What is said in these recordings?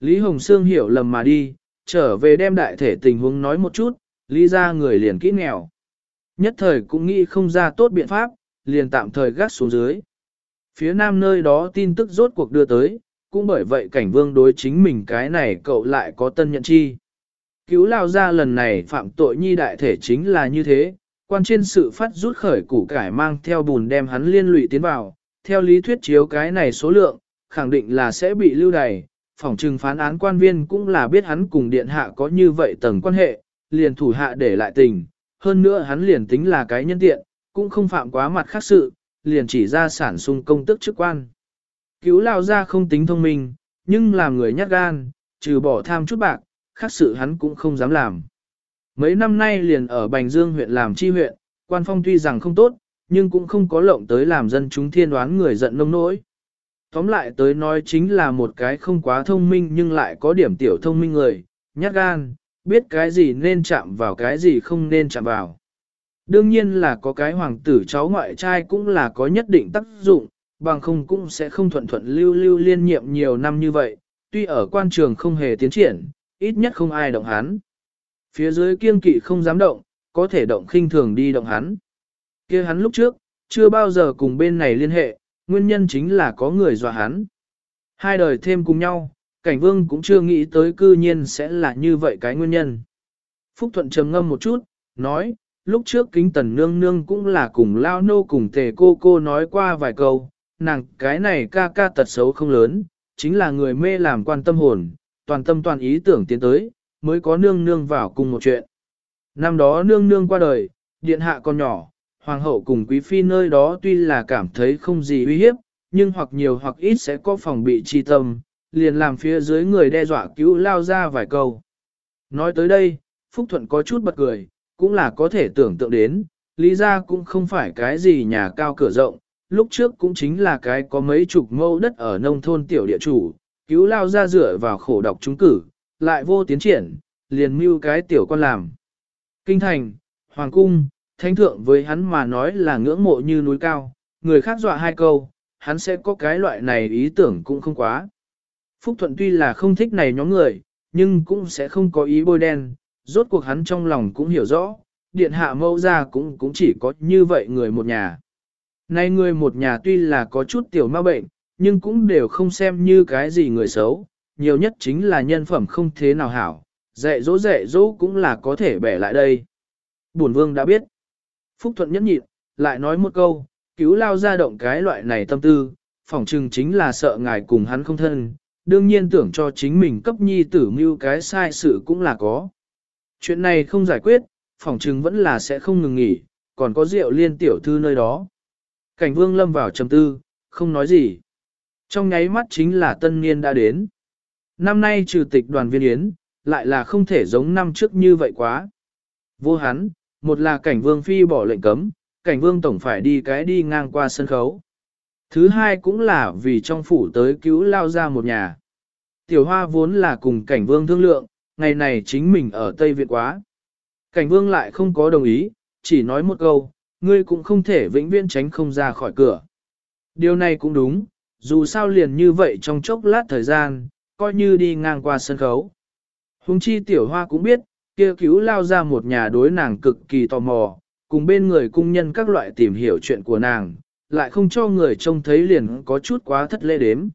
Lý Hồng Sương hiểu lầm mà đi, trở về đem đại thể tình huống nói một chút, lý ra người liền kỹ nghèo. Nhất thời cũng nghĩ không ra tốt biện pháp, liền tạm thời gác xuống dưới. Phía nam nơi đó tin tức rốt cuộc đưa tới, cũng bởi vậy cảnh vương đối chính mình cái này cậu lại có tân nhận chi. Cứu lao ra lần này phạm tội nhi đại thể chính là như thế, quan trên sự phát rút khởi củ cải mang theo bùn đem hắn liên lụy tiến vào, theo lý thuyết chiếu cái này số lượng, khẳng định là sẽ bị lưu đày, phòng trừng phán án quan viên cũng là biết hắn cùng điện hạ có như vậy tầng quan hệ, liền thủ hạ để lại tình, hơn nữa hắn liền tính là cái nhân tiện, cũng không phạm quá mặt khác sự, liền chỉ ra sản sung công tức chức quan. Cứu lao ra không tính thông minh, nhưng làm người nhát gan, trừ bỏ tham chút bạc, khác sự hắn cũng không dám làm. Mấy năm nay liền ở Bành Dương huyện làm chi huyện, quan phong tuy rằng không tốt, nhưng cũng không có lộng tới làm dân chúng thiên đoán người giận nông nỗi. Tóm lại tới nói chính là một cái không quá thông minh nhưng lại có điểm tiểu thông minh người, nhát gan, biết cái gì nên chạm vào cái gì không nên chạm vào. Đương nhiên là có cái hoàng tử cháu ngoại trai cũng là có nhất định tác dụng, bằng không cũng sẽ không thuận thuận lưu lưu liên nhiệm nhiều năm như vậy, tuy ở quan trường không hề tiến triển, ít nhất không ai động hắn. Phía dưới kiên kỵ không dám động, có thể động khinh thường đi động hắn. kia hắn lúc trước, chưa bao giờ cùng bên này liên hệ, nguyên nhân chính là có người dọa hắn. Hai đời thêm cùng nhau, cảnh vương cũng chưa nghĩ tới cư nhiên sẽ là như vậy cái nguyên nhân. Phúc Thuận trầm ngâm một chút, nói, lúc trước kính tần nương nương cũng là cùng lao nô cùng tề cô cô nói qua vài câu, nàng cái này ca ca tật xấu không lớn, chính là người mê làm quan tâm hồn, toàn tâm toàn ý tưởng tiến tới, mới có nương nương vào cùng một chuyện. Năm đó nương nương qua đời, điện hạ còn nhỏ, hoàng hậu cùng quý phi nơi đó tuy là cảm thấy không gì uy hiếp, nhưng hoặc nhiều hoặc ít sẽ có phòng bị chi tâm, liền làm phía dưới người đe dọa cứu lao ra vài câu. Nói tới đây, Phúc Thuận có chút bật cười, cũng là có thể tưởng tượng đến, lý ra cũng không phải cái gì nhà cao cửa rộng, lúc trước cũng chính là cái có mấy chục mẫu đất ở nông thôn tiểu địa chủ, cứu lao ra dựa vào khổ độc trúng cử, lại vô tiến triển, liền mưu cái tiểu con làm. Kinh thành, hoàng cung, thánh thượng với hắn mà nói là ngưỡng mộ như núi cao, người khác dọa hai câu, hắn sẽ có cái loại này ý tưởng cũng không quá. Phúc Thuận tuy là không thích này nhóm người, nhưng cũng sẽ không có ý bôi đen, rốt cuộc hắn trong lòng cũng hiểu rõ, điện hạ mẫu ra cũng cũng chỉ có như vậy người một nhà. Nay người một nhà tuy là có chút tiểu ma bệnh, nhưng cũng đều không xem như cái gì người xấu, nhiều nhất chính là nhân phẩm không thế nào hảo, dạy dỗ dạy dỗ cũng là có thể bẻ lại đây. Bổn vương đã biết. Phúc Thuận nhẫn nhịn, lại nói một câu, cứu lao ra động cái loại này tâm tư, phỏng chừng chính là sợ ngài cùng hắn không thân, đương nhiên tưởng cho chính mình cấp nhi tử mưu cái sai sự cũng là có. Chuyện này không giải quyết, phỏng chừng vẫn là sẽ không ngừng nghỉ, còn có rượu liên tiểu thư nơi đó. Cảnh vương lâm vào trầm tư, không nói gì. Trong nháy mắt chính là tân niên đã đến. Năm nay trừ tịch đoàn viên yến, lại là không thể giống năm trước như vậy quá. Vô hắn, một là cảnh vương phi bỏ lệnh cấm, cảnh vương tổng phải đi cái đi ngang qua sân khấu. Thứ hai cũng là vì trong phủ tới cứu lao ra một nhà. Tiểu hoa vốn là cùng cảnh vương thương lượng, ngày này chính mình ở Tây Việt quá. Cảnh vương lại không có đồng ý, chỉ nói một câu, ngươi cũng không thể vĩnh viễn tránh không ra khỏi cửa. Điều này cũng đúng, dù sao liền như vậy trong chốc lát thời gian, coi như đi ngang qua sân khấu. Hùng chi tiểu hoa cũng biết, kia cứu lao ra một nhà đối nàng cực kỳ tò mò, cùng bên người cung nhân các loại tìm hiểu chuyện của nàng, lại không cho người trông thấy liền có chút quá thất lễ đếm.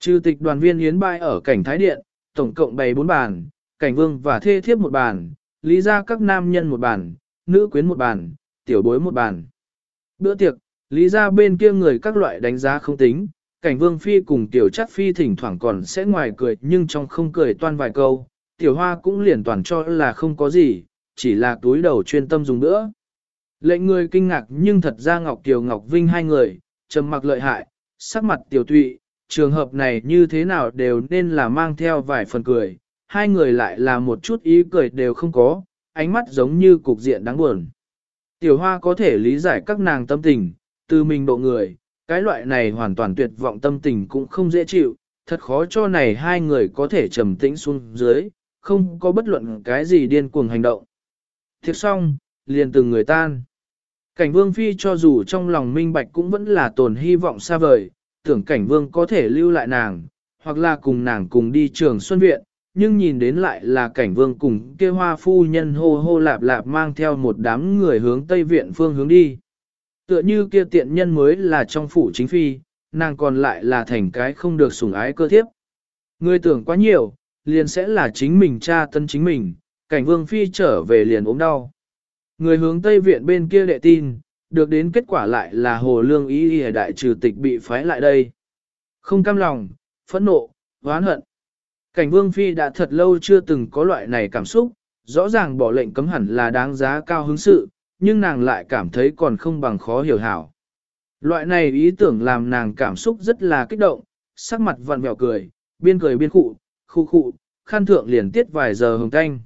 Trừ tịch đoàn viên yến bai ở cảnh Thái Điện, tổng cộng bày bốn bàn, cảnh vương và thê thiếp một bàn, lý ra các nam nhân một bàn, nữ quyến một bàn, tiểu bối một bàn. Bữa tiệc, lý ra bên kia người các loại đánh giá không tính, cảnh vương phi cùng tiểu chắc phi thỉnh thoảng còn sẽ ngoài cười nhưng trong không cười toan vài câu, tiểu hoa cũng liền toàn cho là không có gì, chỉ là túi đầu chuyên tâm dùng nữa. Lệnh người kinh ngạc nhưng thật ra Ngọc Tiểu Ngọc Vinh hai người, trầm mặc lợi hại, sắc mặt tiểu tụy, trường hợp này như thế nào đều nên là mang theo vài phần cười, hai người lại là một chút ý cười đều không có, ánh mắt giống như cục diện đáng buồn. Tiểu hoa có thể lý giải các nàng tâm tình, từ mình độ người, cái loại này hoàn toàn tuyệt vọng tâm tình cũng không dễ chịu, thật khó cho này hai người có thể trầm tĩnh xuống dưới, không có bất luận cái gì điên cuồng hành động. Thiệt xong, liền từng người tan. Cảnh vương phi cho dù trong lòng minh bạch cũng vẫn là tồn hy vọng xa vời, tưởng cảnh vương có thể lưu lại nàng, hoặc là cùng nàng cùng đi trường xuân viện, nhưng nhìn đến lại là cảnh vương cùng kia hoa phu nhân hô hô lạp lạp mang theo một đám người hướng Tây Viện phương hướng đi. Tựa như kia tiện nhân mới là trong phủ chính phi, nàng còn lại là thành cái không được sủng ái cơ thiếp. Người tưởng quá nhiều, liền sẽ là chính mình cha tân chính mình, cảnh vương phi trở về liền ốm đau. Người hướng Tây Viện bên kia đệ tin, được đến kết quả lại là hồ lương ý y đại trừ tịch bị phái lại đây. Không cam lòng, phẫn nộ, oán hận. Cảnh vương phi đã thật lâu chưa từng có loại này cảm xúc, rõ ràng bỏ lệnh cấm hẳn là đáng giá cao hứng sự, nhưng nàng lại cảm thấy còn không bằng khó hiểu hảo. Loại này ý tưởng làm nàng cảm xúc rất là kích động, sắc mặt vặn vẹo cười, biên cười biên khụ, khu khụ, khăn thượng liền tiết vài giờ hồng canh.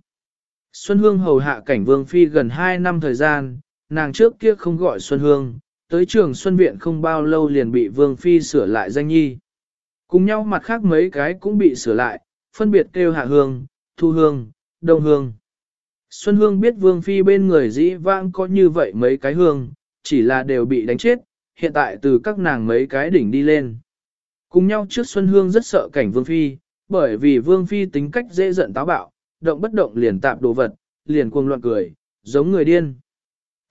Xuân Hương hầu hạ cảnh vương phi gần 2 năm thời gian, nàng trước kia không gọi Xuân Hương, tới trường Xuân Viện không bao lâu liền bị vương phi sửa lại danh nhi. Cùng nhau mặt khác mấy cái cũng bị sửa lại, phân biệt kêu hạ hương, thu hương, đông hương. Xuân Hương biết vương phi bên người dĩ vãng có như vậy mấy cái hương, chỉ là đều bị đánh chết, hiện tại từ các nàng mấy cái đỉnh đi lên. Cùng nhau trước Xuân Hương rất sợ cảnh vương phi, bởi vì vương phi tính cách dễ giận táo bạo, động bất động liền tạp đồ vật, liền cuồng loạn cười, giống người điên.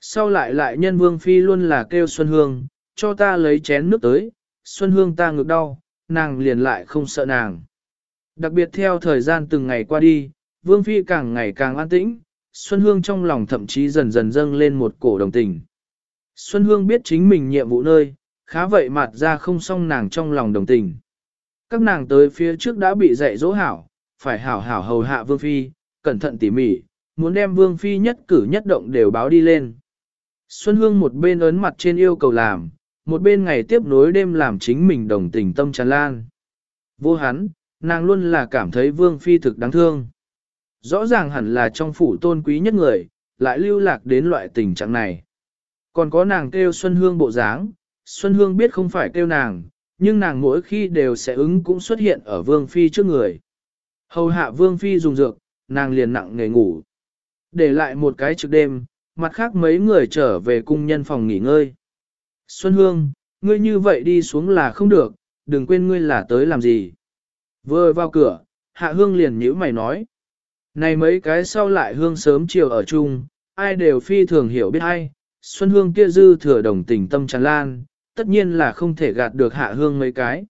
Sau lại lại nhân vương phi luôn là kêu Xuân Hương, cho ta lấy chén nước tới, Xuân Hương ta ngược đau, nàng liền lại không sợ nàng. Đặc biệt theo thời gian từng ngày qua đi, vương phi càng ngày càng an tĩnh, Xuân Hương trong lòng thậm chí dần dần dâng lên một cổ đồng tình. Xuân Hương biết chính mình nhiệm vụ nơi, khá vậy mặt ra không xong nàng trong lòng đồng tình. Các nàng tới phía trước đã bị dạy dỗ hảo, phải hảo hảo hầu hạ vương phi, cẩn thận tỉ mỉ, muốn đem vương phi nhất cử nhất động đều báo đi lên. Xuân Hương một bên ấn mặt trên yêu cầu làm, một bên ngày tiếp nối đêm làm chính mình đồng tình tâm tràn lan. Vô hắn, nàng luôn là cảm thấy vương phi thực đáng thương. Rõ ràng hẳn là trong phủ tôn quý nhất người, lại lưu lạc đến loại tình trạng này. Còn có nàng kêu Xuân Hương bộ dáng, Xuân Hương biết không phải kêu nàng, nhưng nàng mỗi khi đều sẽ ứng cũng xuất hiện ở vương phi trước người. Hầu hạ vương phi dùng dược, nàng liền nặng nghề ngủ. Để lại một cái trực đêm, mặt khác mấy người trở về cung nhân phòng nghỉ ngơi. Xuân Hương, ngươi như vậy đi xuống là không được, đừng quên ngươi là tới làm gì. Vừa vào cửa, Hạ Hương liền nhíu mày nói. Này mấy cái sau lại Hương sớm chiều ở chung, ai đều phi thường hiểu biết ai, Xuân Hương kia dư thừa đồng tình tâm tràn lan, tất nhiên là không thể gạt được Hạ Hương mấy cái.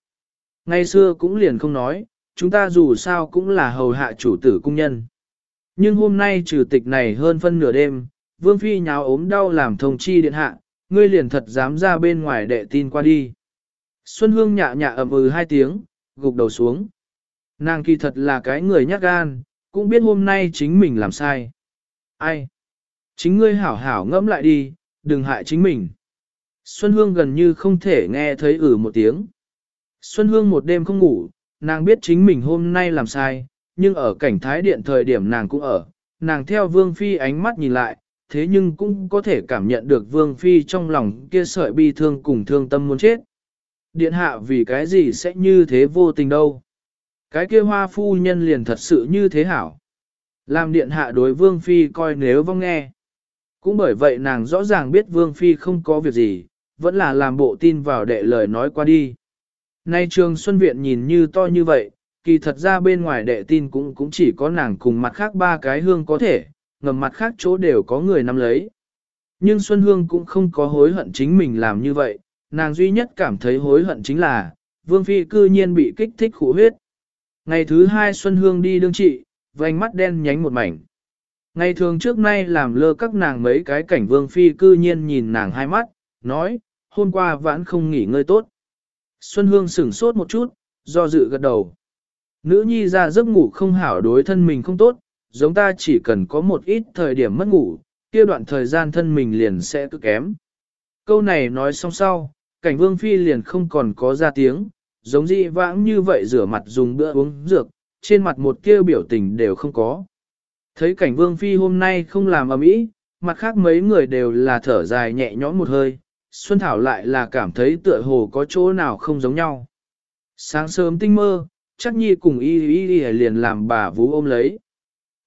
Ngày xưa cũng liền không nói, chúng ta dù sao cũng là hầu hạ chủ tử cung nhân. Nhưng hôm nay trừ tịch này hơn phân nửa đêm, Vương Phi nháo ốm đau làm thông chi điện hạ, ngươi liền thật dám ra bên ngoài đệ tin qua đi. Xuân Hương nhạ nhạ ầm ừ hai tiếng, gục đầu xuống. Nàng kỳ thật là cái người nhát gan, cũng biết hôm nay chính mình làm sai. Ai? Chính ngươi hảo hảo ngẫm lại đi, đừng hại chính mình. Xuân Hương gần như không thể nghe thấy ử một tiếng. Xuân Hương một đêm không ngủ, nàng biết chính mình hôm nay làm sai, nhưng ở cảnh thái điện thời điểm nàng cũng ở, nàng theo Vương Phi ánh mắt nhìn lại, thế nhưng cũng có thể cảm nhận được Vương Phi trong lòng kia sợi bi thương cùng thương tâm muốn chết. Điện hạ vì cái gì sẽ như thế vô tình đâu. Cái kia hoa phu nhân liền thật sự như thế hảo. Làm điện hạ đối Vương Phi coi nếu vong nghe. Cũng bởi vậy nàng rõ ràng biết Vương Phi không có việc gì, vẫn là làm bộ tin vào đệ lời nói qua đi. Nay trường Xuân Viện nhìn như to như vậy, kỳ thật ra bên ngoài đệ tin cũng cũng chỉ có nàng cùng mặt khác ba cái hương có thể, ngầm mặt khác chỗ đều có người nắm lấy. Nhưng Xuân Hương cũng không có hối hận chính mình làm như vậy, nàng duy nhất cảm thấy hối hận chính là, Vương Phi cư nhiên bị kích thích khủ huyết. Ngày thứ hai Xuân Hương đi đương trị, vành mắt đen nhánh một mảnh. Ngày thường trước nay làm lơ các nàng mấy cái cảnh Vương Phi cư nhiên nhìn nàng hai mắt, nói, hôm qua vãn không nghỉ ngơi tốt. Xuân Hương sửng sốt một chút, do dự gật đầu. Nữ nhi ra giấc ngủ không hảo đối thân mình không tốt, giống ta chỉ cần có một ít thời điểm mất ngủ, kia đoạn thời gian thân mình liền sẽ cứ kém. Câu này nói xong sau, cảnh vương phi liền không còn có ra tiếng, giống dị vãng như vậy rửa mặt dùng bữa uống dược, trên mặt một kia biểu tình đều không có. Thấy cảnh vương phi hôm nay không làm ầm ĩ, mặt khác mấy người đều là thở dài nhẹ nhõm một hơi, Xuân Thảo lại là cảm thấy tựa hồ có chỗ nào không giống nhau. Sáng sớm tinh mơ, chắc nhi cùng y y y liền làm bà vú ôm lấy.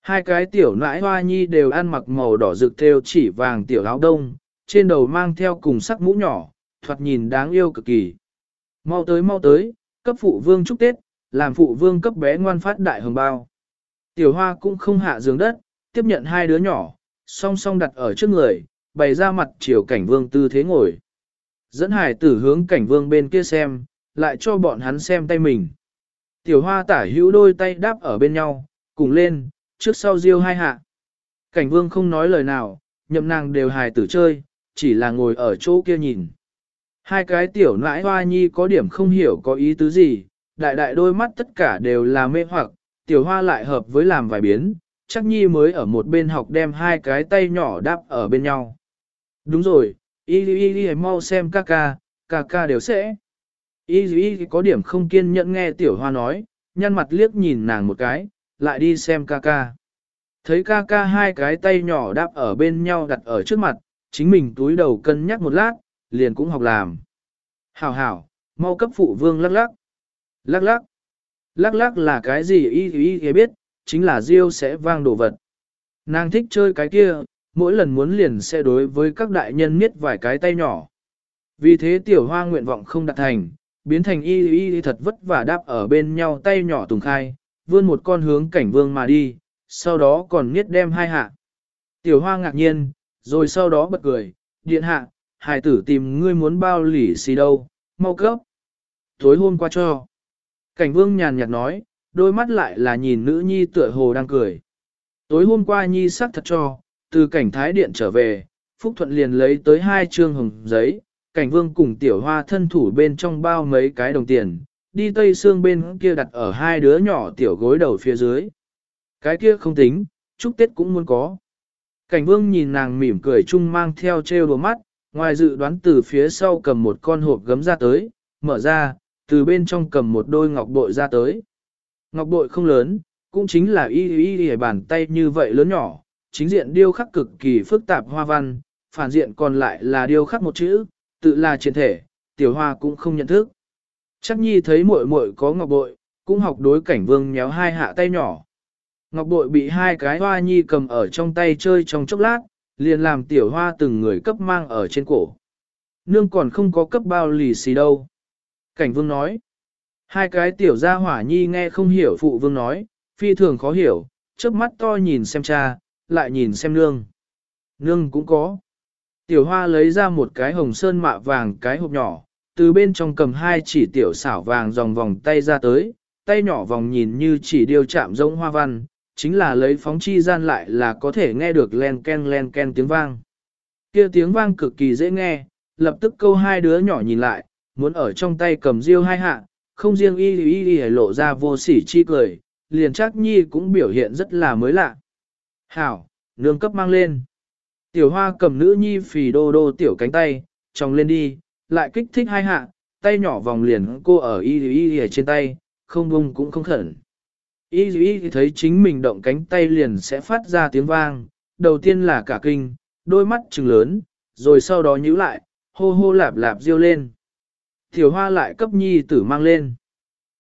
Hai cái tiểu nãi hoa nhi đều ăn mặc màu đỏ rực theo chỉ vàng tiểu áo đông, trên đầu mang theo cùng sắc mũ nhỏ, thoạt nhìn đáng yêu cực kỳ. Mau tới mau tới, cấp phụ vương chúc Tết, làm phụ vương cấp bé ngoan phát đại hồng bao. Tiểu hoa cũng không hạ giường đất, tiếp nhận hai đứa nhỏ, song song đặt ở trước người, bày ra mặt chiều cảnh vương tư thế ngồi. Dẫn hải tử hướng cảnh vương bên kia xem, lại cho bọn hắn xem tay mình. Tiểu hoa tả hữu đôi tay đáp ở bên nhau, cùng lên, trước sau riêu hai hạ. Cảnh vương không nói lời nào, nhậm nàng đều hài tử chơi, chỉ là ngồi ở chỗ kia nhìn. Hai cái tiểu nãi hoa nhi có điểm không hiểu có ý tứ gì, đại đại đôi mắt tất cả đều là mê hoặc, tiểu hoa lại hợp với làm vài biến, chắc nhi mới ở một bên học đem hai cái tay nhỏ đáp ở bên nhau. Đúng rồi, y y y mau xem ca ca, ca ca đều sẽ. Y y có điểm không kiên nhẫn nghe tiểu hoa nói, nhăn mặt liếc nhìn nàng một cái, lại đi xem ca ca. Thấy ca ca hai cái tay nhỏ đáp ở bên nhau đặt ở trước mặt, chính mình túi đầu cân nhắc một lát, liền cũng học làm. Hảo hảo, mau cấp phụ vương lắc lắc. Lắc lắc. Lắc lắc là cái gì y y y biết, chính là Diêu sẽ vang đồ vật. Nàng thích chơi cái kia, mỗi lần muốn liền sẽ đối với các đại nhân miết vài cái tay nhỏ. Vì thế tiểu hoa nguyện vọng không đạt thành, biến thành y y thật vất vả đáp ở bên nhau tay nhỏ tùng khai, vươn một con hướng cảnh vương mà đi, sau đó còn miết đem hai hạ. Tiểu hoa ngạc nhiên, rồi sau đó bật cười, điện hạ, hài tử tìm ngươi muốn bao lỉ xì đâu, mau cấp. Tối hôm qua cho. Cảnh vương nhàn nhạt nói, đôi mắt lại là nhìn nữ nhi tựa hồ đang cười. Tối hôm qua nhi sắc thật cho, từ cảnh thái điện trở về, Phúc Thuận liền lấy tới hai trương hồng giấy, cảnh vương cùng tiểu hoa thân thủ bên trong bao mấy cái đồng tiền, đi tây xương bên kia đặt ở hai đứa nhỏ tiểu gối đầu phía dưới. Cái kia không tính, chúc Tết cũng muốn có. Cảnh vương nhìn nàng mỉm cười chung mang theo trêu đùa mắt, ngoài dự đoán từ phía sau cầm một con hộp gấm ra tới, mở ra, từ bên trong cầm một đôi ngọc bội ra tới. Ngọc bội không lớn, cũng chính là y y y bàn tay như vậy lớn nhỏ, chính diện điêu khắc cực kỳ phức tạp hoa văn, phản diện còn lại là điêu khắc một chữ, tự là triển thể, tiểu hoa cũng không nhận thức. Chắc nhi thấy muội muội có ngọc bội, cũng học đối cảnh vương nhéo hai hạ tay nhỏ. Ngọc bội bị hai cái hoa nhi cầm ở trong tay chơi trong chốc lát, liền làm tiểu hoa từng người cấp mang ở trên cổ. Nương còn không có cấp bao lì xì đâu. Cảnh vương nói. Hai cái tiểu gia hỏa nhi nghe không hiểu phụ vương nói, phi thường khó hiểu, trước mắt to nhìn xem cha, lại nhìn xem nương. Nương cũng có. Tiểu hoa lấy ra một cái hồng sơn mạ vàng cái hộp nhỏ, từ bên trong cầm hai chỉ tiểu xảo vàng dòng vòng tay ra tới, tay nhỏ vòng nhìn như chỉ điều chạm giống hoa văn, chính là lấy phóng chi gian lại là có thể nghe được len ken len ken tiếng vang. kia tiếng vang cực kỳ dễ nghe, lập tức câu hai đứa nhỏ nhìn lại, muốn ở trong tay cầm riêu hai hạ, không riêng y y y lộ ra vô sỉ chi cười, liền chắc nhi cũng biểu hiện rất là mới lạ. Hảo, nương cấp mang lên. Tiểu hoa cầm nữ nhi phì đô đô tiểu cánh tay, tròng lên đi, lại kích thích hai hạ, tay nhỏ vòng liền cô ở y y y trên tay, không bung cũng không khẩn. Y y thấy chính mình động cánh tay liền sẽ phát ra tiếng vang, đầu tiên là cả kinh, đôi mắt trừng lớn, rồi sau đó nhíu lại, hô hô lạp lạp riêu lên. Tiểu hoa lại cấp nhi tử mang lên.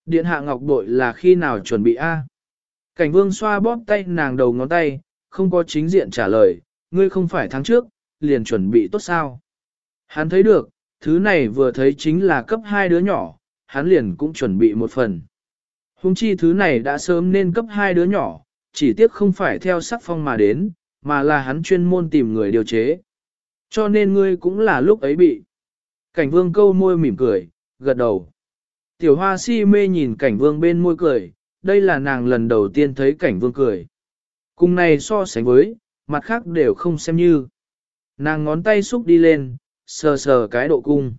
Điện hạ ngọc bội là khi nào chuẩn bị A. Cảnh vương xoa bóp tay nàng đầu ngón tay, không có chính diện trả lời, ngươi không phải tháng trước, liền chuẩn bị tốt sao. Hắn thấy được, thứ này vừa thấy chính là cấp hai đứa nhỏ, hắn liền cũng chuẩn bị một phần. Hùng chi thứ này đã sớm nên cấp hai đứa nhỏ, chỉ tiếc không phải theo sắc phong mà đến, mà là hắn chuyên môn tìm người điều chế. Cho nên ngươi cũng là lúc ấy bị. Cảnh vương câu môi mỉm cười, gật đầu. Tiểu hoa si mê nhìn cảnh vương bên môi cười, đây là nàng lần đầu tiên thấy cảnh vương cười. Cùng này so sánh với, mặt khác đều không xem như. Nàng ngón tay xúc đi lên, sờ sờ cái độ cung.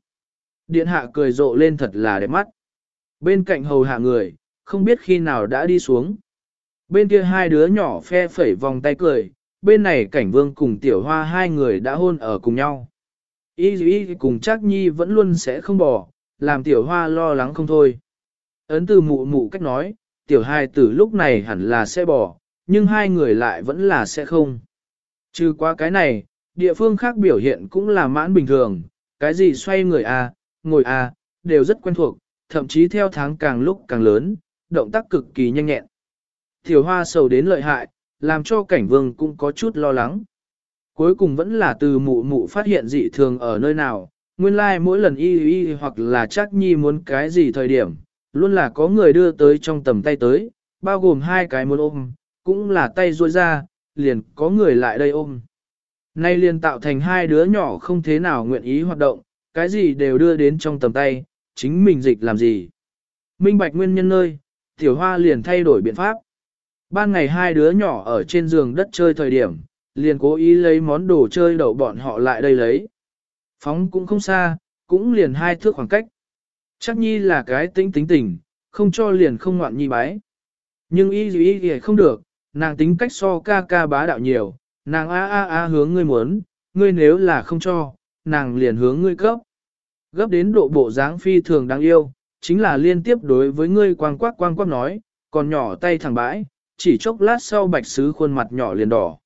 Điện hạ cười rộ lên thật là đẹp mắt. Bên cạnh hầu hạ người, không biết khi nào đã đi xuống. Bên kia hai đứa nhỏ phe phẩy vòng tay cười, bên này cảnh vương cùng tiểu hoa hai người đã hôn ở cùng nhau. Y y cùng chắc nhi vẫn luôn sẽ không bỏ, làm tiểu hoa lo lắng không thôi. Ấn từ mụ mụ cách nói, tiểu hai tử lúc này hẳn là sẽ bỏ, nhưng hai người lại vẫn là sẽ không. Trừ qua cái này, địa phương khác biểu hiện cũng là mãn bình thường, cái gì xoay người a, ngồi a, đều rất quen thuộc, thậm chí theo tháng càng lúc càng lớn, động tác cực kỳ nhanh nhẹn. Tiểu hoa sầu đến lợi hại, làm cho cảnh vương cũng có chút lo lắng. Cuối cùng vẫn là từ mụ mụ phát hiện dị thường ở nơi nào, nguyên lai like mỗi lần y y hoặc là chắc nhi muốn cái gì thời điểm, Luôn là có người đưa tới trong tầm tay tới, bao gồm hai cái muốn ôm, cũng là tay ruôi ra, liền có người lại đây ôm. Nay liền tạo thành hai đứa nhỏ không thế nào nguyện ý hoạt động, cái gì đều đưa đến trong tầm tay, chính mình dịch làm gì. Minh bạch nguyên nhân nơi, tiểu hoa liền thay đổi biện pháp. Ban ngày hai đứa nhỏ ở trên giường đất chơi thời điểm, liền cố ý lấy món đồ chơi đậu bọn họ lại đây lấy. Phóng cũng không xa, cũng liền hai thước khoảng cách. Chắc nhi là cái tính tính tình, không cho liền không ngoạn nhi bái. Nhưng y dù y không được, nàng tính cách so ca ca bá đạo nhiều, nàng a a a hướng ngươi muốn, ngươi nếu là không cho, nàng liền hướng ngươi cấp. Gấp đến độ bộ dáng phi thường đáng yêu, chính là liên tiếp đối với ngươi quang quắc quang quắc nói, còn nhỏ tay thẳng bãi, chỉ chốc lát sau bạch sứ khuôn mặt nhỏ liền đỏ.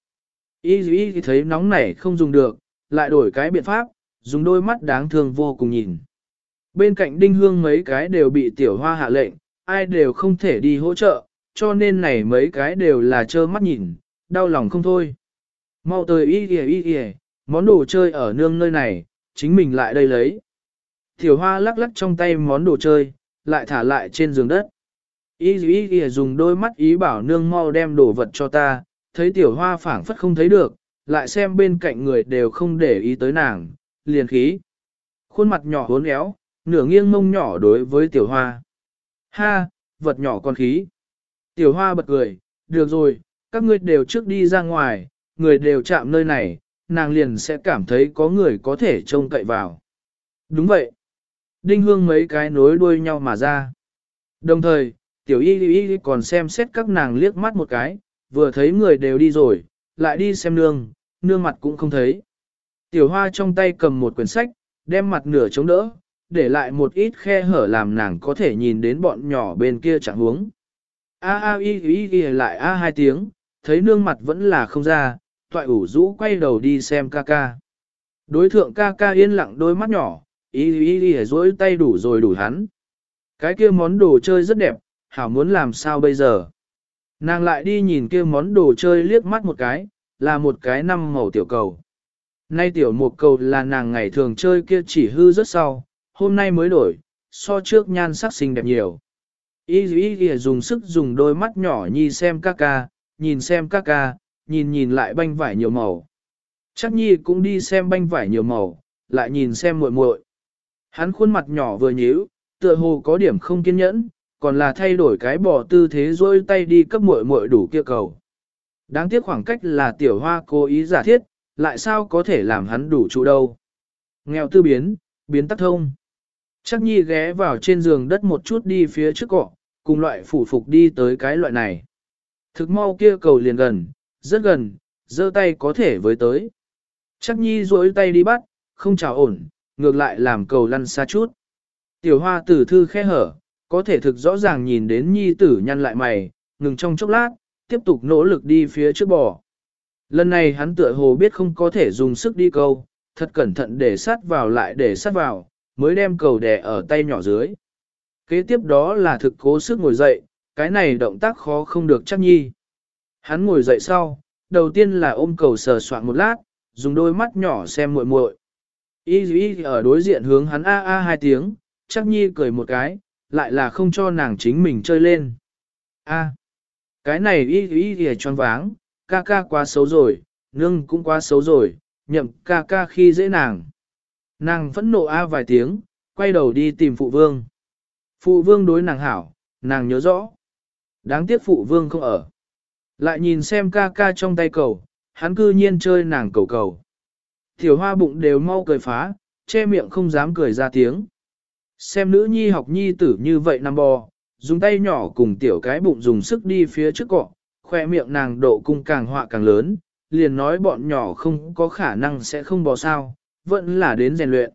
Y y thấy nóng nảy không dùng được, lại đổi cái biện pháp, dùng đôi mắt đáng thương vô cùng nhìn. Bên cạnh đinh hương mấy cái đều bị tiểu hoa hạ lệnh, ai đều không thể đi hỗ trợ, cho nên này mấy cái đều là trơ mắt nhìn, đau lòng không thôi. Mau tới y y y y, món đồ chơi ở nương nơi này, chính mình lại đây lấy. Tiểu hoa lắc lắc trong tay món đồ chơi, lại thả lại trên giường đất. Y y y dùng đôi mắt ý bảo nương mau đem đồ vật cho ta, thấy tiểu hoa phảng phất không thấy được, lại xem bên cạnh người đều không để ý tới nàng, liền khí. Khuôn mặt nhỏ hốn éo, nửa nghiêng mông nhỏ đối với tiểu hoa. Ha, vật nhỏ con khí. Tiểu hoa bật cười, được rồi, các ngươi đều trước đi ra ngoài, người đều chạm nơi này, nàng liền sẽ cảm thấy có người có thể trông cậy vào. Đúng vậy. Đinh hương mấy cái nối đuôi nhau mà ra. Đồng thời, tiểu y y còn xem xét các nàng liếc mắt một cái, vừa thấy người đều đi rồi, lại đi xem nương, nương mặt cũng không thấy. Tiểu hoa trong tay cầm một quyển sách, đem mặt nửa chống đỡ, để lại một ít khe hở làm nàng có thể nhìn đến bọn nhỏ bên kia chẳng huống. A a y y y lại a hai tiếng, thấy nương mặt vẫn là không ra, toại ủ rũ quay đầu đi xem ca ca. Đối thượng ca ca yên lặng đôi mắt nhỏ, y y y dối tay đủ rồi đủ hắn. Cái kia món đồ chơi rất đẹp, hảo muốn làm sao bây giờ. Nàng lại đi nhìn kia món đồ chơi liếc mắt một cái, là một cái năm màu tiểu cầu. Nay tiểu một cầu là nàng ngày thường chơi kia chỉ hư rất sau, hôm nay mới đổi, so trước nhan sắc xinh đẹp nhiều. Y y y dùng sức dùng đôi mắt nhỏ nhi xem ca ca, nhìn xem ca ca, nhìn nhìn lại banh vải nhiều màu. Chắc nhi cũng đi xem banh vải nhiều màu, lại nhìn xem muội muội. Hắn khuôn mặt nhỏ vừa nhíu, tựa hồ có điểm không kiên nhẫn, còn là thay đổi cái bỏ tư thế rôi tay đi cấp muội muội đủ kia cầu. Đáng tiếc khoảng cách là tiểu hoa cố ý giả thiết, lại sao có thể làm hắn đủ trụ đâu. Nghèo tư biến, biến tắc thông. Chắc nhi ghé vào trên giường đất một chút đi phía trước cọ, cùng loại phủ phục đi tới cái loại này. Thực mau kia cầu liền gần, rất gần, giơ tay có thể với tới. Chắc nhi duỗi tay đi bắt, không chào ổn, ngược lại làm cầu lăn xa chút. Tiểu hoa tử thư khe hở, có thể thực rõ ràng nhìn đến nhi tử nhăn lại mày, ngừng trong chốc lát, tiếp tục nỗ lực đi phía trước bò. Lần này hắn tựa hồ biết không có thể dùng sức đi câu, thật cẩn thận để sát vào lại để sát vào, mới đem cầu đè ở tay nhỏ dưới. Kế tiếp đó là thực cố sức ngồi dậy, cái này động tác khó không được chắc nhi. Hắn ngồi dậy sau, đầu tiên là ôm cầu sờ soạn một lát, dùng đôi mắt nhỏ xem muội muội. Y y ở đối diện hướng hắn a a hai tiếng, chắc nhi cười một cái, lại là không cho nàng chính mình chơi lên. A, cái này y y y tròn váng, ca ca quá xấu rồi, nương cũng quá xấu rồi, nhậm ca ca khi dễ nàng. Nàng phẫn nộ a vài tiếng, quay đầu đi tìm phụ vương. Phụ vương đối nàng hảo, nàng nhớ rõ. Đáng tiếc phụ vương không ở. Lại nhìn xem ca ca trong tay cầu, hắn cư nhiên chơi nàng cầu cầu. Tiểu hoa bụng đều mau cười phá, che miệng không dám cười ra tiếng. Xem nữ nhi học nhi tử như vậy nằm bò, dùng tay nhỏ cùng tiểu cái bụng dùng sức đi phía trước cọ, khoe miệng nàng độ cung càng họa càng lớn, liền nói bọn nhỏ không có khả năng sẽ không bò sao, vẫn là đến rèn luyện.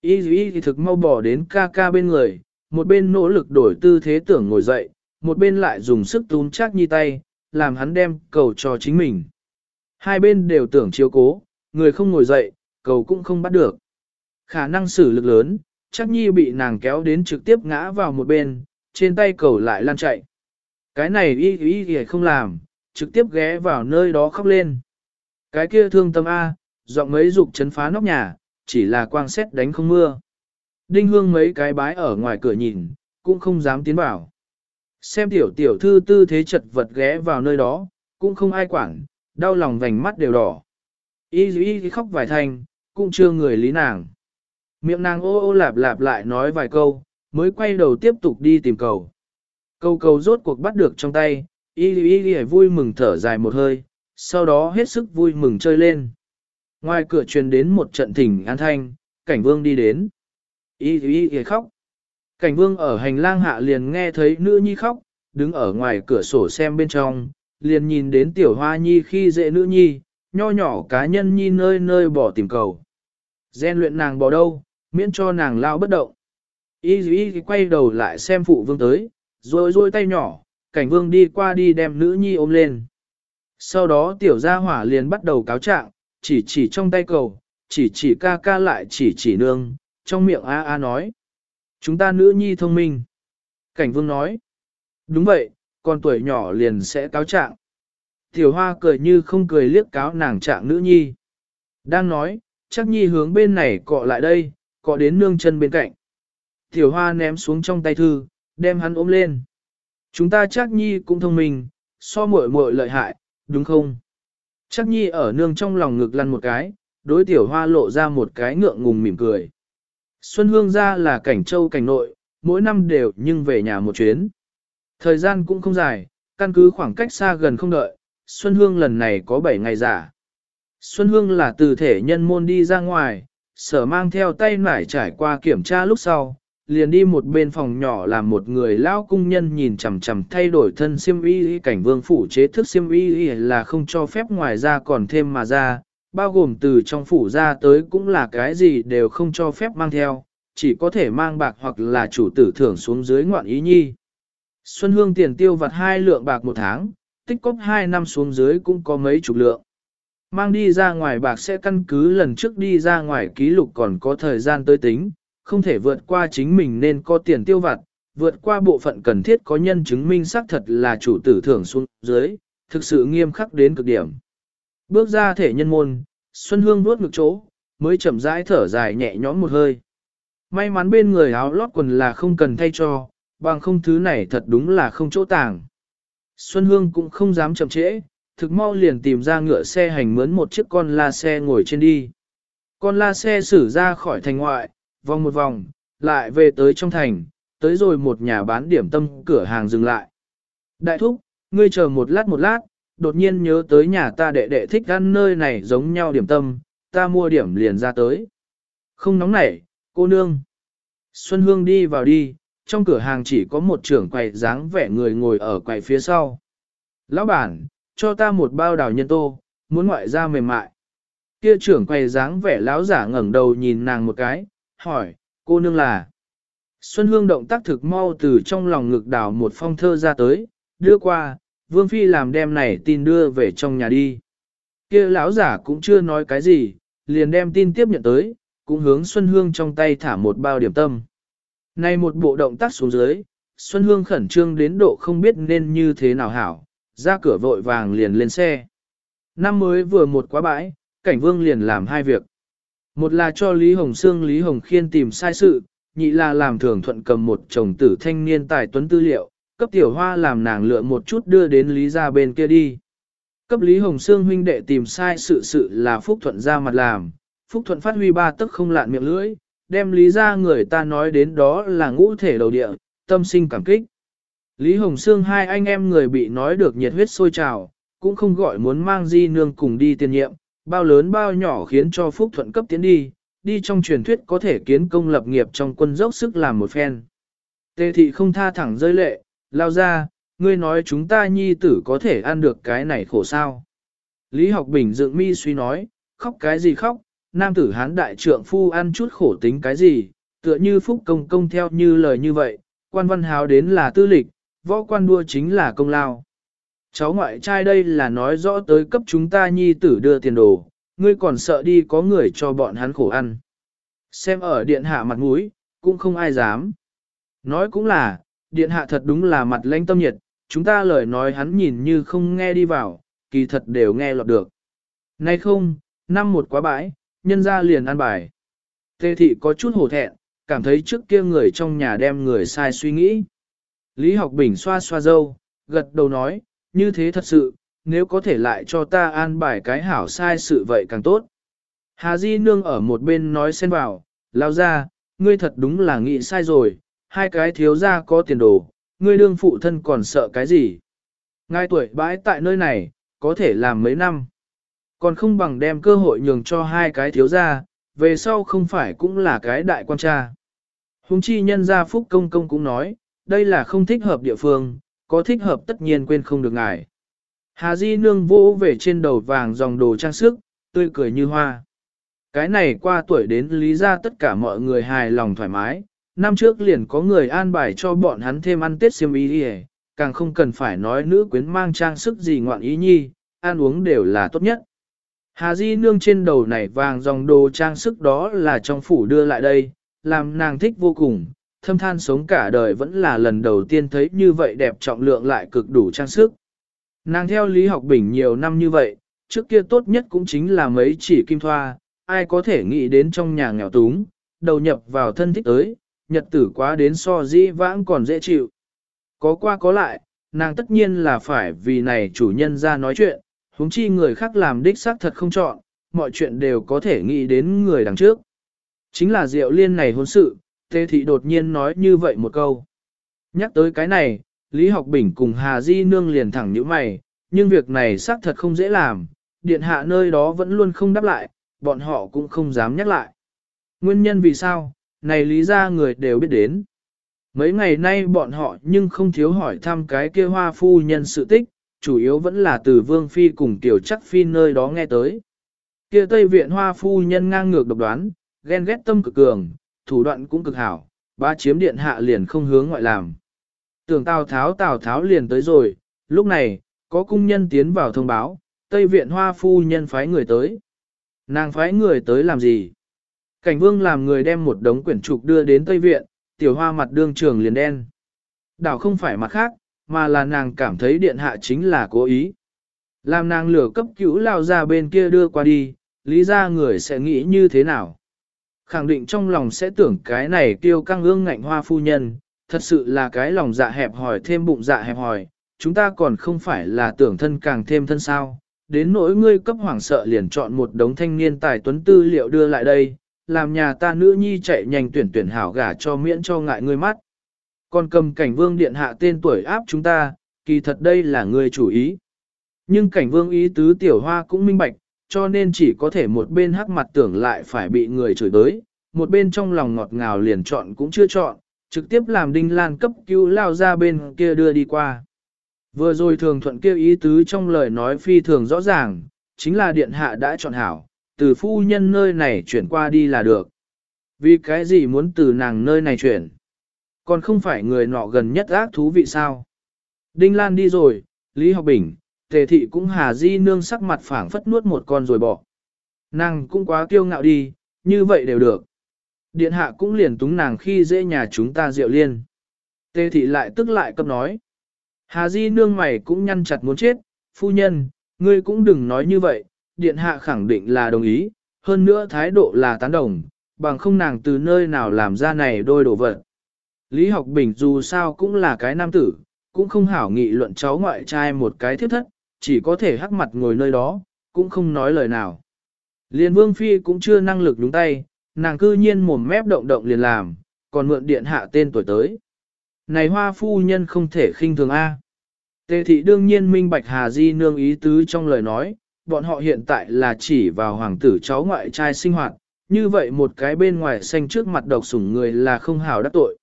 Y y thì thực mau bỏ đến ca ca bên người, một bên nỗ lực đổi tư thế tưởng ngồi dậy, một bên lại dùng sức túm chắc nhi tay, làm hắn đem cầu cho chính mình. Hai bên đều tưởng chiếu cố, người không ngồi dậy, cầu cũng không bắt được. Khả năng xử lực lớn, chắc nhi bị nàng kéo đến trực tiếp ngã vào một bên, trên tay cầu lại lan chạy. Cái này y y y không làm, trực tiếp ghé vào nơi đó khóc lên. Cái kia thương tâm A, giọng mấy dục chấn phá nóc nhà, chỉ là quang xét đánh không mưa. Đinh hương mấy cái bái ở ngoài cửa nhìn, cũng không dám tiến vào. Xem tiểu tiểu thư tư thế chật vật ghé vào nơi đó, cũng không ai quản, đau lòng vành mắt đều đỏ. Y y khóc vài thanh, cũng chưa người lý nàng. Miệng nàng ô ô lạp lạp lại nói vài câu, mới quay đầu tiếp tục đi tìm cầu. cầu cầu rốt cuộc bắt được trong tay, y y y vui mừng thở dài một hơi, sau đó hết sức vui mừng chơi lên. Ngoài cửa truyền đến một trận thỉnh an thanh, cảnh vương đi đến. Y y y khóc. Cảnh vương ở hành lang hạ liền nghe thấy nữ nhi khóc, đứng ở ngoài cửa sổ xem bên trong, liền nhìn đến tiểu hoa nhi khi dễ nữ nhi, nho nhỏ cá nhân nhi nơi nơi bỏ tìm cầu. Gen luyện nàng bỏ đâu, miễn cho nàng lao bất động. Y y quay đầu lại xem phụ vương tới, rồi rôi tay nhỏ, cảnh vương đi qua đi đem nữ nhi ôm lên. Sau đó tiểu gia hỏa liền bắt đầu cáo trạng, chỉ chỉ trong tay cầu, chỉ chỉ ca ca lại chỉ chỉ nương, trong miệng a a nói. Chúng ta nữ nhi thông minh. Cảnh vương nói. Đúng vậy, con tuổi nhỏ liền sẽ cáo trạng. Tiểu hoa cười như không cười liếc cáo nàng trạng nữ nhi. Đang nói, chắc nhi hướng bên này cọ lại đây, cọ đến nương chân bên cạnh. Tiểu hoa ném xuống trong tay thư, đem hắn ôm lên. Chúng ta chắc nhi cũng thông minh, so muội muội lợi hại, đúng không? Chắc nhi ở nương trong lòng ngực lăn một cái, đối tiểu hoa lộ ra một cái ngượng ngùng mỉm cười. Xuân Hương ra là cảnh châu cảnh nội, mỗi năm đều nhưng về nhà một chuyến. Thời gian cũng không dài, căn cứ khoảng cách xa gần không đợi, Xuân Hương lần này có 7 ngày giả. Xuân Hương là từ thể nhân môn đi ra ngoài, sở mang theo tay nải trải qua kiểm tra lúc sau, liền đi một bên phòng nhỏ làm một người lão cung nhân nhìn chằm chằm thay đổi thân siêm y cảnh vương phủ chế thức siêm y là không cho phép ngoài ra còn thêm mà ra, bao gồm từ trong phủ ra tới cũng là cái gì đều không cho phép mang theo, chỉ có thể mang bạc hoặc là chủ tử thưởng xuống dưới ngoạn ý nhi. Xuân Hương tiền tiêu vặt hai lượng bạc một tháng, tích cóp hai năm xuống dưới cũng có mấy chục lượng. Mang đi ra ngoài bạc sẽ căn cứ lần trước đi ra ngoài ký lục còn có thời gian tới tính, không thể vượt qua chính mình nên có tiền tiêu vặt, vượt qua bộ phận cần thiết có nhân chứng minh xác thật là chủ tử thưởng xuống dưới, thực sự nghiêm khắc đến cực điểm. Bước ra thể nhân môn, Xuân Hương vuốt ngực chỗ, mới chậm rãi thở dài nhẹ nhõm một hơi. May mắn bên người áo lót quần là không cần thay cho, bằng không thứ này thật đúng là không chỗ tàng. Xuân Hương cũng không dám chậm trễ, thực mau liền tìm ra ngựa xe hành mướn một chiếc con la xe ngồi trên đi. Con la xe xử ra khỏi thành ngoại, vòng một vòng, lại về tới trong thành, tới rồi một nhà bán điểm tâm cửa hàng dừng lại. Đại thúc, ngươi chờ một lát một lát, đột nhiên nhớ tới nhà ta đệ đệ thích ăn nơi này giống nhau điểm tâm, ta mua điểm liền ra tới. Không nóng nảy, cô nương. Xuân Hương đi vào đi, trong cửa hàng chỉ có một trưởng quầy dáng vẻ người ngồi ở quầy phía sau. Lão bản, cho ta một bao đào nhân tô, muốn ngoại ra mềm mại. Kia trưởng quầy dáng vẻ lão giả ngẩng đầu nhìn nàng một cái, hỏi, cô nương là. Xuân Hương động tác thực mau từ trong lòng ngực đào một phong thơ ra tới, đưa qua, Vương Phi làm đem này tin đưa về trong nhà đi. kia lão giả cũng chưa nói cái gì, liền đem tin tiếp nhận tới, cũng hướng Xuân Hương trong tay thả một bao điểm tâm. Này một bộ động tác xuống dưới, Xuân Hương khẩn trương đến độ không biết nên như thế nào hảo, ra cửa vội vàng liền lên xe. Năm mới vừa một quá bãi, cảnh vương liền làm hai việc. Một là cho Lý Hồng Sương Lý Hồng Khiên tìm sai sự, nhị là làm thường thuận cầm một chồng tử thanh niên tài tuấn tư liệu, cấp tiểu hoa làm nàng lựa một chút đưa đến Lý ra bên kia đi. Cấp Lý Hồng Sương huynh đệ tìm sai sự sự là Phúc Thuận ra mặt làm, Phúc Thuận phát huy ba tức không lạn miệng lưỡi, đem Lý ra người ta nói đến đó là ngũ thể đầu địa, tâm sinh cảm kích. Lý Hồng Sương hai anh em người bị nói được nhiệt huyết sôi trào, cũng không gọi muốn mang di nương cùng đi tiền nhiệm, bao lớn bao nhỏ khiến cho Phúc Thuận cấp tiến đi, đi trong truyền thuyết có thể kiến công lập nghiệp trong quân dốc sức làm một phen. Tề thị không tha thẳng rơi lệ, lao ra, ngươi nói chúng ta nhi tử có thể ăn được cái này khổ sao. Lý học bình dựng mi suy nói, khóc cái gì khóc, nam tử hán đại trượng phu ăn chút khổ tính cái gì, tựa như phúc công công theo như lời như vậy, quan văn hào đến là tư lịch, võ quan đua chính là công lao. Cháu ngoại trai đây là nói rõ tới cấp chúng ta nhi tử đưa tiền đồ, ngươi còn sợ đi có người cho bọn hắn khổ ăn. Xem ở điện hạ mặt mũi, cũng không ai dám. Nói cũng là, điện hạ thật đúng là mặt lãnh tâm nhiệt, chúng ta lời nói hắn nhìn như không nghe đi vào, kỳ thật đều nghe lọt được. Nay không, năm một quá bãi, nhân ra liền ăn bài. Tê thị có chút hổ thẹn, cảm thấy trước kia người trong nhà đem người sai suy nghĩ. Lý học bình xoa xoa dâu, gật đầu nói, như thế thật sự, nếu có thể lại cho ta an bài cái hảo sai sự vậy càng tốt. Hà Di Nương ở một bên nói xen vào, lao ra, ngươi thật đúng là nghĩ sai rồi, hai cái thiếu gia có tiền đồ, ngươi đương phụ thân còn sợ cái gì. Ngài tuổi bãi tại nơi này, có thể làm mấy năm. Còn không bằng đem cơ hội nhường cho hai cái thiếu gia, về sau không phải cũng là cái đại quan cha. Hùng chi nhân gia Phúc Công Công cũng nói, đây là không thích hợp địa phương, có thích hợp tất nhiên quên không được ngài. Hà Di nương vỗ về trên đầu vàng dòng đồ trang sức, tươi cười như hoa. Cái này qua tuổi đến lý ra tất cả mọi người hài lòng thoải mái, năm trước liền có người an bài cho bọn hắn thêm ăn tết xiêm y đi càng không cần phải nói nữ quyến mang trang sức gì ngoạn ý nhi, ăn uống đều là tốt nhất. Hà Di nương trên đầu này vàng dòng đồ trang sức đó là trong phủ đưa lại đây, làm nàng thích vô cùng, thâm than sống cả đời vẫn là lần đầu tiên thấy như vậy đẹp trọng lượng lại cực đủ trang sức. Nàng theo lý học bình nhiều năm như vậy, trước kia tốt nhất cũng chính là mấy chỉ kim thoa, ai có thể nghĩ đến trong nhà nghèo túng, đầu nhập vào thân thích tới, nhật tử quá đến so dĩ vãng còn dễ chịu. Có qua có lại, nàng tất nhiên là phải vì này chủ nhân ra nói chuyện, huống chi người khác làm đích xác thật không chọn, mọi chuyện đều có thể nghĩ đến người đằng trước. Chính là Diệu Liên này hôn sự, Tê Thị đột nhiên nói như vậy một câu. Nhắc tới cái này, Lý Học Bình cùng Hà Di Nương liền thẳng như mày, nhưng việc này xác thật không dễ làm, điện hạ nơi đó vẫn luôn không đáp lại, bọn họ cũng không dám nhắc lại. Nguyên nhân vì sao, này lý ra người đều biết đến. Mấy ngày nay bọn họ nhưng không thiếu hỏi thăm cái kia hoa phu nhân sự tích, chủ yếu vẫn là từ Vương Phi cùng Tiểu Chắc Phi nơi đó nghe tới. Kia Tây Viện hoa phu nhân ngang ngược độc đoán, ghen ghét tâm cực cường, thủ đoạn cũng cực hảo, ba chiếm điện hạ liền không hướng ngoại làm. Tưởng Tào Tháo Tào Tháo liền tới rồi, lúc này, có cung nhân tiến vào thông báo, Tây Viện hoa phu nhân phái người tới. Nàng phái người tới làm gì? Cảnh vương làm người đem một đống quyển trục đưa đến Tây Viện, tiểu hoa mặt đương trường liền đen. Đảo không phải mặt khác, mà là nàng cảm thấy điện hạ chính là cố ý. Làm nàng lửa cấp cứu lao ra bên kia đưa qua đi, lý ra người sẽ nghĩ như thế nào? Khẳng định trong lòng sẽ tưởng cái này tiêu căng ương ngạnh hoa phu nhân, thật sự là cái lòng dạ hẹp hòi thêm bụng dạ hẹp hòi, chúng ta còn không phải là tưởng thân càng thêm thân sao. Đến nỗi ngươi cấp hoảng sợ liền chọn một đống thanh niên tài tuấn tư liệu đưa lại đây, làm nhà ta nữ nhi chạy nhanh tuyển tuyển hảo gả cho miễn cho ngại ngươi mắt. Còn cầm cảnh vương điện hạ tên tuổi áp chúng ta, kỳ thật đây là người chủ ý. Nhưng cảnh vương ý tứ tiểu hoa cũng minh bạch, cho nên chỉ có thể một bên hắc mặt tưởng lại phải bị người chửi tới, một bên trong lòng ngọt ngào liền chọn cũng chưa chọn, trực tiếp làm đinh lan cấp cứu lao ra bên kia đưa đi qua. Vừa rồi thường thuận kêu ý tứ trong lời nói phi thường rõ ràng, chính là điện hạ đã chọn hảo, từ phu nhân nơi này chuyển qua đi là được. Vì cái gì muốn từ nàng nơi này chuyển? Còn không phải người nọ gần nhất ác thú vị sao? Đinh Lan đi rồi, Lý Học Bình, Tề Thị cũng Hà Di nương sắc mặt phảng phất nuốt một con rồi bỏ. Nàng cũng quá kiêu ngạo đi, như vậy đều được. Điện hạ cũng liền túng nàng khi dễ nhà chúng ta rượu liên. Tề Thị lại tức lại cấp nói. Hà Di nương mày cũng nhăn chặt muốn chết, phu nhân, ngươi cũng đừng nói như vậy, điện hạ khẳng định là đồng ý, hơn nữa thái độ là tán đồng, bằng không nàng từ nơi nào làm ra này đôi đồ vật. Lý học bình dù sao cũng là cái nam tử, cũng không hảo nghị luận cháu ngoại trai một cái thiết thất, chỉ có thể hắc mặt ngồi nơi đó, cũng không nói lời nào. Liên vương phi cũng chưa năng lực đúng tay, nàng cư nhiên mồm mép động động liền làm, còn mượn điện hạ tên tuổi tới. Này hoa phu nhân không thể khinh thường A. Tề thị đương nhiên minh bạch Hà Di nương ý tứ trong lời nói, bọn họ hiện tại là chỉ vào hoàng tử cháu ngoại trai sinh hoạt, như vậy một cái bên ngoài xanh trước mặt độc sủng người là không hảo đắc tội.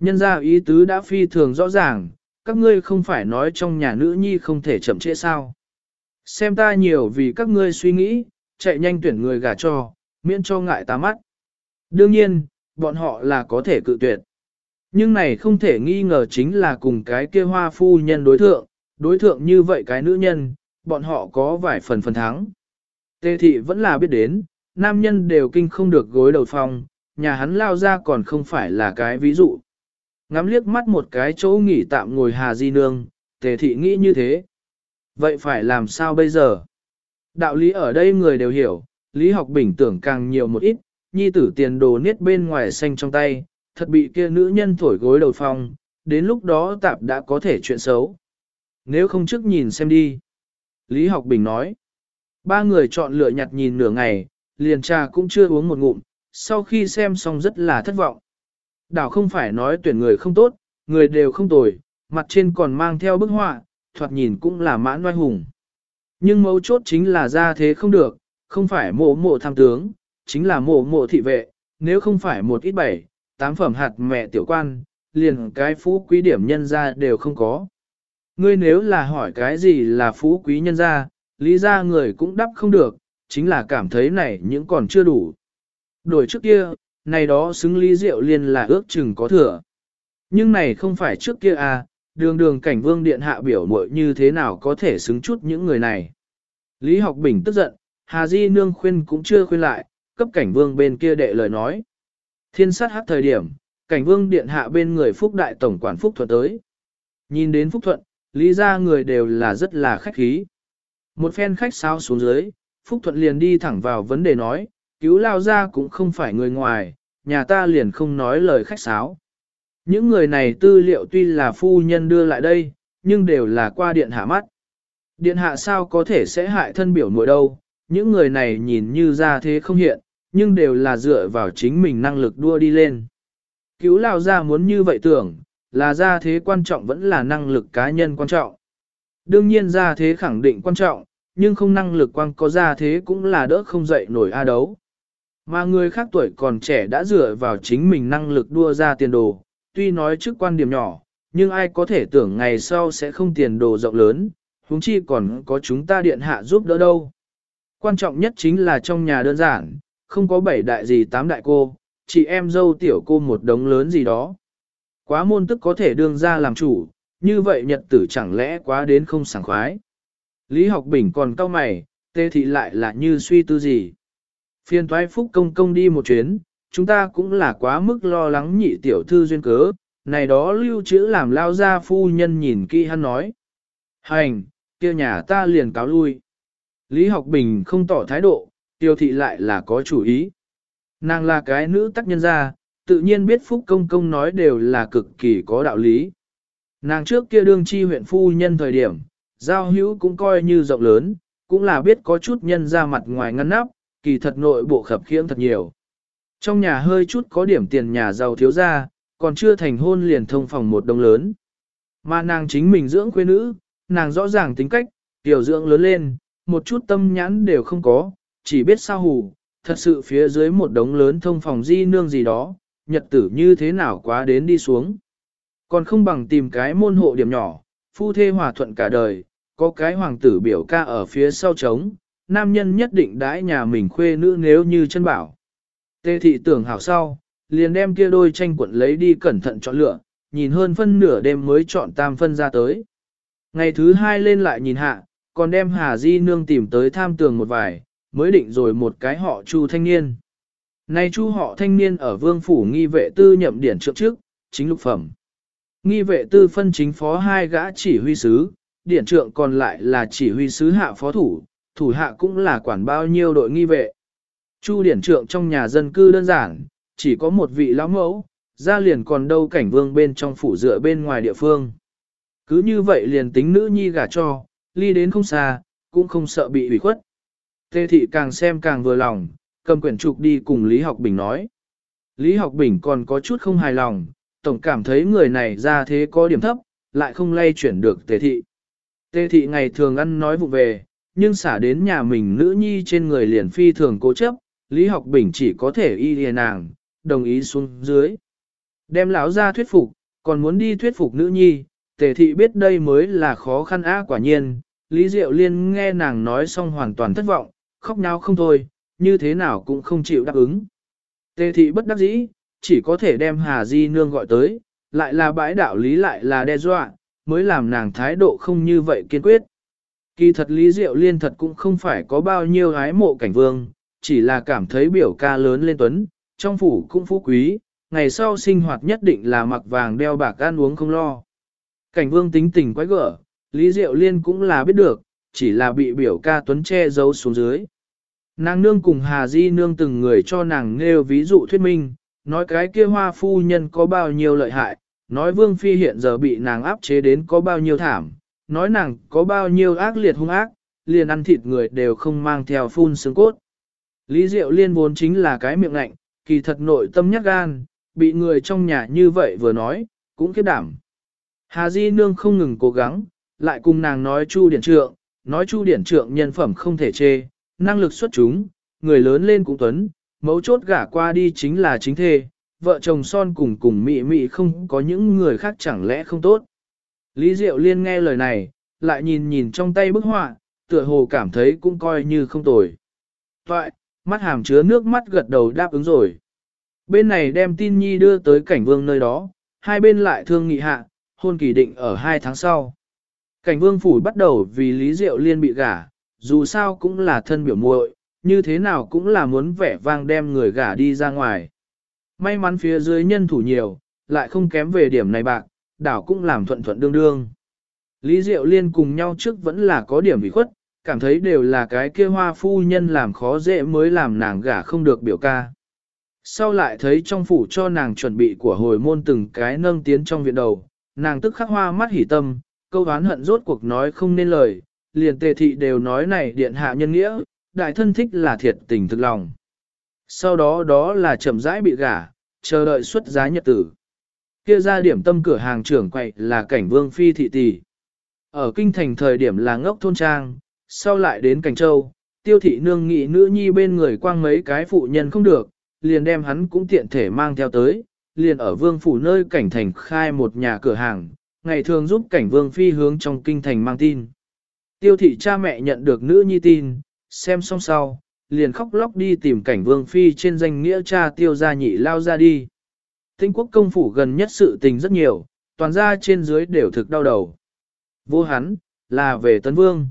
Nhân ra ý tứ đã phi thường rõ ràng, các ngươi không phải nói trong nhà nữ nhi không thể chậm trễ sao. Xem ta nhiều vì các ngươi suy nghĩ, chạy nhanh tuyển người gả cho, miễn cho ngại ta mắt. Đương nhiên, bọn họ là có thể cự tuyệt. Nhưng này không thể nghi ngờ chính là cùng cái kia hoa phu nhân đối thượng, đối thượng như vậy cái nữ nhân, bọn họ có vài phần phần thắng. Tê thị vẫn là biết đến, nam nhân đều kinh không được gối đầu phòng, nhà hắn lao ra còn không phải là cái ví dụ. Ngắm liếc mắt một cái chỗ nghỉ tạm ngồi Hà Di Nương, tề thị nghĩ như thế. Vậy phải làm sao bây giờ? Đạo lý ở đây người đều hiểu, lý học bình tưởng càng nhiều một ít, nhi tử tiền đồ niết bên ngoài xanh trong tay, thật bị kia nữ nhân thổi gối đầu phòng, đến lúc đó tạp đã có thể chuyện xấu. Nếu không trước nhìn xem đi. Lý Học Bình nói. Ba người chọn lựa nhặt nhìn nửa ngày, liền trà cũng chưa uống một ngụm, sau khi xem xong rất là thất vọng. Đảo không phải nói tuyển người không tốt, người đều không tồi, mặt trên còn mang theo bức họa, thoạt nhìn cũng là mãn oai hùng. Nhưng mấu chốt chính là ra thế không được, không phải mộ mộ tham tướng, chính là mộ mộ thị vệ, nếu không phải một ít bảy, tám phẩm hạt mẹ tiểu quan, liền cái phú quý điểm nhân ra đều không có. Ngươi nếu là hỏi cái gì là phú quý nhân gia, lý ra người cũng đắp không được, chính là cảm thấy này những còn chưa đủ. Đổi trước kia, này đó xứng lý diệu liên là ước chừng có thừa. Nhưng này không phải trước kia à, đường đường cảnh vương điện hạ biểu muội như thế nào có thể xứng chút những người này. Lý học bình tức giận, Hà Di nương khuyên cũng chưa khuyên lại, cấp cảnh vương bên kia đệ lời nói. Thiên sát hát thời điểm, cảnh vương điện hạ bên người phúc đại tổng quản phúc thuận tới. Nhìn đến phúc thuận, lý ra người đều là rất là khách khí. Một phen khách sao xuống dưới, phúc thuận liền đi thẳng vào vấn đề nói, cứu lao ra cũng không phải người ngoài, nhà ta liền không nói lời khách sáo. Những người này tư liệu tuy là phu nhân đưa lại đây, nhưng đều là qua điện hạ mắt. Điện hạ sao có thể sẽ hại thân biểu muội đâu, những người này nhìn như ra thế không hiện, nhưng đều là dựa vào chính mình năng lực đua đi lên. Cứu lao ra muốn như vậy tưởng, là gia thế quan trọng vẫn là năng lực cá nhân quan trọng. Đương nhiên gia thế khẳng định quan trọng, nhưng không năng lực quan có gia thế cũng là đỡ không dậy nổi a đấu. Mà người khác tuổi còn trẻ đã dựa vào chính mình năng lực đua ra tiền đồ, tuy nói trước quan điểm nhỏ, nhưng ai có thể tưởng ngày sau sẽ không tiền đồ rộng lớn, huống chi còn có chúng ta điện hạ giúp đỡ đâu. Quan trọng nhất chính là trong nhà đơn giản, không có bảy đại gì tám đại cô, chị em dâu tiểu cô một đống lớn gì đó. Quá môn tức có thể đương ra làm chủ, như vậy nhật tử chẳng lẽ quá đến không sảng khoái. Lý học bình còn cao mày, tê thị lại là như suy tư gì. Phiên thoái phúc công công đi một chuyến, chúng ta cũng là quá mức lo lắng nhị tiểu thư duyên cớ, này đó lưu trữ làm lao ra phu nhân nhìn kỹ hắn nói. Hành, kia nhà ta liền cáo lui. Lý học bình không tỏ thái độ, tiêu thị lại là có chủ ý. Nàng là cái nữ tác nhân gia, tự nhiên biết phúc công công nói đều là cực kỳ có đạo lý. Nàng trước kia đương chi huyện phu nhân thời điểm, giao hữu cũng coi như rộng lớn, cũng là biết có chút nhân ra mặt ngoài ngăn nắp, kỳ thật nội bộ khập khiễng thật nhiều. Trong nhà hơi chút có điểm tiền nhà giàu thiếu ra, còn chưa thành hôn liền thông phòng một đồng lớn. Mà nàng chính mình dưỡng quê nữ, nàng rõ ràng tính cách, tiểu dưỡng lớn lên, một chút tâm nhãn đều không có, chỉ biết sao hù, thật sự phía dưới một đống lớn thông phòng di nương gì đó, nhật tử như thế nào quá đến đi xuống. Còn không bằng tìm cái môn hộ điểm nhỏ, phu thê hòa thuận cả đời, có cái hoàng tử biểu ca ở phía sau trống, nam nhân nhất định đãi nhà mình khuê nữ nếu như chân bảo. Tê thị tưởng hảo sau, liền đem kia đôi tranh quận lấy đi cẩn thận chọn lựa, nhìn hơn phân nửa đêm mới chọn tam phân ra tới. Ngày thứ hai lên lại nhìn hạ, còn đem Hà Di Nương tìm tới tham tường một vài, mới định rồi một cái họ Chu thanh niên. Nay Chu họ thanh niên ở vương phủ nghi vệ tư nhậm điển trượng trước, chính lục phẩm. Nghi vệ tư phân chính phó hai gã chỉ huy sứ, điển trượng còn lại là chỉ huy sứ hạ phó thủ, thủ hạ cũng là quản bao nhiêu đội nghi vệ. Chu điển trượng trong nhà dân cư đơn giản, chỉ có một vị lão mẫu, ra liền còn đâu cảnh vương bên trong phủ dựa bên ngoài địa phương. Cứ như vậy liền tính nữ nhi gả cho, ly đến không xa, cũng không sợ bị ủy khuất. Tê thị càng xem càng vừa lòng, cầm quyển trục đi cùng Lý Học Bình nói. Lý Học Bình còn có chút không hài lòng, tổng cảm thấy người này ra thế có điểm thấp, lại không lay chuyển được tề thị. Tề thị ngày thường ăn nói vụ về, nhưng xả đến nhà mình nữ nhi trên người liền phi thường cố chấp, Lý Học Bình chỉ có thể y lìa nàng, đồng ý xuống dưới. Đem lão ra thuyết phục, còn muốn đi thuyết phục nữ nhi, tề thị biết đây mới là khó khăn á quả nhiên, Lý Diệu Liên nghe nàng nói xong hoàn toàn thất vọng, khóc nhau không thôi, như thế nào cũng không chịu đáp ứng. Tề thị bất đắc dĩ, chỉ có thể đem Hà Di Nương gọi tới, lại là bãi đạo lý lại là đe dọa, mới làm nàng thái độ không như vậy kiên quyết. Kỳ thật Lý Diệu Liên thật cũng không phải có bao nhiêu ái mộ cảnh vương, chỉ là cảm thấy biểu ca lớn lên tuấn, trong phủ cũng phú quý, ngày sau sinh hoạt nhất định là mặc vàng đeo bạc ăn uống không lo. Cảnh vương tính tình quái gở, Lý Diệu Liên cũng là biết được, chỉ là bị biểu ca tuấn che giấu xuống dưới. Nàng nương cùng Hà Di nương từng người cho nàng nêu ví dụ thuyết minh, nói cái kia hoa phu nhân có bao nhiêu lợi hại, nói vương phi hiện giờ bị nàng áp chế đến có bao nhiêu thảm, nói nàng có bao nhiêu ác liệt hung ác, liền ăn thịt người đều không mang theo phun xương cốt. Lý Diệu Liên vốn chính là cái miệng lạnh, kỳ thật nội tâm nhát gan, bị người trong nhà như vậy vừa nói, cũng kiếp đảm. Hà Di Nương không ngừng cố gắng, lại cùng nàng nói Chu Điển Trượng, nói Chu Điển Trượng nhân phẩm không thể chê, năng lực xuất chúng, người lớn lên cũng tuấn, mấu chốt gả qua đi chính là chính thê, vợ chồng son cùng cùng mị mị không có những người khác chẳng lẽ không tốt. Lý Diệu Liên nghe lời này, lại nhìn nhìn trong tay bức họa, tựa hồ cảm thấy cũng coi như không tồi. Toại, mắt hàm chứa nước mắt gật đầu đáp ứng rồi. Bên này đem tin nhi đưa tới cảnh vương nơi đó, hai bên lại thương nghị hạ, hôn kỳ định ở hai tháng sau. Cảnh vương phủ bắt đầu vì Lý Diệu Liên bị gả, dù sao cũng là thân biểu muội, như thế nào cũng là muốn vẻ vang đem người gả đi ra ngoài. May mắn phía dưới nhân thủ nhiều, lại không kém về điểm này bạc, đảo cũng làm thuận thuận đương đương. Lý Diệu Liên cùng nhau trước vẫn là có điểm bị khuất, cảm thấy đều là cái kia hoa phu nhân làm khó dễ mới làm nàng gả không được biểu ca. Sau lại thấy trong phủ cho nàng chuẩn bị của hồi môn từng cái nâng tiến trong viện đầu, nàng tức khắc hoa mắt hỉ tâm, câu oán hận rốt cuộc nói không nên lời, liền tề thị đều nói này điện hạ nhân nghĩa, đại thân thích là thiệt tình thực lòng. Sau đó đó là chậm rãi bị gả, chờ đợi xuất giá nhật tử. Kia ra điểm tâm cửa hàng trưởng quậy là cảnh vương phi thị tỷ. Ở kinh thành thời điểm là ngốc thôn trang, sau lại đến cảnh châu, tiêu thị nương nghị nữ nhi bên người quang mấy cái phụ nhân không được, liền đem hắn cũng tiện thể mang theo tới, liền ở vương phủ nơi cảnh thành khai một nhà cửa hàng, ngày thường giúp cảnh vương phi hướng trong kinh thành mang tin. Tiêu thị cha mẹ nhận được nữ nhi tin, xem xong sau, liền khóc lóc đi tìm cảnh vương phi trên danh nghĩa cha tiêu gia nhị lao ra đi. Tinh quốc công phủ gần nhất sự tình rất nhiều, toàn gia trên dưới đều thực đau đầu. Vô hắn, là về Tấn Vương.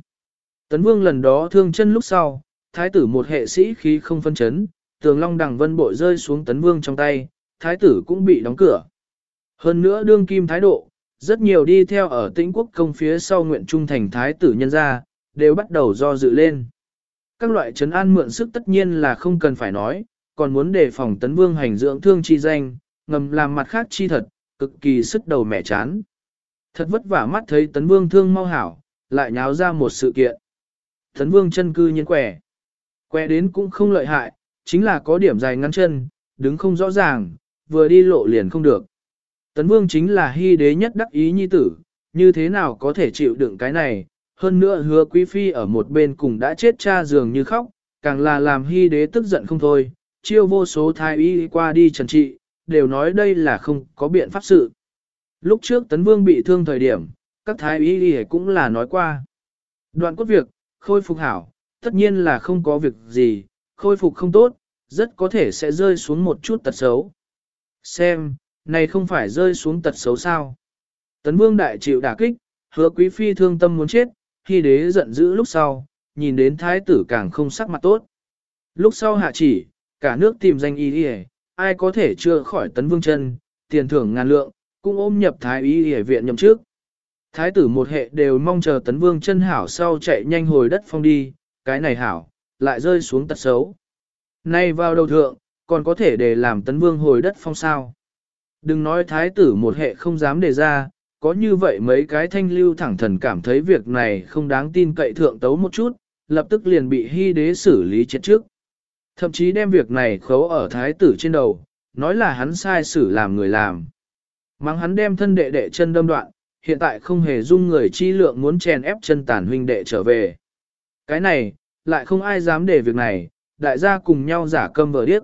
Tấn Vương lần đó thương chân lúc sau, thái tử một hệ sĩ khí không phân chấn, tường long đằng vân bội rơi xuống Tấn Vương trong tay, thái tử cũng bị đóng cửa. Hơn nữa đương kim thái độ, rất nhiều đi theo ở tĩnh quốc công phía sau nguyện trung thành thái tử nhân gia, đều bắt đầu do dự lên. Các loại trấn an mượn sức tất nhiên là không cần phải nói, còn muốn đề phòng tấn vương hành dưỡng thương chi danh, ngầm làm mặt khác chi thật, cực kỳ sức đầu mẻ chán. Thật vất vả mắt thấy tấn vương thương mau hảo, lại nháo ra một sự kiện. Tấn vương chân cư nhiên quẻ. Quẻ đến cũng không lợi hại, chính là có điểm dài ngắn chân, đứng không rõ ràng, vừa đi lộ liền không được. Tấn vương chính là hy đế nhất đắc ý nhi tử, như thế nào có thể chịu đựng cái này, hơn nữa hứa quý phi ở một bên cùng đã chết cha dường như khóc, càng là làm hy đế tức giận không thôi, chiêu vô số thái y qua đi trần trị, đều nói đây là không có biện pháp sự. Lúc trước tấn vương bị thương thời điểm, các thái y cũng là nói qua. Đoạn cốt việc, khôi phục hảo, tất nhiên là không có việc gì, khôi phục không tốt, rất có thể sẽ rơi xuống một chút tật xấu. Xem, này không phải rơi xuống tật xấu sao. Tấn vương đại chịu đả kích, hứa quý phi thương tâm muốn chết, khi đế giận dữ lúc sau, nhìn đến thái tử càng không sắc mặt tốt. Lúc sau hạ chỉ, cả nước tìm danh y y ai có thể chưa khỏi tấn vương chân, tiền thưởng ngàn lượng, cũng ôm nhập thái y y viện nhậm trước. Thái tử một hệ đều mong chờ tấn vương chân hảo sau chạy nhanh hồi đất phong đi, cái này hảo, lại rơi xuống tật xấu. Nay vào đầu thượng, còn có thể để làm tấn vương hồi đất phong sao. Đừng nói thái tử một hệ không dám đề ra, có như vậy mấy cái thanh lưu thẳng thần cảm thấy việc này không đáng tin cậy thượng tấu một chút, lập tức liền bị hy đế xử lý chết trước. Thậm chí đem việc này khấu ở thái tử trên đầu, nói là hắn sai xử làm người làm. Mang hắn đem thân đệ đệ chân đâm đoạn, hiện tại không hề dung người chi lượng muốn chèn ép chân tàn huynh đệ trở về. Cái này, lại không ai dám để việc này, đại gia cùng nhau giả câm vờ điếc.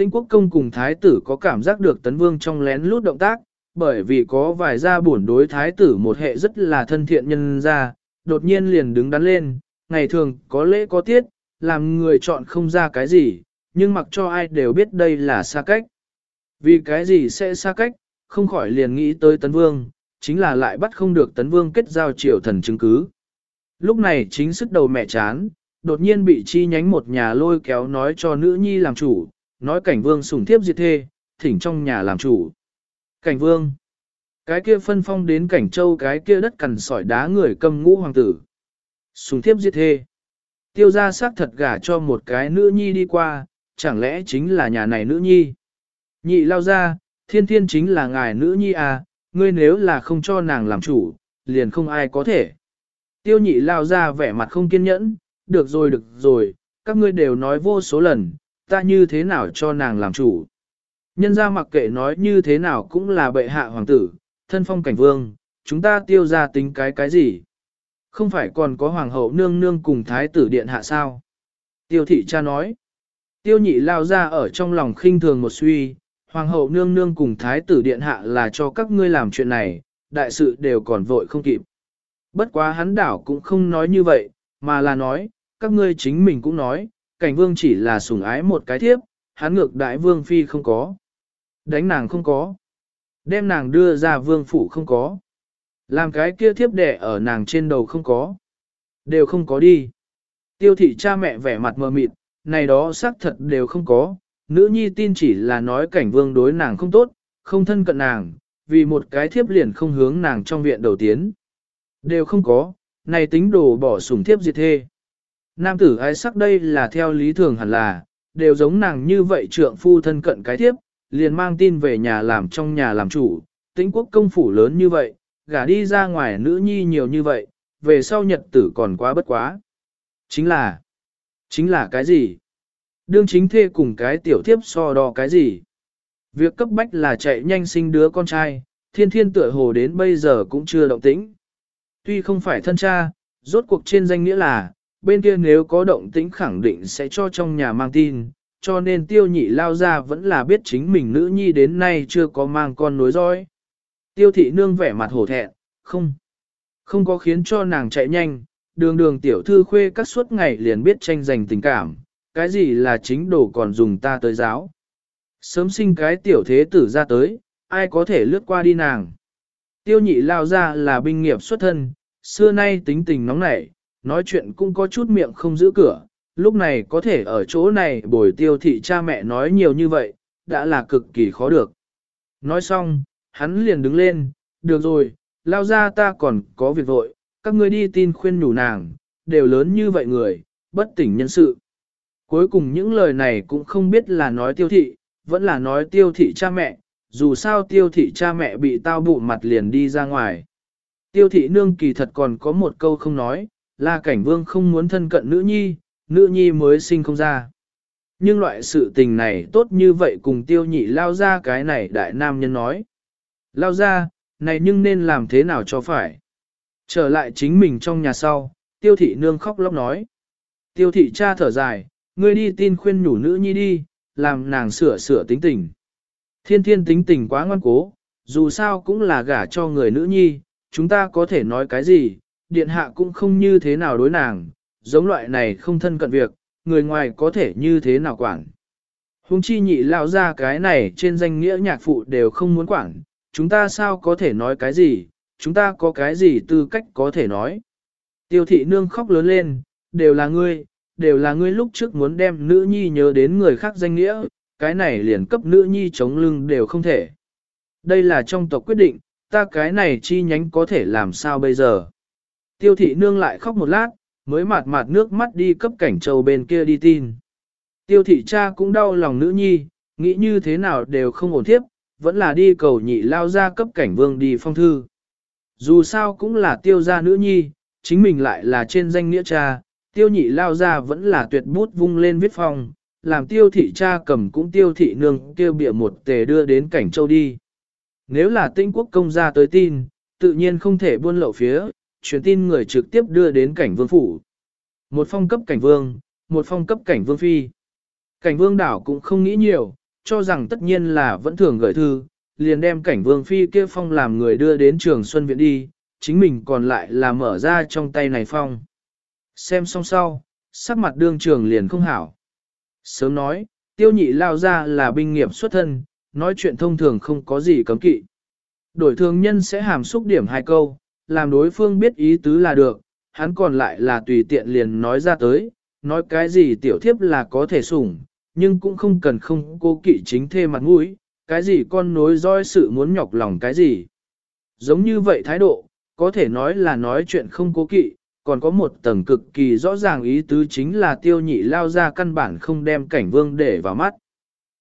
Tinh quốc công cùng thái tử có cảm giác được tấn vương trong lén lút động tác, bởi vì có vài gia buồn đối thái tử một hệ rất là thân thiện nhân ra, đột nhiên liền đứng đắn lên, ngày thường có lễ có tiết, làm người chọn không ra cái gì, nhưng mặc cho ai đều biết đây là xa cách. Vì cái gì sẽ xa cách, không khỏi liền nghĩ tới tấn vương, chính là lại bắt không được tấn vương kết giao triều thần chứng cứ. Lúc này chính sức đầu mẹ chán, đột nhiên bị chi nhánh một nhà lôi kéo nói cho nữ nhi làm chủ, nói cảnh vương sủng thiếp diệt thê, thỉnh trong nhà làm chủ. Cảnh vương. Cái kia phân phong đến cảnh châu cái kia đất cằn sỏi đá người cầm ngũ hoàng tử. Sùng thiếp diệt thê. tiêu gia xác thật gả cho một cái nữ nhi đi qua, chẳng lẽ chính là nhà này nữ nhi. Nhị lao ra, thiên thiên chính là ngài nữ nhi à, ngươi nếu là không cho nàng làm chủ, liền không ai có thể. Tiêu nhị lao ra vẻ mặt không kiên nhẫn, được rồi được rồi, các ngươi đều nói vô số lần, ta như thế nào cho nàng làm chủ. Nhân ra mặc kệ nói như thế nào cũng là bệ hạ hoàng tử, thân phong cảnh vương, chúng ta tiêu ra tính cái cái gì. Không phải còn có hoàng hậu nương nương cùng thái tử điện hạ sao? Tiêu thị cha nói. Tiêu nhị lao ra ở trong lòng khinh thường một suy, hoàng hậu nương nương cùng thái tử điện hạ là cho các ngươi làm chuyện này, đại sự đều còn vội không kịp. Bất quá hắn đảo cũng không nói như vậy, mà là nói, các ngươi chính mình cũng nói, cảnh vương chỉ là sủng ái một cái thiếp, hắn ngược đại vương phi không có. Đánh nàng không có. Đem nàng đưa ra vương phủ không có. Làm cái kia thiếp đẻ ở nàng trên đầu không có. Đều không có đi. Tiêu thị cha mẹ vẻ mặt mờ mịt, này đó xác thật đều không có. Nữ nhi tin chỉ là nói cảnh vương đối nàng không tốt, không thân cận nàng, vì một cái thiếp liền không hướng nàng trong viện đầu tiến. Đều không có, này tính đồ bỏ sủng thiếp diệt thê. Nam tử ái sắc đây là theo lý thường hẳn là, đều giống nàng như vậy trượng phu thân cận cái thiếp, liền mang tin về nhà làm trong nhà làm chủ, tĩnh quốc công phủ lớn như vậy, gả đi ra ngoài nữ nhi nhiều như vậy, về sau nhật tử còn quá bất quá. Chính là, chính là cái gì? Đương chính thê cùng cái tiểu thiếp so đo cái gì? Việc cấp bách là chạy nhanh sinh đứa con trai, thiên thiên tựa hồ đến bây giờ cũng chưa động tĩnh. Tuy không phải thân cha, rốt cuộc trên danh nghĩa là, bên kia nếu có động tĩnh khẳng định sẽ cho trong nhà mang tin, cho nên tiêu nhị lao ra vẫn là biết chính mình nữ nhi đến nay chưa có mang con nối dõi. Tiêu thị nương vẻ mặt hổ thẹn, không, không có khiến cho nàng chạy nhanh, đường đường tiểu thư khuê các suốt ngày liền biết tranh giành tình cảm, cái gì là chính đồ còn dùng ta tới giáo. Sớm sinh cái tiểu thế tử ra tới, ai có thể lướt qua đi nàng. Tiêu nhị lao ra là binh nghiệp xuất thân, xưa nay tính tình nóng nảy, nói chuyện cũng có chút miệng không giữ cửa, lúc này có thể ở chỗ này bồi tiêu thị cha mẹ nói nhiều như vậy, đã là cực kỳ khó được. Nói xong, hắn liền đứng lên, được rồi, lao ra ta còn có việc vội, các ngươi đi tin khuyên nhủ nàng, đều lớn như vậy người, bất tỉnh nhân sự. Cuối cùng những lời này cũng không biết là nói tiêu thị, vẫn là nói tiêu thị cha mẹ, dù sao tiêu thị cha mẹ bị tao bụ mặt liền đi ra ngoài. Tiêu thị nương kỳ thật còn có một câu không nói, là cảnh vương không muốn thân cận nữ nhi, nữ nhi mới sinh không ra. Nhưng loại sự tình này tốt như vậy cùng tiêu nhị lao ra cái này đại nam nhân nói. Lao ra, này nhưng nên làm thế nào cho phải. Trở lại chính mình trong nhà sau, tiêu thị nương khóc lóc nói. Tiêu thị cha thở dài, ngươi đi tin khuyên nhủ nữ nhi đi, làm nàng sửa sửa tính tình. Thiên thiên tính tình quá ngoan cố, dù sao cũng là gả cho người nữ nhi, chúng ta có thể nói cái gì, điện hạ cũng không như thế nào đối nàng, giống loại này không thân cận việc, người ngoài có thể như thế nào quản. Hùng chi nhị lão ra cái này trên danh nghĩa nhạc phụ đều không muốn quản, chúng ta sao có thể nói cái gì, chúng ta có cái gì tư cách có thể nói. Tiêu thị nương khóc lớn lên, đều là ngươi, đều là ngươi lúc trước muốn đem nữ nhi nhớ đến người khác danh nghĩa, cái này liền cấp nữ nhi chống lưng đều không thể. Đây là trong tộc quyết định, ta cái này chi nhánh có thể làm sao bây giờ. Tiêu thị nương lại khóc một lát, mới mạt mạt nước mắt đi cấp cảnh châu bên kia đi tin. Tiêu thị cha cũng đau lòng nữ nhi, nghĩ như thế nào đều không ổn thiếp, vẫn là đi cầu nhị lao ra cấp cảnh vương đi phong thư. Dù sao cũng là tiêu gia nữ nhi, chính mình lại là trên danh nghĩa cha, tiêu nhị lao ra vẫn là tuyệt bút vung lên viết phong, làm tiêu thị cha cầm cũng tiêu thị nương tiêu bịa một tề đưa đến cảnh châu đi. Nếu là tinh quốc công gia tới tin, tự nhiên không thể buôn lậu phía, truyền tin người trực tiếp đưa đến cảnh vương phủ. Một phong cấp cảnh vương, một phong cấp cảnh vương phi. Cảnh vương đảo cũng không nghĩ nhiều, cho rằng tất nhiên là vẫn thường gửi thư, liền đem cảnh vương phi kia phong làm người đưa đến trường Xuân Viện đi, chính mình còn lại là mở ra trong tay này phong. Xem xong sau, sắc mặt đương trường liền không hảo. Sớm nói, tiêu nhị lao ra là binh nghiệp xuất thân, nói chuyện thông thường không có gì cấm kỵ. Đổi thường nhân sẽ hàm xúc điểm hai câu, làm đối phương biết ý tứ là được, hắn còn lại là tùy tiện liền nói ra tới, nói cái gì tiểu thiếp là có thể sủng, nhưng cũng không cần không cố kỵ chính thê mặt mũi, cái gì con nối roi sự muốn nhọc lòng cái gì. Giống như vậy thái độ, có thể nói là nói chuyện không cố kỵ, còn có một tầng cực kỳ rõ ràng ý tứ chính là tiêu nhị lao ra căn bản không đem cảnh vương để vào mắt.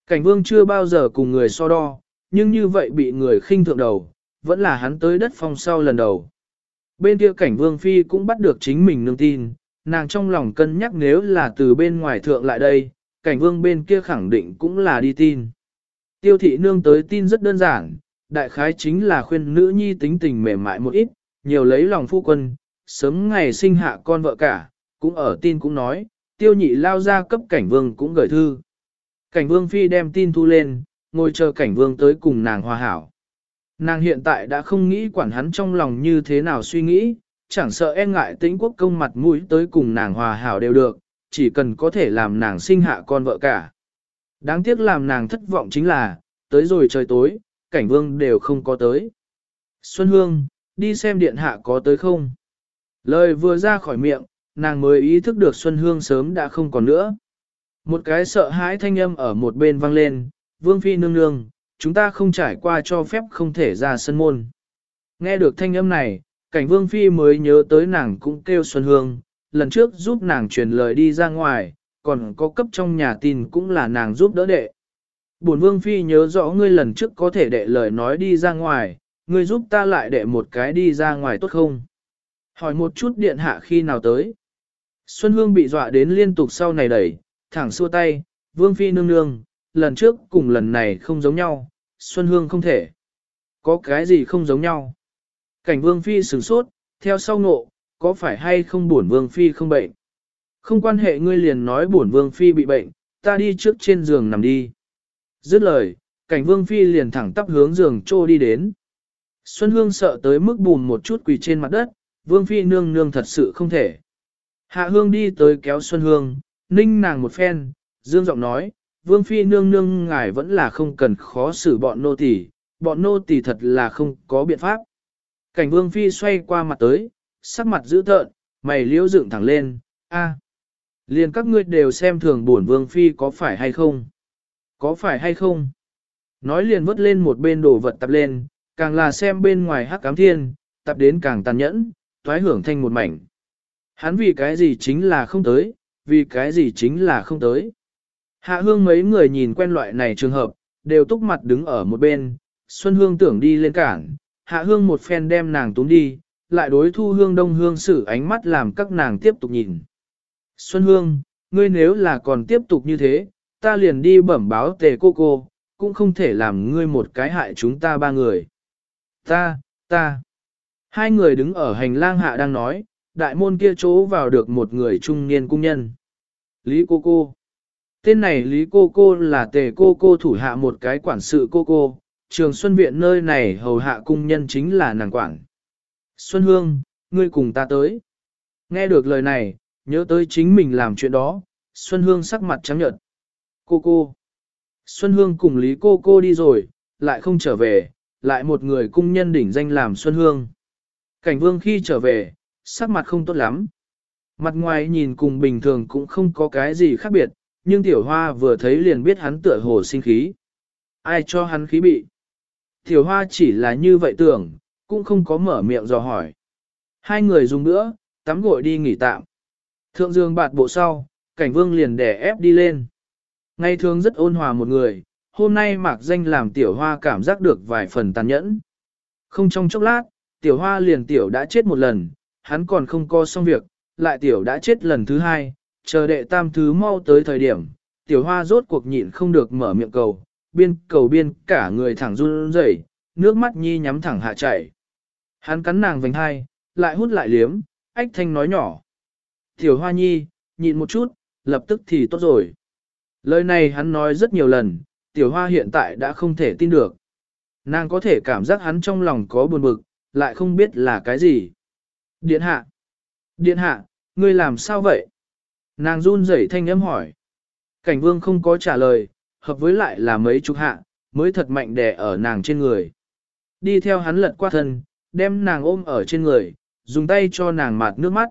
Cảnh vương chưa bao giờ cùng người so đo, nhưng như vậy bị người khinh thượng đầu, vẫn là hắn tới đất phong sau lần đầu. Bên kia cảnh vương phi cũng bắt được chính mình nương tin, nàng trong lòng cân nhắc nếu là từ bên ngoài thượng lại đây, cảnh vương bên kia khẳng định cũng là đi tin. Tiêu thị nương tới tin rất đơn giản, đại khái chính là khuyên nữ nhi tính tình mềm mại một ít, nhiều lấy lòng phu quân, sớm ngày sinh hạ con vợ cả, cũng ở tin cũng nói, tiêu nhị lao ra cấp cảnh vương cũng gửi thư. Cảnh vương phi đem tin thu lên, ngồi chờ cảnh vương tới cùng nàng hòa hảo. Nàng hiện tại đã không nghĩ quản hắn trong lòng như thế nào suy nghĩ, chẳng sợ e ngại tĩnh quốc công mặt mũi tới cùng nàng hòa hảo đều được, chỉ cần có thể làm nàng sinh hạ con vợ cả. Đáng tiếc làm nàng thất vọng chính là, tới rồi trời tối, cảnh vương đều không có tới. Xuân Hương, đi xem điện hạ có tới không? Lời vừa ra khỏi miệng, nàng mới ý thức được Xuân Hương sớm đã không còn nữa. Một cái sợ hãi thanh âm ở một bên vang lên, Vương Phi nương nương, chúng ta không trải qua cho phép không thể ra sân môn. Nghe được thanh âm này, cảnh Vương Phi mới nhớ tới nàng cũng kêu Xuân Hương, lần trước giúp nàng truyền lời đi ra ngoài, còn có cấp trong nhà tin cũng là nàng giúp đỡ đệ. Bổn Vương Phi nhớ rõ ngươi lần trước có thể đệ lời nói đi ra ngoài, ngươi giúp ta lại đệ một cái đi ra ngoài tốt không? Hỏi một chút điện hạ khi nào tới. Xuân Hương bị dọa đến liên tục sau này đẩy, thẳng xua tay, Vương Phi nương nương, lần trước cùng lần này không giống nhau, Xuân Hương không thể. Có cái gì không giống nhau? Cảnh Vương Phi sửng sốt, theo sau nộ, có phải hay không buồn Vương Phi không bệnh? Không quan hệ ngươi liền nói buồn Vương Phi bị bệnh, ta đi trước trên giường nằm đi. Dứt lời, cảnh Vương Phi liền thẳng tắp hướng giường trô đi đến. Xuân Hương sợ tới mức bùn một chút quỳ trên mặt đất, Vương Phi nương nương thật sự không thể. Hạ Hương đi tới kéo Xuân Hương, ninh nàng một phen, dương giọng nói, Vương Phi nương nương ngài vẫn là không cần khó xử bọn nô tỳ, bọn nô tỳ thật là không có biện pháp. Cảnh Vương Phi xoay qua mặt tới, sắc mặt dữ tợn, mày liễu dựng thẳng lên, a, liền các ngươi đều xem thường bổn Vương Phi có phải hay không? Có phải hay không? Nói liền vứt lên một bên đồ vật tập lên, càng là xem bên ngoài hắc cám thiên, tập đến càng tàn nhẫn, thoái hưởng thanh một mảnh. Hắn vì cái gì chính là không tới, vì cái gì chính là không tới. Hạ hương mấy người nhìn quen loại này trường hợp, đều túc mặt đứng ở một bên, Xuân Hương tưởng đi lên cảng, hạ hương một phen đem nàng túng đi, lại đối thu hương đông hương xử ánh mắt làm các nàng tiếp tục nhìn. Xuân Hương, ngươi nếu là còn tiếp tục như thế, ta liền đi bẩm báo tề cô cô, cũng không thể làm ngươi một cái hại chúng ta ba người. Ta, ta. Hai người đứng ở hành lang hạ đang nói, đại môn kia chỗ vào được một người trung niên cung nhân. Lý cô cô. Tên này Lý cô cô là tề cô cô thủ hạ một cái quản sự cô cô, trường Xuân Viện nơi này hầu hạ cung nhân chính là nàng quản. Xuân Hương, ngươi cùng ta tới. Nghe được lời này, nhớ tới chính mình làm chuyện đó, Xuân Hương sắc mặt trắng nhợt. Cô cô. Xuân Hương cùng Lý cô cô đi rồi, lại không trở về, lại một người cung nhân đỉnh danh làm Xuân Hương. Cảnh vương khi trở về, sắc mặt không tốt lắm. Mặt ngoài nhìn cùng bình thường cũng không có cái gì khác biệt, nhưng tiểu hoa vừa thấy liền biết hắn tựa hồ sinh khí. Ai cho hắn khí bị? Tiểu hoa chỉ là như vậy tưởng, cũng không có mở miệng dò hỏi. Hai người dùng nữa, tắm gội đi nghỉ tạm. Thượng dương bạt bộ sau, cảnh vương liền đè ép đi lên. Ngày thường rất ôn hòa một người, hôm nay mạc danh làm tiểu hoa cảm giác được vài phần tàn nhẫn. Không trong chốc lát, tiểu hoa liền tiểu đã chết một lần, hắn còn không co xong việc, lại tiểu đã chết lần thứ hai, chờ đệ tam thứ mau tới thời điểm, tiểu hoa rốt cuộc nhịn không được mở miệng cầu, biên cầu biên cả người thẳng run rẩy, nước mắt nhi nhắm thẳng hạ chảy. Hắn cắn nàng vành hai, lại hút lại liếm, ách thanh nói nhỏ. Tiểu hoa nhi, nhịn một chút, lập tức thì tốt rồi. Lời này hắn nói rất nhiều lần, tiểu hoa hiện tại đã không thể tin được. Nàng có thể cảm giác hắn trong lòng có buồn bực, lại không biết là cái gì. Điện hạ! Điện hạ, ngươi làm sao vậy? Nàng run rẩy thanh âm hỏi. Cảnh vương không có trả lời, hợp với lại là mấy chục hạ, mới thật mạnh đè ở nàng trên người. Đi theo hắn lật qua thân, đem nàng ôm ở trên người, dùng tay cho nàng mạt nước mắt.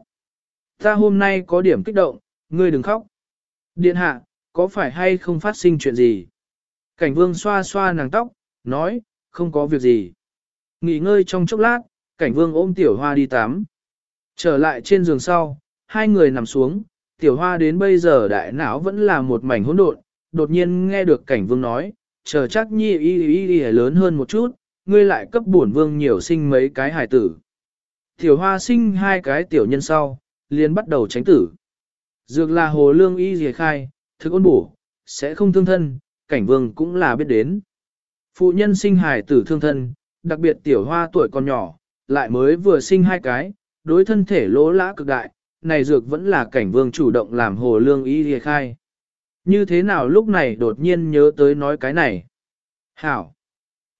Ta hôm nay có điểm kích động, ngươi đừng khóc. Điện hạ, có phải hay không phát sinh chuyện gì? Cảnh vương xoa xoa nàng tóc, nói, không có việc gì. Nghỉ ngơi trong chốc lát, cảnh vương ôm tiểu hoa đi tắm. Trở lại trên giường sau, hai người nằm xuống, tiểu hoa đến bây giờ đại não vẫn là một mảnh hỗn độn, đột nhiên nghe được cảnh vương nói, chờ chắc nhi y y y lớn hơn một chút, ngươi lại cấp bổn vương nhiều sinh mấy cái hài tử. Tiểu hoa sinh hai cái tiểu nhân sau, liền bắt đầu tránh tử. Dược là hồ lương y dì khai, thức ôn bổ, sẽ không thương thân, cảnh vương cũng là biết đến. Phụ nhân sinh hài tử thương thân, đặc biệt tiểu hoa tuổi còn nhỏ, lại mới vừa sinh hai cái, đối thân thể lỗ lã cực đại, này dược vẫn là cảnh vương chủ động làm hồ lương ý hề khai. Như thế nào lúc này đột nhiên nhớ tới nói cái này? Hảo!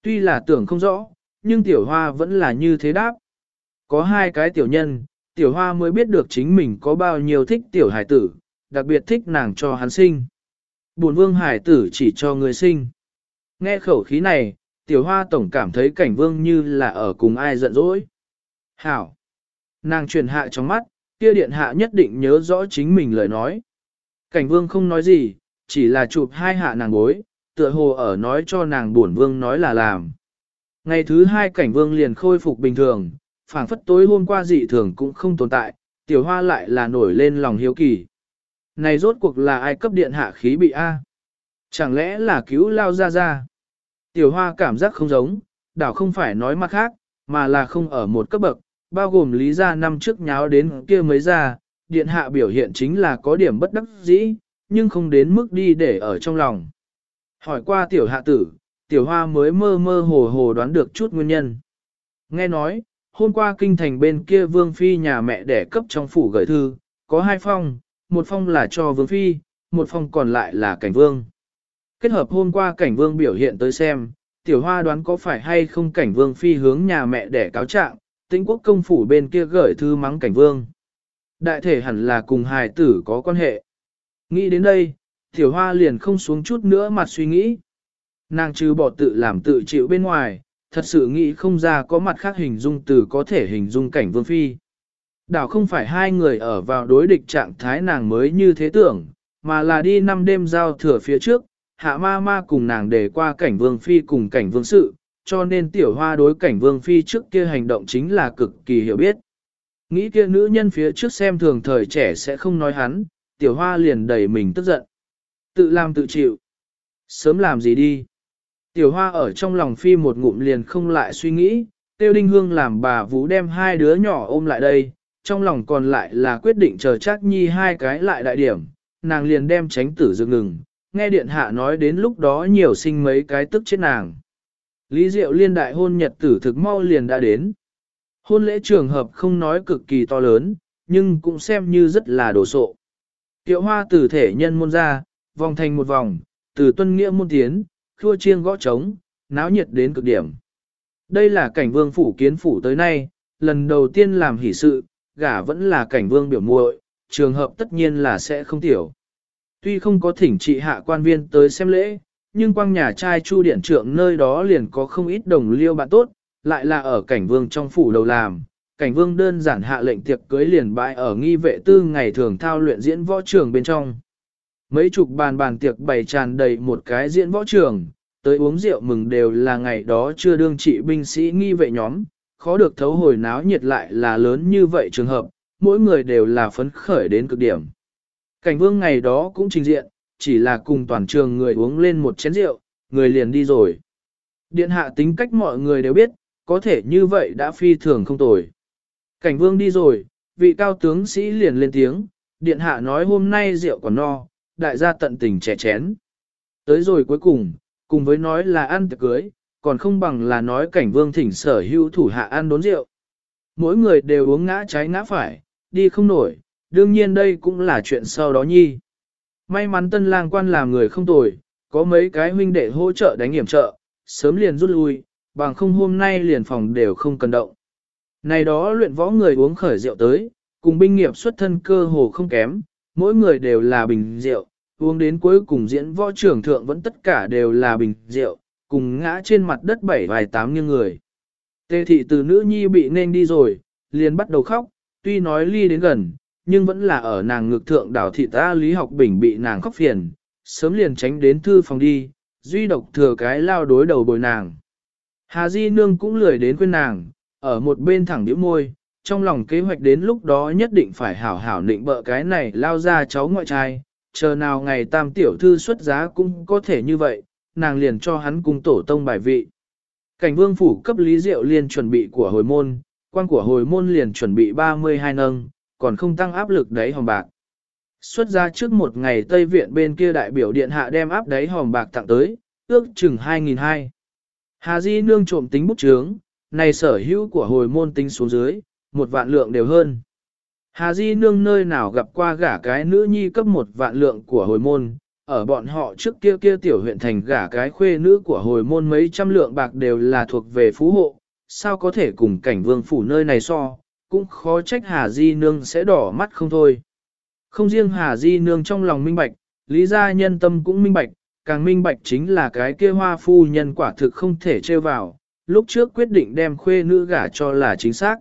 Tuy là tưởng không rõ, nhưng tiểu hoa vẫn là như thế đáp. Có hai cái tiểu nhân, tiểu hoa mới biết được chính mình có bao nhiêu thích tiểu hải tử, đặc biệt thích nàng cho hắn sinh. Bổn vương hải tử chỉ cho người sinh. Nghe khẩu khí này, tiểu hoa tổng cảm thấy cảnh vương như là ở cùng ai giận dỗi. Hảo! Nàng truyền hạ trong mắt, kia điện hạ nhất định nhớ rõ chính mình lời nói. Cảnh vương không nói gì, chỉ là chụp hai hạ nàng bối, tựa hồ ở nói cho nàng buồn vương nói là làm. Ngày thứ hai cảnh vương liền khôi phục bình thường, phảng phất tối hôm qua dị thường cũng không tồn tại, tiểu hoa lại là nổi lên lòng hiếu kỳ. Này rốt cuộc là ai cấp điện hạ khí bị A? Chẳng lẽ là cứu lao ra ra? Tiểu hoa cảm giác không giống, đảo không phải nói mặt khác, mà là không ở một cấp bậc, bao gồm lý gia năm trước nháo đến kia mới ra, điện hạ biểu hiện chính là có điểm bất đắc dĩ, nhưng không đến mức đi để ở trong lòng. Hỏi qua tiểu hạ tử, tiểu hoa mới mơ mơ hồ hồ đoán được chút nguyên nhân. Nghe nói, hôm qua kinh thành bên kia vương phi nhà mẹ đẻ cấp trong phủ gửi thư, có hai phong, một phong là cho vương phi, một phong còn lại là cảnh vương. Kết hợp hôm qua cảnh vương biểu hiện tới xem, tiểu hoa đoán có phải hay không cảnh vương phi hướng nhà mẹ đẻ cáo trạng, tĩnh quốc công phủ bên kia gửi thư mắng cảnh vương. Đại thể hẳn là cùng hài tử có quan hệ. Nghĩ đến đây, tiểu hoa liền không xuống chút nữa mặt suy nghĩ. Nàng trừ bỏ tự làm tự chịu bên ngoài, thật sự nghĩ không ra có mặt khác hình dung từ có thể hình dung cảnh vương phi. Đảo không phải hai người ở vào đối địch trạng thái nàng mới như thế tưởng, mà là đi năm đêm giao thừa phía trước, hạ ma ma cùng nàng để qua cảnh vương phi cùng cảnh vương sự, cho nên tiểu hoa đối cảnh vương phi trước kia hành động chính là cực kỳ hiểu biết. Nghĩ kia nữ nhân phía trước xem thường thời trẻ sẽ không nói hắn, tiểu hoa liền đẩy mình tức giận. Tự làm tự chịu. Sớm làm gì đi. Tiểu hoa ở trong lòng phi một ngụm liền không lại suy nghĩ, tiêu đinh hương làm bà vũ đem hai đứa nhỏ ôm lại đây, trong lòng còn lại là quyết định chờ chắc nhi hai cái lại đại điểm, nàng liền đem tránh tử dừng ngừng, nghe điện hạ nói đến lúc đó nhiều sinh mấy cái tức chết nàng. Lý Diệu liên đại hôn nhật tử thực mau liền đã đến. Hôn lễ trường hợp không nói cực kỳ to lớn, nhưng cũng xem như rất là đồ sộ. Tiệu hoa từ thể nhân môn ra, vòng thành một vòng, từ tuân nghĩa môn tiến, khua chiêng gõ trống, náo nhiệt đến cực điểm. Đây là cảnh vương phủ kiến phủ tới nay, lần đầu tiên làm hỷ sự, gả vẫn là cảnh vương biểu muội, trường hợp tất nhiên là sẽ không tiểu. Tuy không có thỉnh trị hạ quan viên tới xem lễ, nhưng quang nhà trai chu điện trưởng nơi đó liền có không ít đồng liêu bạn tốt, lại là ở cảnh vương trong phủ đầu làm. Cảnh vương đơn giản hạ lệnh tiệc cưới liền bãi ở nghi vệ tư ngày thường thao luyện diễn võ trường bên trong. Mấy chục bàn bàn tiệc bày tràn đầy một cái diễn võ trường, tới uống rượu mừng đều là ngày đó chưa đương trị binh sĩ nghi vệ nhóm, khó được thấu hồi náo nhiệt lại là lớn như vậy trường hợp, mỗi người đều là phấn khởi đến cực điểm. Cảnh vương ngày đó cũng trình diện, chỉ là cùng toàn trường người uống lên một chén rượu, người liền đi rồi. Điện hạ tính cách mọi người đều biết, có thể như vậy đã phi thường không tồi. Cảnh vương đi rồi, vị cao tướng sĩ liền lên tiếng, điện hạ nói hôm nay rượu còn no, đại gia tận tình trẻ chén. Tới rồi cuối cùng, cùng với nói là ăn tiệc cưới, còn không bằng là nói cảnh vương thỉnh sở hữu thủ hạ ăn đốn rượu. Mỗi người đều uống ngã trái ngã phải, đi không nổi, đương nhiên đây cũng là chuyện sau đó nhi. May mắn tân lang quan làm người không tồi, có mấy cái huynh đệ hỗ trợ đánh hiểm trợ, sớm liền rút lui, bằng không hôm nay liền phòng đều không cần động. Này đó luyện võ người uống khởi rượu tới, cùng binh nghiệp xuất thân cơ hồ không kém, mỗi người đều là bình rượu, uống đến cuối cùng diễn võ trưởng thượng vẫn tất cả đều là bình rượu, cùng ngã trên mặt đất bảy vài tám như người. Tê thị từ nữ nhi bị nên đi rồi, liền bắt đầu khóc, tuy nói ly đến gần, nhưng vẫn là ở nàng ngực thượng đảo thị ta Lý Học Bình bị nàng khóc phiền, sớm liền tránh đến thư phòng đi, duy độc thừa cái lao đối đầu bồi nàng. Hà Di Nương cũng lười đến quên nàng, ở một bên thẳng điếu môi, trong lòng kế hoạch đến lúc đó nhất định phải hảo hảo định bợ cái này lao ra cháu ngoại trai, chờ nào ngày tam tiểu thư xuất giá cũng có thể như vậy, nàng liền cho hắn cùng tổ tông bài vị. Cảnh vương phủ cấp lý diệu liên chuẩn bị của hồi môn, quan của hồi môn liền chuẩn bị 32 nâng, còn không tăng áp lực đáy hòm bạc. Xuất ra trước một ngày Tây Viện bên kia đại biểu điện hạ đem áp đáy hòm bạc tặng tới, ước chừng 2.200. Hà Di nương trộm tính bút chướng, này sở hữu của hồi môn tính xuống dưới, một vạn lượng đều hơn. Hà Di nương nơi nào gặp qua gả cái nữ nhi cấp một vạn lượng của hồi môn, ở bọn họ trước kia kia tiểu huyện thành gả cái khuê nữ của hồi môn mấy trăm lượng bạc đều là thuộc về phú hộ, sao có thể cùng cảnh vương phủ nơi này so, cũng khó trách Hà Di nương sẽ đỏ mắt không thôi. Không riêng Hà Di nương trong lòng minh bạch, lý gia nhân tâm cũng minh bạch, càng minh bạch chính là cái kia hoa phu nhân quả thực không thể trêu vào, lúc trước quyết định đem khuê nữ gả cho là chính xác.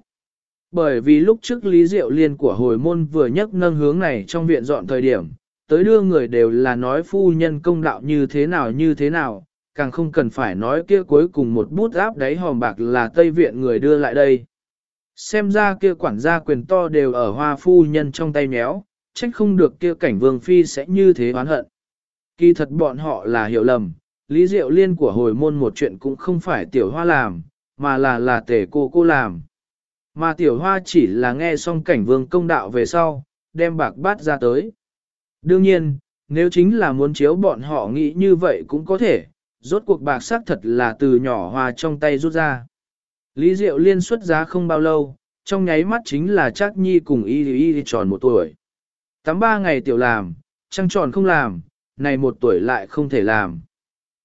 Bởi vì lúc trước Lý Diệu Liên của hồi môn vừa nhấc nâng hướng này trong viện dọn thời điểm, tới đưa người đều là nói phu nhân công đạo như thế nào như thế nào, càng không cần phải nói kia cuối cùng một bút áp đáy hòm bạc là Tây Viện người đưa lại đây. Xem ra kia quản gia quyền to đều ở hoa phu nhân trong tay méo, trách không được kia cảnh vương phi sẽ như thế oán hận. Kỳ thật bọn họ là hiểu lầm, Lý Diệu Liên của hồi môn một chuyện cũng không phải tiểu hoa làm, mà là là tể cô cô làm. Mà tiểu hoa chỉ là nghe xong cảnh vương công đạo về sau, đem bạc bát ra tới. Đương nhiên, nếu chính là muốn chiếu bọn họ nghĩ như vậy cũng có thể, rốt cuộc bạc xác thật là từ nhỏ hoa trong tay rút ra. Lý Diệu Liên xuất giá không bao lâu, trong nháy mắt chính là Trác Nhi cùng y y, y tròn một tuổi. Tắm ba ngày tiểu làm, trăng tròn không làm, này một tuổi lại không thể làm.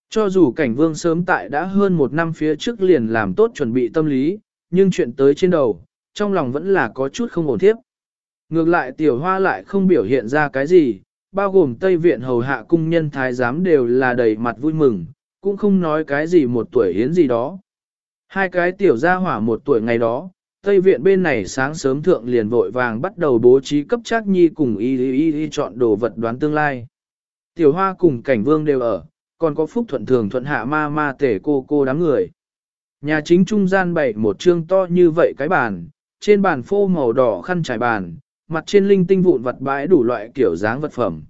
Cho dù cảnh vương sớm tại đã hơn một năm phía trước liền làm tốt chuẩn bị tâm lý, nhưng chuyện tới trên đầu, trong lòng vẫn là có chút không ổn thiếp. Ngược lại tiểu hoa lại không biểu hiện ra cái gì, bao gồm Tây Viện hầu hạ cung nhân thái giám đều là đầy mặt vui mừng, cũng không nói cái gì một tuổi hiến gì đó. Hai cái tiểu gia hỏa một tuổi ngày đó, Tây Viện bên này sáng sớm thượng liền vội vàng bắt đầu bố trí cấp trác nhi cùng y y y chọn đồ vật đoán tương lai. Tiểu hoa cùng cảnh vương đều ở, còn có phúc thuận thường thuận hạ ma ma tể cô cô đám người. Nhà chính trung gian bày một chương to như vậy cái bàn, trên bàn phô màu đỏ khăn trải bàn, mặt trên linh tinh vụn vật bãi đủ loại kiểu dáng vật phẩm.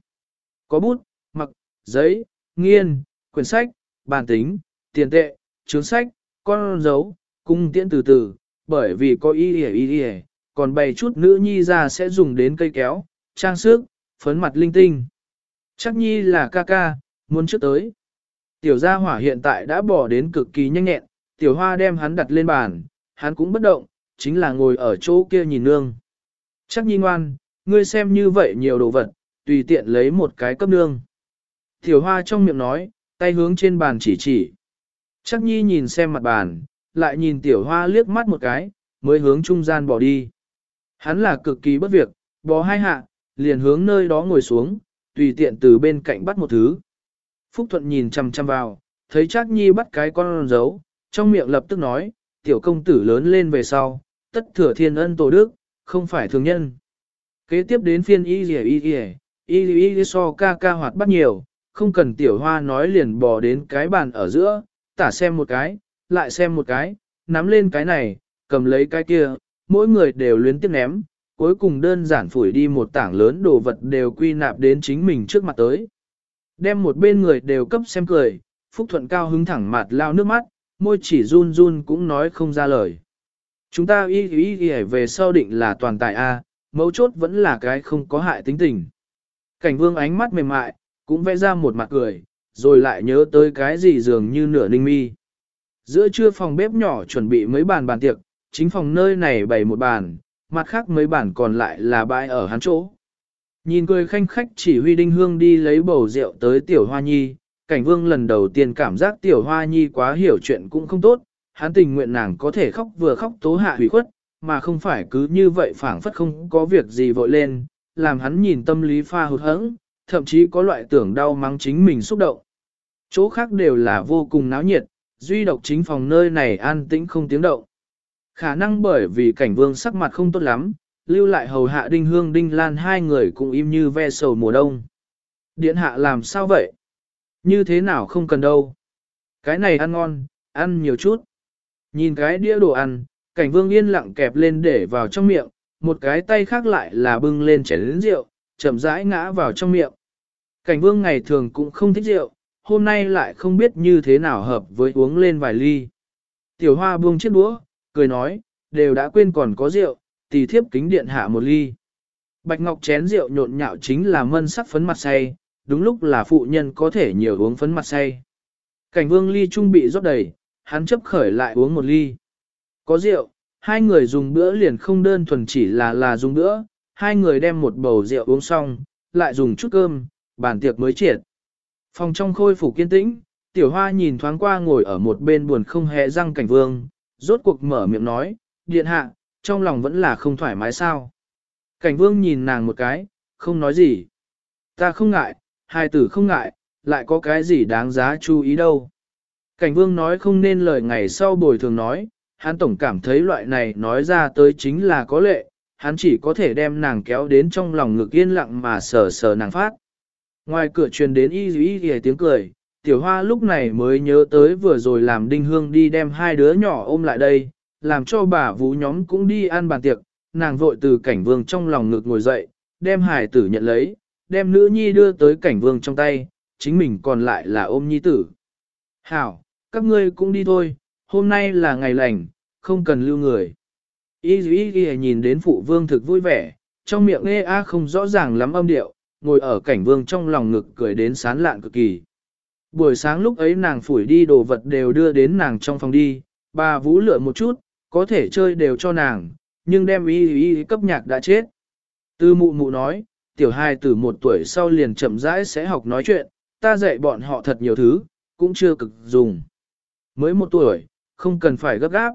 Có bút, mặc, giấy, nghiên, quyển sách, bàn tính, tiền tệ, chướng sách, con dấu, cung tiễn từ từ, bởi vì có y y y y, còn bày chút nữ nhi ra sẽ dùng đến cây kéo, trang sức, phấn mặt linh tinh. Chắc nhi là ca ca, muốn trước tới. Tiểu gia hỏa hiện tại đã bỏ đến cực kỳ nhanh nhẹn, tiểu hoa đem hắn đặt lên bàn, hắn cũng bất động, chính là ngồi ở chỗ kia nhìn nương. Chắc nhi ngoan, ngươi xem như vậy nhiều đồ vật, tùy tiện lấy một cái cấp nương. Tiểu hoa trong miệng nói, tay hướng trên bàn chỉ chỉ. Chắc nhi nhìn xem mặt bàn, lại nhìn tiểu hoa liếc mắt một cái, mới hướng trung gian bỏ đi. Hắn là cực kỳ bất việc, bò hai hạ, liền hướng nơi đó ngồi xuống, tùy tiện từ bên cạnh bắt một thứ. Phúc Thuận nhìn chăm chăm vào, thấy Trác Nhi bắt cái con dấu, trong miệng lập tức nói, tiểu công tử lớn lên về sau, tất thừa thiên ân tổ đức, không phải thường nhân. Kế tiếp đến phiên y y y y, y y so ca ca hoạt bắt nhiều, không cần tiểu hoa nói liền bò đến cái bàn ở giữa, tả xem một cái, lại xem một cái, nắm lên cái này, cầm lấy cái kia, mỗi người đều luyến tiếp ném, cuối cùng đơn giản phủi đi một tảng lớn đồ vật đều quy nạp đến chính mình trước mặt tới. Đem một bên người đều cấp xem cười, Phúc Thuận cao hứng thẳng mặt lao nước mắt, môi chỉ run run cũng nói không ra lời. Chúng ta y y y về sau định là toàn tại A, mấu chốt vẫn là cái không có hại tính tình. Cảnh vương ánh mắt mềm mại, cũng vẽ ra một mặt cười, rồi lại nhớ tới cái gì dường như nửa ninh mi. Giữa trưa phòng bếp nhỏ chuẩn bị mấy bàn bàn tiệc, chính phòng nơi này bày một bàn, mặt khác mấy bàn còn lại là bãi ở hắn chỗ. Nhìn cười khanh khách chỉ huy đinh hương đi lấy bầu rượu tới tiểu hoa nhi, cảnh vương lần đầu tiên cảm giác tiểu hoa nhi quá hiểu chuyện cũng không tốt, hắn tình nguyện nàng có thể khóc vừa khóc tố hạ hủy khuất, mà không phải cứ như vậy phảng phất không có việc gì vội lên, làm hắn nhìn tâm lý pha hụt hẫng, thậm chí có loại tưởng đau mắng chính mình xúc động. Chỗ khác đều là vô cùng náo nhiệt, duy độc chính phòng nơi này an tĩnh không tiếng động. Khả năng bởi vì cảnh vương sắc mặt không tốt lắm, lưu lại hầu hạ đinh hương đinh lan hai người cũng im như ve sầu mùa đông. Điện hạ làm sao vậy? Như thế nào không cần đâu. Cái này ăn ngon, ăn nhiều chút. Nhìn cái đĩa đồ ăn, cảnh vương yên lặng kẹp lên để vào trong miệng, một cái tay khác lại là bưng lên chén lớn rượu, chậm rãi ngã vào trong miệng. Cảnh vương ngày thường cũng không thích rượu, hôm nay lại không biết như thế nào hợp với uống lên vài ly. Tiểu hoa buông chiếc đũa, cười nói, đều đã quên còn có rượu, tỷ thiếp kính điện hạ một ly. Bạch ngọc chén rượu nhộn nhạo chính là mân sắc phấn mặt say, đúng lúc là phụ nhân có thể nhiều uống phấn mặt say. Cảnh vương ly trung bị rót đầy, hắn chấp khởi lại uống một ly. Có rượu, hai người dùng bữa liền không đơn thuần chỉ là là dùng bữa, hai người đem một bầu rượu uống xong, lại dùng chút cơm, bàn tiệc mới triệt. Phòng trong khôi phục kiên tĩnh, tiểu hoa nhìn thoáng qua ngồi ở một bên buồn không hề răng cảnh vương, rốt cuộc mở miệng nói, điện hạ, trong lòng vẫn là không thoải mái sao. Cảnh vương nhìn nàng một cái, không nói gì. Ta không ngại, hai tử không ngại, lại có cái gì đáng giá chú ý đâu. Cảnh vương nói không nên lời ngày sau bồi thường nói, hắn tổng cảm thấy loại này nói ra tới chính là có lệ, hắn chỉ có thể đem nàng kéo đến trong lòng ngực yên lặng mà sờ sờ nàng phát. Ngoài cửa truyền đến y y y tiếng cười, tiểu hoa lúc này mới nhớ tới vừa rồi làm đinh hương đi đem hai đứa nhỏ ôm lại đây, làm cho bà vũ nhóm cũng đi ăn bàn tiệc, nàng vội từ cảnh vương trong lòng ngực ngồi dậy, đem hải tử nhận lấy, đem nữ nhi đưa tới cảnh vương trong tay, chính mình còn lại là ôm nhi tử. Hảo, các ngươi cũng đi thôi, hôm nay là ngày lành, không cần lưu người. Y dĩ y nhìn đến phụ vương thực vui vẻ, trong miệng nghe a không rõ ràng lắm âm điệu, ngồi ở cảnh vương trong lòng ngực cười đến sán lạn cực kỳ. Buổi sáng lúc ấy nàng phủi đi đồ vật đều đưa đến nàng trong phòng đi, bà vũ lựa một chút, có thể chơi đều cho nàng, nhưng đem y y cấp nhạc đã chết. Tư mụ mụ nói, tiểu hai từ một tuổi sau liền chậm rãi sẽ học nói chuyện, ta dạy bọn họ thật nhiều thứ, cũng chưa cực dùng. Mới một tuổi, không cần phải gấp gáp.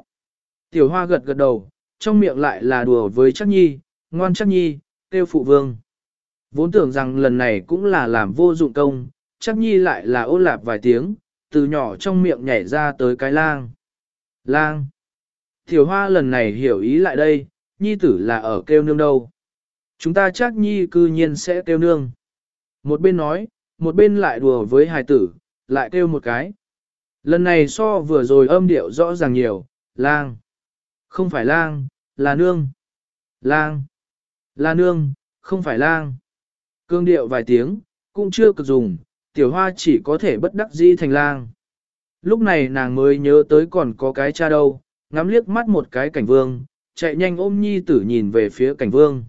Tiểu hoa gật gật đầu, trong miệng lại là đùa với chắc nhi, ngoan chắc nhi, tiêu phụ vương. Vốn tưởng rằng lần này cũng là làm vô dụng công, chắc nhi lại là ô lạp vài tiếng, từ nhỏ trong miệng nhảy ra tới cái lang. Lang. Tiểu hoa lần này hiểu ý lại đây, nhi tử là ở kêu nương đâu. Chúng ta chắc nhi cư nhiên sẽ kêu nương. Một bên nói, một bên lại đùa với hài tử, lại kêu một cái. Lần này so vừa rồi âm điệu rõ ràng nhiều, lang. Không phải lang, là nương. Lang. Là nương, không phải lang. Cương điệu vài tiếng, cũng chưa cực dùng, tiểu hoa chỉ có thể bất đắc dĩ thành lang. Lúc này nàng mới nhớ tới còn có cái cha đâu, ngắm liếc mắt một cái cảnh vương, chạy nhanh ôm nhi tử nhìn về phía cảnh vương.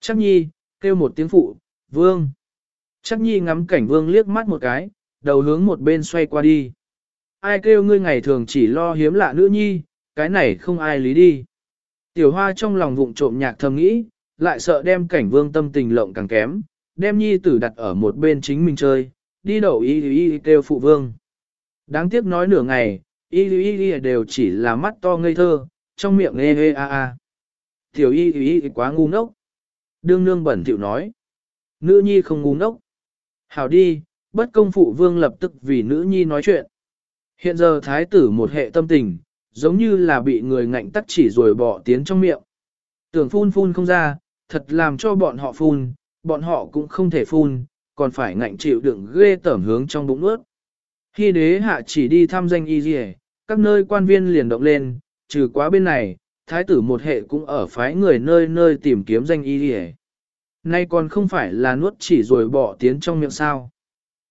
Chắc nhi, kêu một tiếng phụ, vương. Chắc nhi ngắm cảnh vương liếc mắt một cái, đầu hướng một bên xoay qua đi. Ai kêu ngươi ngày thường chỉ lo hiếm lạ nữ nhi, cái này không ai lý đi. Tiểu hoa trong lòng vụng trộm nhạc thầm nghĩ, lại sợ đem cảnh vương tâm tình lộng càng kém, đem nhi tử đặt ở một bên chính mình chơi, đi đầu y y kêu phụ vương. Đáng tiếc nói nửa ngày, y y y đều chỉ là mắt to ngây thơ, trong miệng ê ê a a. Tiểu y y quá ngu ngốc. Đương nương bẩn tiểu nói. Nữ nhi không ngu ngốc. Hảo đi, bất công phụ vương lập tức vì nữ nhi nói chuyện. Hiện giờ thái tử một hệ tâm tình, giống như là bị người ngạnh tắt chỉ rồi bỏ tiến trong miệng. Tưởng phun phun không ra, thật làm cho bọn họ phun, bọn họ cũng không thể phun, còn phải ngạnh chịu đựng ghê tởm hướng trong bụng nuốt. Khi đế hạ chỉ đi thăm danh y dì các nơi quan viên liền động lên, trừ quá bên này, thái tử một hệ cũng ở phái người nơi nơi tìm kiếm danh y dì Nay còn không phải là nuốt chỉ rồi bỏ tiến trong miệng sao.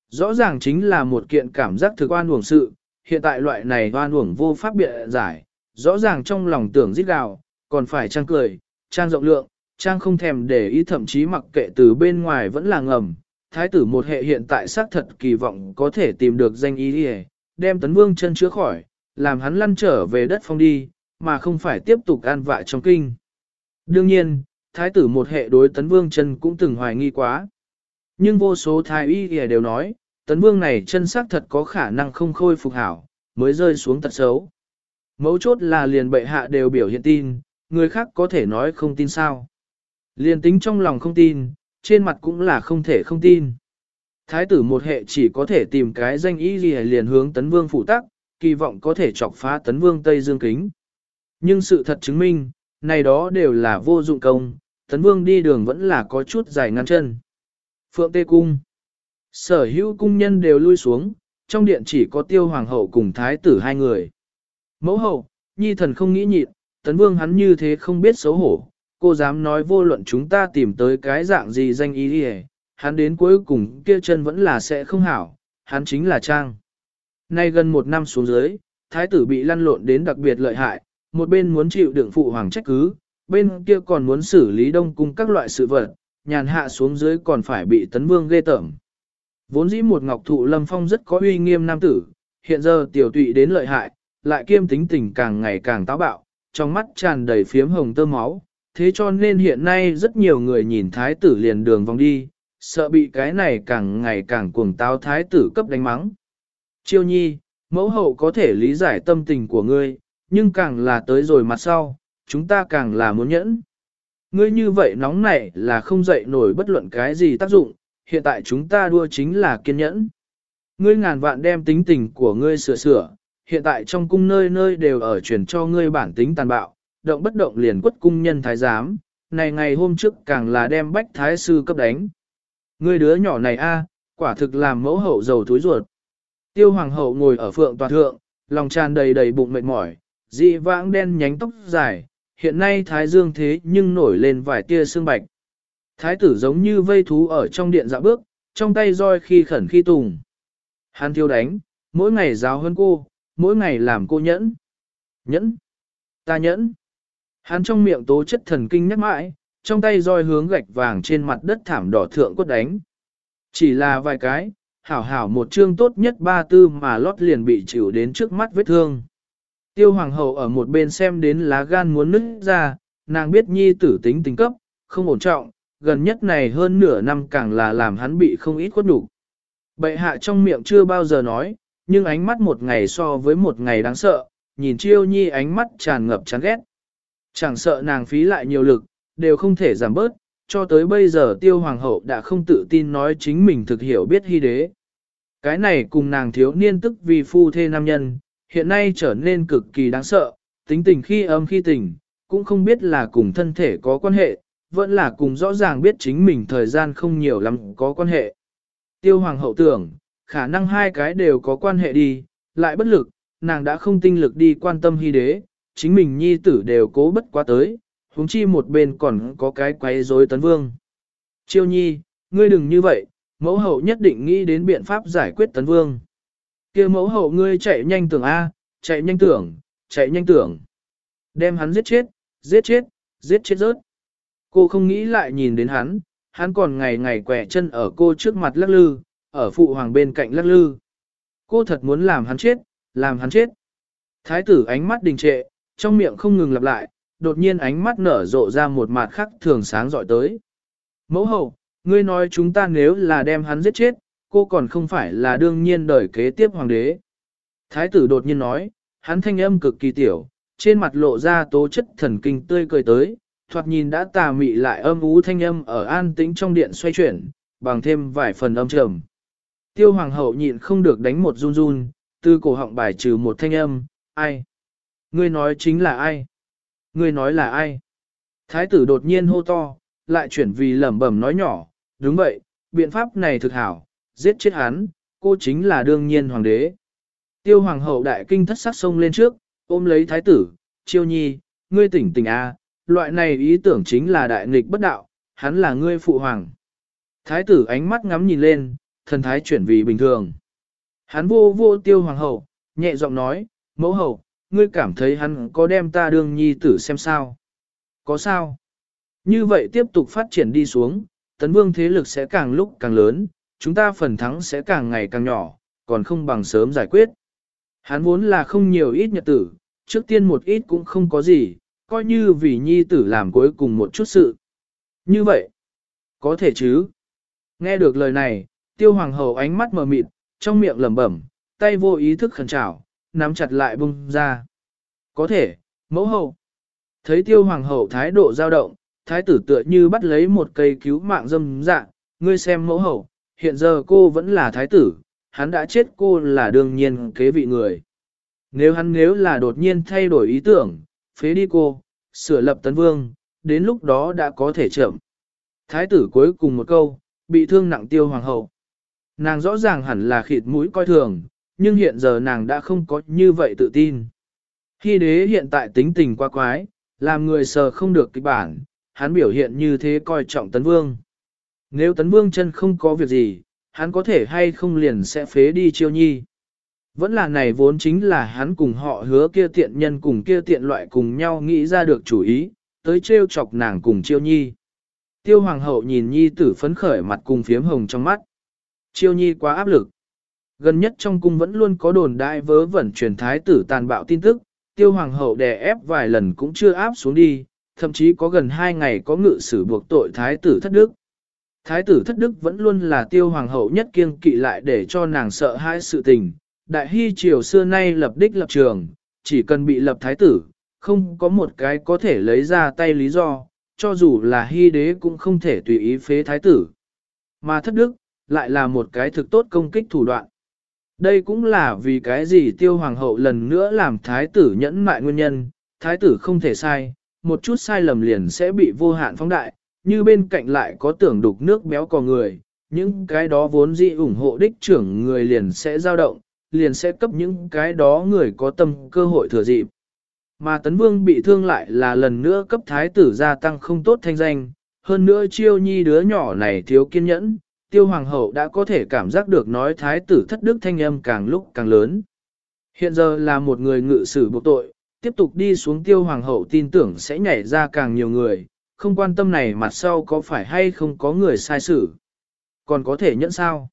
Rõ ràng chính là một kiện cảm giác thực oan uổng sự, hiện tại loại này hoan uổng vô pháp biện giải, rõ ràng trong lòng tưởng giết gào, còn phải trang cười, trang rộng lượng, trang không thèm để ý thậm chí mặc kệ từ bên ngoài vẫn là ngầm. Thái tử một hệ hiện tại xác thật kỳ vọng có thể tìm được danh ý đi đem tấn vương chân chữa khỏi, làm hắn lăn trở về đất phong đi, mà không phải tiếp tục an vạ trong kinh. Đương nhiên, thái tử một hệ đối tấn vương chân cũng từng hoài nghi quá. Nhưng vô số thái y đều nói, tấn vương này chân xác thật có khả năng không khôi phục hảo, mới rơi xuống tật xấu. Mấu chốt là liền bệ hạ đều biểu hiện tin, người khác có thể nói không tin sao. Liền tính trong lòng không tin, trên mặt cũng là không thể không tin. Thái tử một hệ chỉ có thể tìm cái danh ý gì liền hướng tấn vương phụ tắc, kỳ vọng có thể chọc phá tấn vương Tây Dương Kính. Nhưng sự thật chứng minh, này đó đều là vô dụng công, tấn vương đi đường vẫn là có chút dài ngăn chân. Phượng Tê Cung Sở hữu cung nhân đều lui xuống, trong điện chỉ có tiêu hoàng hậu cùng thái tử hai người. Mẫu hậu, nhi thần không nghĩ nhịn, tấn vương hắn như thế không biết xấu hổ, cô dám nói vô luận chúng ta tìm tới cái dạng gì danh ý đi hắn đến cuối cùng kia chân vẫn là sẽ không hảo, hắn chính là Trang. Nay gần một năm xuống dưới, thái tử bị lăn lộn đến đặc biệt lợi hại, một bên muốn chịu đựng phụ hoàng trách cứ, bên kia còn muốn xử lý đông cung các loại sự vật, nhàn hạ xuống dưới còn phải bị tấn vương ghê tởm. Vốn dĩ một ngọc thụ lâm phong rất có uy nghiêm nam tử, hiện giờ tiểu tụy đến lợi hại, lại kiêm tính tình càng ngày càng táo bạo, trong mắt tràn đầy phiếm hồng tơ máu, thế cho nên hiện nay rất nhiều người nhìn thái tử liền đường vòng đi, sợ bị cái này càng ngày càng cuồng táo thái tử cấp đánh mắng. Chiêu nhi, mẫu hậu có thể lý giải tâm tình của ngươi, nhưng càng là tới rồi mặt sau, chúng ta càng là muốn nhẫn. Ngươi như vậy nóng nảy là không dậy nổi bất luận cái gì tác dụng, hiện tại chúng ta đua chính là kiên nhẫn. Ngươi ngàn vạn đem tính tình của ngươi sửa sửa, hiện tại trong cung nơi nơi đều ở truyền cho ngươi bản tính tàn bạo, động bất động liền quất cung nhân thái giám, này ngày hôm trước càng là đem bách thái sư cấp đánh. Ngươi đứa nhỏ này a, quả thực làm mẫu hậu giàu túi ruột. Tiêu hoàng hậu ngồi ở phượng toàn thượng, lòng tràn đầy đầy bụng mệt mỏi, dị vãng đen nhánh tóc dài, hiện nay thái dương thế nhưng nổi lên vài tia sương bạch. Thái tử giống như vây thú ở trong điện dạ bước, trong tay roi khi khẩn khi tùng. Hàn thiếu đánh, mỗi ngày giáo hơn cô, mỗi ngày làm cô nhẫn. Nhẫn. Ta nhẫn. Hắn trong miệng tố chất thần kinh nhắc mãi, trong tay roi hướng gạch vàng trên mặt đất thảm đỏ thượng quất đánh. Chỉ là vài cái, hảo hảo một chương tốt nhất ba tư mà lót liền bị chịu đến trước mắt vết thương. Tiêu hoàng hậu ở một bên xem đến lá gan muốn nứt ra, nàng biết nhi tử tính tính cấp, không ổn trọng, gần nhất này hơn nửa năm càng là làm hắn bị không ít khuất đủ. Bệ hạ trong miệng chưa bao giờ nói, nhưng ánh mắt một ngày so với một ngày đáng sợ, nhìn chiêu nhi ánh mắt tràn ngập chán ghét. Chẳng sợ nàng phí lại nhiều lực, đều không thể giảm bớt, cho tới bây giờ tiêu hoàng hậu đã không tự tin nói chính mình thực hiểu biết hy đế. Cái này cùng nàng thiếu niên tức vì phu thê nam nhân, hiện nay trở nên cực kỳ đáng sợ, tính tình khi âm khi tình, cũng không biết là cùng thân thể có quan hệ, vẫn là cùng rõ ràng biết chính mình thời gian không nhiều lắm có quan hệ. Tiêu hoàng hậu tưởng, khả năng hai cái đều có quan hệ đi, lại bất lực, nàng đã không tinh lực đi quan tâm hy đế, chính mình nhi tử đều cố bất quá tới, huống chi một bên còn có cái quấy rối tấn vương. Chiêu nhi, ngươi đừng như vậy, mẫu hậu nhất định nghĩ đến biện pháp giải quyết tấn vương. kia mẫu hậu ngươi chạy nhanh tưởng A, chạy nhanh tưởng, chạy nhanh tưởng. Đem hắn giết chết, giết chết, giết chết rớt. Cô không nghĩ lại nhìn đến hắn, hắn còn ngày ngày quẻ chân ở cô trước mặt lắc lư, ở phụ hoàng bên cạnh lắc lư. Cô thật muốn làm hắn chết, làm hắn chết. Thái tử ánh mắt đình trệ, trong miệng không ngừng lặp lại, đột nhiên ánh mắt nở rộ ra một mặt khắc thường sáng dọi tới. Mẫu hậu, ngươi nói chúng ta nếu là đem hắn giết chết, cô còn không phải là đương nhiên đời kế tiếp hoàng đế. Thái tử đột nhiên nói, hắn thanh âm cực kỳ tiểu, trên mặt lộ ra tố chất thần kinh tươi cười tới, thoạt nhìn đã tà mị lại âm ú thanh âm ở an tĩnh trong điện xoay chuyển, bằng thêm vài phần âm trầm. Tiêu hoàng hậu nhịn không được đánh một run run, từ cổ họng bài trừ một thanh âm, ai? Ngươi nói chính là ai? Ngươi nói là ai? Thái tử đột nhiên hô to, lại chuyển vì lẩm bẩm nói nhỏ, đúng vậy, biện pháp này thực hảo, giết chết hắn, cô chính là đương nhiên hoàng đế. Tiêu hoàng hậu đại kinh thất sắc sông lên trước, ôm lấy thái tử, chiêu nhi, ngươi tỉnh tỉnh a, loại này ý tưởng chính là đại nghịch bất đạo, hắn là ngươi phụ hoàng. Thái tử ánh mắt ngắm nhìn lên, thần thái chuyển vì bình thường. Hắn vô vô tiêu hoàng hậu, nhẹ giọng nói, mẫu hậu, ngươi cảm thấy hắn có đem ta đương nhi tử xem sao? Có sao? Như vậy tiếp tục phát triển đi xuống, tấn vương thế lực sẽ càng lúc càng lớn, chúng ta phần thắng sẽ càng ngày càng nhỏ, còn không bằng sớm giải quyết. Hắn vốn là không nhiều ít nhật tử, trước tiên một ít cũng không có gì, coi như vì nhi tử làm cuối cùng một chút sự. Như vậy, có thể chứ? Nghe được lời này, tiêu hoàng hậu ánh mắt mờ mịt, trong miệng lẩm bẩm, tay vô ý thức khẩn trảo, nắm chặt lại bung ra. Có thể, mẫu hậu. Thấy tiêu hoàng hậu thái độ dao động, thái tử tựa như bắt lấy một cây cứu mạng dâm dạ, ngươi xem mẫu hậu, hiện giờ cô vẫn là thái tử, hắn đã chết cô là đương nhiên kế vị người. Nếu hắn nếu là đột nhiên thay đổi ý tưởng, phế đi cô, sửa lập tấn vương, đến lúc đó đã có thể chậm. Thái tử cuối cùng một câu, bị thương nặng tiêu hoàng hậu. Nàng rõ ràng hẳn là khịt mũi coi thường, nhưng hiện giờ nàng đã không có như vậy tự tin. Khi đế hiện tại tính tình quá quái, làm người sờ không được kịch bản, hắn biểu hiện như thế coi trọng tấn vương. Nếu tấn vương chân không có việc gì, hắn có thể hay không liền sẽ phế đi chiêu nhi. Vẫn là này vốn chính là hắn cùng họ hứa kia tiện nhân cùng kia tiện loại cùng nhau nghĩ ra được chủ ý, tới trêu chọc nàng cùng chiêu nhi. Tiêu hoàng hậu nhìn nhi tử phấn khởi mặt cùng phiếm hồng trong mắt. Chiêu nhi quá áp lực. Gần nhất trong cung vẫn luôn có đồn đại vớ vẩn truyền thái tử tàn bạo tin tức, tiêu hoàng hậu đè ép vài lần cũng chưa áp xuống đi, thậm chí có gần hai ngày có ngự sử buộc tội thái tử thất đức. Thái tử thất đức vẫn luôn là tiêu hoàng hậu nhất kiêng kỵ lại để cho nàng sợ hãi sự tình. Đại hy triều xưa nay lập đích lập trường, chỉ cần bị lập thái tử, không có một cái có thể lấy ra tay lý do, cho dù là hy đế cũng không thể tùy ý phế thái tử. Mà thất đức, lại là một cái thực tốt công kích thủ đoạn. Đây cũng là vì cái gì tiêu hoàng hậu lần nữa làm thái tử nhẫn mại nguyên nhân, thái tử không thể sai, một chút sai lầm liền sẽ bị vô hạn phóng đại, như bên cạnh lại có tưởng đục nước béo cò người, những cái đó vốn dĩ ủng hộ đích trưởng người liền sẽ dao động, liền sẽ cấp những cái đó người có tâm cơ hội thừa dịp. Mà Tấn Vương bị thương lại là lần nữa cấp thái tử gia tăng không tốt thanh danh, hơn nữa chiêu nhi đứa nhỏ này thiếu kiên nhẫn, tiêu hoàng hậu đã có thể cảm giác được nói thái tử thất đức thanh âm càng lúc càng lớn. Hiện giờ là một người ngự sử buộc tội, tiếp tục đi xuống tiêu hoàng hậu tin tưởng sẽ nhảy ra càng nhiều người, không quan tâm này mặt sau có phải hay không có người sai xử. Còn có thể nhẫn sao?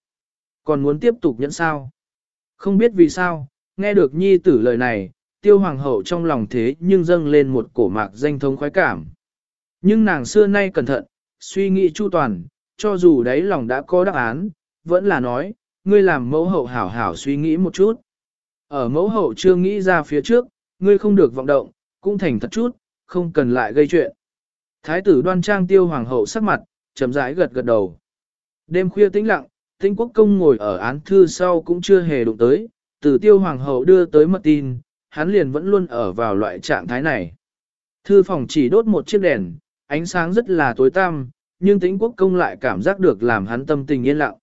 Còn muốn tiếp tục nhẫn sao? Không biết vì sao, nghe được nhi tử lời này, tiêu hoàng hậu trong lòng thế nhưng dâng lên một cổ mạc danh thống khoái cảm. Nhưng nàng xưa nay cẩn thận, suy nghĩ chu toàn, cho dù đấy lòng đã có đáp án, vẫn là nói, ngươi làm mẫu hậu hảo hảo suy nghĩ một chút. Ở mẫu hậu chưa nghĩ ra phía trước, ngươi không được vọng động, cũng thành thật chút, không cần lại gây chuyện. Thái tử đoan trang tiêu hoàng hậu sắc mặt, chấm rãi gật gật đầu. Đêm khuya tĩnh lặng, Tĩnh quốc công ngồi ở án thư sau cũng chưa hề đụng tới, từ tiêu hoàng hậu đưa tới mật tin, hắn liền vẫn luôn ở vào loại trạng thái này. Thư phòng chỉ đốt một chiếc đèn, ánh sáng rất là tối tăm, nhưng tĩnh quốc công lại cảm giác được làm hắn tâm tình yên lặng.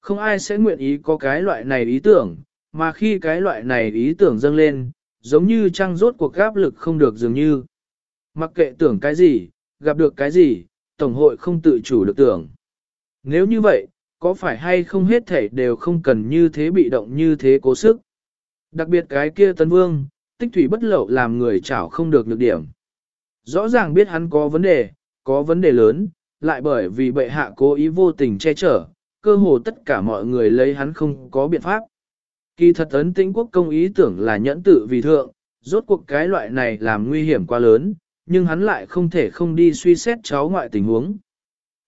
Không ai sẽ nguyện ý có cái loại này ý tưởng, mà khi cái loại này ý tưởng dâng lên, giống như trăng rốt cuộc áp lực không được dường như. Mặc kệ tưởng cái gì, gặp được cái gì, Tổng hội không tự chủ được tưởng. Nếu như vậy, có phải hay không hết thể đều không cần như thế bị động như thế cố sức. Đặc biệt cái kia tấn vương, tích thủy bất lậu làm người chảo không được nhược điểm. Rõ ràng biết hắn có vấn đề, có vấn đề lớn, lại bởi vì bệ hạ cố ý vô tình che chở, cơ hồ tất cả mọi người lấy hắn không có biện pháp. Kỳ thật ấn tĩnh quốc công ý tưởng là nhẫn tự vì thượng, rốt cuộc cái loại này làm nguy hiểm quá lớn, nhưng hắn lại không thể không đi suy xét cháu ngoại tình huống.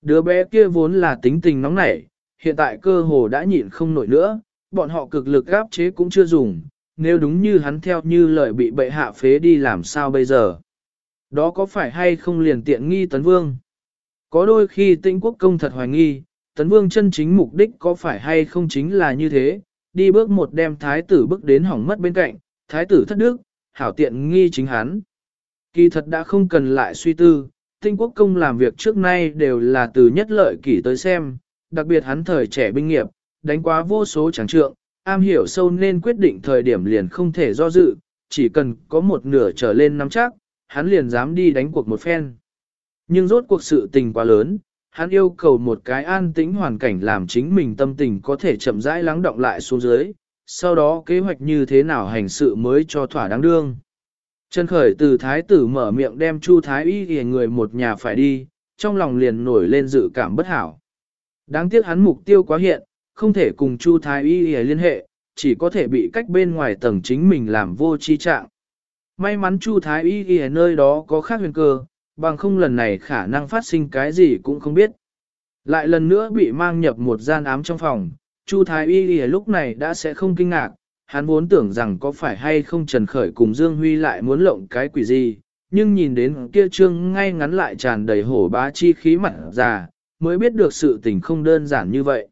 Đứa bé kia vốn là tính tình nóng nảy, hiện tại cơ hồ đã nhịn không nổi nữa, bọn họ cực lực áp chế cũng chưa dùng, nếu đúng như hắn theo như lời bị bệ hạ phế đi làm sao bây giờ. Đó có phải hay không liền tiện nghi tấn vương? Có đôi khi tinh quốc công thật hoài nghi, tấn vương chân chính mục đích có phải hay không chính là như thế, đi bước một đem thái tử bước đến hỏng mất bên cạnh, thái tử thất đức, hảo tiện nghi chính hắn. Kỳ thật đã không cần lại suy tư, tinh quốc công làm việc trước nay đều là từ nhất lợi kỷ tới xem, đặc biệt hắn thời trẻ binh nghiệp, đánh quá vô số tràng trượng, am hiểu sâu nên quyết định thời điểm liền không thể do dự, chỉ cần có một nửa trở lên nắm chắc, hắn liền dám đi đánh cuộc một phen. Nhưng rốt cuộc sự tình quá lớn, hắn yêu cầu một cái an tĩnh hoàn cảnh làm chính mình tâm tình có thể chậm rãi lắng động lại xuống dưới, sau đó kế hoạch như thế nào hành sự mới cho thỏa đáng đương. Trần Khởi từ thái tử mở miệng đem Chu Thái Y thì người một nhà phải đi, trong lòng liền nổi lên dự cảm bất hảo. Đáng tiếc hắn mục tiêu quá hiện, không thể cùng Chu Thái Y để liên hệ, chỉ có thể bị cách bên ngoài tầng chính mình làm vô chi trạng. May mắn Chu Thái Y ở nơi đó có khác huyền cơ, bằng không lần này khả năng phát sinh cái gì cũng không biết. Lại lần nữa bị mang nhập một gian ám trong phòng, Chu Thái Y ở lúc này đã sẽ không kinh ngạc, hắn vốn tưởng rằng có phải hay không Trần Khởi cùng Dương Huy lại muốn lộng cái quỷ gì, nhưng nhìn đến kia trương ngay ngắn lại tràn đầy hổ bá chi khí mặt già, mới biết được sự tình không đơn giản như vậy.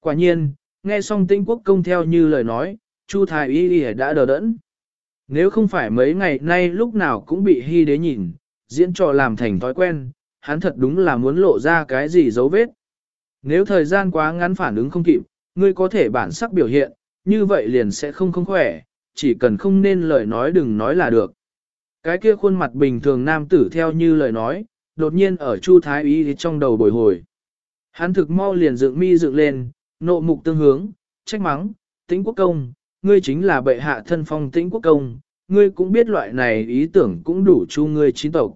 Quả nhiên, nghe xong tinh quốc công theo như lời nói, Chu Thái Y Y đã đờ đẫn. Nếu không phải mấy ngày nay lúc nào cũng bị hy đế nhìn, diễn trò làm thành thói quen, hắn thật đúng là muốn lộ ra cái gì dấu vết. Nếu thời gian quá ngắn phản ứng không kịp, ngươi có thể bản sắc biểu hiện, như vậy liền sẽ không không khỏe, chỉ cần không nên lời nói đừng nói là được. Cái kia khuôn mặt bình thường nam tử theo như lời nói, đột nhiên ở Chu Thái Y trong đầu bồi hồi. Hắn thực mau liền dựng mi dựng lên, nộ mục tương hướng, trách mắng, tĩnh quốc công, ngươi chính là bệ hạ thân phong tĩnh quốc công, ngươi cũng biết loại này ý tưởng cũng đủ chu ngươi chín tộc.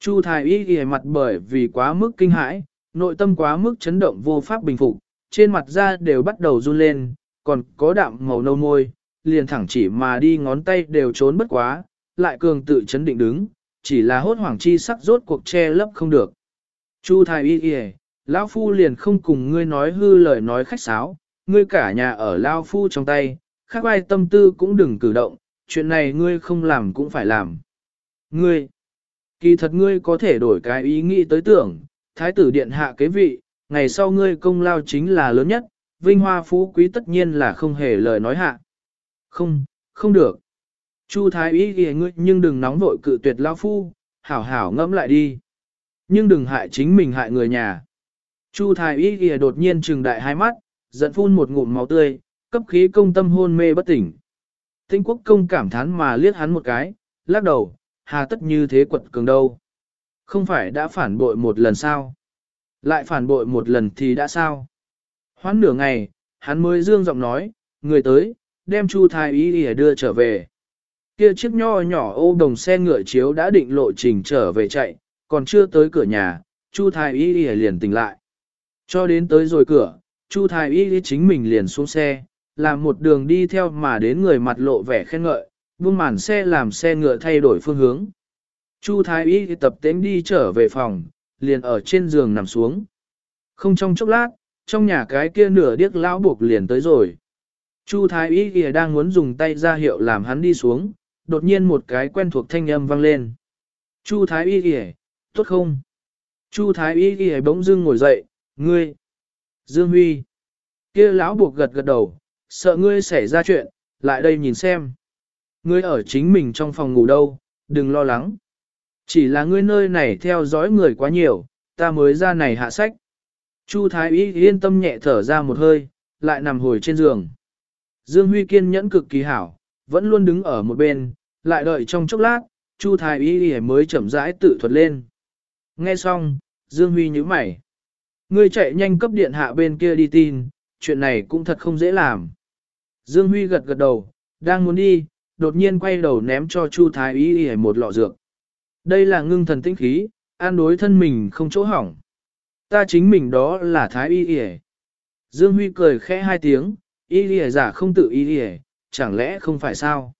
Chu Thái Y ghi mặt bởi vì quá mức kinh hãi, nội tâm quá mức chấn động vô pháp bình phục, trên mặt da đều bắt đầu run lên, còn có đạm màu nâu môi, liền thẳng chỉ mà đi ngón tay đều trốn bất quá, lại cường tự chấn định đứng, chỉ là hốt hoảng chi sắc rốt cuộc che lấp không được. Chu Thái Y y, Lão Phu liền không cùng ngươi nói hư lời nói khách sáo, ngươi cả nhà ở lão Phu trong tay, khác ai tâm tư cũng đừng cử động, chuyện này ngươi không làm cũng phải làm. Ngươi, kỳ thật ngươi có thể đổi cái ý nghĩ tới tưởng, thái tử điện hạ kế vị, ngày sau ngươi công lao chính là lớn nhất, vinh hoa phú quý tất nhiên là không hề lời nói hạ. Không, không được. Chu thái ý ghi ngươi nhưng đừng nóng vội cự tuyệt lao phu, hảo hảo ngẫm lại đi. Nhưng đừng hại chính mình hại người nhà. Chu thái y ghi đột nhiên trừng đại hai mắt, giận phun một ngụm máu tươi, cấp khí công tâm hôn mê bất tỉnh. Tinh quốc công cảm thán mà liếc hắn một cái, lắc đầu, hà tất như thế quật cường đâu. Không phải đã phản bội một lần sao? Lại phản bội một lần thì đã sao? Hoãn nửa ngày, hắn mới dương giọng nói, người tới, đem Chu Thái Y Y đưa trở về. Kia chiếc nho nhỏ ô đồng xe ngựa chiếu đã định lộ trình trở về chạy, còn chưa tới cửa nhà, Chu Thái Y Y liền tỉnh lại. Cho đến tới rồi cửa, Chu Thái Y chính mình liền xuống xe, làm một đường đi theo mà đến người mặt lộ vẻ khen ngợi, buông màn xe làm xe ngựa thay đổi phương hướng. Chu Thái Y tập tễnh đi trở về phòng, liền ở trên giường nằm xuống. Không trong chốc lát, trong nhà cái kia nửa điếc lão buộc liền tới rồi. Chu Thái Y kìa đang muốn dùng tay ra hiệu làm hắn đi xuống, đột nhiên một cái quen thuộc thanh âm vang lên. Chu Thái Y kìa, tốt không? Chu Thái Y kìa bỗng dưng ngồi dậy, ngươi. Dương Huy. kia lão buộc gật gật đầu, sợ ngươi xảy ra chuyện, lại đây nhìn xem. Ngươi ở chính mình trong phòng ngủ đâu, đừng lo lắng. Chỉ là ngươi nơi này theo dõi người quá nhiều, ta mới ra này hạ sách. Chu Thái Y yên tâm nhẹ thở ra một hơi, lại nằm hồi trên giường. Dương Huy kiên nhẫn cực kỳ hảo, vẫn luôn đứng ở một bên, lại đợi trong chốc lát, Chu Thái Y mới chậm rãi tự thuật lên. Nghe xong, Dương Huy nhíu mày. Ngươi chạy nhanh cấp điện hạ bên kia đi tin, chuyện này cũng thật không dễ làm. Dương Huy gật gật đầu, đang muốn đi, đột nhiên quay đầu ném cho Chu Thái Y một lọ dược. Đây là ngưng thần tinh khí, an đối thân mình không chỗ hỏng. Ta chính mình đó là Thái Y Y Dương Huy cười khẽ hai tiếng, Y Y giả không tự Y Y, chẳng lẽ không phải sao?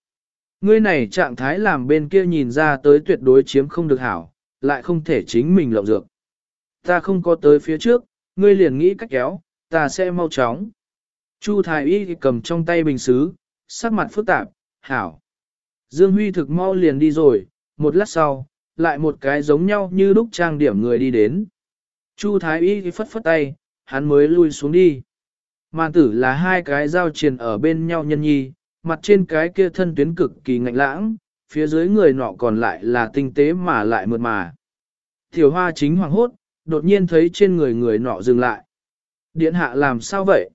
Ngươi này trạng thái làm bên kia nhìn ra tới tuyệt đối chiếm không được hảo, lại không thể chính mình lộng dược. Ta không có tới phía trước, ngươi liền nghĩ cách kéo, ta sẽ mau chóng. Chu Thái Y cầm trong tay bình xứ, sắc mặt phức tạp, hảo. Dương Huy thực mau liền đi rồi, một lát sau, lại một cái giống nhau như đúc trang điểm người đi đến. Chu Thái Y phất phất tay, hắn mới lui xuống đi. Màn tử là hai cái giao triền ở bên nhau nhân nhi, mặt trên cái kia thân tuyến cực kỳ ngạnh lãng, phía dưới người nọ còn lại là tinh tế mà lại mượt mà. Tiểu hoa chính hoàng hốt, đột nhiên thấy trên người người nọ dừng lại. Điện hạ làm sao vậy?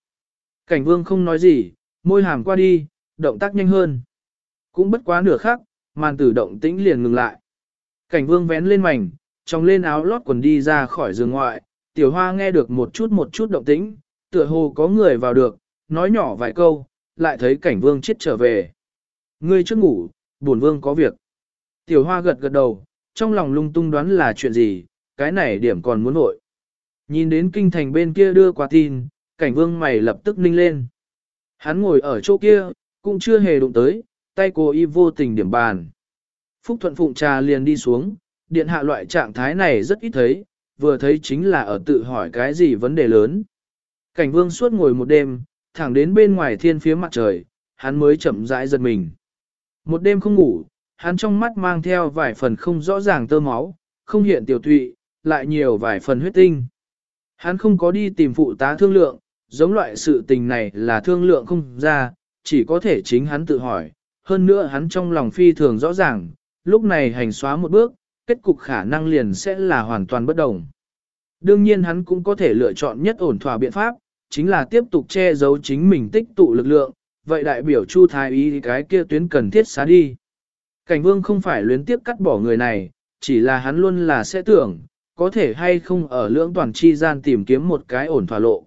Cảnh vương không nói gì, môi hàm qua đi, động tác nhanh hơn. Cũng bất quá nửa khắc, màn tử động tĩnh liền ngừng lại. Cảnh vương vén lên mảnh, trong lên áo lót quần đi ra khỏi giường ngoại, tiểu hoa nghe được một chút một chút động tĩnh, tựa hồ có người vào được, nói nhỏ vài câu, lại thấy cảnh vương chết trở về. Ngươi trước ngủ, buồn vương có việc. Tiểu hoa gật gật đầu, trong lòng lung tung đoán là chuyện gì, cái này điểm còn muốn nội. Nhìn đến kinh thành bên kia đưa qua tin, cảnh vương mày lập tức ninh lên. Hắn ngồi ở chỗ kia, cũng chưa hề đụng tới, tay cô y vô tình điểm bàn. Phúc thuận phụng trà liền đi xuống, điện hạ loại trạng thái này rất ít thấy, vừa thấy chính là ở tự hỏi cái gì vấn đề lớn. Cảnh vương suốt ngồi một đêm, thẳng đến bên ngoài thiên phía mặt trời, hắn mới chậm rãi giật mình. Một đêm không ngủ, hắn trong mắt mang theo vài phần không rõ ràng tơ máu, không hiện tiểu thụy, lại nhiều vài phần huyết tinh. Hắn không có đi tìm phụ tá thương lượng, giống loại sự tình này là thương lượng không ra, chỉ có thể chính hắn tự hỏi. Hơn nữa hắn trong lòng phi thường rõ ràng, lúc này hành xóa một bước, kết cục khả năng liền sẽ là hoàn toàn bất đồng. Đương nhiên hắn cũng có thể lựa chọn nhất ổn thỏa biện pháp, chính là tiếp tục che giấu chính mình tích tụ lực lượng, vậy đại biểu Chu Thái Y cái kia tuyến cần thiết xá đi. Cảnh vương không phải luyến tiếp cắt bỏ người này, chỉ là hắn luôn là sẽ tưởng, có thể hay không ở lưỡng toàn chi gian tìm kiếm một cái ổn thỏa lộ.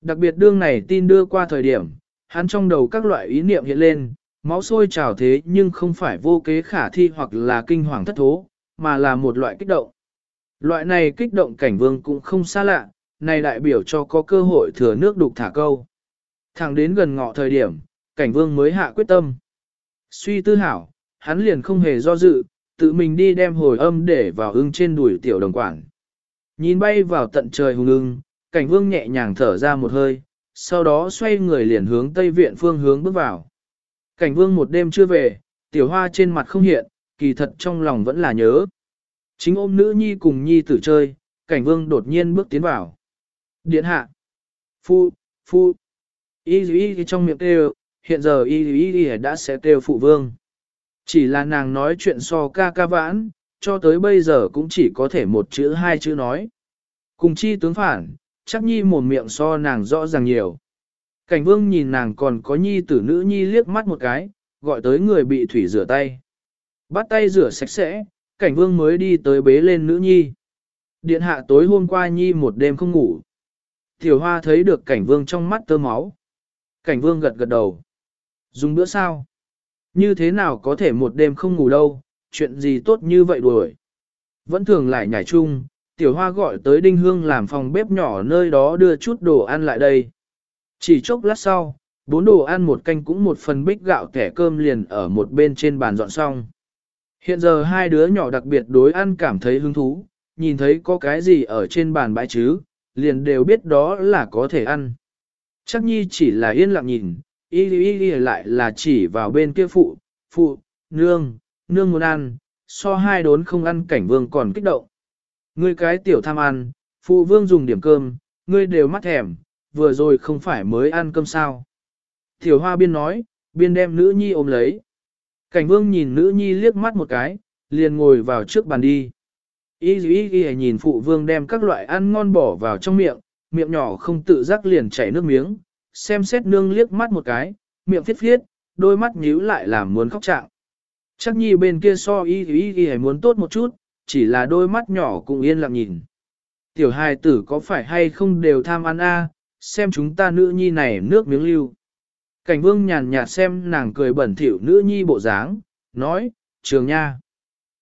Đặc biệt đương này tin đưa qua thời điểm, hắn trong đầu các loại ý niệm hiện lên, máu sôi trào thế nhưng không phải vô kế khả thi hoặc là kinh hoàng thất thố, mà là một loại kích động. Loại này kích động cảnh vương cũng không xa lạ, này đại biểu cho có cơ hội thừa nước đục thả câu. Thẳng đến gần ngọ thời điểm, cảnh vương mới hạ quyết tâm. Suy tư hảo, hắn liền không hề do dự, tự mình đi đem hồi âm để vào ưng trên đùi tiểu đồng quản. Nhìn bay vào tận trời hùng ưng, cảnh vương nhẹ nhàng thở ra một hơi, sau đó xoay người liền hướng tây viện phương hướng bước vào. Cảnh vương một đêm chưa về, tiểu hoa trên mặt không hiện, kỳ thật trong lòng vẫn là nhớ. Chính ôm nữ nhi cùng nhi tử chơi, cảnh vương đột nhiên bước tiến vào. Điện hạ. Phu, phu. Y y trong miệng kêu, hiện giờ y y y đã sẽ kêu phụ vương. Chỉ là nàng nói chuyện so ca ca vãn, cho tới bây giờ cũng chỉ có thể một chữ hai chữ nói. Cùng chi tướng phản, chắc nhi một miệng so nàng rõ ràng nhiều. Cảnh vương nhìn nàng còn có nhi tử nữ nhi liếc mắt một cái, gọi tới người bị thủy rửa tay. Bắt tay rửa sạch sẽ, cảnh vương mới đi tới bế lên nữ nhi. Điện hạ tối hôm qua nhi một đêm không ngủ. Tiểu hoa thấy được cảnh vương trong mắt tơ máu. Cảnh vương gật gật đầu. Dùng bữa sao? Như thế nào có thể một đêm không ngủ đâu, chuyện gì tốt như vậy đuổi. Vẫn thường lại nhảy chung, tiểu hoa gọi tới đinh hương làm phòng bếp nhỏ nơi đó đưa chút đồ ăn lại đây. Chỉ chốc lát sau, bốn đồ ăn một canh cũng một phần bích gạo kẻ cơm liền ở một bên trên bàn dọn xong. Hiện giờ hai đứa nhỏ đặc biệt đối ăn cảm thấy hứng thú, nhìn thấy có cái gì ở trên bàn bãi chứ, liền đều biết đó là có thể ăn. Chắc nhi chỉ là yên lặng nhìn, y y y lại là chỉ vào bên kia phụ, phụ, nương, nương muốn ăn, so hai đốn không ăn cảnh vương còn kích động. Ngươi cái tiểu tham ăn, phụ vương dùng điểm cơm, ngươi đều mắt thèm, vừa rồi không phải mới ăn cơm sao. Tiểu hoa biên nói, biên đem nữ nhi ôm lấy. Cảnh vương nhìn nữ nhi liếc mắt một cái, liền ngồi vào trước bàn đi. Y y y nhìn phụ vương đem các loại ăn ngon bỏ vào trong miệng, miệng nhỏ không tự giác liền chảy nước miếng, xem xét nương liếc mắt một cái, miệng thiết phiết, đôi mắt nhíu lại làm muốn khóc trạng. Chắc nhi bên kia so y y y muốn tốt một chút, chỉ là đôi mắt nhỏ cũng yên lặng nhìn. Tiểu hài tử có phải hay không đều tham ăn a? xem chúng ta nữ nhi này nước miếng lưu. Cảnh vương nhàn nhạt xem nàng cười bẩn thỉu nữ nhi bộ dáng, nói, trường nha.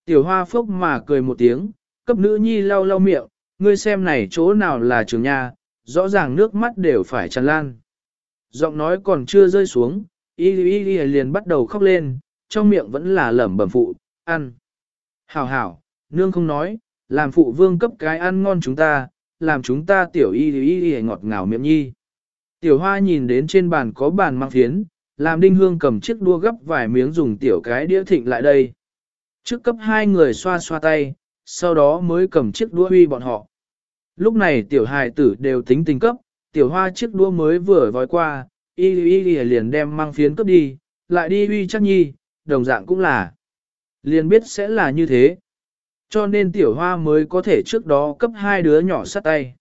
Tiểu hoa phốc mà cười một tiếng, cấp nữ nhi lau lau miệng, ngươi xem này chỗ nào là trường nha, rõ ràng nước mắt đều phải tràn lan. Giọng nói còn chưa rơi xuống, y y y liền bắt đầu khóc lên, trong miệng vẫn là lẩm bẩm phụ, ăn. Hảo hảo, nương không nói, làm phụ vương cấp cái ăn ngon chúng ta, làm chúng ta tiểu y y y ngọt ngào miệng nhi. Tiểu hoa nhìn đến trên bàn có bàn mang phiến, làm đinh hương cầm chiếc đua gấp vài miếng dùng tiểu cái đĩa thịnh lại đây. Trước cấp hai người xoa xoa tay, sau đó mới cầm chiếc đũa huy bọn họ. Lúc này tiểu hài tử đều tính tình cấp, tiểu hoa chiếc đũa mới vừa vói qua, y y y liền đem mang phiến cấp đi, lại đi huy chắc nhi, đồng dạng cũng là. Liền biết sẽ là như thế. Cho nên tiểu hoa mới có thể trước đó cấp hai đứa nhỏ sát tay.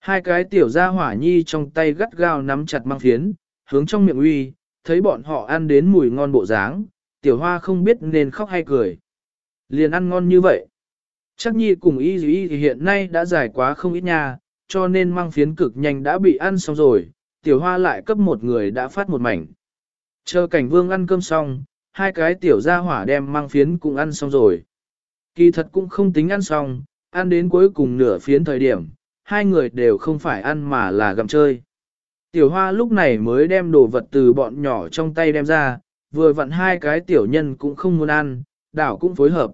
Hai cái tiểu gia hỏa nhi trong tay gắt gao nắm chặt mang phiến, hướng trong miệng uy, thấy bọn họ ăn đến mùi ngon bộ dáng, tiểu hoa không biết nên khóc hay cười. Liền ăn ngon như vậy. Chắc nhi cùng y y thì hiện nay đã dài quá không ít nha, cho nên mang phiến cực nhanh đã bị ăn xong rồi, tiểu hoa lại cấp một người đã phát một mảnh. Chờ cảnh vương ăn cơm xong, hai cái tiểu gia hỏa đem mang phiến cũng ăn xong rồi. Kỳ thật cũng không tính ăn xong, ăn đến cuối cùng nửa phiến thời điểm, hai người đều không phải ăn mà là gặm chơi. Tiểu hoa lúc này mới đem đồ vật từ bọn nhỏ trong tay đem ra, vừa vặn hai cái tiểu nhân cũng không muốn ăn, đảo cũng phối hợp.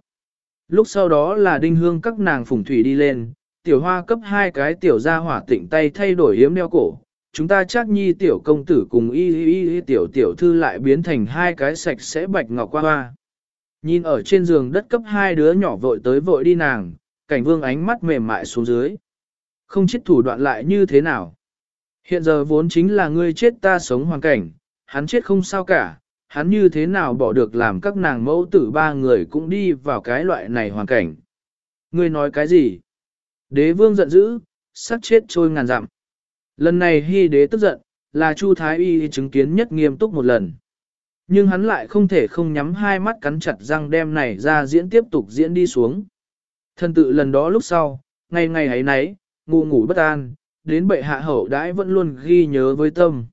Lúc sau đó là đinh hương các nàng phùng thủy đi lên, tiểu hoa cấp hai cái tiểu gia hỏa tịnh tay thay đổi hiếm đeo cổ. Chúng ta chắc nhi tiểu công tử cùng y y y tiểu tiểu thư lại biến thành hai cái sạch sẽ bạch ngọc qua hoa. Nhìn ở trên giường đất cấp hai đứa nhỏ vội tới vội đi nàng, cảnh vương ánh mắt mềm mại xuống dưới. Không chết thủ đoạn lại như thế nào. Hiện giờ vốn chính là ngươi chết ta sống hoàn cảnh, hắn chết không sao cả, hắn như thế nào bỏ được làm các nàng mẫu tử ba người cũng đi vào cái loại này hoàn cảnh. Ngươi nói cái gì? Đế vương giận dữ, sắp chết trôi ngàn dặm. Lần này hy đế tức giận, là Chu Thái Y chứng kiến nhất nghiêm túc một lần. Nhưng hắn lại không thể không nhắm hai mắt cắn chặt răng đem này ra diễn tiếp tục diễn đi xuống. Thân tự lần đó lúc sau, ngày ngày ấy nấy, ngủ ngủ bất an, đến bệ hạ hậu đãi vẫn luôn ghi nhớ với tâm.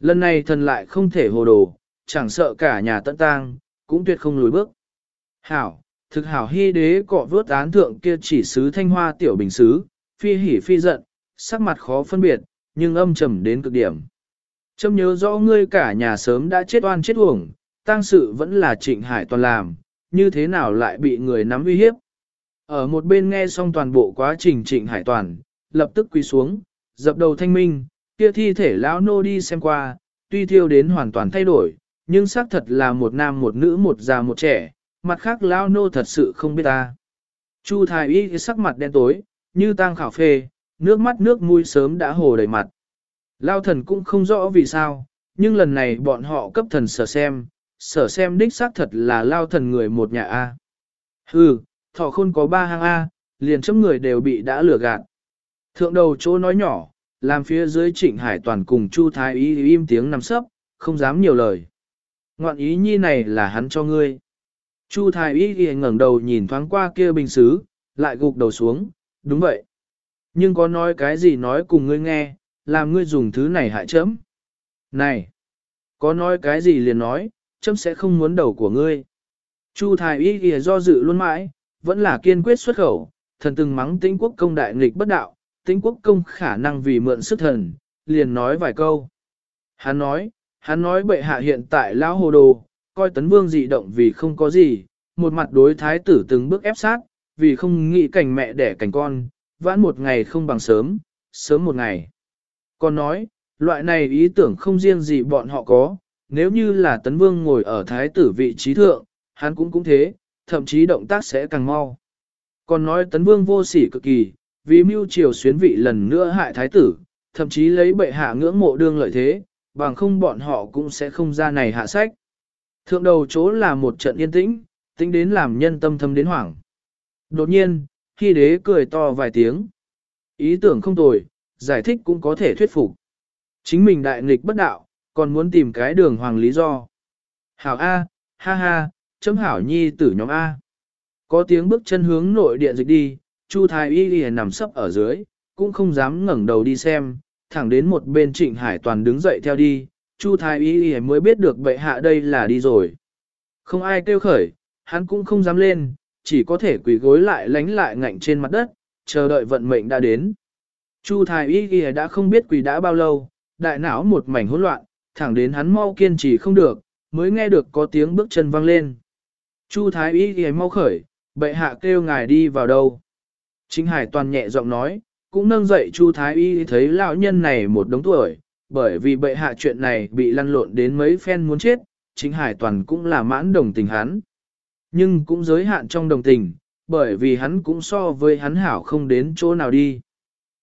Lần này thần lại không thể hồ đồ, chẳng sợ cả nhà tận tang, cũng tuyệt không lùi bước. Hảo, thực hảo hy đế cọ vớt án thượng kia chỉ sứ thanh hoa tiểu bình sứ, phi hỉ phi giận, sắc mặt khó phân biệt, nhưng âm trầm đến cực điểm. Châm nhớ rõ ngươi cả nhà sớm đã chết oan chết uổng, tang sự vẫn là trịnh hải toàn làm, như thế nào lại bị người nắm uy hiếp. Ở một bên nghe xong toàn bộ quá trình trịnh hải toàn, lập tức quỳ xuống, dập đầu thanh minh, kia thi thể lão nô đi xem qua, tuy thiêu đến hoàn toàn thay đổi, nhưng xác thật là một nam một nữ một già một trẻ, mặt khác Lao nô thật sự không biết ta. Chu thái y sắc mặt đen tối, như tang khảo phê, nước mắt nước mũi sớm đã hồ đầy mặt. Lao thần cũng không rõ vì sao, nhưng lần này bọn họ cấp thần sở xem, sở xem đích xác thật là lao thần người một nhà A. Hừ, thọ khôn có ba hang A, liền chấm người đều bị đã lừa gạt. Thượng đầu chỗ nói nhỏ, làm phía dưới trịnh hải toàn cùng Chu Thái Y im tiếng nằm sấp, không dám nhiều lời. Ngoạn ý nhi này là hắn cho ngươi. Chu Thái Y ngẩng đầu nhìn thoáng qua kia bình xứ, lại gục đầu xuống, đúng vậy. Nhưng có nói cái gì nói cùng ngươi nghe, làm ngươi dùng thứ này hại chấm. Này, có nói cái gì liền nói, chấm sẽ không muốn đầu của ngươi. Chu Thái Y ghi do dự luôn mãi, vẫn là kiên quyết xuất khẩu, thần từng mắng tĩnh quốc công đại nghịch bất đạo, tĩnh quốc công khả năng vì mượn sức thần, liền nói vài câu. Hắn nói, hắn nói bệ hạ hiện tại lão hồ đồ, coi tấn vương dị động vì không có gì, một mặt đối thái tử từng bước ép sát, vì không nghĩ cảnh mẹ đẻ cảnh con, vãn một ngày không bằng sớm, sớm một ngày. Còn nói, loại này ý tưởng không riêng gì bọn họ có, nếu như là tấn vương ngồi ở thái tử vị trí thượng, hắn cũng cũng thế, thậm chí động tác sẽ càng mau. Còn nói tấn vương vô sỉ cực kỳ, vì mưu triều xuyến vị lần nữa hại thái tử, thậm chí lấy bệ hạ ngưỡng mộ đương lợi thế, bằng không bọn họ cũng sẽ không ra này hạ sách. Thượng đầu chỗ là một trận yên tĩnh, tính đến làm nhân tâm thâm đến hoảng. Đột nhiên, khi đế cười to vài tiếng. Ý tưởng không tồi, giải thích cũng có thể thuyết phục. Chính mình đại nghịch bất đạo, còn muốn tìm cái đường hoàng lý do. Hảo A, ha ha, chấm hảo nhi tử nhóm A. Có tiếng bước chân hướng nội điện dịch đi, Chu Thái Y Y nằm sấp ở dưới, cũng không dám ngẩng đầu đi xem, thẳng đến một bên Trịnh Hải Toàn đứng dậy theo đi, Chu Thái Y mới biết được bệ hạ đây là đi rồi. Không ai kêu khởi, hắn cũng không dám lên, chỉ có thể quỳ gối lại lánh lại ngạnh trên mặt đất, chờ đợi vận mệnh đã đến. Chu Thái Y đã không biết quỳ đã bao lâu, đại não một mảnh hỗn loạn, thẳng đến hắn mau kiên trì không được, mới nghe được có tiếng bước chân vang lên. Chu Thái Y Y mau khởi, bệ hạ kêu ngài đi vào đâu. Chính Hải toàn nhẹ giọng nói, cũng nâng dậy Chu Thái Y thấy lão nhân này một đống tuổi, bởi vì bệ hạ chuyện này bị lăn lộn đến mấy phen muốn chết, chính Hải toàn cũng là mãn đồng tình hắn. Nhưng cũng giới hạn trong đồng tình, bởi vì hắn cũng so với hắn hảo không đến chỗ nào đi.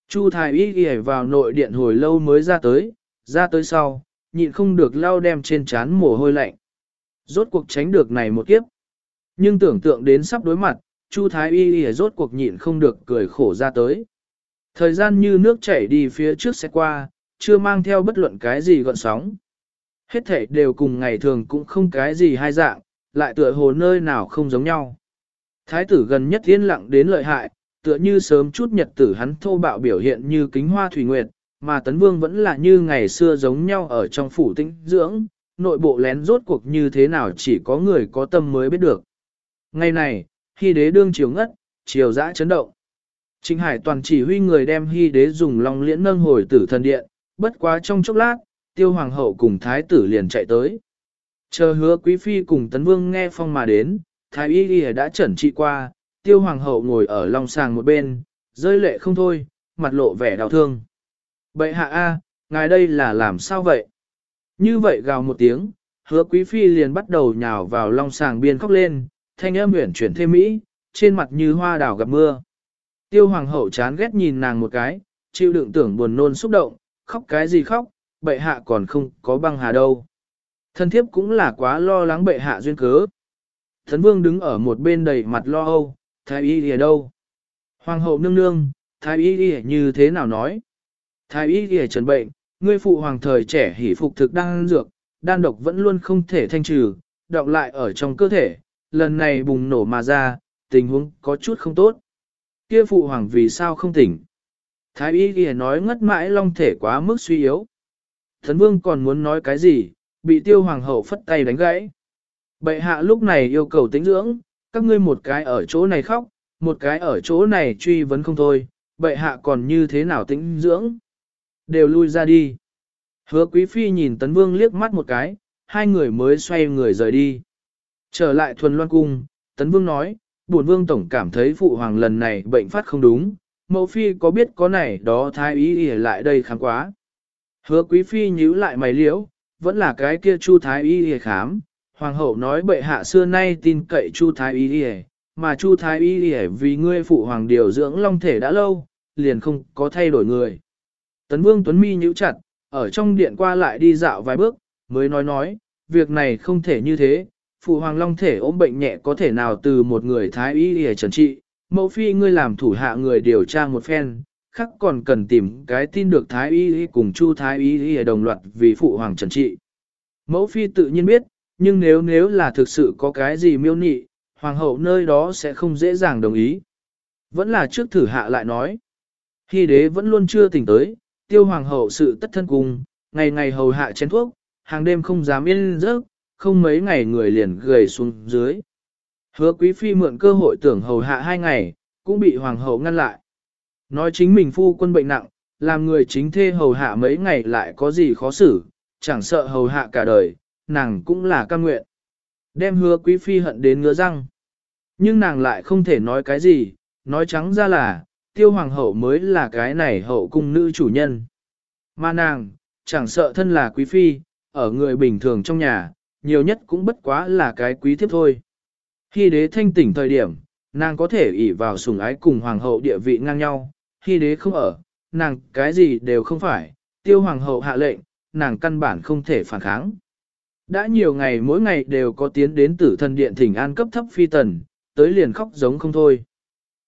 Chu Thái Y ghi vào nội điện hồi lâu mới ra tới, ra tới sau, nhịn không được lau đem trên trán mồ hôi lạnh. Rốt cuộc tránh được này một kiếp. Nhưng tưởng tượng đến sắp đối mặt, Chu Thái Y ghi rốt cuộc nhịn không được cười khổ ra tới. Thời gian như nước chảy đi phía trước sẽ qua, chưa mang theo bất luận cái gì gọn sóng. Hết thể đều cùng ngày thường cũng không cái gì hai dạng, lại tựa hồ nơi nào không giống nhau. Thái tử gần nhất yên lặng đến lợi hại, tựa như sớm chút nhật tử hắn thô bạo biểu hiện như kính hoa thủy nguyệt, mà tấn vương vẫn là như ngày xưa giống nhau ở trong phủ tinh dưỡng, nội bộ lén rốt cuộc như thế nào chỉ có người có tâm mới biết được. Ngày này, khi đế đương chiều ngất, chiều dã chấn động. Trịnh Hải toàn chỉ huy người đem hy đế dùng long liễn nâng hồi tử thần điện, bất quá trong chốc lát, tiêu hoàng hậu cùng thái tử liền chạy tới. Chờ hứa quý phi cùng tấn vương nghe phong mà đến, thái y y đã chuẩn trị qua, tiêu hoàng hậu ngồi ở long sàng một bên, rơi lệ không thôi, mặt lộ vẻ đau thương. Bệ hạ A, ngài đây là làm sao vậy? Như vậy gào một tiếng, hứa quý phi liền bắt đầu nhào vào long sàng biên khóc lên, thanh âm huyển chuyển thêm mỹ, trên mặt như hoa đào gặp mưa. Tiêu hoàng hậu chán ghét nhìn nàng một cái, chịu đựng tưởng buồn nôn xúc động, khóc cái gì khóc, bệ hạ còn không có băng hà đâu. Thân thiếp cũng là quá lo lắng bệ hạ duyên cớ. Thần vương đứng ở một bên đầy mặt lo âu, thái y ở đâu? Hoàng hậu nương nương, thái y như thế nào nói? Thái y đi trần bệnh, ngươi phụ hoàng thời trẻ hỉ phục thực đang dược, đan độc vẫn luôn không thể thanh trừ, đọng lại ở trong cơ thể, lần này bùng nổ mà ra, tình huống có chút không tốt. Kia phụ hoàng vì sao không tỉnh? Thái y ghi nói ngất mãi long thể quá mức suy yếu. Thần vương còn muốn nói cái gì, bị tiêu hoàng hậu phất tay đánh gãy. Bệ hạ lúc này yêu cầu tĩnh dưỡng, các ngươi một cái ở chỗ này khóc, một cái ở chỗ này truy vấn không thôi, bệ hạ còn như thế nào tĩnh dưỡng. Đều lui ra đi. Hứa quý phi nhìn tấn vương liếc mắt một cái, hai người mới xoay người rời đi. Trở lại thuần loan cung, tấn vương nói, bổn vương tổng cảm thấy phụ hoàng lần này bệnh phát không đúng, mẫu phi có biết có này đó thái ý ỉa lại đây khám quá. Hứa quý phi nhíu lại mày liễu, vẫn là cái kia chu thái y ỉa khám, hoàng hậu nói bệ hạ xưa nay tin cậy chu thái y ỉa, mà chu thái y ỉa vì ngươi phụ hoàng điều dưỡng long thể đã lâu, liền không có thay đổi người. Tấn vương tuấn mi nhíu chặt, ở trong điện qua lại đi dạo vài bước, mới nói nói, việc này không thể như thế, phụ hoàng long thể ốm bệnh nhẹ có thể nào từ một người thái y để trần trị, mẫu phi ngươi làm thủ hạ người điều tra một phen, khắc còn cần tìm cái tin được thái y cùng chu thái y đồng loạt vì phụ hoàng trần trị. Mẫu phi tự nhiên biết, nhưng nếu nếu là thực sự có cái gì miêu nị, hoàng hậu nơi đó sẽ không dễ dàng đồng ý. Vẫn là trước thử hạ lại nói. Khi đế vẫn luôn chưa tỉnh tới, tiêu hoàng hậu sự tất thân cùng, ngày ngày hầu hạ chén thuốc, hàng đêm không dám yên giấc, không mấy ngày người liền gầy xuống dưới. Hứa quý phi mượn cơ hội tưởng hầu hạ hai ngày, cũng bị hoàng hậu ngăn lại. Nói chính mình phu quân bệnh nặng, làm người chính thê hầu hạ mấy ngày lại có gì khó xử, chẳng sợ hầu hạ cả đời, nàng cũng là cam nguyện. Đem hứa quý phi hận đến ngứa răng. Nhưng nàng lại không thể nói cái gì, nói trắng ra là, tiêu hoàng hậu mới là cái này hậu cung nữ chủ nhân. Mà nàng, chẳng sợ thân là quý phi, ở người bình thường trong nhà, nhiều nhất cũng bất quá là cái quý thiếp thôi. Khi đế thanh tỉnh thời điểm, nàng có thể ỷ vào sủng ái cùng hoàng hậu địa vị ngang nhau, khi đế không ở, nàng cái gì đều không phải, tiêu hoàng hậu hạ lệnh, nàng căn bản không thể phản kháng. Đã nhiều ngày mỗi ngày đều có tiến đến tử thần điện thỉnh an cấp thấp phi tần, tới liền khóc giống không thôi.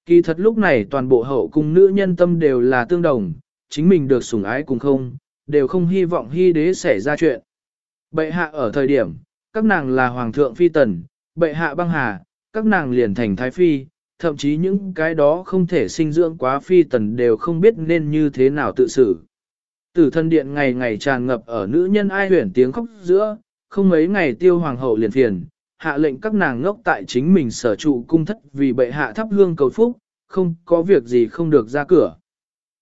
Kỳ thật lúc này toàn bộ hậu cung nữ nhân tâm đều là tương đồng, chính mình được sủng ái cùng không, đều không hy vọng hy đế xảy ra chuyện. Bệ hạ ở thời điểm, các nàng là hoàng thượng phi tần, bệ hạ băng hà, các nàng liền thành thái phi, thậm chí những cái đó không thể sinh dưỡng quá phi tần đều không biết nên như thế nào tự xử. Tử thân điện ngày ngày tràn ngập ở nữ nhân ai huyển tiếng khóc giữa, không mấy ngày tiêu hoàng hậu liền phiền, hạ lệnh các nàng ngốc tại chính mình sở trụ cung thất vì bệ hạ thắp hương cầu phúc, không có việc gì không được ra cửa.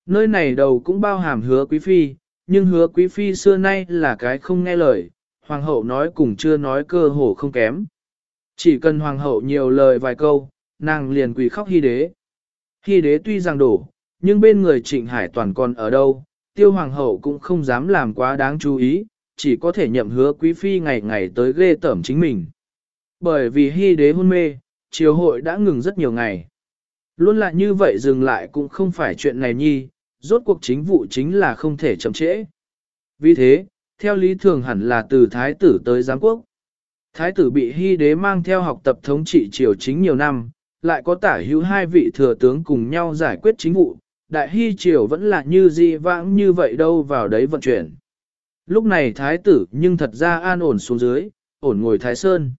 Nơi này đầu cũng bao hàm hứa quý phi, nhưng hứa quý phi xưa nay là cái không nghe lời, hoàng hậu nói cùng chưa nói cơ hồ không kém. Chỉ cần hoàng hậu nhiều lời vài câu, nàng liền quỳ khóc hy đế. Hy đế tuy rằng đổ, nhưng bên người trịnh hải toàn còn ở đâu, tiêu hoàng hậu cũng không dám làm quá đáng chú ý, chỉ có thể nhậm hứa quý phi ngày ngày tới ghê tẩm chính mình. Bởi vì hy đế hôn mê, triều hội đã ngừng rất nhiều ngày. Luôn là như vậy dừng lại cũng không phải chuyện này nhi, rốt cuộc chính vụ chính là không thể chậm trễ. Vì thế, theo lý thường hẳn là từ thái tử tới giám quốc. Thái tử bị hy đế mang theo học tập thống trị triều chính nhiều năm, lại có tả hữu hai vị thừa tướng cùng nhau giải quyết chính vụ, đại hy triều vẫn là như di vãng như vậy đâu vào đấy vận chuyển. Lúc này thái tử nhưng thật ra an ổn xuống dưới, ổn ngồi thái sơn.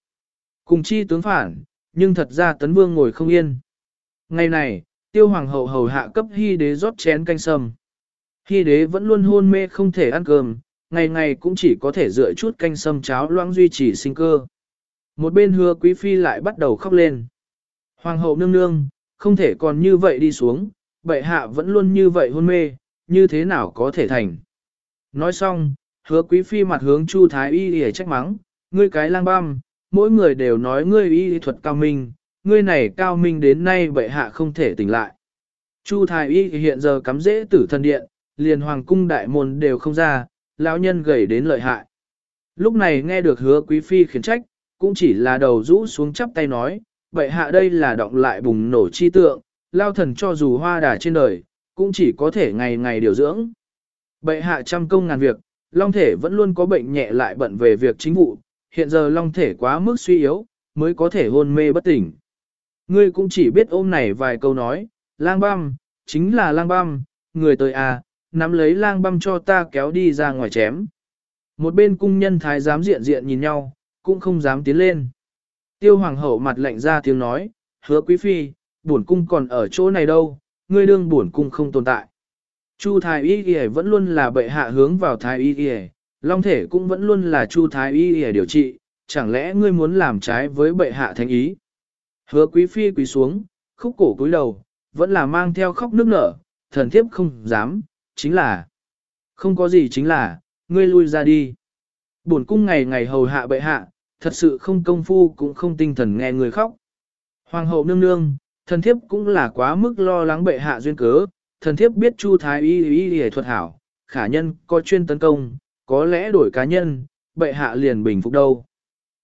Cùng chi tướng phản, nhưng thật ra tấn vương ngồi không yên. Ngày này, tiêu hoàng hậu hầu hạ cấp hy đế rót chén canh sâm. Hy đế vẫn luôn hôn mê không thể ăn cơm, ngày ngày cũng chỉ có thể dựa chút canh sâm cháo loãng duy trì sinh cơ. Một bên hứa quý phi lại bắt đầu khóc lên. Hoàng hậu nương nương, không thể còn như vậy đi xuống, bệ hạ vẫn luôn như vậy hôn mê, như thế nào có thể thành. Nói xong, hứa quý phi mặt hướng Chu Thái Y để trách mắng, ngươi cái lang băm, mỗi người đều nói ngươi y thuật cao minh, ngươi này cao minh đến nay bệ hạ không thể tỉnh lại. Chu Thái Y hiện giờ cắm dễ tử thần điện, liền hoàng cung đại môn đều không ra, lão nhân gầy đến lợi hại. Lúc này nghe được hứa quý phi khiển trách, cũng chỉ là đầu rũ xuống chắp tay nói, vậy hạ đây là động lại bùng nổ chi tượng, lao thần cho dù hoa đà trên đời, cũng chỉ có thể ngày ngày điều dưỡng. Bệ hạ trăm công ngàn việc, long thể vẫn luôn có bệnh nhẹ lại bận về việc chính vụ, hiện giờ long thể quá mức suy yếu, mới có thể hôn mê bất tỉnh. Ngươi cũng chỉ biết ôm này vài câu nói, lang băm, chính là lang băm, người tới à, nắm lấy lang băm cho ta kéo đi ra ngoài chém. Một bên cung nhân thái dám diện diện nhìn nhau, cũng không dám tiến lên. Tiêu hoàng hậu mặt lạnh ra tiếng nói, hứa quý phi, bổn cung còn ở chỗ này đâu, ngươi đương bổn cung không tồn tại. Chu thái y y vẫn luôn là bệ hạ hướng vào thái y y, long thể cũng vẫn luôn là chu thái y y điều trị, chẳng lẽ ngươi muốn làm trái với bệ hạ thánh ý. Hứa quý phi quỳ xuống, khúc cổ cúi đầu, vẫn là mang theo khóc nước nở, thần thiếp không dám, chính là, không có gì chính là, ngươi lui ra đi. Bổn cung ngày ngày hầu hạ bệ hạ, thật sự không công phu cũng không tinh thần nghe người khóc. Hoàng hậu nương nương, thần thiếp cũng là quá mức lo lắng bệ hạ duyên cớ, thần thiếp biết Chu Thái y y y thuật hảo, khả nhân có chuyên tấn công, có lẽ đổi cá nhân, bệ hạ liền bình phục đâu.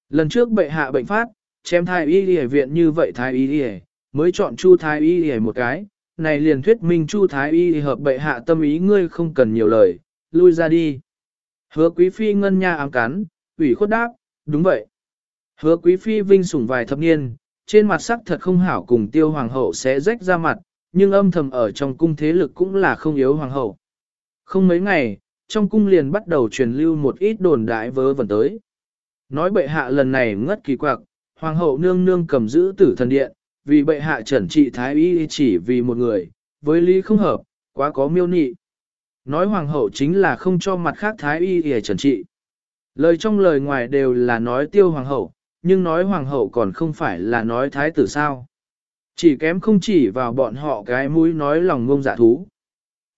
Lần trước bệ hạ bệnh phát, chém thái y y viện như vậy thái y y, mới chọn Chu Thái y y một cái, này liền thuyết minh Chu Thái y hợp bệ hạ tâm ý ngươi không cần nhiều lời, lui ra đi. Hứa quý phi ngân nha ám cắn, ủy khuất đáp, đúng vậy. Hứa quý phi vinh sủng vài thập niên, trên mặt sắc thật không hảo cùng tiêu hoàng hậu sẽ rách ra mặt, nhưng âm thầm ở trong cung thế lực cũng là không yếu hoàng hậu. Không mấy ngày, trong cung liền bắt đầu truyền lưu một ít đồn đại vớ vẩn tới. Nói bệ hạ lần này ngất kỳ quặc, hoàng hậu nương nương cầm giữ tử thần điện, vì bệ hạ trần trị thái y chỉ vì một người, với lý không hợp, quá có miêu nị. Nói hoàng hậu chính là không cho mặt khác thái y để trần trị. Lời trong lời ngoài đều là nói tiêu hoàng hậu, nhưng nói hoàng hậu còn không phải là nói thái tử sao. Chỉ kém không chỉ vào bọn họ cái mũi nói lòng ngông giả thú.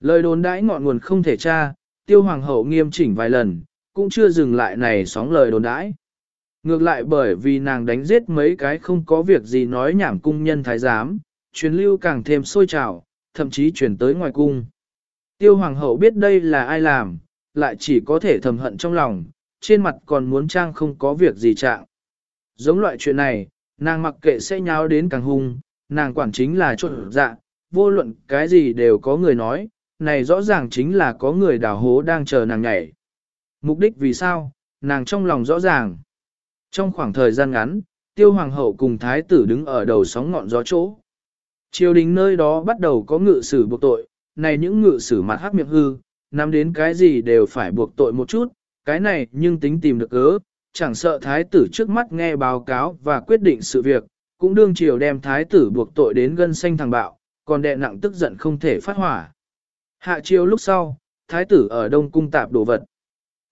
Lời đồn đãi ngọn nguồn không thể tra, tiêu hoàng hậu nghiêm chỉnh vài lần, cũng chưa dừng lại này sóng lời đồn đãi. Ngược lại bởi vì nàng đánh giết mấy cái không có việc gì nói nhảm cung nhân thái giám, truyền lưu càng thêm sôi trào, thậm chí truyền tới ngoài cung. Tiêu hoàng hậu biết đây là ai làm, lại chỉ có thể thầm hận trong lòng, trên mặt còn muốn trang không có việc gì trạng. Giống loại chuyện này, nàng mặc kệ sẽ nháo đến càng hung, nàng quản chính là trộn dạ, vô luận cái gì đều có người nói, này rõ ràng chính là có người đào hố đang chờ nàng nhảy. Mục đích vì sao, nàng trong lòng rõ ràng. Trong khoảng thời gian ngắn, tiêu hoàng hậu cùng thái tử đứng ở đầu sóng ngọn gió chỗ. Triều đình nơi đó bắt đầu có ngự sử buộc tội, này những ngự sử mặt hắc miệng hư, nắm đến cái gì đều phải buộc tội một chút, cái này nhưng tính tìm được ớ, chẳng sợ thái tử trước mắt nghe báo cáo và quyết định sự việc, cũng đương triều đem thái tử buộc tội đến gân xanh thằng bạo, còn đệ nặng tức giận không thể phát hỏa. Hạ triều lúc sau, thái tử ở đông cung tạp đồ vật.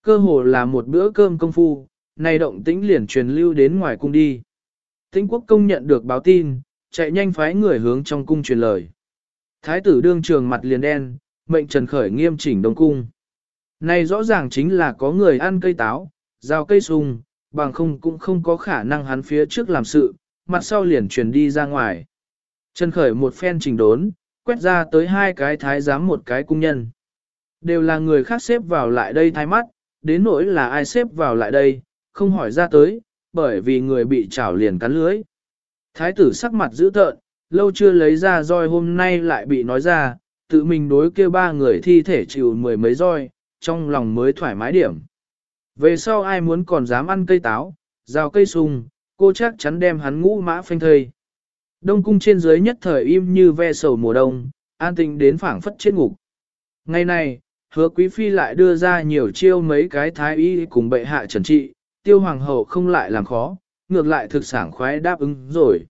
Cơ hồ là một bữa cơm công phu, nay động tĩnh liền truyền lưu đến ngoài cung đi. Tĩnh quốc công nhận được báo tin, chạy nhanh phái người hướng trong cung truyền lời. Thái tử đương trường mặt liền đen, mệnh Trần Khởi nghiêm chỉnh đông cung. Này rõ ràng chính là có người ăn cây táo, rào cây sung, bằng không cũng không có khả năng hắn phía trước làm sự, mặt sau liền truyền đi ra ngoài. Trần Khởi một phen trình đốn, quét ra tới hai cái thái giám một cái cung nhân. Đều là người khác xếp vào lại đây thái mắt, đến nỗi là ai xếp vào lại đây, không hỏi ra tới, bởi vì người bị chảo liền cắn lưới. Thái tử sắc mặt dữ tợn, lâu chưa lấy ra roi hôm nay lại bị nói ra, tự mình đối kia ba người thi thể chịu mười mấy roi, trong lòng mới thoải mái điểm. Về sau ai muốn còn dám ăn cây táo, rào cây sung, cô chắc chắn đem hắn ngũ mã phanh thây. Đông cung trên dưới nhất thời im như ve sầu mùa đông, an tình đến phảng phất chết ngục. Ngày này, hứa quý phi lại đưa ra nhiều chiêu mấy cái thái y cùng bệ hạ trần trị, tiêu hoàng hậu không lại làm khó, ngược lại thực sảng khoái đáp ứng rồi.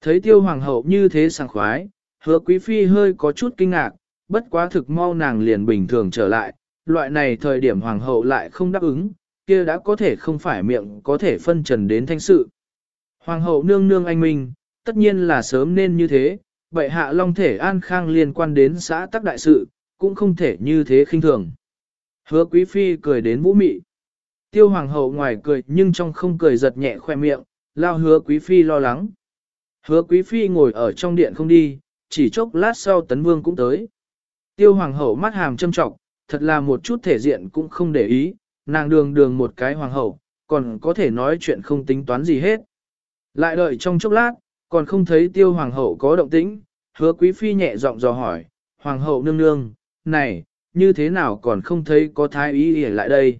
Thấy tiêu hoàng hậu như thế sảng khoái, hứa quý phi hơi có chút kinh ngạc, bất quá thực mau nàng liền bình thường trở lại, loại này thời điểm hoàng hậu lại không đáp ứng, kia đã có thể không phải miệng có thể phân trần đến thanh sự. Hoàng hậu nương nương anh minh, tất nhiên là sớm nên như thế, vậy hạ long thể an khang liên quan đến xã tắc đại sự, cũng không thể như thế khinh thường. Hứa quý phi cười đến vũ mị. Tiêu hoàng hậu ngoài cười nhưng trong không cười giật nhẹ khoe miệng, lao hứa quý phi lo lắng. Hứa quý phi ngồi ở trong điện không đi, chỉ chốc lát sau tấn vương cũng tới. Tiêu hoàng hậu mắt hàm châm trọng, thật là một chút thể diện cũng không để ý, nàng đường đường một cái hoàng hậu, còn có thể nói chuyện không tính toán gì hết. Lại đợi trong chốc lát, còn không thấy tiêu hoàng hậu có động tĩnh, hứa quý phi nhẹ giọng dò hỏi, hoàng hậu nương nương, này, như thế nào còn không thấy có thái ý để lại đây.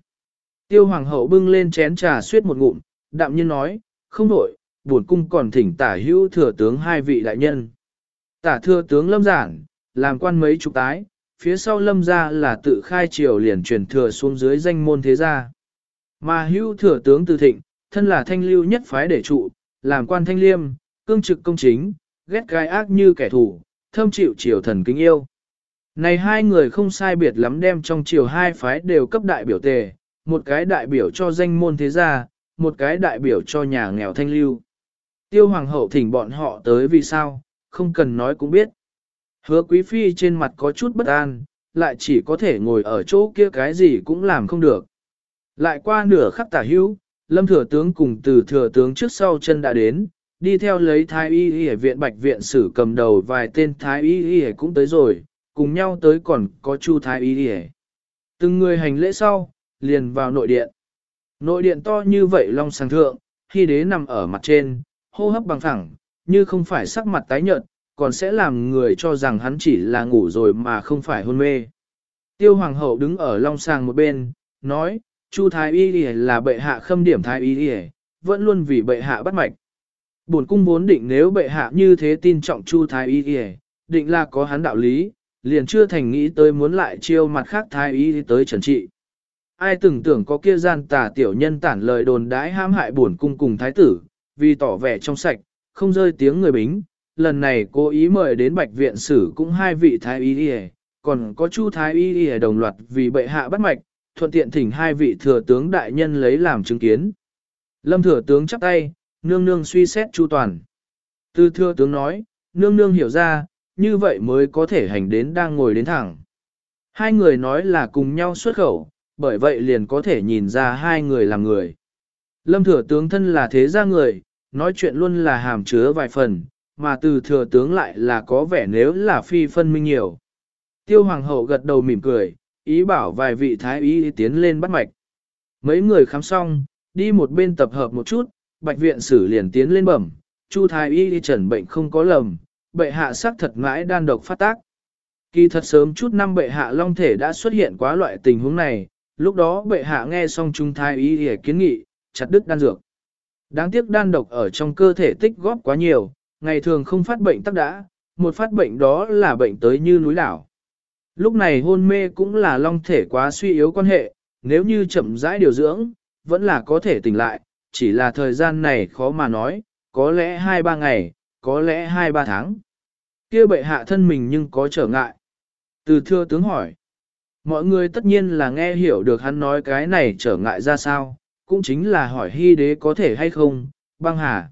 Tiêu hoàng hậu bưng lên chén trà suyết một ngụm, đạm nhiên nói, không đổi, buồn cung còn thỉnh tả hữu thừa tướng hai vị đại nhân. Tả thừa tướng lâm giản, làm quan mấy chục tái, phía sau lâm gia là tự khai triều liền truyền thừa xuống dưới danh môn thế gia. Mà hưu thừa tướng từ thịnh, thân là thanh lưu nhất phái để trụ, làm quan thanh liêm, cương trực công chính, ghét gai ác như kẻ thù, thâm chịu triều thần kính yêu. Này hai người không sai biệt lắm đem trong triều hai phái đều cấp đại biểu tề, một cái đại biểu cho danh môn thế gia, một cái đại biểu cho nhà nghèo thanh lưu. Tiêu hoàng hậu thỉnh bọn họ tới vì sao, không cần nói cũng biết. Hứa quý phi trên mặt có chút bất an, lại chỉ có thể ngồi ở chỗ kia cái gì cũng làm không được. Lại qua nửa khắc tả hữu, lâm thừa tướng cùng từ thừa tướng trước sau chân đã đến, đi theo lấy thái y y viện bạch viện sử cầm đầu vài tên thái y y cũng tới rồi, cùng nhau tới còn có chu thái y y. Từng người hành lễ sau, liền vào nội điện. Nội điện to như vậy long sàng thượng, khi đế nằm ở mặt trên, hô hấp bằng thẳng, như không phải sắc mặt tái nhợt, còn sẽ làm người cho rằng hắn chỉ là ngủ rồi mà không phải hôn mê. Tiêu hoàng hậu đứng ở long sàng một bên, nói, Chu thái y là bệ hạ khâm điểm thái y vẫn luôn vì bệ hạ bắt mạch. Bổn cung vốn định nếu bệ hạ như thế tin trọng Chu thái y định là có hắn đạo lý, liền chưa thành nghĩ tới muốn lại chiêu mặt khác thái y tới trần trị. Ai từng tưởng có kia gian tà tiểu nhân tản lời đồn đãi hãm hại bổn cung cùng thái tử, vì tỏ vẻ trong sạch, không rơi tiếng người bính, lần này cố ý mời đến bạch viện sử cũng hai vị thái y đi còn có chu thái y đi đồng loạt vì bệ hạ bắt mạch, thuận tiện thỉnh hai vị thừa tướng đại nhân lấy làm chứng kiến. Lâm thừa tướng chắp tay, nương nương suy xét chu toàn. Tư thừa tướng nói, nương nương hiểu ra, như vậy mới có thể hành đến đang ngồi đến thẳng. Hai người nói là cùng nhau xuất khẩu, bởi vậy liền có thể nhìn ra hai người là người. Lâm thừa tướng thân là thế gia người, nói chuyện luôn là hàm chứa vài phần, mà từ thừa tướng lại là có vẻ nếu là phi phân minh nhiều. Tiêu hoàng hậu gật đầu mỉm cười, ý bảo vài vị thái y tiến lên bắt mạch. Mấy người khám xong, đi một bên tập hợp một chút, bạch viện sử liền tiến lên bẩm, chu thái y trần bệnh không có lầm, bệ hạ sắc thật mãi đan độc phát tác. Kỳ thật sớm chút năm bệ hạ long thể đã xuất hiện quá loại tình huống này, lúc đó bệ hạ nghe xong trung thái y để kiến nghị, chặt đứt đan dược. Đáng tiếc đan độc ở trong cơ thể tích góp quá nhiều, ngày thường không phát bệnh tắc đã, một phát bệnh đó là bệnh tới như núi đảo. Lúc này hôn mê cũng là long thể quá suy yếu quan hệ, nếu như chậm rãi điều dưỡng, vẫn là có thể tỉnh lại, chỉ là thời gian này khó mà nói, có lẽ 2-3 ngày, có lẽ 2-3 tháng. kia bệ hạ thân mình nhưng có trở ngại. Từ thưa tướng hỏi, mọi người tất nhiên là nghe hiểu được hắn nói cái này trở ngại ra sao, cũng chính là hỏi hy đế có thể hay không, băng hà.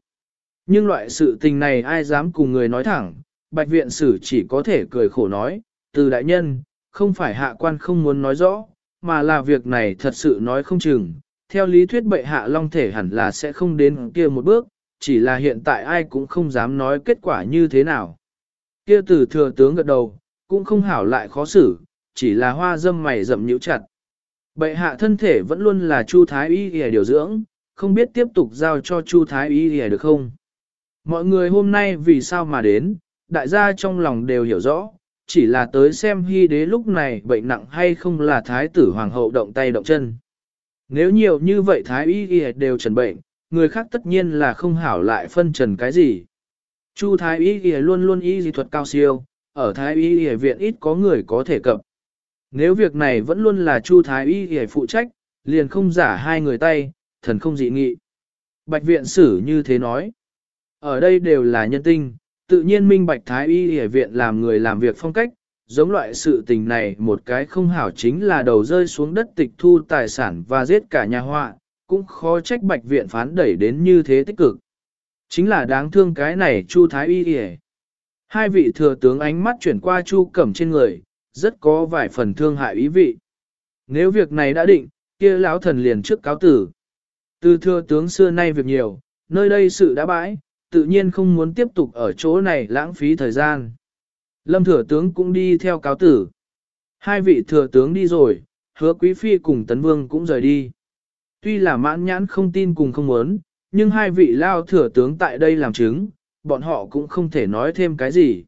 Nhưng loại sự tình này ai dám cùng người nói thẳng, bạch viện sử chỉ có thể cười khổ nói, từ đại nhân, không phải hạ quan không muốn nói rõ, mà là việc này thật sự nói không chừng. Theo lý thuyết bệ hạ long thể hẳn là sẽ không đến kia một bước, chỉ là hiện tại ai cũng không dám nói kết quả như thế nào. Kia tử thừa tướng gật đầu, cũng không hảo lại khó xử, chỉ là hoa dâm mày rậm nhíu chặt. Bệ hạ thân thể vẫn luôn là Chu Thái Y để điều dưỡng, không biết tiếp tục giao cho Chu Thái Y để được không. Mọi người hôm nay vì sao mà đến, đại gia trong lòng đều hiểu rõ, chỉ là tới xem hy đế lúc này bệnh nặng hay không là thái tử hoàng hậu động tay động chân. Nếu nhiều như vậy thái y đều trần bệnh, người khác tất nhiên là không hảo lại phân trần cái gì. Chu thái y luôn luôn y dị thuật cao siêu, ở thái y viện ít có người có thể cập. Nếu việc này vẫn luôn là Chu Thái Y để phụ trách, liền không giả hai người tay, thần không dị nghị. Bạch viện sử như thế nói. Ở đây đều là nhân tinh, tự nhiên minh bạch Thái Y để viện làm người làm việc phong cách, giống loại sự tình này một cái không hảo chính là đầu rơi xuống đất tịch thu tài sản và giết cả nhà họa, cũng khó trách bạch viện phán đẩy đến như thế tích cực. Chính là đáng thương cái này Chu Thái Y để. Hai vị thừa tướng ánh mắt chuyển qua Chu Cẩm trên người, rất có vài phần thương hại ý vị. Nếu việc này đã định, kia lão thần liền trước cáo tử. Từ thưa tướng xưa nay việc nhiều, nơi đây sự đã bãi, tự nhiên không muốn tiếp tục ở chỗ này lãng phí thời gian. Lâm thừa tướng cũng đi theo cáo tử. Hai vị thừa tướng đi rồi, hứa quý phi cùng tấn vương cũng rời đi. Tuy là mãn nhãn không tin cùng không muốn, nhưng hai vị lao thừa tướng tại đây làm chứng, bọn họ cũng không thể nói thêm cái gì.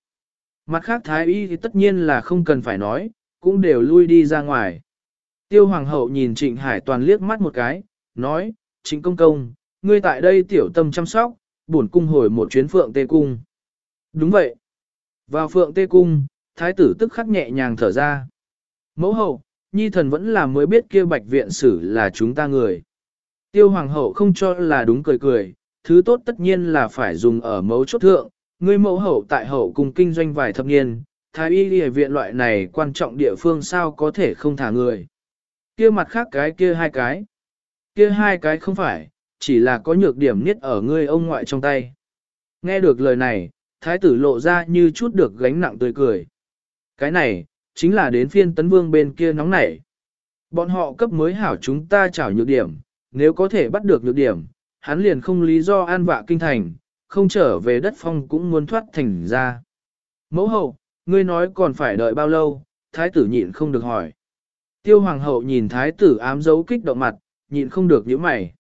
Mặt khác thái y thì tất nhiên là không cần phải nói, cũng đều lui đi ra ngoài. Tiêu hoàng hậu nhìn trịnh hải toàn liếc mắt một cái, nói, trịnh công công, ngươi tại đây tiểu tâm chăm sóc, bổn cung hồi một chuyến phượng tê cung. Đúng vậy. Vào phượng tê cung, thái tử tức khắc nhẹ nhàng thở ra. Mẫu hậu, nhi thần vẫn là mới biết kia bạch viện sử là chúng ta người. Tiêu hoàng hậu không cho là đúng cười cười, thứ tốt tất nhiên là phải dùng ở mấu chốt thượng, Ngươi mẫu hậu tại hậu cùng kinh doanh vài thập niên, thái y y viện loại này quan trọng địa phương sao có thể không thả người. Kia mặt khác cái kia hai cái. Kia hai cái không phải, chỉ là có nhược điểm nhất ở ngươi ông ngoại trong tay. Nghe được lời này, thái tử lộ ra như chút được gánh nặng tươi cười. Cái này, chính là đến phiên tấn vương bên kia nóng nảy. Bọn họ cấp mới hảo chúng ta chảo nhược điểm, nếu có thể bắt được nhược điểm, hắn liền không lý do an vạ kinh thành, không trở về đất phong cũng muốn thoát thành ra. Mẫu hậu, ngươi nói còn phải đợi bao lâu, thái tử nhịn không được hỏi. Tiêu hoàng hậu nhìn thái tử ám dấu kích động mặt, nhịn không được nhíu mày.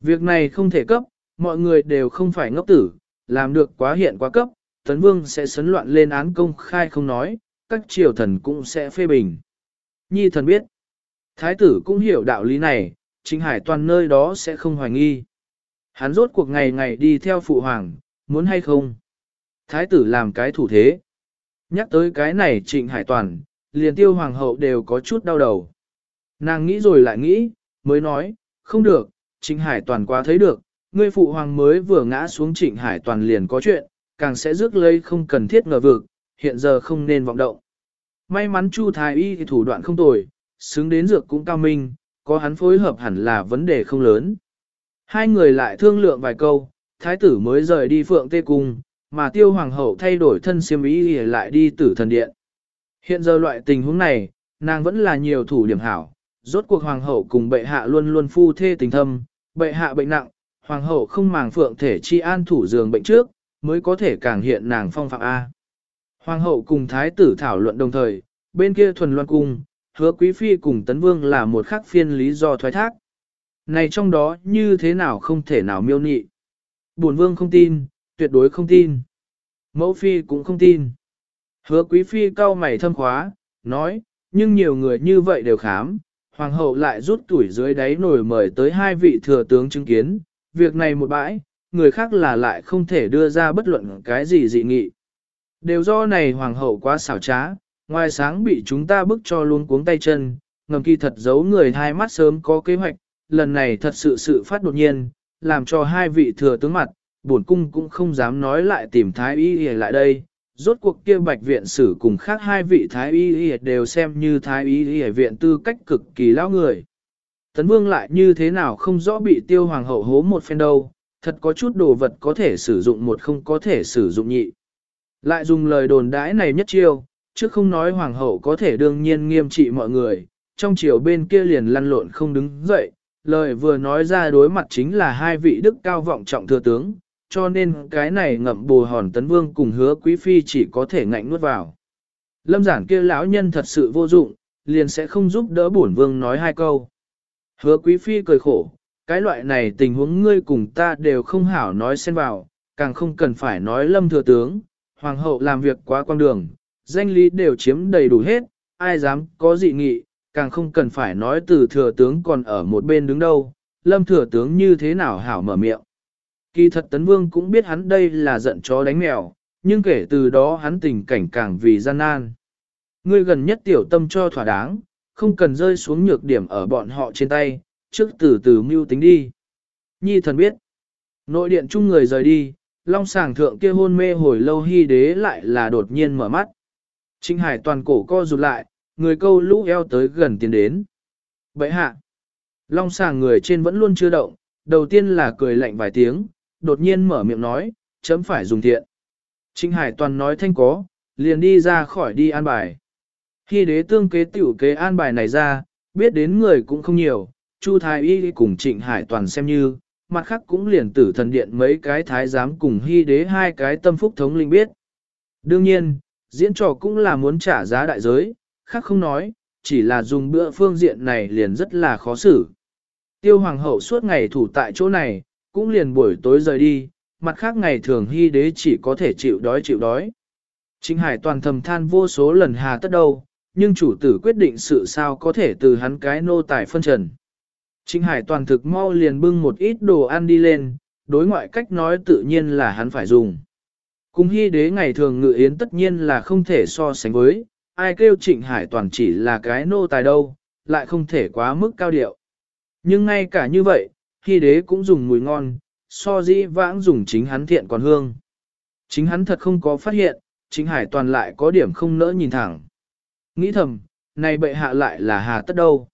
Việc này không thể cấp, mọi người đều không phải ngốc tử, làm được quá hiện quá cấp, tấn vương sẽ sấn loạn lên án công khai không nói, các triều thần cũng sẽ phê bình. Nhi thần biết, thái tử cũng hiểu đạo lý này, chính hải toàn nơi đó sẽ không hoài nghi. Hắn rốt cuộc ngày ngày đi theo phụ hoàng, muốn hay không? Thái tử làm cái thủ thế. Nhắc tới cái này trịnh hải toàn, liền tiêu hoàng hậu đều có chút đau đầu. Nàng nghĩ rồi lại nghĩ, mới nói, không được, trịnh hải toàn quá thấy được, ngươi phụ hoàng mới vừa ngã xuống trịnh hải toàn liền có chuyện, càng sẽ rước lấy không cần thiết ngờ vực, hiện giờ không nên vọng động. May mắn Chu Thái Y thì thủ đoạn không tồi, xứng đến dược cũng cao minh, có hắn phối hợp hẳn là vấn đề không lớn. Hai người lại thương lượng vài câu, thái tử mới rời đi phượng tê cung, mà tiêu hoàng hậu thay đổi thân siêm ý lại đi tử thần điện. Hiện giờ loại tình huống này, nàng vẫn là nhiều thủ điểm hảo, rốt cuộc hoàng hậu cùng bệ hạ luôn luôn phu thê tình thâm, bệ hạ bệnh nặng, hoàng hậu không màng phượng thể chi an thủ giường bệnh trước, mới có thể càng hiện nàng phong phạm A. Hoàng hậu cùng thái tử thảo luận đồng thời, bên kia thuần loan cung, hứa quý phi cùng tấn vương là một khắc phiên lý do thoái thác. Này trong đó như thế nào không thể nào miêu nị. Bổn vương không tin, tuyệt đối không tin. Mẫu phi cũng không tin. Hứa quý phi cau mày thâm khóa, nói, nhưng nhiều người như vậy đều khám. Hoàng hậu lại rút tuổi dưới đáy nổi mời tới hai vị thừa tướng chứng kiến. Việc này một bãi, người khác là lại không thể đưa ra bất luận cái gì dị nghị. Đều do này hoàng hậu quá xảo trá, ngoài sáng bị chúng ta bức cho luôn cuống tay chân, ngầm kỳ thật giấu người hai mắt sớm có kế hoạch, lần này thật sự sự phát đột nhiên, làm cho hai vị thừa tướng mặt, bổn cung cũng không dám nói lại tìm thái y y lại đây. Rốt cuộc kia bạch viện sử cùng khác hai vị thái y y đều xem như thái y y viện tư cách cực kỳ lão người. Tấn vương lại như thế nào không rõ bị tiêu hoàng hậu hố một phen đâu, thật có chút đồ vật có thể sử dụng một không có thể sử dụng nhị. Lại dùng lời đồn đãi này nhất chiêu, chứ không nói hoàng hậu có thể đương nhiên nghiêm trị mọi người, trong chiều bên kia liền lăn lộn không đứng dậy, lời vừa nói ra đối mặt chính là hai vị đức cao vọng trọng thừa tướng, cho nên cái này ngậm bù hòn tấn vương cùng hứa quý phi chỉ có thể ngạnh nuốt vào. Lâm giản kia lão nhân thật sự vô dụng, liền sẽ không giúp đỡ bổn vương nói hai câu. Hứa quý phi cười khổ, cái loại này tình huống ngươi cùng ta đều không hảo nói xen vào, càng không cần phải nói lâm thừa tướng, hoàng hậu làm việc quá quan đường, danh lý đều chiếm đầy đủ hết, ai dám có dị nghị, càng không cần phải nói từ thừa tướng còn ở một bên đứng đâu, lâm thừa tướng như thế nào hảo mở miệng. Kỳ thật tấn vương cũng biết hắn đây là giận chó đánh mèo, nhưng kể từ đó hắn tình cảnh càng vì gian nan. Ngươi gần nhất tiểu tâm cho thỏa đáng, không cần rơi xuống nhược điểm ở bọn họ trên tay, trước từ từ mưu tính đi. Nhi thần biết, nội điện chung người rời đi, long sàng thượng kia hôn mê hồi lâu hy đế lại là đột nhiên mở mắt. Trinh hải toàn cổ co rụt lại, người câu lũ eo tới gần tiến đến. Bậy hạ, long sàng người trên vẫn luôn chưa động, đầu tiên là cười lạnh vài tiếng, đột nhiên mở miệng nói, chấm phải dùng thiện. Trinh hải toàn nói thanh có, liền đi ra khỏi đi an bài. Khi đế tương kế tiểu kế an bài này ra, biết đến người cũng không nhiều, Chu Thái Y cùng Trịnh Hải toàn xem như, mặt khác cũng liền tử thần điện mấy cái thái giám cùng hy đế hai cái tâm phúc thống linh biết. Đương nhiên, diễn trò cũng là muốn trả giá đại giới, khác không nói, chỉ là dùng bữa phương diện này liền rất là khó xử. Tiêu hoàng hậu suốt ngày thủ tại chỗ này, cũng liền buổi tối rời đi, mặt khác ngày thường hy đế chỉ có thể chịu đói chịu đói. Trịnh Hải toàn thầm than vô số lần hà tất đâu, nhưng chủ tử quyết định sự sao có thể từ hắn cái nô tài phân trần. Trịnh Hải toàn thực mau liền bưng một ít đồ ăn đi lên, đối ngoại cách nói tự nhiên là hắn phải dùng. Cùng hy đế ngày thường ngự yến tất nhiên là không thể so sánh với, ai kêu trịnh hải toàn chỉ là cái nô tài đâu, lại không thể quá mức cao điệu. Nhưng ngay cả như vậy, khi đế cũng dùng mùi ngon, so dĩ vãng dùng chính hắn thiện còn hương. Chính hắn thật không có phát hiện, chính hải toàn lại có điểm không nỡ nhìn thẳng. Nghĩ thầm, này bệ hạ lại là hà tất đâu.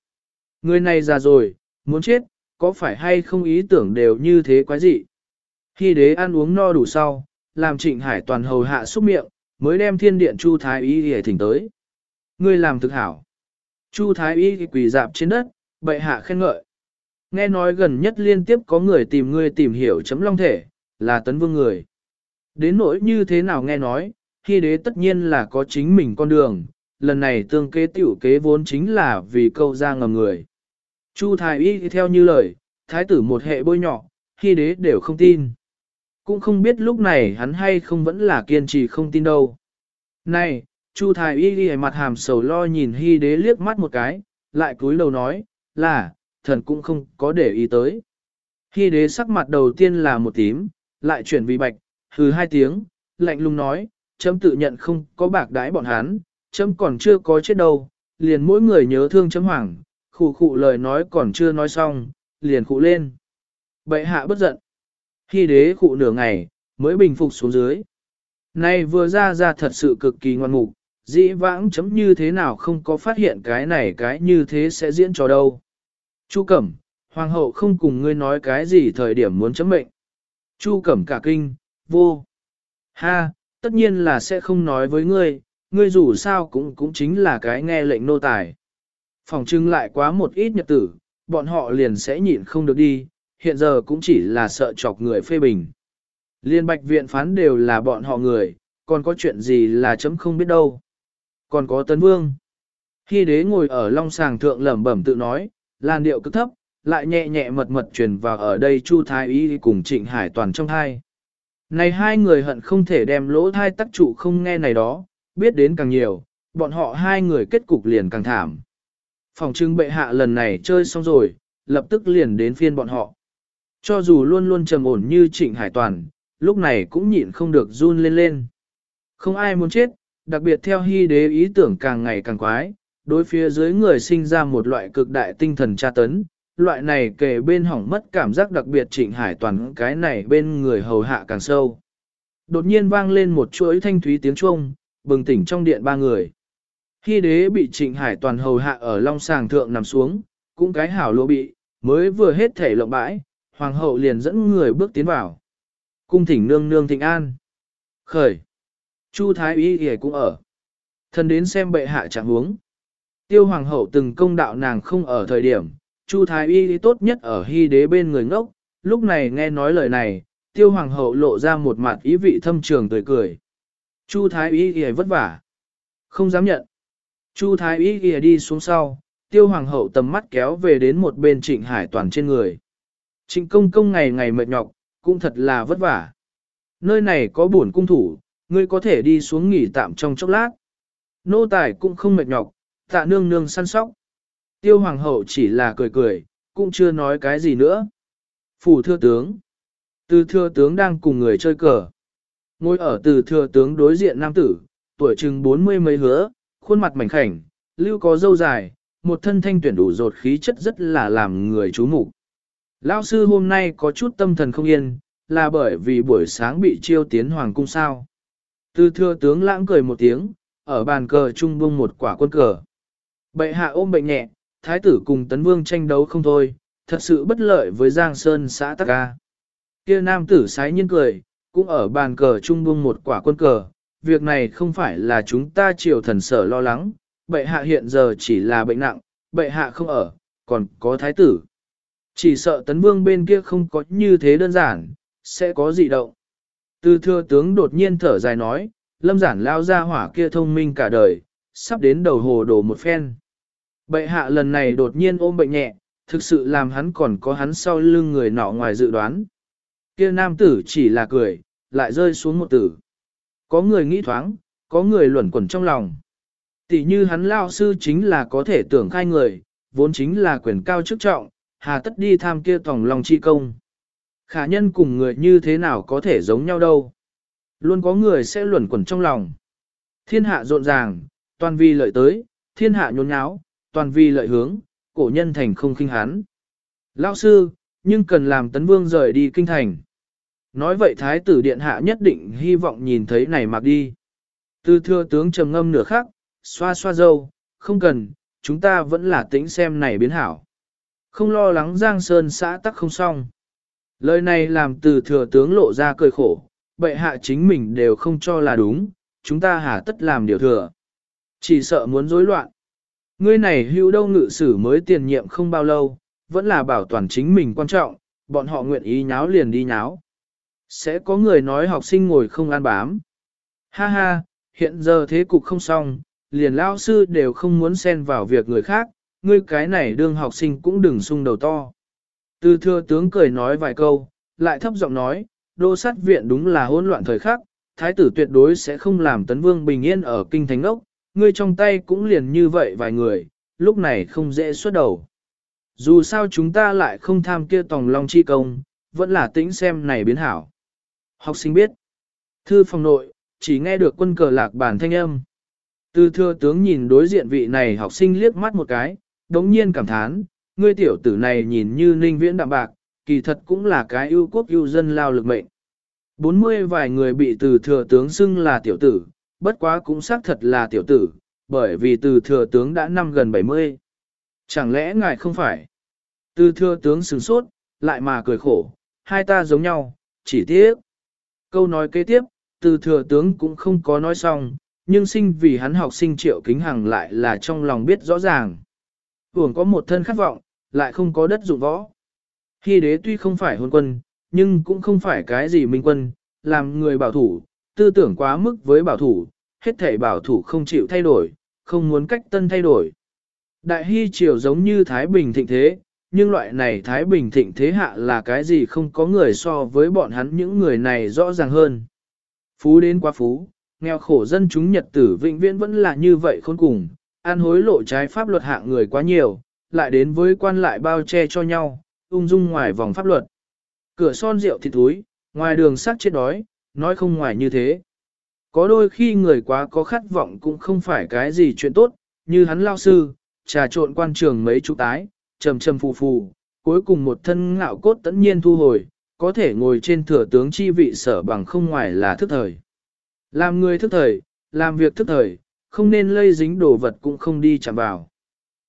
Người này già rồi, muốn chết, có phải hay không ý tưởng đều như thế quái dị. Khi đế ăn uống no đủ sau, làm trịnh hải toàn hầu hạ xúc miệng, mới đem thiên điện Chu Thái Y để thỉnh tới. Ngươi làm thực hảo. Chu Thái Y quỳ dạp trên đất, bệ hạ khen ngợi. Nghe nói gần nhất liên tiếp có người tìm ngươi tìm hiểu chấm long thể, là tấn vương người. Đến nỗi như thế nào nghe nói, khi đế tất nhiên là có chính mình con đường, lần này tương kế tiểu kế vốn chính là vì câu ra ngầm người. Chu Thái Y theo như lời, thái tử một hệ bôi nhỏ, khi đế đều không tin. Cũng không biết lúc này hắn hay không vẫn là kiên trì không tin đâu. Này, Chu Thái Y ghi mặt hàm sầu lo nhìn hy đế liếc mắt một cái, lại cúi đầu nói, là, thần cũng không có để ý tới. Hy đế sắc mặt đầu tiên là một tím, lại chuyển vì bạch, hừ hai tiếng, lạnh lùng nói, chấm tự nhận không có bạc đái bọn hắn, chấm còn chưa có chết đâu, liền mỗi người nhớ thương chấm hoàng, khụ khụ lời nói còn chưa nói xong, liền khụ lên. Bệ hạ bất giận khi đế khụ nửa ngày, mới bình phục xuống dưới. Này vừa ra ra thật sự cực kỳ ngoan mục, dĩ vãng chấm như thế nào không có phát hiện cái này cái như thế sẽ diễn trò đâu. Chu Cẩm, Hoàng hậu không cùng ngươi nói cái gì thời điểm muốn chấm mệnh. Chu Cẩm cả kinh, vô. Ha, tất nhiên là sẽ không nói với ngươi, ngươi dù sao cũng cũng chính là cái nghe lệnh nô tài. Phòng trưng lại quá một ít nhật tử, bọn họ liền sẽ nhịn không được đi, hiện giờ cũng chỉ là sợ chọc người phê bình. Liên bạch viện phán đều là bọn họ người, còn có chuyện gì là chấm không biết đâu. Còn có tấn vương. Khi đế ngồi ở long sàng thượng lẩm bẩm tự nói, làn điệu cực thấp, lại nhẹ nhẹ mật mật truyền vào ở đây Chu Thái Y cùng Trịnh Hải toàn trong hai. Này hai người hận không thể đem lỗ thai tắc trụ không nghe này đó, biết đến càng nhiều, bọn họ hai người kết cục liền càng thảm. Phòng trưng bệ hạ lần này chơi xong rồi, lập tức liền đến phiên bọn họ. Cho dù luôn luôn trầm ổn như trịnh hải toàn, lúc này cũng nhịn không được run lên lên. Không ai muốn chết, đặc biệt theo hy đế ý tưởng càng ngày càng quái, đối phía dưới người sinh ra một loại cực đại tinh thần tra tấn, loại này kề bên hỏng mất cảm giác đặc biệt trịnh hải toàn cái này bên người hầu hạ càng sâu. Đột nhiên vang lên một chuỗi thanh thúy tiếng chuông, bừng tỉnh trong điện ba người. Hy đế bị trịnh hải toàn hầu hạ ở long sàng thượng nằm xuống, cũng cái hảo lỗ bị, mới vừa hết thể lộng bãi, hoàng hậu liền dẫn người bước tiến vào. Cung thỉnh nương nương thịnh an. Khởi. Chu thái y y cũng ở. Thần đến xem bệ hạ trạng huống. Tiêu hoàng hậu từng công đạo nàng không ở thời điểm, Chu thái y tốt nhất ở hy đế bên người ngốc, lúc này nghe nói lời này, tiêu hoàng hậu lộ ra một mặt ý vị thâm trường tươi cười. Chu thái y y vất vả. Không dám nhận. Chu thái y y đi xuống sau, tiêu hoàng hậu tầm mắt kéo về đến một bên trịnh hải toàn trên người. Trịnh công công ngày ngày mệt nhọc, cũng thật là vất vả. Nơi này có buồn cung thủ, ngươi có thể đi xuống nghỉ tạm trong chốc lát. Nô tài cũng không mệt nhọc, tạ nương nương săn sóc. Tiêu hoàng hậu chỉ là cười cười, cũng chưa nói cái gì nữa. Phủ thưa tướng. Từ thưa tướng đang cùng người chơi cờ. Ngồi ở từ thưa tướng đối diện nam tử, tuổi chừng bốn mươi mấy hứa, khuôn mặt mảnh khảnh, lưu có dâu dài, một thân thanh tuyển đủ rột khí chất rất là làm người chú mục. Lão sư hôm nay có chút tâm thần không yên, là bởi vì buổi sáng bị chiêu tiến hoàng cung sao. Từ thưa tướng lãng cười một tiếng, ở bàn cờ trung bung một quả quân cờ. Bệ hạ ôm bệnh nhẹ, thái tử cùng tấn vương tranh đấu không thôi, thật sự bất lợi với Giang Sơn xã Tắc Ca. Kia nam tử sái nhiên cười, cũng ở bàn cờ trung bung một quả quân cờ, việc này không phải là chúng ta triều thần sở lo lắng, bệ hạ hiện giờ chỉ là bệnh nặng, bệ hạ không ở, còn có thái tử. Chỉ sợ tấn vương bên kia không có như thế đơn giản, sẽ có gì động. Từ thưa tướng đột nhiên thở dài nói, lâm giản lao ra hỏa kia thông minh cả đời, sắp đến đầu hồ đổ một phen. Bệ hạ lần này đột nhiên ôm bệnh nhẹ, thực sự làm hắn còn có hắn sau lưng người nọ ngoài dự đoán. Kia nam tử chỉ là cười, lại rơi xuống một tử. Có người nghĩ thoáng, có người luẩn quẩn trong lòng. Tỷ như hắn lao sư chính là có thể tưởng khai người, vốn chính là quyền cao chức trọng, hà tất đi tham kia tòng lòng chi công. Khả nhân cùng người như thế nào có thể giống nhau đâu. Luôn có người sẽ luẩn quẩn trong lòng. Thiên hạ rộn ràng, toàn vì lợi tới, thiên hạ nhốn nháo, toàn vì lợi hướng, cổ nhân thành không khinh hán. Lão sư, nhưng cần làm tấn vương rời đi kinh thành. Nói vậy thái tử điện hạ nhất định hy vọng nhìn thấy này mặc đi. Tư thưa tướng trầm ngâm nửa khắc, xoa xoa dâu, không cần, chúng ta vẫn là tính xem này biến hảo. Không lo lắng Giang Sơn xã tắc không xong. Lời này làm từ thừa tướng lộ ra cười khổ, bệ hạ chính mình đều không cho là đúng, chúng ta hà tất làm điều thừa. Chỉ sợ muốn rối loạn. Ngươi này hưu đâu ngự sử mới tiền nhiệm không bao lâu, vẫn là bảo toàn chính mình quan trọng, bọn họ nguyện ý nháo liền đi nháo. Sẽ có người nói học sinh ngồi không an bám. Ha ha, hiện giờ thế cục không xong, liền lao sư đều không muốn xen vào việc người khác, ngươi cái này đương học sinh cũng đừng sung đầu to. Từ thừa tướng cười nói vài câu, lại thấp giọng nói, đô sát viện đúng là hỗn loạn thời khắc, thái tử tuyệt đối sẽ không làm tấn vương bình yên ở kinh thánh ốc, ngươi trong tay cũng liền như vậy vài người, lúc này không dễ xuất đầu. Dù sao chúng ta lại không tham kia tòng long chi công, vẫn là tĩnh xem này biến hảo. Học sinh biết, thư phòng nội, chỉ nghe được quân cờ lạc bản thanh âm. Từ thừa tướng nhìn đối diện vị này học sinh liếc mắt một cái, đống nhiên cảm thán, ngươi tiểu tử này nhìn như ninh viễn đạm bạc, kỳ thật cũng là cái ưu quốc ưu dân lao lực mệnh. Bốn mươi vài người bị từ thừa tướng xưng là tiểu tử, bất quá cũng xác thật là tiểu tử, bởi vì từ thừa tướng đã năm gần 70. Chẳng lẽ ngài không phải? Từ thừa tướng sừng sốt, lại mà cười khổ, hai ta giống nhau, chỉ tiếc. Câu nói kế tiếp, từ thừa tướng cũng không có nói xong, nhưng sinh vì hắn học sinh triệu kính hằng lại là trong lòng biết rõ ràng. Hưởng có một thân khát vọng, lại không có đất dụng võ. Hy đế tuy không phải hôn quân, nhưng cũng không phải cái gì minh quân, làm người bảo thủ, tư tưởng quá mức với bảo thủ, hết thể bảo thủ không chịu thay đổi, không muốn cách tân thay đổi. Đại hy triều giống như Thái Bình thịnh thế, nhưng loại này Thái Bình thịnh thế hạ là cái gì không có người so với bọn hắn những người này rõ ràng hơn. Phú đến quá phú, nghèo khổ dân chúng nhật tử vĩnh viễn vẫn là như vậy khôn cùng, an hối lộ trái pháp luật hạng người quá nhiều, lại đến với quan lại bao che cho nhau, ung dung ngoài vòng pháp luật. Cửa son rượu thịt túi, ngoài đường sắc chết đói, nói không ngoài như thế. Có đôi khi người quá có khát vọng cũng không phải cái gì chuyện tốt, như hắn lao sư, trà trộn quan trường mấy chú tái, trầm trầm phù phù, cuối cùng một thân ngạo cốt tẫn nhiên thu hồi, có thể ngồi trên thừa tướng chi vị sở bằng không ngoài là thức thời. Làm người thức thời, làm việc thức thời, không nên lây dính đồ vật cũng không đi chạm vào.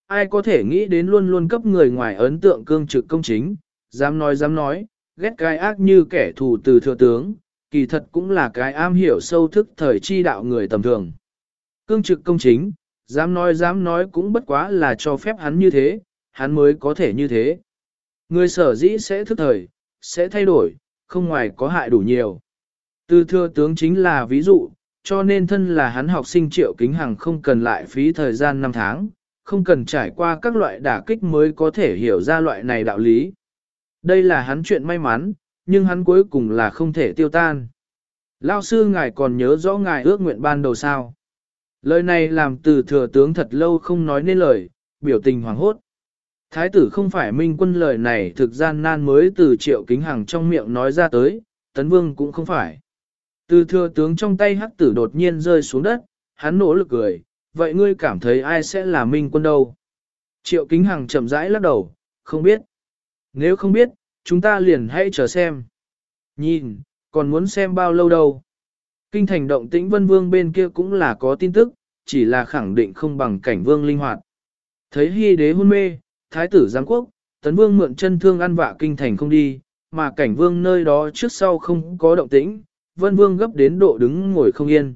Ai có thể nghĩ đến luôn luôn cấp người ngoài ấn tượng cương trực công chính, dám nói dám nói, ghét cái ác như kẻ thù từ thừa tướng, kỳ thật cũng là cái am hiểu sâu thức thời chi đạo người tầm thường. Cương trực công chính, dám nói dám nói cũng bất quá là cho phép hắn như thế, hắn mới có thể như thế. Người sở dĩ sẽ thức thời, sẽ thay đổi, không ngoài có hại đủ nhiều. Từ thừa tướng chính là ví dụ, cho nên thân là hắn học sinh triệu kính hằng không cần lại phí thời gian năm tháng, không cần trải qua các loại đả kích mới có thể hiểu ra loại này đạo lý. Đây là hắn chuyện may mắn, nhưng hắn cuối cùng là không thể tiêu tan. Lao sư ngài còn nhớ rõ ngài ước nguyện ban đầu sao. Lời này làm từ thừa tướng thật lâu không nói nên lời, biểu tình hoàng hốt. Thái tử không phải minh quân lời này thực gian nan mới từ triệu kính hằng trong miệng nói ra tới, tấn vương cũng không phải. Từ thừa tướng trong tay hắc tử đột nhiên rơi xuống đất, hắn nỗ lực cười, vậy ngươi cảm thấy ai sẽ là minh quân đâu? Triệu kính hằng chậm rãi lắc đầu, không biết. Nếu không biết, chúng ta liền hãy chờ xem. Nhìn, còn muốn xem bao lâu đâu. Kinh thành động tĩnh vân vương bên kia cũng là có tin tức, chỉ là khẳng định không bằng cảnh vương linh hoạt. Thấy hy đế hôn mê, thái tử giáng quốc, tấn vương mượn chân thương ăn vạ kinh thành không đi, mà cảnh vương nơi đó trước sau không có động tĩnh, vân vương gấp đến độ đứng ngồi không yên.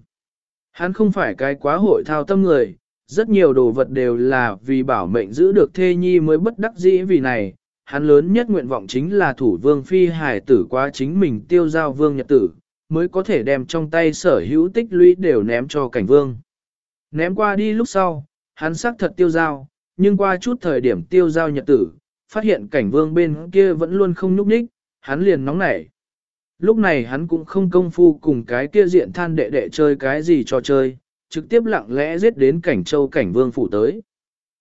Hắn không phải cái quá hội thao tâm người, rất nhiều đồ vật đều là vì bảo mệnh giữ được thê nhi mới bất đắc dĩ vì này, hắn lớn nhất nguyện vọng chính là thủ vương phi hải tử quá chính mình tiêu giao vương nhật tử, mới có thể đem trong tay sở hữu tích lũy đều ném cho cảnh vương. Ném qua đi lúc sau, hắn xác thật tiêu giao, nhưng qua chút thời điểm tiêu giao nhật tử, phát hiện cảnh vương bên kia vẫn luôn không nhúc nhích, hắn liền nóng nảy. Lúc này hắn cũng không công phu cùng cái kia diện than đệ đệ chơi cái gì cho chơi, trực tiếp lặng lẽ giết đến cảnh châu cảnh vương phủ tới.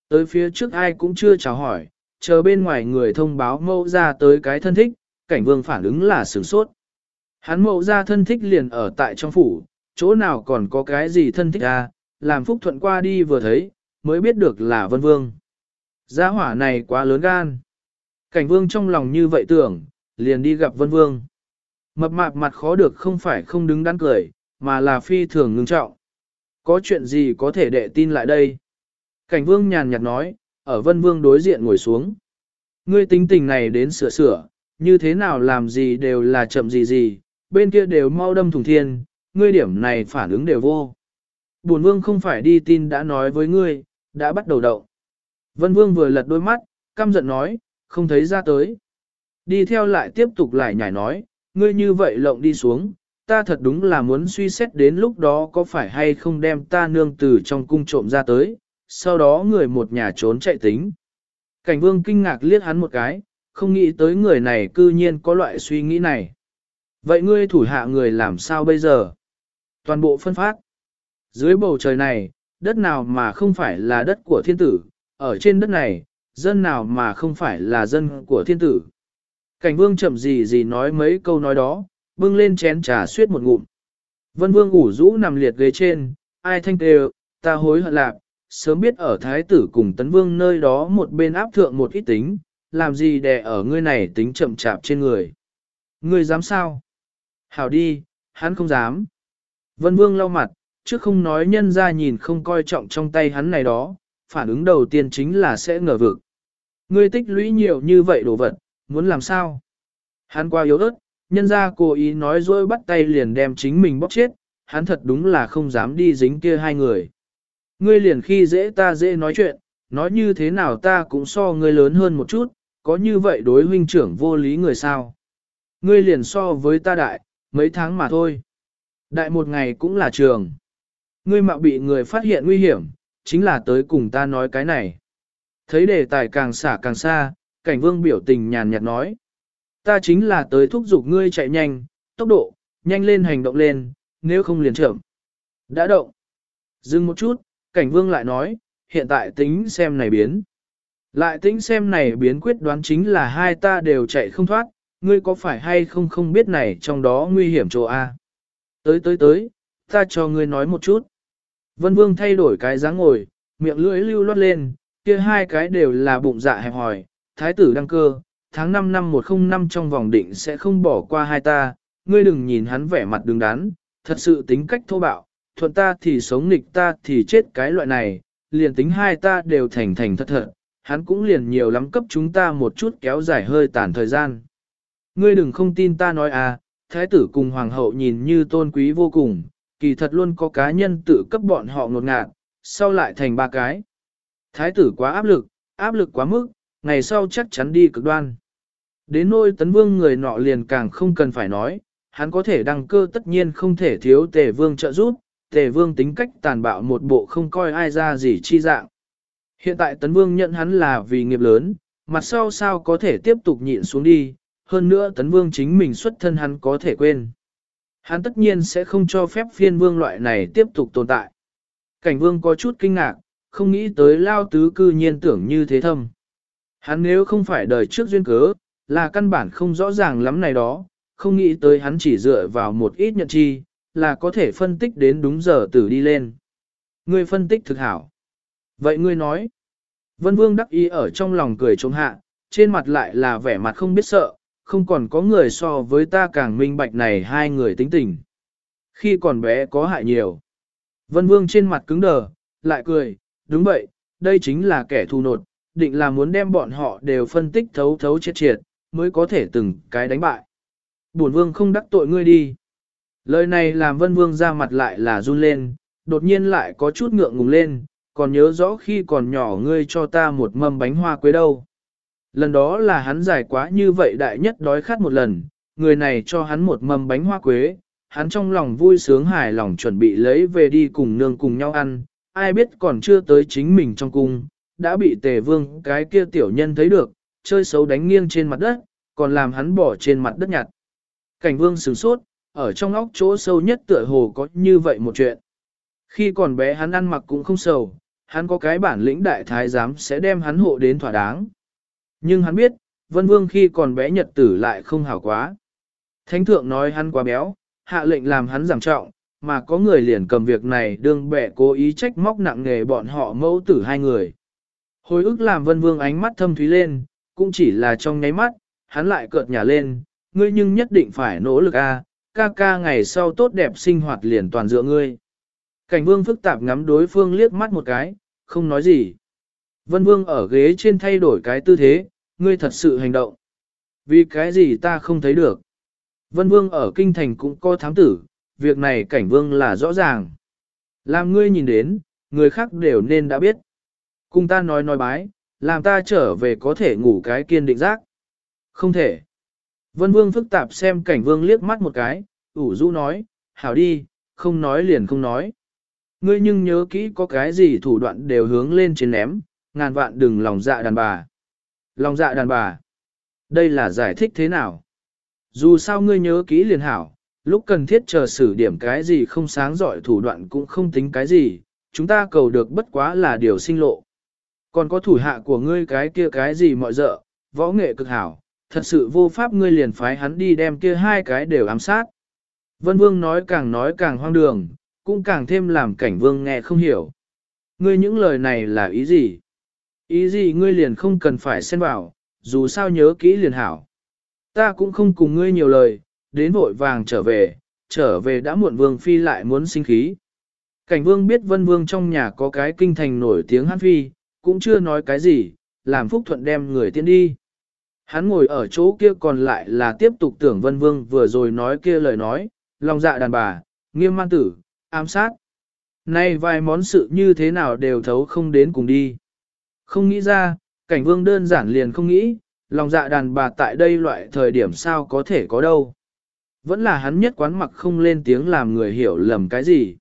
Tới phía trước ai cũng chưa chào hỏi, chờ bên ngoài người thông báo mâu ra tới cái thân thích, cảnh vương phản ứng là sửng sốt. Hắn mẫu ra thân thích liền ở tại trong phủ, chỗ nào còn có cái gì thân thích à, làm phúc thuận qua đi vừa thấy, mới biết được là vân vương. Gia hỏa này quá lớn gan. Cảnh vương trong lòng như vậy tưởng, liền đi gặp vân vương. Mập mạp mặt khó được không phải không đứng đắn cười, mà là phi thường ngưng trọng. Có chuyện gì có thể đệ tin lại đây? Cảnh vương nhàn nhạt nói, ở vân vương đối diện ngồi xuống. Ngươi tính tình này đến sửa sửa, như thế nào làm gì đều là chậm gì gì, bên kia đều mau đâm thùng thiên, ngươi điểm này phản ứng đều vô. Bổn vương không phải đi tin đã nói với ngươi, đã bắt đầu đậu. Vân vương vừa lật đôi mắt, căm giận nói, không thấy ra tới. Đi theo lại tiếp tục lại nhảy nói, ngươi như vậy lộng đi xuống, ta thật đúng là muốn suy xét đến lúc đó có phải hay không đem ta nương từ trong cung trộm ra tới, sau đó người một nhà trốn chạy tính. Cảnh vương kinh ngạc liếc hắn một cái, không nghĩ tới người này cư nhiên có loại suy nghĩ này. Vậy ngươi thủ hạ người làm sao bây giờ? Toàn bộ phân phát. Dưới bầu trời này, đất nào mà không phải là đất của thiên tử, ở trên đất này, dân nào mà không phải là dân của thiên tử. Cảnh vương chậm gì gì nói mấy câu nói đó, bưng lên chén trà suyết một ngụm. Vân vương ủ rũ nằm liệt ghế trên, ai thanh kêu, ta hối hận lạc, sớm biết ở thái tử cùng tấn vương nơi đó một bên áp thượng một ít tính, làm gì đè ở ngươi này tính chậm chạp trên người. Ngươi dám sao? Hảo đi, hắn không dám. Vân vương lau mặt, trước không nói nhân ra nhìn không coi trọng trong tay hắn này đó, phản ứng đầu tiên chính là sẽ ngờ vực. Ngươi tích lũy nhiều như vậy đồ vật, muốn làm sao? Hắn qua yếu ớt, nhân ra cố ý nói dối bắt tay liền đem chính mình bóc chết, hắn thật đúng là không dám đi dính kia hai người. Ngươi liền khi dễ ta dễ nói chuyện, nói như thế nào ta cũng so ngươi lớn hơn một chút, có như vậy đối huynh trưởng vô lý người sao. Ngươi liền so với ta đại, mấy tháng mà thôi. Đại một ngày cũng là trường. Ngươi mạo bị người phát hiện nguy hiểm, chính là tới cùng ta nói cái này. Thấy đề tài càng xả càng xa, cảnh vương biểu tình nhàn nhạt nói. Ta chính là tới thúc giục ngươi chạy nhanh, tốc độ, nhanh lên hành động lên, nếu không liền chậm. Đã động. Dừng một chút, cảnh vương lại nói, hiện tại tính xem này biến. Lại tính xem này biến quyết đoán chính là hai ta đều chạy không thoát, ngươi có phải hay không không biết này trong đó nguy hiểm chỗ A. Tới tới tới, ta cho ngươi nói một chút. Vân vương thay đổi cái dáng ngồi, miệng lưỡi lưu loát lên, kia hai cái đều là bụng dạ hẹp hòi, thái tử đăng cơ, tháng 5 năm 105 trong vòng định sẽ không bỏ qua hai ta, ngươi đừng nhìn hắn vẻ mặt đứng đắn, thật sự tính cách thô bạo, thuận ta thì sống nghịch ta thì chết cái loại này, liền tính hai ta đều thành thành thật thật, hắn cũng liền nhiều lắm cấp chúng ta một chút kéo dài hơi tàn thời gian. Ngươi đừng không tin ta nói à, thái tử cùng hoàng hậu nhìn như tôn quý vô cùng, kỳ thật luôn có cá nhân tự cấp bọn họ ngột ngạt, sau lại thành ba cái. Thái tử quá áp lực, áp lực quá mức, ngày sau chắc chắn đi cực đoan. Đến nôi tấn vương người nọ liền càng không cần phải nói, hắn có thể đăng cơ tất nhiên không thể thiếu tề vương trợ giúp, tề vương tính cách tàn bạo một bộ không coi ai ra gì chi dạng. Hiện tại tấn vương nhận hắn là vì nghiệp lớn, mặt sau sao có thể tiếp tục nhịn xuống đi, hơn nữa tấn vương chính mình xuất thân hắn có thể quên. Hắn tất nhiên sẽ không cho phép phiên vương loại này tiếp tục tồn tại. Cảnh vương có chút kinh ngạc, không nghĩ tới lao tứ cư nhiên tưởng như thế thâm. Hắn nếu không phải đời trước duyên cớ, là căn bản không rõ ràng lắm này đó, không nghĩ tới hắn chỉ dựa vào một ít nhận chi, là có thể phân tích đến đúng giờ tử đi lên. Ngươi phân tích thực hảo. Vậy ngươi nói, Vân Vương đắc ý ở trong lòng cười trống hạ, trên mặt lại là vẻ mặt không biết sợ, không còn có người so với ta càng minh bạch này hai người tính tình. Khi còn bé có hại nhiều. Vân Vương trên mặt cứng đờ, lại cười, đúng vậy, đây chính là kẻ thù nột, định là muốn đem bọn họ đều phân tích thấu thấu chết triệt, mới có thể từng cái đánh bại. Bổn Vương không đắc tội ngươi đi. Lời này làm Vân Vương ra mặt lại là run lên, đột nhiên lại có chút ngượng ngùng lên, còn nhớ rõ khi còn nhỏ ngươi cho ta một mâm bánh hoa quế đâu. Lần đó là hắn giải quá như vậy đại nhất đói khát một lần, người này cho hắn một mâm bánh hoa quế, hắn trong lòng vui sướng hài lòng chuẩn bị lấy về đi cùng nương cùng nhau ăn, ai biết còn chưa tới chính mình trong cung, đã bị tề vương cái kia tiểu nhân thấy được, chơi xấu đánh nghiêng trên mặt đất, còn làm hắn bỏ trên mặt đất nhặt. Cảnh vương sửng sốt, ở trong óc chỗ sâu nhất tựa hồ có như vậy một chuyện. Khi còn bé hắn ăn mặc cũng không sầu, hắn có cái bản lĩnh đại thái giám sẽ đem hắn hộ đến thỏa đáng. Nhưng hắn biết, Vân Vương khi còn bé nhật tử lại không hảo quá. Thánh thượng nói hắn quá béo, hạ lệnh làm hắn giảm trọng, mà có người liền cầm việc này đương bẻ cố ý trách móc nặng nghề bọn họ mẫu tử hai người. Hồi ức làm vân vương ánh mắt thâm thúy lên, cũng chỉ là trong nháy mắt, hắn lại cợt nhả lên, ngươi nhưng nhất định phải nỗ lực a, ca ca ngày sau tốt đẹp sinh hoạt liền toàn dựa ngươi. Cảnh vương phức tạp ngắm đối phương liếc mắt một cái, không nói gì. Vân vương ở ghế trên thay đổi cái tư thế, ngươi thật sự hành động. Vì cái gì ta không thấy được. Vân vương ở kinh thành cũng có thám tử, việc này cảnh vương là rõ ràng. Làm ngươi nhìn đến, người khác đều nên đã biết. Cùng ta nói nói bái, làm ta trở về có thể ngủ cái kiên định giác. Không thể. Vân vương phức tạp xem cảnh vương liếc mắt một cái, ủ rũ nói, hảo đi, không nói liền không nói. Ngươi nhưng nhớ kỹ có cái gì thủ đoạn đều hướng lên trên ném, ngàn vạn đừng lòng dạ đàn bà. Lòng dạ đàn bà. Đây là giải thích thế nào? Dù sao ngươi nhớ kỹ liền hảo, lúc cần thiết chờ xử điểm cái gì không sáng giỏi thủ đoạn cũng không tính cái gì, chúng ta cầu được bất quá là điều sinh lộ. Còn có thủ hạ của ngươi cái kia cái gì mọi dợ, võ nghệ cực hảo, thật sự vô pháp ngươi liền phái hắn đi đem kia hai cái đều ám sát. Vân Vương nói càng nói càng hoang đường, cũng càng thêm làm cảnh Vương nghe không hiểu. Ngươi những lời này là ý gì? Ý gì ngươi liền không cần phải xen vào, dù sao nhớ kỹ liền hảo. Ta cũng không cùng ngươi nhiều lời, đến vội vàng trở về, trở về đã muộn Vương Phi lại muốn sinh khí. Cảnh Vương biết Vân Vương trong nhà có cái kinh thành nổi tiếng hát phi, cũng chưa nói cái gì, làm Phúc Thuận đem người tiến đi. Hắn ngồi ở chỗ kia còn lại là tiếp tục tưởng Vân Vương vừa rồi nói kia lời nói, lòng dạ đàn bà, nghiêm man tử, ám sát. Nay vài món sự như thế nào đều thấu không đến cùng đi. Không nghĩ ra, cảnh vương đơn giản liền không nghĩ, lòng dạ đàn bà tại đây loại thời điểm sao có thể có đâu. Vẫn là hắn nhất quán mặc không lên tiếng làm người hiểu lầm cái gì.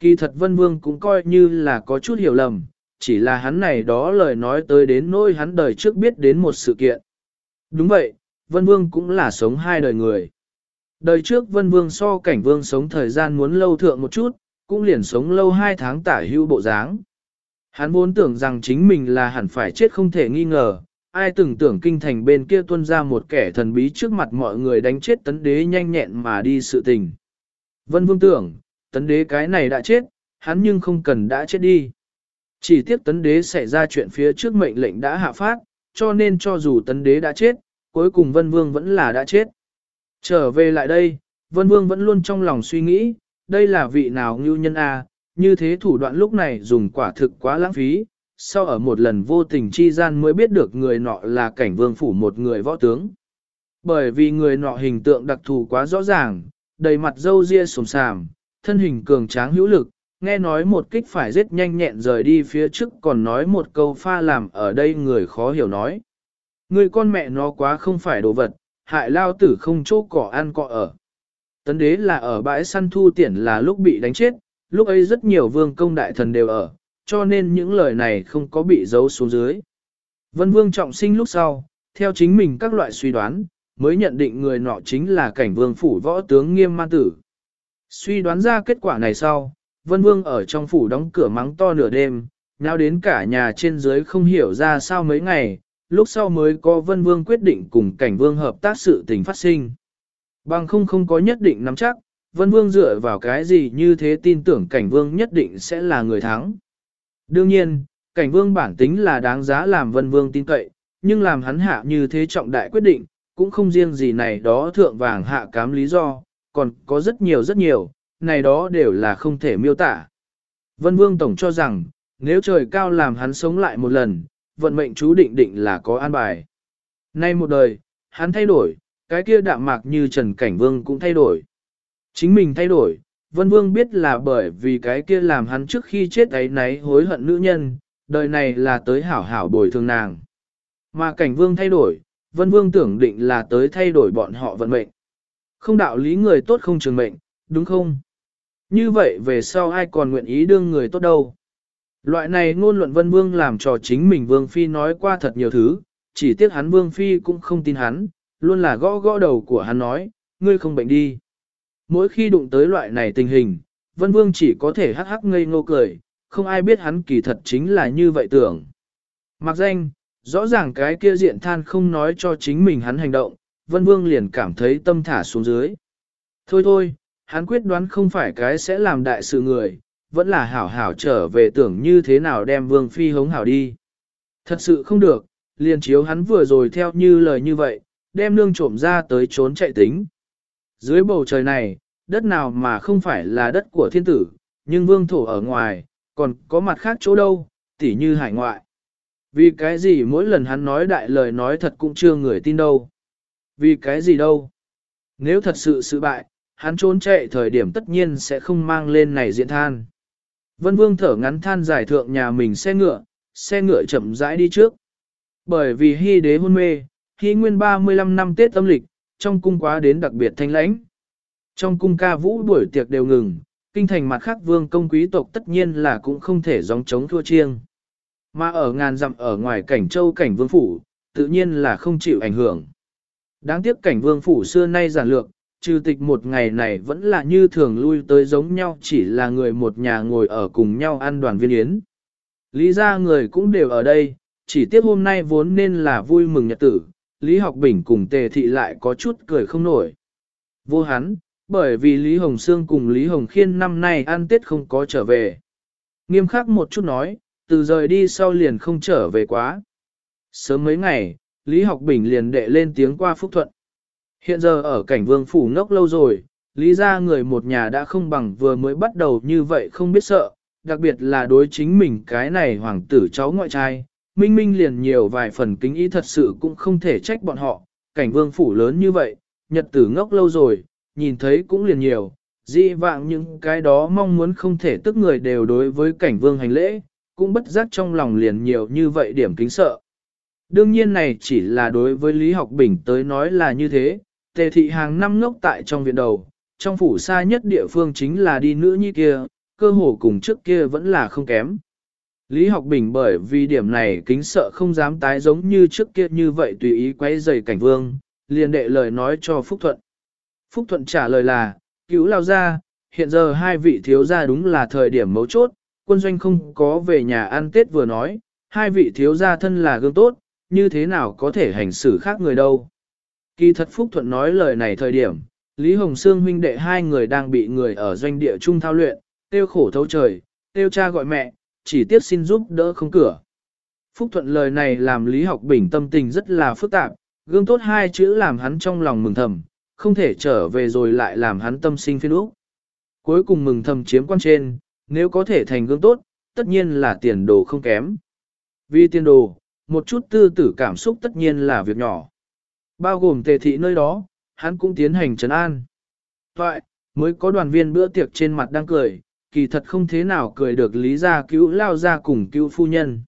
Kỳ thật Vân Vương cũng coi như là có chút hiểu lầm, chỉ là hắn này đó lời nói tới đến nỗi hắn đời trước biết đến một sự kiện. Đúng vậy, Vân Vương cũng là sống hai đời người. Đời trước Vân Vương so cảnh Vương sống thời gian muốn lâu thượng một chút, cũng liền sống lâu hai tháng tả hưu bộ dáng. Hắn vốn tưởng rằng chính mình là hẳn phải chết không thể nghi ngờ, ai từng tưởng kinh thành bên kia tuân ra một kẻ thần bí trước mặt mọi người đánh chết tấn đế nhanh nhẹn mà đi sự tình. Vân Vương tưởng, tấn đế cái này đã chết, hắn nhưng không cần đã chết đi. Chỉ tiếc tấn đế xảy ra chuyện phía trước mệnh lệnh đã hạ phát, cho nên cho dù tấn đế đã chết, cuối cùng Vân Vương vẫn là đã chết. Trở về lại đây, Vân Vương vẫn luôn trong lòng suy nghĩ, đây là vị nào ngưu nhân A, như thế thủ đoạn lúc này dùng quả thực quá lãng phí, sau ở một lần vô tình chi gian mới biết được người nọ là cảnh vương phủ một người võ tướng. Bởi vì người nọ hình tượng đặc thù quá rõ ràng, đầy mặt râu ria sồm sàm, thân hình cường tráng hữu lực, nghe nói một kích phải giết nhanh nhẹn rời đi phía trước còn nói một câu pha làm ở đây người khó hiểu nói. Người con mẹ nó quá không phải đồ vật, hại lao tử không chỗ cỏ ăn cọ ở. Tấn đế là ở bãi săn thu tiền là lúc bị đánh chết, lúc ấy rất nhiều vương công đại thần đều ở, cho nên những lời này không có bị giấu xuống dưới. Vân vương trọng sinh lúc sau, theo chính mình các loại suy đoán, mới nhận định người nọ chính là cảnh vương phủ võ tướng nghiêm man tử. Suy đoán ra kết quả này sau, Vân Vương ở trong phủ đóng cửa mắng to nửa đêm, nhau đến cả nhà trên dưới không hiểu ra sao mấy ngày, lúc sau mới có Vân Vương quyết định cùng cảnh Vương hợp tác sự tình phát sinh. Bằng không không có nhất định nắm chắc, Vân Vương dựa vào cái gì như thế tin tưởng cảnh Vương nhất định sẽ là người thắng. Đương nhiên, cảnh Vương bản tính là đáng giá làm Vân Vương tin cậy, nhưng làm hắn hạ như thế trọng đại quyết định, cũng không riêng gì này đó thượng vàng hạ cám lý do, còn có rất nhiều rất nhiều, này đó đều là không thể miêu tả. Vân Vương Tổng cho rằng, nếu trời cao làm hắn sống lại một lần, vận mệnh chú định định là có an bài. Nay một đời, hắn thay đổi, cái kia đạm mạc như Trần Cảnh Vương cũng thay đổi. Chính mình thay đổi, Vân Vương biết là bởi vì cái kia làm hắn trước khi chết ấy náy hối hận nữ nhân, đời này là tới hảo hảo bồi thường nàng. Mà Cảnh Vương thay đổi, Vân Vương tưởng định là tới thay đổi bọn họ vận mệnh. Không đạo lý người tốt không trường mệnh, đúng không? Như vậy về sau ai còn nguyện ý đương người tốt đâu. Loại này ngôn luận vân vương làm cho chính mình vương phi nói qua thật nhiều thứ, chỉ tiếc hắn vương phi cũng không tin hắn, luôn là gõ gõ đầu của hắn nói, ngươi không bệnh đi. Mỗi khi đụng tới loại này tình hình, vân vương chỉ có thể hắc hắc ngây ngô cười, không ai biết hắn kỳ thật chính là như vậy tưởng. Mặc danh, rõ ràng cái kia diện than không nói cho chính mình hắn hành động, Vân Vương liền cảm thấy tâm thả xuống dưới. Thôi thôi, hắn quyết đoán không phải cái sẽ làm đại sự người, vẫn là hảo hảo trở về tưởng như thế nào đem Vương Phi hống hảo đi. Thật sự không được, liền chiếu hắn vừa rồi theo như lời như vậy, đem nương trộm ra tới trốn chạy tính. Dưới bầu trời này, đất nào mà không phải là đất của thiên tử, nhưng vương thổ ở ngoài, còn có mặt khác chỗ đâu, tỉ như hải ngoại. Vì cái gì mỗi lần hắn nói đại lời nói thật cũng chưa người tin đâu. Vì cái gì đâu. Nếu thật sự sự bại, hắn trốn chạy thời điểm tất nhiên sẽ không mang lên này diện than. Vân Vương thở ngắn than giải thượng nhà mình xe ngựa, xe ngựa chậm rãi đi trước. Bởi vì hy đế hôn mê, hy nguyên 35 năm Tết âm lịch, trong cung quá đến đặc biệt thanh lãnh. Trong cung ca vũ buổi tiệc đều ngừng, kinh thành mặt khác vương công quý tộc tất nhiên là cũng không thể gióng chống thua chiêng. Mà ở ngàn dặm ở ngoài cảnh châu cảnh vương phủ, tự nhiên là không chịu ảnh hưởng. Đáng tiếc cảnh vương phủ xưa nay giản lược, trừ tịch một ngày này vẫn là như thường lui tới giống nhau chỉ là người một nhà ngồi ở cùng nhau ăn đoàn viên yến. Lý ra người cũng đều ở đây, chỉ tiếc hôm nay vốn nên là vui mừng nhật tử, Lý Học Bình cùng Tề Thị lại có chút cười không nổi. Vô hắn, bởi vì Lý Hồng Sương cùng Lý Hồng Khiên năm nay ăn Tết không có trở về. Nghiêm khắc một chút nói, từ rời đi sau liền không trở về quá. Sớm mấy ngày, Lý Học Bình liền đệ lên tiếng qua Phúc Thuận. Hiện giờ ở cảnh vương phủ ngốc lâu rồi, Lý ra người một nhà đã không bằng vừa mới bắt đầu như vậy không biết sợ, đặc biệt là đối chính mình cái này hoàng tử cháu ngoại trai, minh minh liền nhiều vài phần kính ý thật sự cũng không thể trách bọn họ, cảnh vương phủ lớn như vậy, nhật tử ngốc lâu rồi, nhìn thấy cũng liền nhiều, dị vạng những cái đó mong muốn không thể tức người đều đối với cảnh vương hành lễ, cũng bất giác trong lòng liền nhiều như vậy điểm kính sợ. Đương nhiên này chỉ là đối với Lý Học Bình tới nói là như thế, tề thị hàng năm ngốc tại trong viện đầu, trong phủ xa nhất địa phương chính là đi nữ nhi kia, cơ hồ cùng trước kia vẫn là không kém. Lý học bình bởi vì điểm này kính sợ không dám tái giống như trước kia như vậy tùy ý quay dày cảnh vương, liền đệ lời nói cho Phúc Thuận. Phúc Thuận trả lời là, cứu lao ra, hiện giờ hai vị thiếu gia đúng là thời điểm mấu chốt, quân doanh không có về nhà ăn Tết vừa nói, hai vị thiếu gia thân là gương tốt, như thế nào có thể hành xử khác người đâu. Kỳ thật Phúc Thuận nói lời này thời điểm, Lý Hồng Sương huynh đệ hai người đang bị người ở doanh địa trung thao luyện, tiêu khổ thấu trời, tiêu cha gọi mẹ, chỉ tiếc xin giúp đỡ không cửa. Phúc Thuận lời này làm Lý Học Bình tâm tình rất là phức tạp, gương tốt hai chữ làm hắn trong lòng mừng thầm, không thể trở về rồi lại làm hắn tâm sinh phiên úc. Cuối cùng mừng thầm chiếm quan trên, nếu có thể thành gương tốt, tất nhiên là tiền đồ không kém. Vì tiền đồ, một chút tư tử cảm xúc tất nhiên là việc nhỏ. Bao gồm tề thị nơi đó, hắn cũng tiến hành trấn an. Vậy, mới có đoàn viên bữa tiệc trên mặt đang cười, kỳ thật không thế nào cười được lý gia cứu lao ra cùng cứu phu nhân.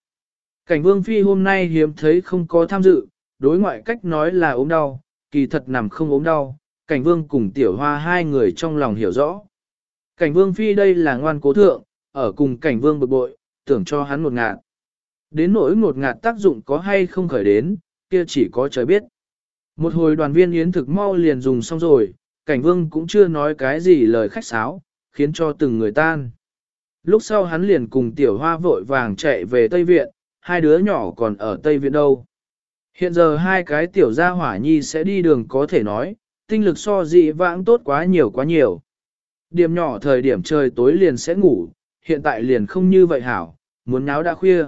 Cảnh vương phi hôm nay hiếm thấy không có tham dự, đối ngoại cách nói là ốm đau, kỳ thật nằm không ốm đau, cảnh vương cùng tiểu hoa hai người trong lòng hiểu rõ. Cảnh vương phi đây là ngoan cố thượng, ở cùng cảnh vương bực bội, tưởng cho hắn một ngạt. Đến nỗi một ngạt tác dụng có hay không khởi đến, kia chỉ có trời biết. Một hồi đoàn viên yến thực mau liền dùng xong rồi, cảnh vương cũng chưa nói cái gì lời khách sáo, khiến cho từng người tan. Lúc sau hắn liền cùng tiểu hoa vội vàng chạy về Tây Viện, hai đứa nhỏ còn ở Tây Viện đâu. Hiện giờ hai cái tiểu gia hỏa nhi sẽ đi đường có thể nói, tinh lực so dị vãng tốt quá nhiều quá nhiều. Điểm nhỏ thời điểm trời tối liền sẽ ngủ, hiện tại liền không như vậy hảo, muốn náo đã khuya.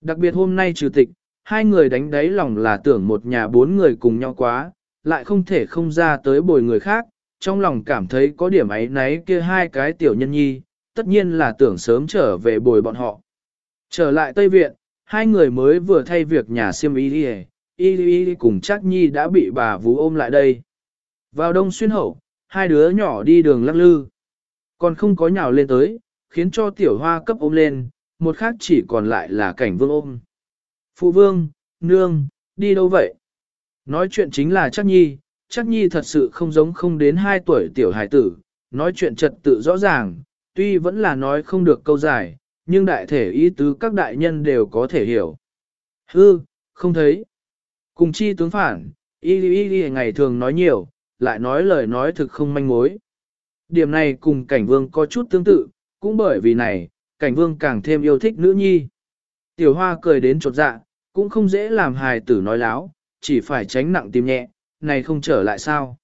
Đặc biệt hôm nay trừ tịch, hai người đánh đáy lòng là tưởng một nhà bốn người cùng nhau quá, lại không thể không ra tới bồi người khác, trong lòng cảm thấy có điểm ấy náy kia hai cái tiểu nhân nhi, tất nhiên là tưởng sớm trở về bồi bọn họ. Trở lại Tây Viện, hai người mới vừa thay việc nhà siêm y đi y y cùng chắc nhi đã bị bà vú ôm lại đây. Vào đông xuyên hậu, hai đứa nhỏ đi đường lắc lư. Còn không có nhào lên tới, khiến cho tiểu hoa cấp ôm lên, một khác chỉ còn lại là cảnh vương ôm. Phụ vương, nương, đi đâu vậy? Nói chuyện chính là chắc nhi, chắc nhi thật sự không giống không đến 2 tuổi tiểu hải tử, nói chuyện trật tự rõ ràng, tuy vẫn là nói không được câu dài, nhưng đại thể ý tứ các đại nhân đều có thể hiểu. Hư, không thấy. Cùng chi tướng phản, y y y ngày thường nói nhiều, lại nói lời nói thực không manh mối. Điểm này cùng cảnh vương có chút tương tự, cũng bởi vì này, cảnh vương càng thêm yêu thích nữ nhi. Tiểu hoa cười đến chột dạ, cũng không dễ làm hài tử nói láo, chỉ phải tránh nặng tim nhẹ, này không trở lại sao?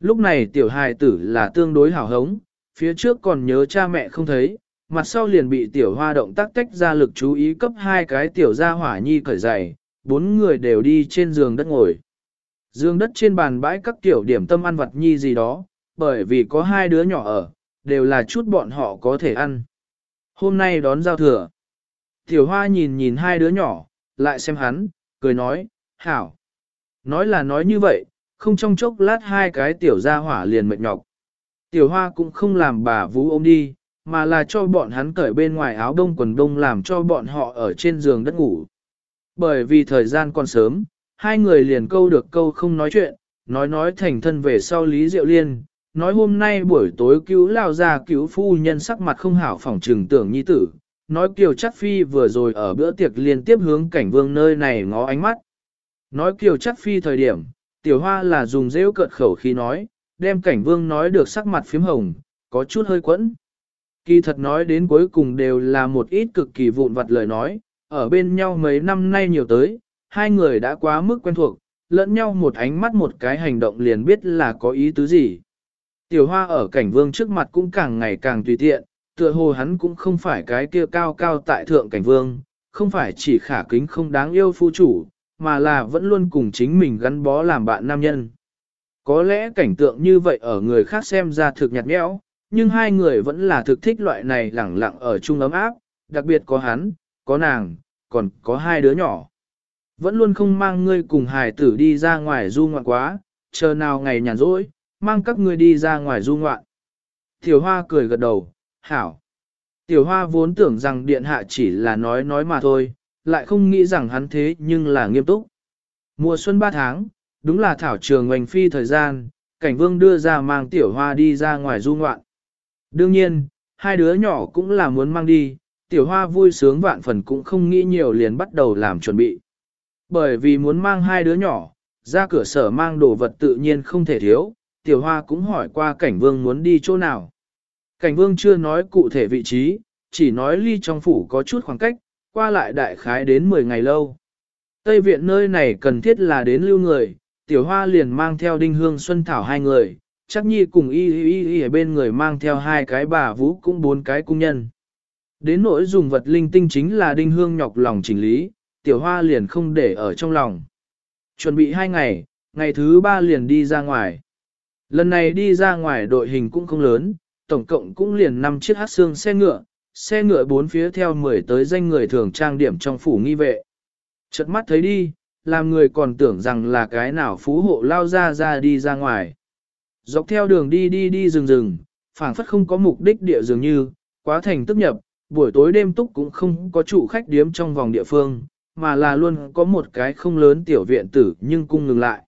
Lúc này tiểu hài tử là tương đối hảo hống, phía trước còn nhớ cha mẹ không thấy, mặt sau liền bị tiểu hoa động tác tách ra lực chú ý cấp hai cái tiểu gia hỏa nhi cởi giày, bốn người đều đi trên giường đất ngồi. Dương đất trên bàn bãi các tiểu điểm tâm ăn vặt nhi gì đó, bởi vì có hai đứa nhỏ ở, đều là chút bọn họ có thể ăn. Hôm nay đón giao thừa. Tiểu hoa nhìn nhìn hai đứa nhỏ, lại xem hắn, cười nói, hảo. Nói là nói như vậy, không trong chốc lát hai cái tiểu gia hỏa liền mệt nhọc. Tiểu hoa cũng không làm bà vú ôm đi, mà là cho bọn hắn cởi bên ngoài áo đông quần đông làm cho bọn họ ở trên giường đất ngủ. Bởi vì thời gian còn sớm, hai người liền câu được câu không nói chuyện, nói nói thành thân về sau Lý Diệu Liên, nói hôm nay buổi tối cứu lao ra cứu phu nhân sắc mặt không hảo phỏng trừng tưởng nhi tử, nói Kiều Chắc Phi vừa rồi ở bữa tiệc liên tiếp hướng cảnh vương nơi này ngó ánh mắt. Nói Kiều Chắc Phi thời điểm, tiểu hoa là dùng rêu cợt khẩu khi nói, đem cảnh vương nói được sắc mặt phím hồng, có chút hơi quẫn. Kỳ thật nói đến cuối cùng đều là một ít cực kỳ vụn vặt lời nói, ở bên nhau mấy năm nay nhiều tới, hai người đã quá mức quen thuộc, lẫn nhau một ánh mắt một cái hành động liền biết là có ý tứ gì. Tiểu hoa ở cảnh vương trước mặt cũng càng ngày càng tùy tiện, tựa hồ hắn cũng không phải cái kia cao cao tại thượng cảnh vương, không phải chỉ khả kính không đáng yêu phu chủ, mà là vẫn luôn cùng chính mình gắn bó làm bạn nam nhân. Có lẽ cảnh tượng như vậy ở người khác xem ra thực nhạt nhẽo, nhưng hai người vẫn là thực thích loại này lẳng lặng ở chung ấm áp, đặc biệt có hắn, có nàng, còn có hai đứa nhỏ. Vẫn luôn không mang ngươi cùng hài tử đi ra ngoài du ngoạn quá, chờ nào ngày nhàn rỗi, mang các ngươi đi ra ngoài du ngoạn. Thiểu hoa cười gật đầu, hảo. Tiểu hoa vốn tưởng rằng điện hạ chỉ là nói nói mà thôi, lại không nghĩ rằng hắn thế nhưng là nghiêm túc. Mùa xuân ba tháng, đúng là thảo trường ngoành phi thời gian, cảnh vương đưa ra mang tiểu hoa đi ra ngoài du ngoạn. Đương nhiên, hai đứa nhỏ cũng là muốn mang đi, tiểu hoa vui sướng vạn phần cũng không nghĩ nhiều liền bắt đầu làm chuẩn bị. Bởi vì muốn mang hai đứa nhỏ, ra cửa sở mang đồ vật tự nhiên không thể thiếu, tiểu hoa cũng hỏi qua cảnh vương muốn đi chỗ nào. Cảnh vương chưa nói cụ thể vị trí, chỉ nói ly trong phủ có chút khoảng cách, qua lại đại khái đến 10 ngày lâu. Tây viện nơi này cần thiết là đến lưu người, tiểu hoa liền mang theo đinh hương xuân thảo hai người, chắc nhi cùng y y y ở bên người mang theo hai cái bà vũ cũng bốn cái cung nhân. Đến nỗi dùng vật linh tinh chính là đinh hương nhọc lòng chỉnh lý, tiểu hoa liền không để ở trong lòng. Chuẩn bị hai ngày, ngày thứ ba liền đi ra ngoài. Lần này đi ra ngoài đội hình cũng không lớn, tổng cộng cũng liền 5 chiếc hát xương xe ngựa, xe ngựa bốn phía theo 10 tới danh người thường trang điểm trong phủ nghi vệ. Chợt mắt thấy đi, làm người còn tưởng rằng là cái nào phú hộ lao ra ra đi ra ngoài. Dọc theo đường đi đi đi rừng rừng, phảng phất không có mục đích địa dường như, quá thành tức nhập, buổi tối đêm túc cũng không có chủ khách điếm trong vòng địa phương, mà là luôn có một cái không lớn tiểu viện tử nhưng cung ngừng lại.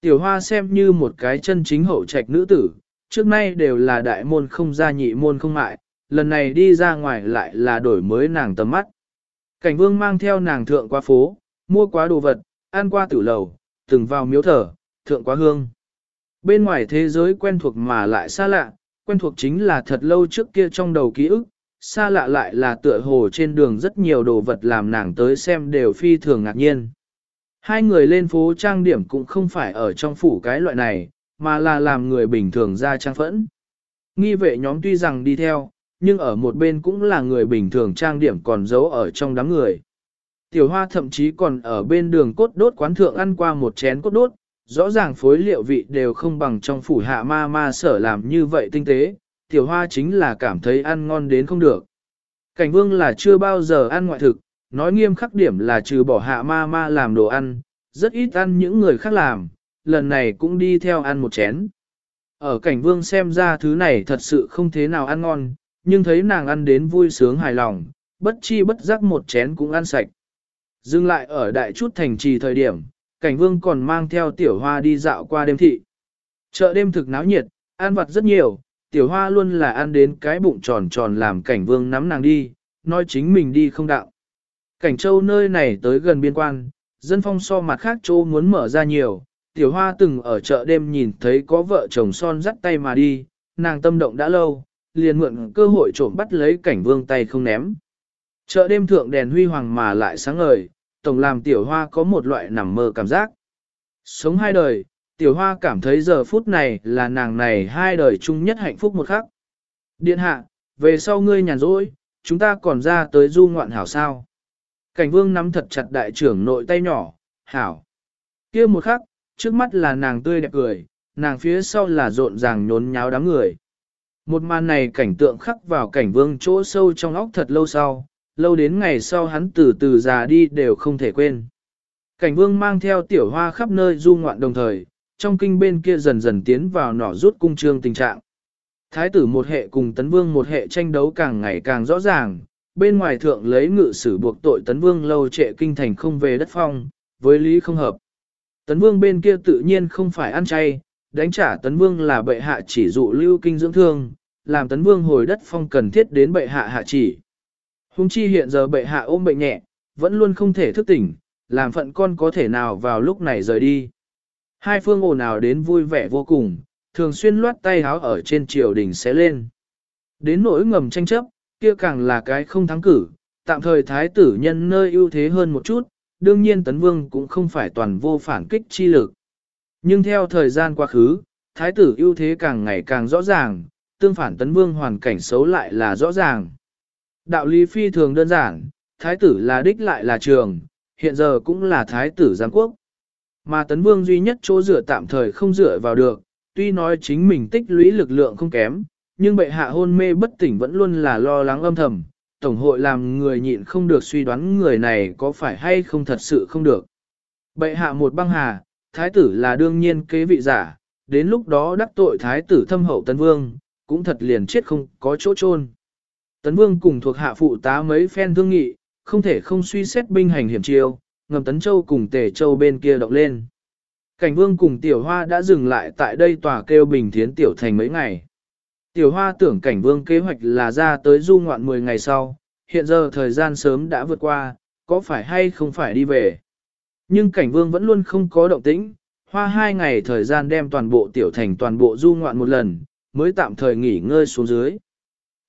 Tiểu hoa xem như một cái chân chính hậu trạch nữ tử, trước nay đều là đại môn không ra nhị môn không mại, lần này đi ra ngoài lại là đổi mới nàng tầm mắt. Cảnh vương mang theo nàng thượng qua phố, mua quá đồ vật, ăn qua tử lầu, từng vào miếu thờ, thượng quá hương. Bên ngoài thế giới quen thuộc mà lại xa lạ, quen thuộc chính là thật lâu trước kia trong đầu ký ức, xa lạ lại là tựa hồ trên đường rất nhiều đồ vật làm nàng tới xem đều phi thường ngạc nhiên. Hai người lên phố trang điểm cũng không phải ở trong phủ cái loại này, mà là làm người bình thường ra trang phẫn. Nghi vệ nhóm tuy rằng đi theo, nhưng ở một bên cũng là người bình thường trang điểm còn giấu ở trong đám người. Tiểu hoa thậm chí còn ở bên đường cốt đốt quán thượng ăn qua một chén cốt đốt, rõ ràng phối liệu vị đều không bằng trong phủ hạ ma ma sở làm như vậy tinh tế, tiểu hoa chính là cảm thấy ăn ngon đến không được. Cảnh vương là chưa bao giờ ăn ngoại thực, nói nghiêm khắc điểm là trừ bỏ hạ ma ma làm đồ ăn, rất ít ăn những người khác làm, lần này cũng đi theo ăn một chén. Ở cảnh vương xem ra thứ này thật sự không thế nào ăn ngon, nhưng thấy nàng ăn đến vui sướng hài lòng, bất chi bất giác một chén cũng ăn sạch. Dừng lại ở đại chút thành trì thời điểm, cảnh vương còn mang theo tiểu hoa đi dạo qua đêm thị. Chợ đêm thực náo nhiệt, ăn vặt rất nhiều, tiểu hoa luôn là ăn đến cái bụng tròn tròn làm cảnh vương nắm nàng đi, nói chính mình đi không đạo. Cảnh châu nơi này tới gần biên quan, dân phong so mặt khác châu muốn mở ra nhiều, tiểu hoa từng ở chợ đêm nhìn thấy có vợ chồng son dắt tay mà đi, nàng tâm động đã lâu, liền mượn cơ hội trộm bắt lấy cảnh vương tay không ném. Chợ đêm thượng đèn huy hoàng mà lại sáng ngời, tổng làm tiểu hoa có một loại nằm mơ cảm giác. Sống hai đời, Tiểu hoa cảm thấy giờ phút này là nàng này hai đời chung nhất hạnh phúc một khắc. Điện hạ, về sau ngươi nhàn rỗi, chúng ta còn ra tới du ngoạn hảo sao. Cảnh vương nắm thật chặt đại trưởng nội tay nhỏ, hảo. kia một khắc, trước mắt là nàng tươi đẹp cười, nàng phía sau là rộn ràng nhốn nháo đám người. Một màn này cảnh tượng khắc vào cảnh vương chỗ sâu trong óc thật lâu sau, lâu đến ngày sau hắn từ từ già đi đều không thể quên. Cảnh vương mang theo tiểu hoa khắp nơi du ngoạn đồng thời, trong kinh bên kia dần dần tiến vào nỏ rút cung trương tình trạng. Thái tử một hệ cùng tấn vương một hệ tranh đấu càng ngày càng rõ ràng, bên ngoài thượng lấy ngự sử buộc tội tấn vương lâu trệ kinh thành không về đất phong, với lý không hợp. Tấn vương bên kia tự nhiên không phải ăn chay, đánh trả tấn vương là bệ hạ chỉ dụ lưu kinh dưỡng thương, làm tấn vương hồi đất phong cần thiết đến bệ hạ hạ chỉ. Hùng chi hiện giờ bệ hạ ôm bệnh nhẹ, vẫn luôn không thể thức tỉnh, làm phận con có thể nào vào lúc này rời đi. Hai phương ồn ào đến vui vẻ vô cùng, thường xuyên loát tay háo ở trên triều đình sẽ lên. Đến nỗi ngầm tranh chấp, kia càng là cái không thắng cử, tạm thời thái tử nhân nơi ưu thế hơn một chút, đương nhiên tấn vương cũng không phải toàn vô phản kích chi lực. Nhưng theo thời gian quá khứ, thái tử ưu thế càng ngày càng rõ ràng, tương phản tấn vương hoàn cảnh xấu lại là rõ ràng. Đạo lý phi thường đơn giản, thái tử là đích lại là trường, hiện giờ cũng là thái tử giáng quốc. Mà tấn vương duy nhất chỗ dựa tạm thời không dựa vào được, tuy nói chính mình tích lũy lực lượng không kém, nhưng bệ hạ hôn mê bất tỉnh vẫn luôn là lo lắng âm thầm, tổng hội làm người nhịn không được suy đoán người này có phải hay không thật sự không được. Bệ hạ một băng hà, thái tử là đương nhiên kế vị giả, đến lúc đó đắc tội thái tử thâm hậu tấn vương, cũng thật liền chết không có chỗ chôn. Tấn vương cùng thuộc hạ phụ tá mấy phen thương nghị, không thể không suy xét binh hành hiểm chiêu, ngầm tấn châu cùng tề châu bên kia động lên. Cảnh vương cùng tiểu hoa đã dừng lại tại đây tòa kêu bình thiến tiểu thành mấy ngày. Tiểu hoa tưởng cảnh vương kế hoạch là ra tới du ngoạn 10 ngày sau, hiện giờ thời gian sớm đã vượt qua, có phải hay không phải đi về. Nhưng cảnh vương vẫn luôn không có động tĩnh, hoa hai ngày thời gian đem toàn bộ tiểu thành toàn bộ du ngoạn một lần, mới tạm thời nghỉ ngơi xuống dưới.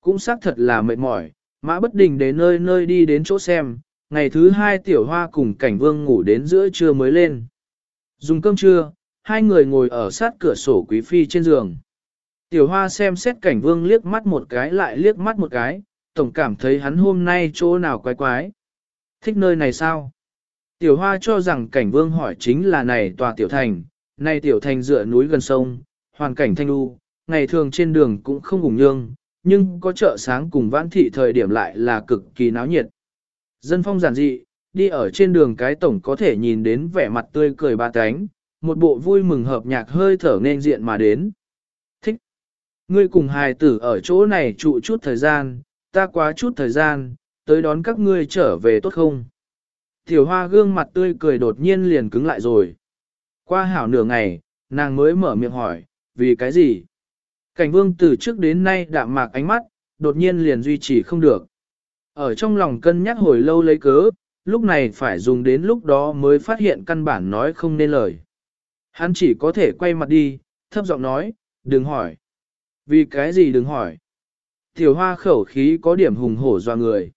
Cũng xác thật là mệt mỏi, mã bất đình đến nơi nơi đi đến chỗ xem, ngày thứ hai tiểu hoa cùng cảnh vương ngủ đến giữa trưa mới lên. Dùng cơm trưa, hai người ngồi ở sát cửa sổ quý phi trên giường. Tiểu hoa xem xét cảnh vương liếc mắt một cái lại liếc mắt một cái, tổng cảm thấy hắn hôm nay chỗ nào quái quái. Thích nơi này sao? Tiểu hoa cho rằng cảnh vương hỏi chính là này tòa tiểu thành, này tiểu thành dựa núi gần sông, hoàn cảnh thanh lưu, ngày thường trên đường cũng không cùng nhương, nhưng có chợ sáng cùng vãn thị thời điểm lại là cực kỳ náo nhiệt. Dân phong giản dị, đi ở trên đường cái tổng có thể nhìn đến vẻ mặt tươi cười ba cánh, một bộ vui mừng hợp nhạc hơi thở nên diện mà đến. Ngươi cùng hài tử ở chỗ này trụ chút thời gian, ta quá chút thời gian, tới đón các ngươi trở về tốt không? Tiểu hoa gương mặt tươi cười đột nhiên liền cứng lại rồi. Qua hảo nửa ngày, nàng mới mở miệng hỏi, vì cái gì? Cảnh vương từ trước đến nay đạm mạc ánh mắt, đột nhiên liền duy trì không được. Ở trong lòng cân nhắc hồi lâu lấy cớ, lúc này phải dùng đến lúc đó mới phát hiện căn bản nói không nên lời. Hắn chỉ có thể quay mặt đi, thấp giọng nói, đừng hỏi. Vì cái gì đừng hỏi. Tiểu hoa khẩu khí có điểm hùng hổ doa người.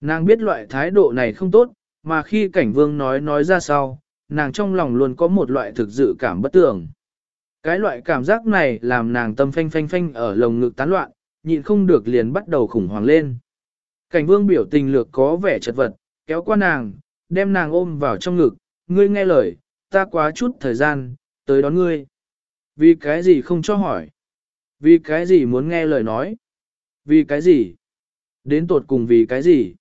Nàng biết loại thái độ này không tốt, mà khi cảnh vương nói nói ra sau, nàng trong lòng luôn có một loại thực dự cảm bất tưởng. Cái loại cảm giác này làm nàng tâm phanh phanh phanh ở lồng ngực tán loạn, nhịn không được liền bắt đầu khủng hoảng lên. Cảnh vương biểu tình lược có vẻ chật vật, kéo qua nàng, đem nàng ôm vào trong ngực, ngươi nghe lời, ta quá chút thời gian, tới đón ngươi. Vì cái gì không cho hỏi? Vì cái gì muốn nghe lời nói? Vì cái gì? Đến tột cùng vì cái gì?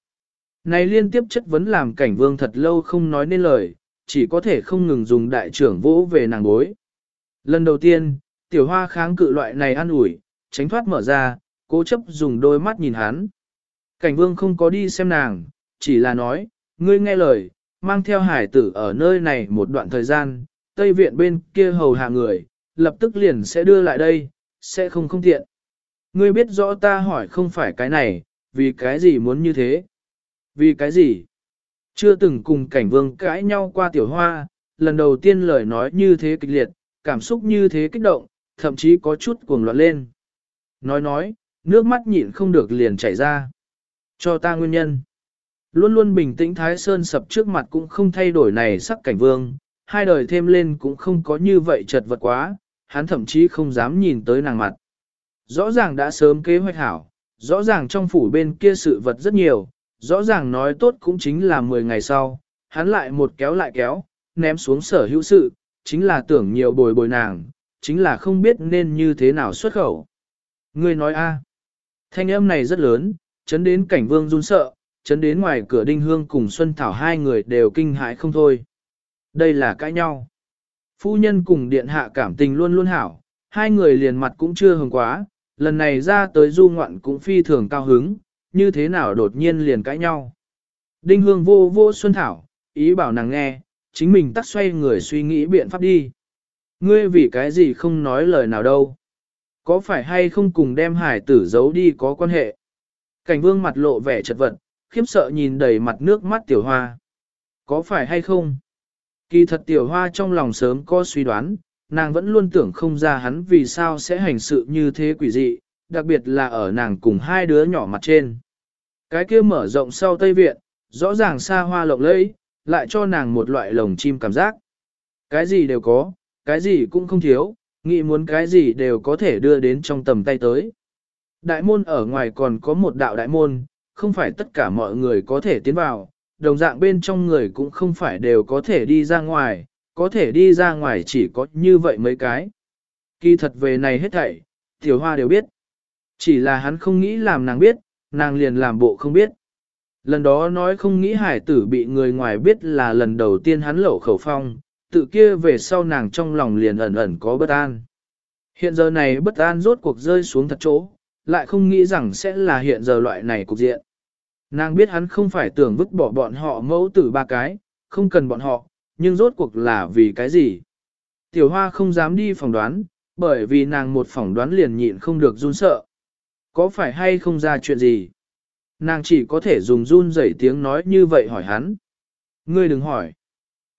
Này liên tiếp chất vấn làm cảnh vương thật lâu không nói nên lời, chỉ có thể không ngừng dùng đại trưởng vỗ về nàng bối. Lần đầu tiên, tiểu hoa kháng cự loại này ăn ủi, tránh thoát mở ra, cố chấp dùng đôi mắt nhìn hắn. Cảnh vương không có đi xem nàng, chỉ là nói, ngươi nghe lời, mang theo hải tử ở nơi này một đoạn thời gian, Tây Viện bên kia hầu hạ người, lập tức liền sẽ đưa lại đây, sẽ không không tiện. Ngươi biết rõ ta hỏi không phải cái này, vì cái gì muốn như thế? Vì cái gì? Chưa từng cùng cảnh vương cãi nhau qua tiểu hoa, lần đầu tiên lời nói như thế kịch liệt, cảm xúc như thế kích động, thậm chí có chút cuồng loạn lên. Nói nói, nước mắt nhịn không được liền chảy ra. Cho ta nguyên nhân. Luôn luôn bình tĩnh Thái Sơn sập trước mặt cũng không thay đổi này sắc cảnh vương, hai đời thêm lên cũng không có như vậy chật vật quá, hắn thậm chí không dám nhìn tới nàng mặt. Rõ ràng đã sớm kế hoạch hảo, rõ ràng trong phủ bên kia sự vật rất nhiều, rõ ràng nói tốt cũng chính là 10 ngày sau, hắn lại một kéo lại kéo, ném xuống sở hữu sự, chính là tưởng nhiều bồi bồi nàng, chính là không biết nên như thế nào xuất khẩu. Ngươi nói a Thanh âm này rất lớn, chấn đến cảnh vương run sợ, chấn đến ngoài cửa đinh hương cùng Xuân Thảo hai người đều kinh hãi không thôi. Đây là cãi nhau. Phu nhân cùng điện hạ cảm tình luôn luôn hảo, hai người liền mặt cũng chưa hừng quá, lần này ra tới du ngoạn cũng phi thường cao hứng, như thế nào đột nhiên liền cãi nhau. Đinh hương vô vô Xuân Thảo, ý bảo nàng nghe, chính mình tắt xoay người suy nghĩ biện pháp đi. Ngươi vì cái gì không nói lời nào đâu. Có phải hay không cùng đem hải tử giấu đi có quan hệ? Cảnh vương mặt lộ vẻ chật vật, khiếp sợ nhìn đầy mặt nước mắt tiểu hoa. Có phải hay không? Kỳ thật tiểu hoa trong lòng sớm có suy đoán, nàng vẫn luôn tưởng không ra hắn vì sao sẽ hành sự như thế quỷ dị, đặc biệt là ở nàng cùng hai đứa nhỏ mặt trên. Cái kia mở rộng sau Tây Viện, rõ ràng xa hoa lộng lẫy, lại cho nàng một loại lồng chim cảm giác. Cái gì đều có, cái gì cũng không thiếu, nghĩ muốn cái gì đều có thể đưa đến trong tầm tay tới. Đại môn ở ngoài còn có một đạo đại môn, không phải tất cả mọi người có thể tiến vào, đồng dạng bên trong người cũng không phải đều có thể đi ra ngoài, có thể đi ra ngoài chỉ có như vậy mấy cái. Kỳ thật về này hết thảy, tiểu hoa đều biết. Chỉ là hắn không nghĩ làm nàng biết, nàng liền làm bộ không biết. Lần đó nói không nghĩ hải tử bị người ngoài biết là lần đầu tiên hắn lẩu khẩu phong, tự kia về sau nàng trong lòng liền ẩn ẩn có bất an. Hiện giờ này bất an rốt cuộc rơi xuống thật chỗ, lại không nghĩ rằng sẽ là hiện giờ loại này cục diện. Nàng biết hắn không phải tưởng vứt bỏ bọn họ mẫu tử ba cái, không cần bọn họ, nhưng rốt cuộc là vì cái gì? Tiểu hoa không dám đi phỏng đoán, bởi vì nàng một phỏng đoán liền nhịn không được run sợ. Có phải hay không ra chuyện gì? Nàng chỉ có thể dùng run rẩy tiếng nói như vậy hỏi hắn. Ngươi đừng hỏi.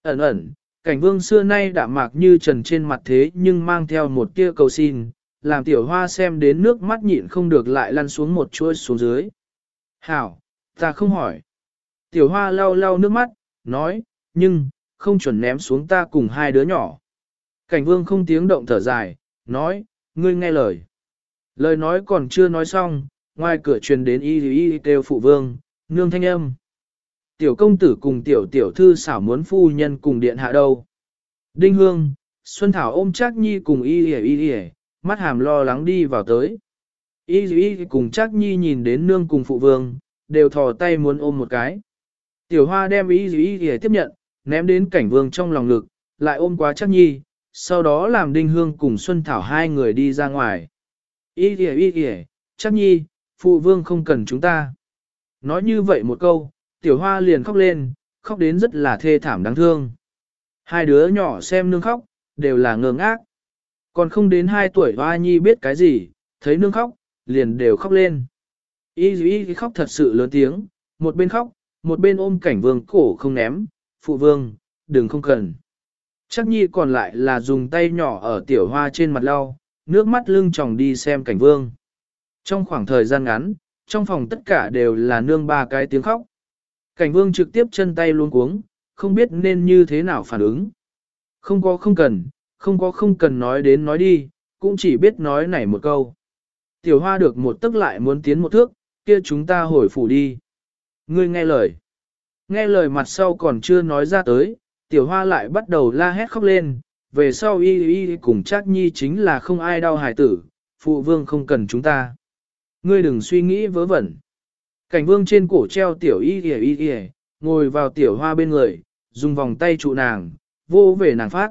Ẩn ẩn, cảnh vương xưa nay đạm mạc như trần trên mặt thế nhưng mang theo một tia cầu xin, làm tiểu hoa xem đến nước mắt nhịn không được lại lăn xuống một chuôi xuống dưới. Hảo, ta không hỏi. Tiểu hoa lau lau nước mắt, nói, nhưng, không chuẩn ném xuống ta cùng hai đứa nhỏ. Cảnh vương không tiếng động thở dài, nói, ngươi nghe lời. Lời nói còn chưa nói xong, ngoài cửa truyền đến y y kêu phụ vương, nương thanh âm. Tiểu công tử cùng tiểu tiểu thư xảo muốn phu nhân cùng điện hạ đâu. Đinh hương, Xuân Thảo ôm chắc nhi cùng y y y mắt hàm lo lắng đi vào tới. Y y cùng chắc nhi nhìn đến nương cùng phụ vương, đều thò tay muốn ôm một cái. Tiểu hoa đem ý ý y tiếp nhận, ném đến cảnh vương trong lòng lực, lại ôm quá chắc nhi, sau đó làm đinh hương cùng Xuân Thảo hai người đi ra ngoài. ý y ý y, chắc nhi, phụ vương không cần chúng ta. Nói như vậy một câu, tiểu hoa liền khóc lên, khóc đến rất là thê thảm đáng thương. Hai đứa nhỏ xem nương khóc, đều là ngơ ngác. Còn không đến hai tuổi hoa nhi biết cái gì, thấy nương khóc, liền đều khóc lên. Y y khóc thật sự lớn tiếng, một bên khóc, một bên ôm cảnh vương cổ không ném, phụ vương, đừng không cần. Chắc nhi còn lại là dùng tay nhỏ ở tiểu hoa trên mặt lau, nước mắt lưng tròng đi xem cảnh vương. Trong khoảng thời gian ngắn, trong phòng tất cả đều là nương ba cái tiếng khóc. Cảnh vương trực tiếp chân tay luôn cuống, không biết nên như thế nào phản ứng. Không có không cần, không có không cần nói đến nói đi, cũng chỉ biết nói này một câu. Tiểu hoa được một tức lại muốn tiến một thước, kia chúng ta hồi phủ đi. Ngươi nghe lời. Nghe lời mặt sau còn chưa nói ra tới, tiểu hoa lại bắt đầu la hét khóc lên, về sau y y cùng chắc nhi chính là không ai đau hài tử, phụ vương không cần chúng ta. Ngươi đừng suy nghĩ vớ vẩn. Cảnh vương trên cổ treo tiểu y y y y, ngồi vào tiểu hoa bên người, dùng vòng tay trụ nàng, vô về nàng phát.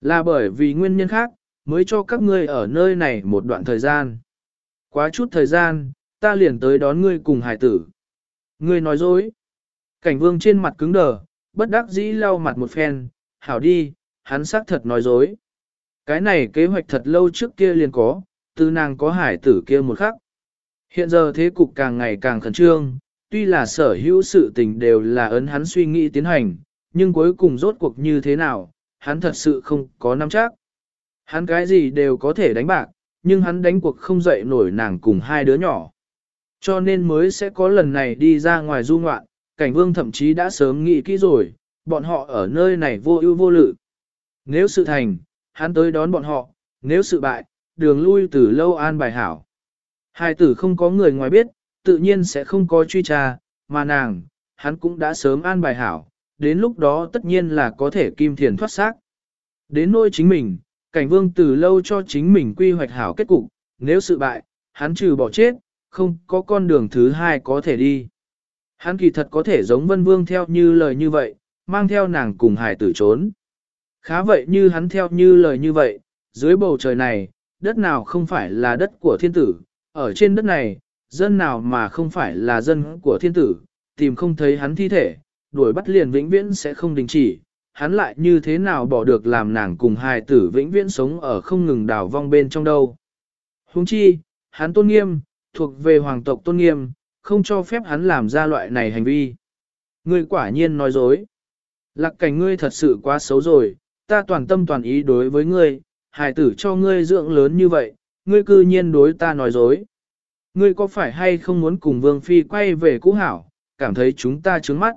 Là bởi vì nguyên nhân khác, mới cho các ngươi ở nơi này một đoạn thời gian. Quá chút thời gian, ta liền tới đón ngươi cùng hải tử. Ngươi nói dối. Cảnh vương trên mặt cứng đờ, bất đắc dĩ lau mặt một phen, hảo đi, hắn xác thật nói dối. Cái này kế hoạch thật lâu trước kia liền có, từ nàng có hải tử kia một khắc. Hiện giờ thế cục càng ngày càng khẩn trương, tuy là sở hữu sự tình đều là ấn hắn suy nghĩ tiến hành, nhưng cuối cùng rốt cuộc như thế nào, hắn thật sự không có nắm chắc. Hắn cái gì đều có thể đánh bạc, nhưng hắn đánh cuộc không dậy nổi nàng cùng hai đứa nhỏ. Cho nên mới sẽ có lần này đi ra ngoài du ngoạn, cảnh vương thậm chí đã sớm nghĩ kỹ rồi, bọn họ ở nơi này vô ưu vô lự. Nếu sự thành, hắn tới đón bọn họ, nếu sự bại, đường lui từ lâu an bài hảo. Hai tử không có người ngoài biết, tự nhiên sẽ không có truy tra, mà nàng, hắn cũng đã sớm an bài hảo, đến lúc đó tất nhiên là có thể kim thiền thoát xác. Đến nôi chính mình, cảnh vương từ lâu cho chính mình quy hoạch hảo kết cục, nếu sự bại, hắn trừ bỏ chết, không có con đường thứ hai có thể đi. Hắn kỳ thật có thể giống vân vương theo như lời như vậy, mang theo nàng cùng hải tử trốn. Khá vậy như hắn theo như lời như vậy, dưới bầu trời này, đất nào không phải là đất của thiên tử, ở trên đất này, dân nào mà không phải là dân của thiên tử, tìm không thấy hắn thi thể, đuổi bắt liền vĩnh viễn sẽ không đình chỉ, hắn lại như thế nào bỏ được làm nàng cùng hài tử vĩnh viễn sống ở không ngừng đảo vong bên trong đâu. Huống chi, hắn tôn nghiêm, thuộc về hoàng tộc tôn nghiêm, không cho phép hắn làm ra loại này hành vi. Ngươi quả nhiên nói dối. Lạc cảnh ngươi thật sự quá xấu rồi, ta toàn tâm toàn ý đối với ngươi, hài tử cho ngươi dưỡng lớn như vậy, ngươi cư nhiên đối ta nói dối. Ngươi có phải hay không muốn cùng Vương Phi quay về cũ hảo, cảm thấy chúng ta trướng mắt.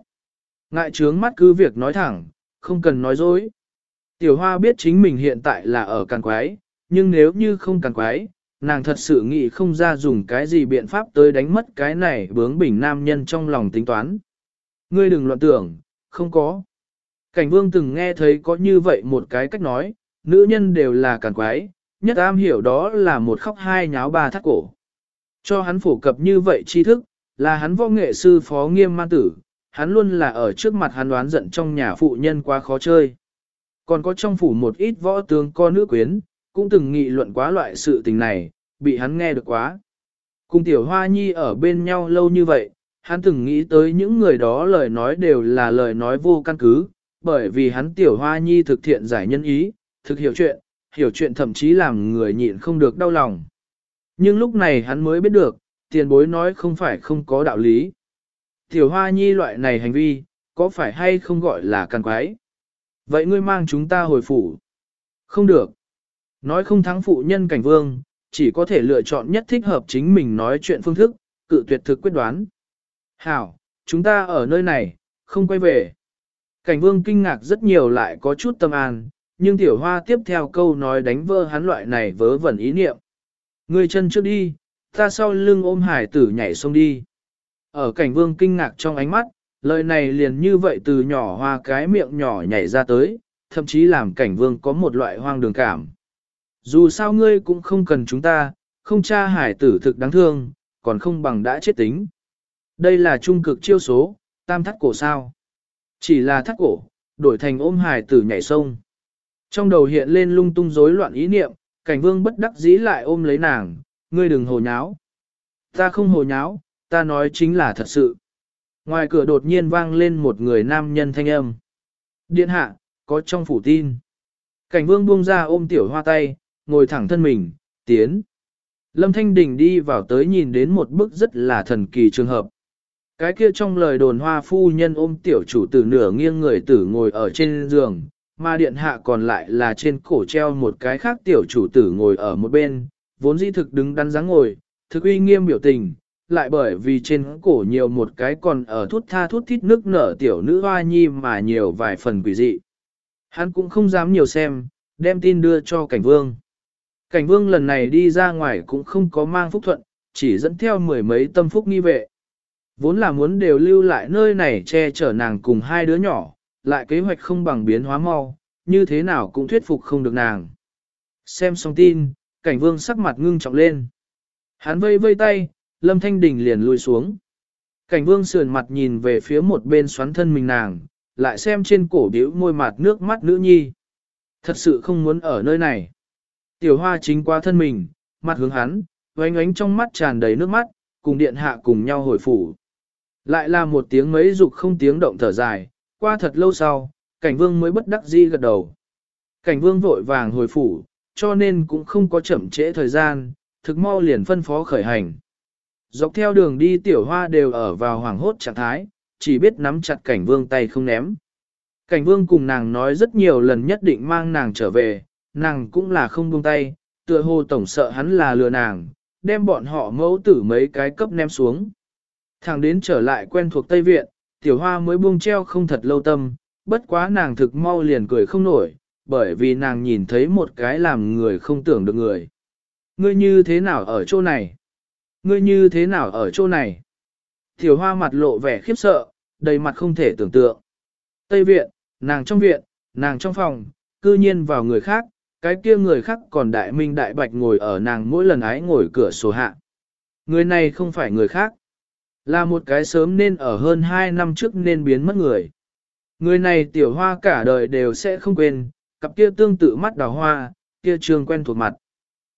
Ngại trướng mắt cứ việc nói thẳng, không cần nói dối. Tiểu Hoa biết chính mình hiện tại là ở càn quái, nhưng nếu như không càn quái, nàng thật sự nghĩ không ra dùng cái gì biện pháp tới đánh mất cái này bướng bỉnh nam nhân trong lòng tính toán. Ngươi đừng loạn tưởng, không có. Cảnh vương từng nghe thấy có như vậy một cái cách nói, nữ nhân đều là càn quái, nhất am hiểu đó là một khóc hai nháo ba thắt cổ. Cho hắn phổ cập như vậy tri thức, là hắn võ nghệ sư phó nghiêm man tử, hắn luôn là ở trước mặt hắn đoán giận trong nhà phụ nhân quá khó chơi. Còn có trong phủ một ít võ tướng con nữ quyến, cũng từng nghị luận quá loại sự tình này, bị hắn nghe được quá. Cùng tiểu hoa nhi ở bên nhau lâu như vậy, hắn từng nghĩ tới những người đó lời nói đều là lời nói vô căn cứ, bởi vì hắn tiểu hoa nhi thực thiện giải nhân ý, thực hiểu chuyện, hiểu chuyện thậm chí làm người nhịn không được đau lòng. Nhưng lúc này hắn mới biết được, tiền bối nói không phải không có đạo lý. Tiểu hoa nhi loại này hành vi, có phải hay không gọi là càng quái? Vậy ngươi mang chúng ta hồi phủ? Không được. Nói không thắng phụ nhân cảnh vương, chỉ có thể lựa chọn nhất thích hợp chính mình nói chuyện phương thức, cự tuyệt thực quyết đoán. Hảo, chúng ta ở nơi này, không quay về. Cảnh vương kinh ngạc rất nhiều lại có chút tâm an, nhưng tiểu hoa tiếp theo câu nói đánh vỡ hắn loại này vớ vẩn ý niệm. người chân trước đi, ta sau lưng ôm hải tử nhảy xuống đi. Ở cảnh vương kinh ngạc trong ánh mắt, lời này liền như vậy từ nhỏ hoa cái miệng nhỏ nhảy ra tới, thậm chí làm cảnh vương có một loại hoang đường cảm. Dù sao ngươi cũng không cần chúng ta, không cha hải tử thực đáng thương, còn không bằng đã chết tính. Đây là trung cực chiêu số, tam thắt cổ sao. Chỉ là thắt cổ, đổi thành ôm hải tử nhảy sông. Trong đầu hiện lên lung tung rối loạn ý niệm, cảnh vương bất đắc dĩ lại ôm lấy nàng, ngươi đừng hồ nháo. Ta không hồ nháo, ta nói chính là thật sự. Ngoài cửa đột nhiên vang lên một người nam nhân thanh âm. Điện hạ, có trong phủ tin. Cảnh vương buông ra ôm tiểu hoa tay, ngồi thẳng thân mình, tiến. Lâm Thanh Đình đi vào tới nhìn đến một bức rất là thần kỳ trường hợp. Cái kia trong lời đồn hoa phu nhân ôm tiểu chủ tử nửa nghiêng người tử ngồi ở trên giường, mà điện hạ còn lại là trên cổ treo một cái khác tiểu chủ tử ngồi ở một bên, vốn dĩ thực đứng đắn dáng ngồi, thực uy nghiêm biểu tình, lại bởi vì trên cổ nhiều một cái còn ở thút tha thút thít nước nở tiểu nữ hoa nhi mà nhiều vài phần quỷ dị. Hắn cũng không dám nhiều xem, đem tin đưa cho cảnh vương. Cảnh vương lần này đi ra ngoài cũng không có mang phúc thuận, chỉ dẫn theo mười mấy tâm phúc nghi vệ. Vốn là muốn đều lưu lại nơi này che chở nàng cùng hai đứa nhỏ, lại kế hoạch không bằng biến hóa mau, như thế nào cũng thuyết phục không được nàng. Xem xong tin, cảnh vương sắc mặt ngưng trọng lên. Hắn vây vây tay, lâm thanh đình liền lùi xuống. Cảnh vương sườn mặt nhìn về phía một bên xoắn thân mình nàng, lại xem trên cổ biểu môi mặt nước mắt nữ nhi. Thật sự không muốn ở nơi này. Tiểu hoa chính qua thân mình, mặt hướng hắn, oánh ánh trong mắt tràn đầy nước mắt, cùng điện hạ cùng nhau hồi phủ. Lại là một tiếng mấy dục không tiếng động thở dài, qua thật lâu sau, cảnh vương mới bất đắc dĩ gật đầu. Cảnh vương vội vàng hồi phủ, cho nên cũng không có chậm trễ thời gian, thực mau liền phân phó khởi hành. Dọc theo đường đi tiểu hoa đều ở vào hoàng hốt trạng thái, chỉ biết nắm chặt cảnh vương tay không ném. Cảnh vương cùng nàng nói rất nhiều lần nhất định mang nàng trở về, nàng cũng là không buông tay, tựa hồ tổng sợ hắn là lừa nàng, đem bọn họ mẫu tử mấy cái cấp ném xuống. thằng đến trở lại quen thuộc Tây Viện, tiểu hoa mới buông treo không thật lâu tâm, bất quá nàng thực mau liền cười không nổi, bởi vì nàng nhìn thấy một cái làm người không tưởng được người. Ngươi như thế nào ở chỗ này? Ngươi như thế nào ở chỗ này? Tiểu hoa mặt lộ vẻ khiếp sợ, đầy mặt không thể tưởng tượng. Tây viện, nàng trong viện, nàng trong phòng, cư nhiên vào người khác, cái kia người khác còn đại minh đại bạch ngồi ở nàng mỗi lần ái ngồi cửa sổ hạ. Người này không phải người khác, là một cái sớm nên ở hơn 2 năm trước nên biến mất người. Người này tiểu hoa cả đời đều sẽ không quên, cặp kia tương tự mắt đào hoa, kia trường quen thuộc mặt.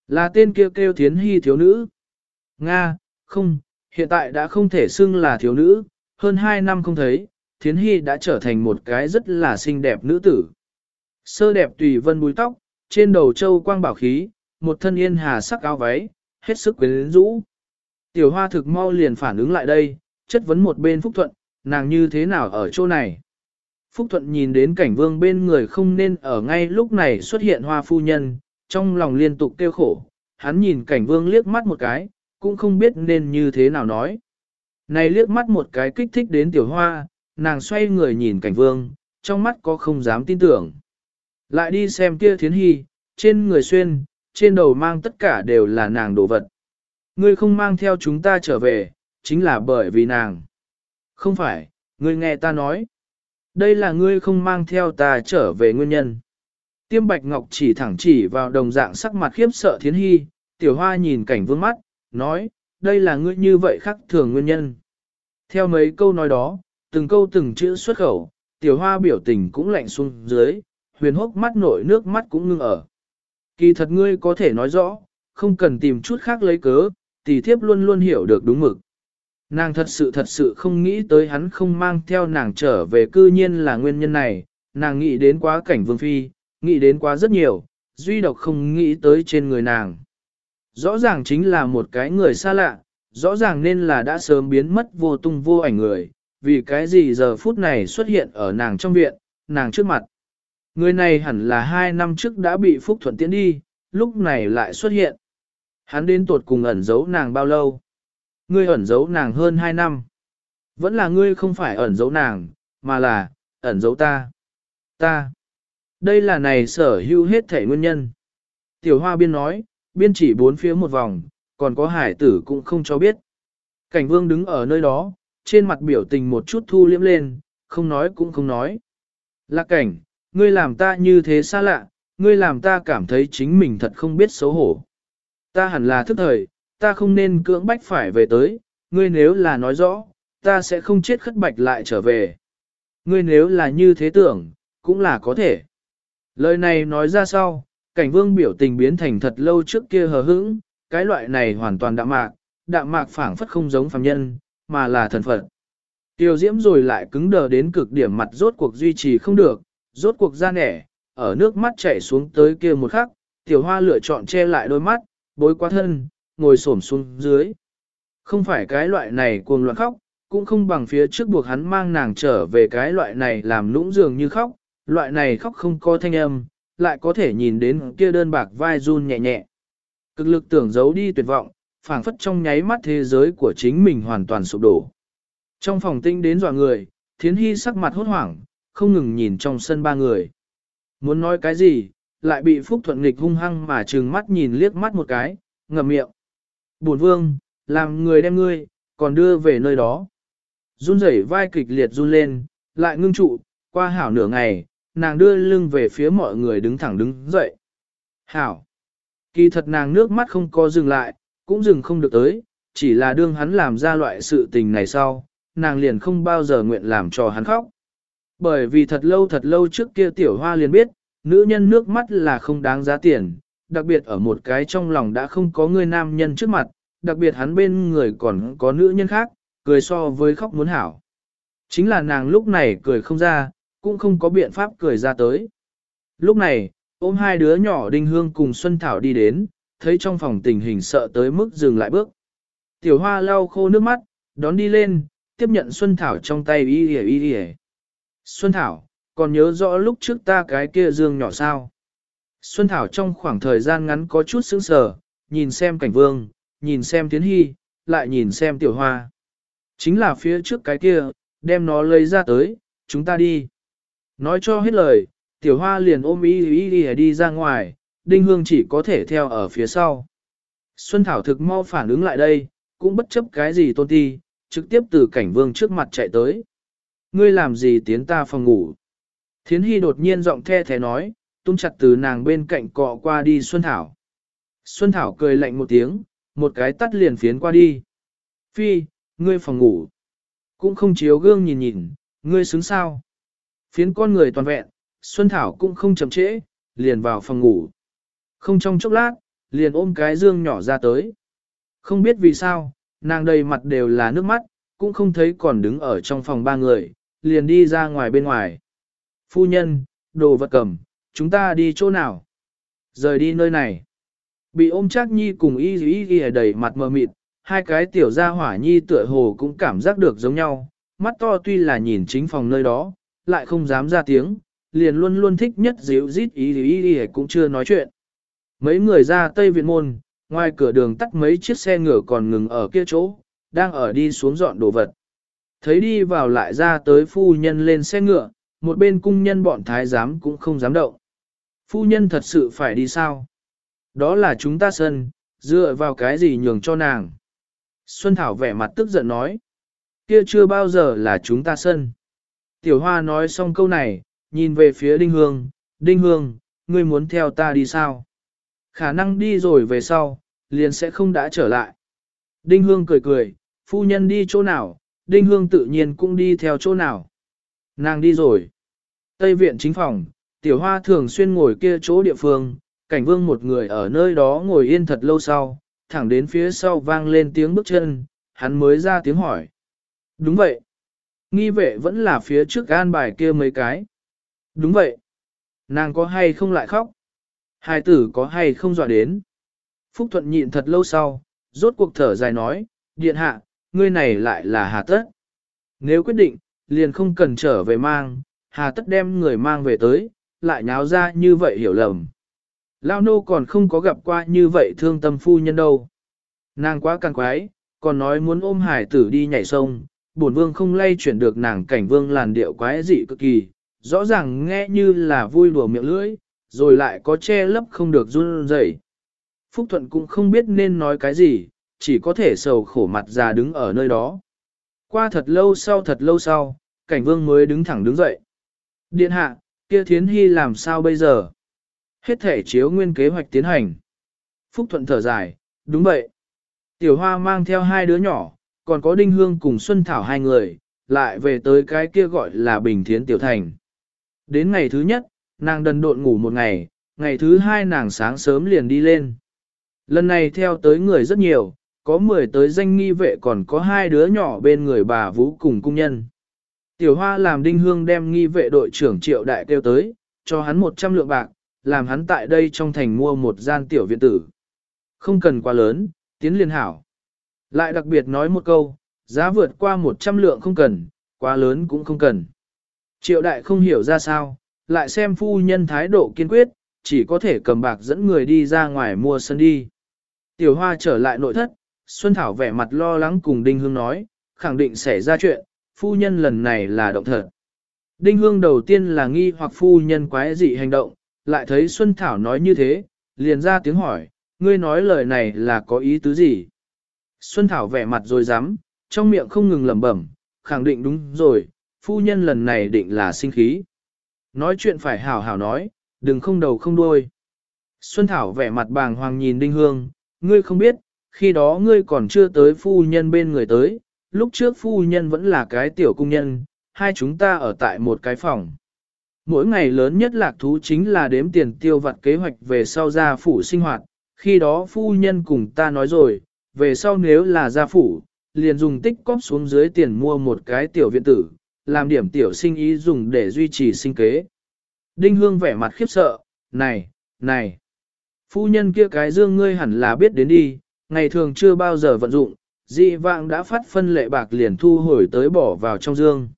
Là tên kia kêu thiến hy thiếu nữ. Nga, không, hiện tại đã không thể xưng là thiếu nữ, hơn 2 năm không thấy, thiến hy đã trở thành một cái rất là xinh đẹp nữ tử. Sơ đẹp tùy vân búi tóc, trên đầu châu quang bảo khí, một thân yên hà sắc áo váy, hết sức quyến rũ. Tiểu hoa thực mau liền phản ứng lại đây, chất vấn một bên Phúc Thuận, nàng như thế nào ở chỗ này. Phúc Thuận nhìn đến cảnh vương bên người không nên ở ngay lúc này xuất hiện hoa phu nhân, trong lòng liên tục kêu khổ, hắn nhìn cảnh vương liếc mắt một cái, cũng không biết nên như thế nào nói. Này liếc mắt một cái kích thích đến tiểu hoa, nàng xoay người nhìn cảnh vương, trong mắt có không dám tin tưởng. Lại đi xem kia thiến hy, trên người xuyên, trên đầu mang tất cả đều là nàng đồ vật. Ngươi không mang theo chúng ta trở về, chính là bởi vì nàng. Không phải, ngươi nghe ta nói. Đây là ngươi không mang theo ta trở về nguyên nhân. Tiêm Bạch Ngọc chỉ thẳng chỉ vào đồng dạng sắc mặt khiếp sợ thiến hy, tiểu hoa nhìn cảnh vương mắt, nói, đây là ngươi như vậy khắc thường nguyên nhân. Theo mấy câu nói đó, từng câu từng chữ xuất khẩu, tiểu hoa biểu tình cũng lạnh xuống dưới, huyền hốc mắt nổi nước mắt cũng ngưng ở. Kỳ thật ngươi có thể nói rõ, không cần tìm chút khác lấy cớ, tỷ thiếp luôn luôn hiểu được đúng mực. Nàng thật sự thật sự không nghĩ tới hắn không mang theo nàng trở về cư nhiên là nguyên nhân này, nàng nghĩ đến quá cảnh vương phi, nghĩ đến quá rất nhiều, duy độc không nghĩ tới trên người nàng. Rõ ràng chính là một cái người xa lạ, rõ ràng nên là đã sớm biến mất vô tung vô ảnh người, vì cái gì giờ phút này xuất hiện ở nàng trong viện, nàng trước mặt. Người này hẳn là hai năm trước đã bị Phúc Thuận tiễn đi, lúc này lại xuất hiện. Hắn đến tuột cùng ẩn giấu nàng bao lâu? Ngươi ẩn giấu nàng hơn hai năm. Vẫn là ngươi không phải ẩn giấu nàng, mà là, ẩn giấu ta. Ta. Đây là này sở hữu hết thể nguyên nhân. Tiểu hoa biên nói, biên chỉ bốn phía một vòng, còn có hải tử cũng không cho biết. Cảnh vương đứng ở nơi đó, trên mặt biểu tình một chút thu liễm lên, không nói cũng không nói. Lạc cảnh, ngươi làm ta như thế xa lạ, ngươi làm ta cảm thấy chính mình thật không biết xấu hổ. Ta hẳn là thức thời, ta không nên cưỡng bách phải về tới, ngươi nếu là nói rõ, ta sẽ không chết khất bạch lại trở về. Ngươi nếu là như thế tưởng, cũng là có thể. Lời này nói ra sau, cảnh vương biểu tình biến thành thật lâu trước kia hờ hững, cái loại này hoàn toàn đạm mạc, đạm mạc phảng phất không giống phàm nhân, mà là thần phật. Tiêu diễm rồi lại cứng đờ đến cực điểm mặt rốt cuộc duy trì không được, rốt cuộc ra nẻ, ở nước mắt chảy xuống tới kia một khắc, tiểu hoa lựa chọn che lại đôi mắt, bối quá thân, ngồi xổm xuống dưới. Không phải cái loại này cuồng loạn khóc, cũng không bằng phía trước buộc hắn mang nàng trở về cái loại này làm lũng dường như khóc, loại này khóc không có thanh âm, lại có thể nhìn đến kia đơn bạc vai run nhẹ nhẹ. Cực lực tưởng giấu đi tuyệt vọng, phảng phất trong nháy mắt thế giới của chính mình hoàn toàn sụp đổ. Trong phòng tinh đến dọa người, thiến hy sắc mặt hốt hoảng, không ngừng nhìn trong sân ba người. Muốn nói cái gì, lại bị Phúc Thuận nghịch hung hăng mà trừng mắt nhìn liếc mắt một cái, ngậm miệng. Bổn vương, làm người đem ngươi, còn đưa về nơi đó. Run rẩy vai kịch liệt run lên, lại ngưng trụ, qua hảo nửa ngày, nàng đưa lưng về phía mọi người đứng thẳng đứng dậy. Hảo! Kỳ thật nàng nước mắt không có dừng lại, cũng dừng không được tới, chỉ là đương hắn làm ra loại sự tình này sau, nàng liền không bao giờ nguyện làm cho hắn khóc. Bởi vì thật lâu thật lâu trước kia tiểu hoa liền biết, nữ nhân nước mắt là không đáng giá tiền, đặc biệt ở một cái trong lòng đã không có người nam nhân trước mặt, đặc biệt hắn bên người còn có nữ nhân khác, cười so với khóc muốn hảo. Chính là nàng lúc này cười không ra, cũng không có biện pháp cười ra tới. Lúc này, ôm hai đứa nhỏ Đinh Hương cùng Xuân Thảo đi đến, thấy trong phòng tình hình sợ tới mức dừng lại bước. Tiểu Hoa lau khô nước mắt, đón đi lên, tiếp nhận Xuân Thảo trong tay y y y y. Xuân Thảo, còn nhớ rõ lúc trước ta cái kia dương nhỏ sao? Xuân Thảo trong khoảng thời gian ngắn có chút sững sờ, nhìn xem cảnh vương, nhìn xem tiến hy, lại nhìn xem tiểu hoa. Chính là phía trước cái kia, đem nó lấy ra tới, chúng ta đi. Nói cho hết lời, tiểu hoa liền ôm y y y đi ra ngoài, đinh hương chỉ có thể theo ở phía sau. Xuân Thảo thực mau phản ứng lại đây, cũng bất chấp cái gì tôn ti, trực tiếp từ cảnh vương trước mặt chạy tới. Ngươi làm gì tiến ta phòng ngủ? Thiến Hy đột nhiên giọng the thế nói, tung chặt từ nàng bên cạnh cọ qua đi Xuân Thảo. Xuân Thảo cười lạnh một tiếng, một cái tắt liền phiến qua đi. Phi, ngươi phòng ngủ. Cũng không chiếu gương nhìn nhìn, ngươi xứng sao. Phiến con người toàn vẹn, Xuân Thảo cũng không chậm trễ, liền vào phòng ngủ. Không trong chốc lát, liền ôm cái dương nhỏ ra tới. Không biết vì sao, nàng đầy mặt đều là nước mắt, cũng không thấy còn đứng ở trong phòng ba người, liền đi ra ngoài bên ngoài. Phu nhân, đồ vật cầm, chúng ta đi chỗ nào? Rời đi nơi này. Bị ôm chắc nhi cùng y y y đầy mặt mờ mịt, hai cái tiểu gia hỏa nhi tựa hồ cũng cảm giác được giống nhau, mắt to tuy là nhìn chính phòng nơi đó, lại không dám ra tiếng, liền luôn luôn thích nhất dịu dít y y y cũng chưa nói chuyện. Mấy người ra Tây Viện Môn, ngoài cửa đường tắt mấy chiếc xe ngựa còn ngừng ở kia chỗ, đang ở đi xuống dọn đồ vật. Thấy đi vào lại ra tới phu nhân lên xe ngựa, một bên cung nhân bọn thái giám cũng không dám động. Phu nhân thật sự phải đi sao? Đó là chúng ta sân, dựa vào cái gì nhường cho nàng? Xuân Thảo vẻ mặt tức giận nói. Kia chưa bao giờ là chúng ta sân. Tiểu Hoa nói xong câu này, nhìn về phía Đinh Hương. Đinh Hương, ngươi muốn theo ta đi sao? Khả năng đi rồi về sau, liền sẽ không đã trở lại. Đinh Hương cười cười, phu nhân đi chỗ nào, Đinh Hương tự nhiên cũng đi theo chỗ nào. Nàng đi rồi. Tây viện chính phòng, tiểu hoa thường xuyên ngồi kia chỗ địa phương, cảnh vương một người ở nơi đó ngồi yên thật lâu sau, thẳng đến phía sau vang lên tiếng bước chân, hắn mới ra tiếng hỏi. Đúng vậy. Nghi vệ vẫn là phía trước gan bài kia mấy cái. Đúng vậy. Nàng có hay không lại khóc? Hai tử có hay không dọa đến? Phúc Thuận nhịn thật lâu sau, rốt cuộc thở dài nói, điện hạ, ngươi này lại là hà tất. Nếu quyết định, liền không cần trở về mang, hà tất đem người mang về tới, lại nháo ra như vậy hiểu lầm. Lao nô còn không có gặp qua như vậy thương tâm phu nhân đâu. Nàng quá càng quái, còn nói muốn ôm hải tử đi nhảy sông, bổn vương không lay chuyển được nàng cảnh vương làn điệu quái dị cực kỳ, rõ ràng nghe như là vui đùa miệng lưỡi, rồi lại có che lấp không được run rẩy. Phúc Thuận cũng không biết nên nói cái gì, chỉ có thể sầu khổ mặt già đứng ở nơi đó. Qua thật lâu sau thật lâu sau, cảnh vương mới đứng thẳng đứng dậy. Điện hạ, kia thiến hy làm sao bây giờ? Hết thể chiếu nguyên kế hoạch tiến hành. Phúc Thuận thở dài, đúng vậy. Tiểu Hoa mang theo hai đứa nhỏ, còn có Đinh Hương cùng Xuân Thảo hai người, lại về tới cái kia gọi là Bình Thiến Tiểu Thành. Đến ngày thứ nhất, nàng đần độn ngủ một ngày, ngày thứ hai nàng sáng sớm liền đi lên. Lần này theo tới người rất nhiều, có 10 tới danh nghi vệ còn có hai đứa nhỏ bên người bà Vũ cùng cung nhân. Tiểu Hoa làm đinh hương đem nghi vệ đội trưởng triệu đại kêu tới, cho hắn 100 lượng bạc, làm hắn tại đây trong thành mua một gian tiểu viện tử. Không cần quá lớn, tiến liên hảo. Lại đặc biệt nói một câu, giá vượt qua 100 lượng không cần, quá lớn cũng không cần. Triệu đại không hiểu ra sao, lại xem phu nhân thái độ kiên quyết, chỉ có thể cầm bạc dẫn người đi ra ngoài mua sân đi. Tiểu hoa trở lại nội thất, Xuân Thảo vẻ mặt lo lắng cùng Đinh Hương nói, khẳng định xảy ra chuyện, phu nhân lần này là động thật. Đinh Hương đầu tiên là nghi hoặc phu nhân quái dị hành động, lại thấy Xuân Thảo nói như thế, liền ra tiếng hỏi, ngươi nói lời này là có ý tứ gì? Xuân Thảo vẻ mặt rồi dám, trong miệng không ngừng lẩm bẩm, khẳng định đúng rồi, phu nhân lần này định là sinh khí. Nói chuyện phải hảo hảo nói, đừng không đầu không đuôi. Xuân Thảo vẻ mặt bàng hoàng nhìn Đinh Hương, ngươi không biết, khi đó ngươi còn chưa tới phu nhân bên người tới, lúc trước phu nhân vẫn là cái tiểu cung nhân, hai chúng ta ở tại một cái phòng. Mỗi ngày lớn nhất lạc thú chính là đếm tiền tiêu vặt kế hoạch về sau gia phủ sinh hoạt, khi đó phu nhân cùng ta nói rồi, về sau nếu là gia phủ, liền dùng tích cóp xuống dưới tiền mua một cái tiểu viện tử, làm điểm tiểu sinh ý dùng để duy trì sinh kế. Đinh Hương vẻ mặt khiếp sợ, này, này, phu nhân kia cái dương ngươi hẳn là biết đến đi, ngày thường chưa bao giờ vận dụng, dị vạng đã phát phân lệ bạc liền thu hồi tới bỏ vào trong dương.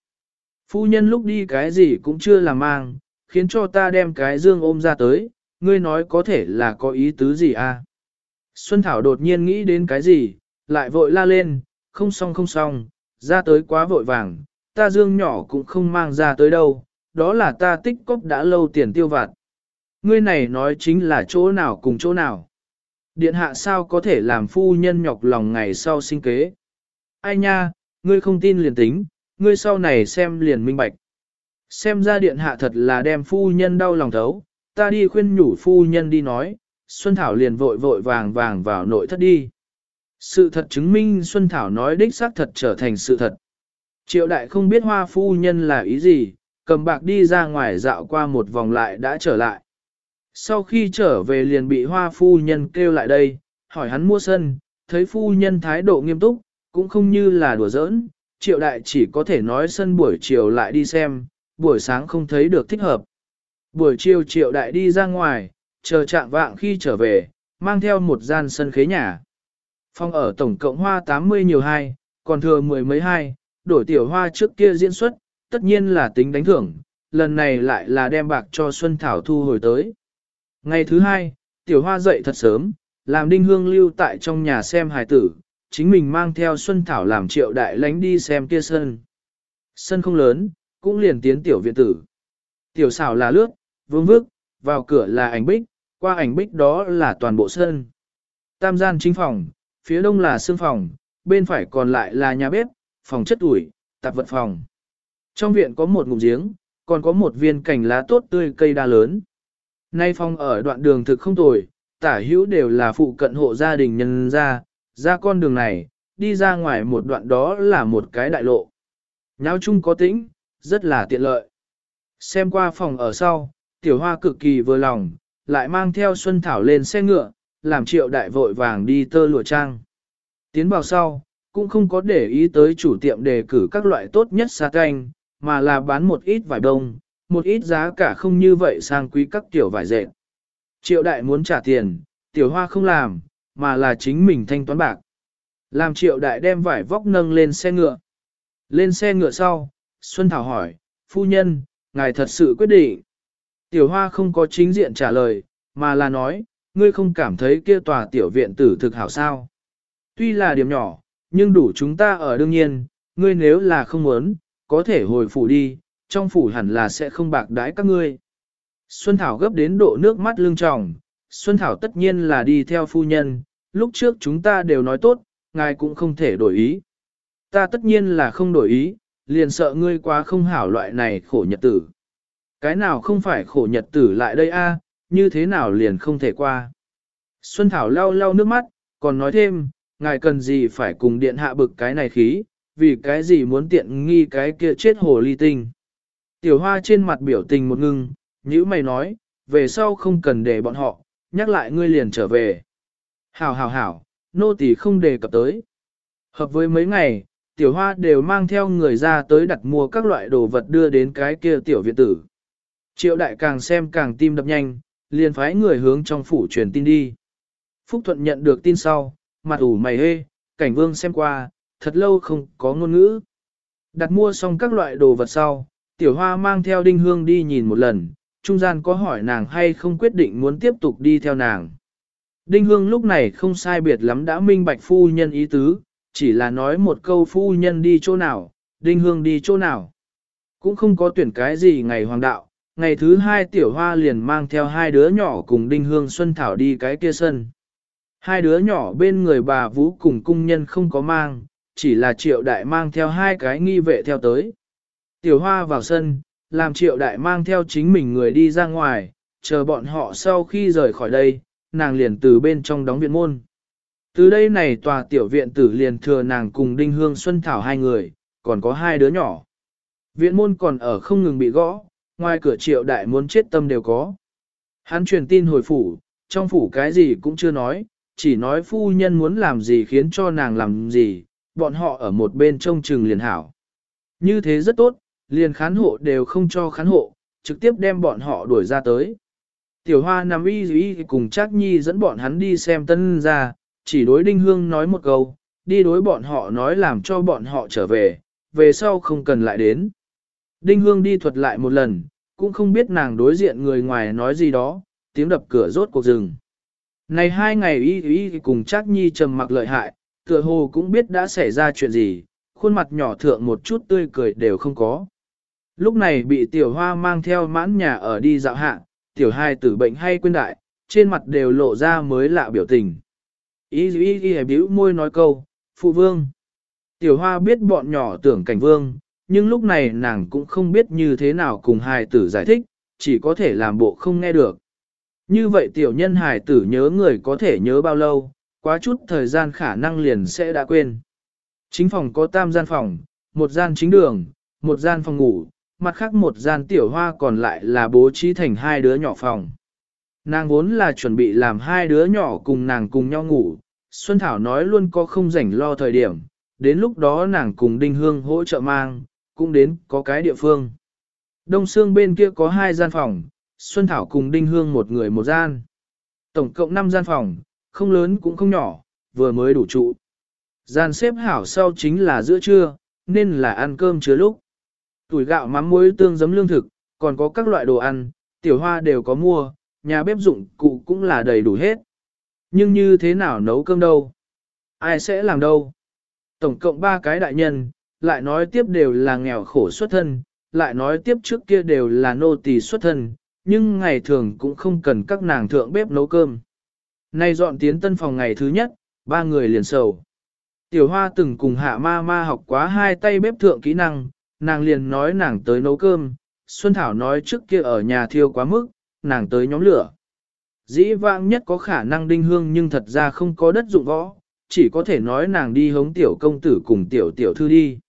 Phu nhân lúc đi cái gì cũng chưa làm mang, khiến cho ta đem cái dương ôm ra tới, ngươi nói có thể là có ý tứ gì à? Xuân Thảo đột nhiên nghĩ đến cái gì, lại vội la lên, không xong không xong, ra tới quá vội vàng, ta dương nhỏ cũng không mang ra tới đâu, đó là ta tích cóp đã lâu tiền tiêu vặt. Ngươi này nói chính là chỗ nào cùng chỗ nào. Điện hạ sao có thể làm phu nhân nhọc lòng ngày sau sinh kế. Ai nha, ngươi không tin liền tính, ngươi sau này xem liền minh bạch. Xem ra điện hạ thật là đem phu nhân đau lòng thấu, ta đi khuyên nhủ phu nhân đi nói, Xuân Thảo liền vội vội vàng vàng vào nội thất đi. Sự thật chứng minh Xuân Thảo nói đích xác thật trở thành sự thật. Triệu đại không biết hoa phu nhân là ý gì, cầm bạc đi ra ngoài dạo qua một vòng lại đã trở lại. Sau khi trở về liền bị hoa phu nhân kêu lại đây, hỏi hắn mua sân, thấy phu nhân thái độ nghiêm túc, cũng không như là đùa giỡn, triệu đại chỉ có thể nói sân buổi chiều lại đi xem, buổi sáng không thấy được thích hợp. Buổi chiều triệu đại đi ra ngoài, chờ trạng vạng khi trở về, mang theo một gian sân khế nhà. Phong ở tổng cộng hoa 80 nhiều hai, còn thừa mười mấy hai, đổi tiểu hoa trước kia diễn xuất, tất nhiên là tính đánh thưởng, lần này lại là đem bạc cho Xuân Thảo thu hồi tới. Ngày thứ hai, tiểu hoa dậy thật sớm, làm đinh hương lưu tại trong nhà xem hài tử, chính mình mang theo Xuân Thảo làm triệu đại lánh đi xem kia sân. Sân không lớn, cũng liền tiến tiểu viện tử. Tiểu xảo là lướt, vương vức, vào cửa là ảnh bích, qua ảnh bích đó là toàn bộ sân. Tam gian chính phòng, phía đông là xương phòng, bên phải còn lại là nhà bếp, phòng chất ủi, tạp vật phòng. Trong viện có một ngụm giếng, còn có một viên cành lá tốt tươi cây đa lớn. Nay phòng ở đoạn đường thực không tồi, tả hữu đều là phụ cận hộ gia đình nhân ra, ra con đường này, đi ra ngoài một đoạn đó là một cái đại lộ. Nháo chung có tĩnh, rất là tiện lợi. Xem qua phòng ở sau, tiểu hoa cực kỳ vừa lòng, lại mang theo Xuân Thảo lên xe ngựa, làm triệu đại vội vàng đi tơ lụa trang. Tiến vào sau, cũng không có để ý tới chủ tiệm đề cử các loại tốt nhất xa canh, mà là bán một ít vải đông, một ít giá cả không như vậy sang quý các tiểu vải dệt. Triệu đại muốn trả tiền, tiểu hoa không làm, mà là chính mình thanh toán bạc. Làm triệu đại đem vải vóc nâng lên xe ngựa. Lên xe ngựa sau, Xuân Thảo hỏi, phu nhân, ngài thật sự quyết định. Tiểu hoa không có chính diện trả lời, mà là nói, ngươi không cảm thấy kia tòa tiểu viện tử thực hảo sao. Tuy là điểm nhỏ, nhưng đủ chúng ta ở đương nhiên, ngươi nếu là không muốn, có thể hồi phủ đi, trong phủ hẳn là sẽ không bạc đãi các ngươi. Xuân Thảo gấp đến độ nước mắt lưng tròng, Xuân Thảo tất nhiên là đi theo phu nhân, lúc trước chúng ta đều nói tốt, ngài cũng không thể đổi ý. Ta tất nhiên là không đổi ý, liền sợ ngươi quá không hảo loại này khổ nhật tử. Cái nào không phải khổ nhật tử lại đây a, như thế nào liền không thể qua. Xuân Thảo lau lau nước mắt, còn nói thêm, ngài cần gì phải cùng điện hạ bực cái này khí, vì cái gì muốn tiện nghi cái kia chết hồ ly tinh. Tiểu hoa trên mặt biểu tình một ngưng, nhữ mày nói, về sau không cần để bọn họ, nhắc lại ngươi liền trở về. Hảo hảo hảo, nô tỳ không đề cập tới. Hợp với mấy ngày, tiểu hoa đều mang theo người ra tới đặt mua các loại đồ vật đưa đến cái kia tiểu viện tử. Triệu đại càng xem càng tim đập nhanh, liền phái người hướng trong phủ truyền tin đi. Phúc Thuận nhận được tin sau, mặt ủ mày hê, cảnh vương xem qua, thật lâu không có ngôn ngữ. Đặt mua xong các loại đồ vật sau, tiểu hoa mang theo đinh hương đi nhìn một lần, trung gian có hỏi nàng hay không quyết định muốn tiếp tục đi theo nàng. Đinh hương lúc này không sai biệt lắm đã minh bạch phu nhân ý tứ, chỉ là nói một câu phu nhân đi chỗ nào, đinh hương đi chỗ nào. Cũng không có tuyển cái gì ngày hoàng đạo, ngày thứ hai tiểu hoa liền mang theo hai đứa nhỏ cùng đinh hương xuân thảo đi cái kia sân. Hai đứa nhỏ bên người bà vũ cùng cung nhân không có mang, chỉ là triệu đại mang theo hai cái nghi vệ theo tới. Tiểu hoa vào sân, làm triệu đại mang theo chính mình người đi ra ngoài, chờ bọn họ sau khi rời khỏi đây, nàng liền từ bên trong đóng viện môn. Từ đây này tòa tiểu viện tử liền thừa nàng cùng Đinh Hương Xuân Thảo hai người, còn có hai đứa nhỏ. Viện môn còn ở không ngừng bị gõ, ngoài cửa triệu đại muốn chết tâm đều có. Hắn truyền tin hồi phủ, trong phủ cái gì cũng chưa nói, chỉ nói phu nhân muốn làm gì khiến cho nàng làm gì, bọn họ ở một bên trông chừng liền hảo. Như thế rất tốt, liền khán hộ đều không cho khán hộ, trực tiếp đem bọn họ đuổi ra tới. Tiểu hoa nằm y y cùng Trác Nhi dẫn bọn hắn đi xem tân ra, chỉ đối Đinh Hương nói một câu, đi đối bọn họ nói làm cho bọn họ trở về, về sau không cần lại đến. Đinh Hương đi thuật lại một lần, cũng không biết nàng đối diện người ngoài nói gì đó, tiếng đập cửa rốt cuộc rừng. Này hai ngày y y cùng Trác Nhi trầm mặc lợi hại, tựa hồ cũng biết đã xảy ra chuyện gì, khuôn mặt nhỏ thượng một chút tươi cười đều không có. Lúc này bị tiểu hoa mang theo mãn nhà ở đi dạo hạ, tiểu hai tử bệnh hay quên đại, trên mặt đều lộ ra mới lạ biểu tình. Ý ý ý biểu môi nói câu, phụ vương. Tiểu hoa biết bọn nhỏ tưởng cảnh vương, nhưng lúc này nàng cũng không biết như thế nào cùng hài tử giải thích, chỉ có thể làm bộ không nghe được. Như vậy tiểu nhân hài tử nhớ người có thể nhớ bao lâu, quá chút thời gian khả năng liền sẽ đã quên. Chính phòng có tam gian phòng, một gian chính đường, một gian phòng ngủ, mặt khác một gian tiểu hoa còn lại là bố trí thành hai đứa nhỏ phòng. Nàng vốn là chuẩn bị làm hai đứa nhỏ cùng nàng cùng nhau ngủ, Xuân Thảo nói luôn có không rảnh lo thời điểm, đến lúc đó nàng cùng Đinh Hương hỗ trợ mang, cũng đến có cái địa phương. Đông Sương bên kia có hai gian phòng, Xuân Thảo cùng Đinh Hương một người một gian. Tổng cộng 5 gian phòng, không lớn cũng không nhỏ, vừa mới đủ trụ. Gian xếp hảo sau chính là giữa trưa, nên là ăn cơm chứa lúc. Tuổi gạo mắm muối tương giấm lương thực, còn có các loại đồ ăn, tiểu hoa đều có mua, nhà bếp dụng cụ cũng là đầy đủ hết. Nhưng như thế nào nấu cơm đâu? Ai sẽ làm đâu? Tổng cộng ba cái đại nhân, lại nói tiếp đều là nghèo khổ xuất thân, lại nói tiếp trước kia đều là nô tỳ xuất thân, nhưng ngày thường cũng không cần các nàng thượng bếp nấu cơm. Nay dọn tiến tân phòng ngày thứ nhất, ba người liền sầu. Tiểu hoa từng cùng hạ ma ma học quá hai tay bếp thượng kỹ năng, nàng liền nói nàng tới nấu cơm, Xuân Thảo nói trước kia ở nhà thiêu quá mức, nàng tới nhóm lửa. Dĩ vãng nhất có khả năng đinh hương nhưng thật ra không có đất dụng võ, chỉ có thể nói nàng đi hống tiểu công tử cùng tiểu tiểu thư đi.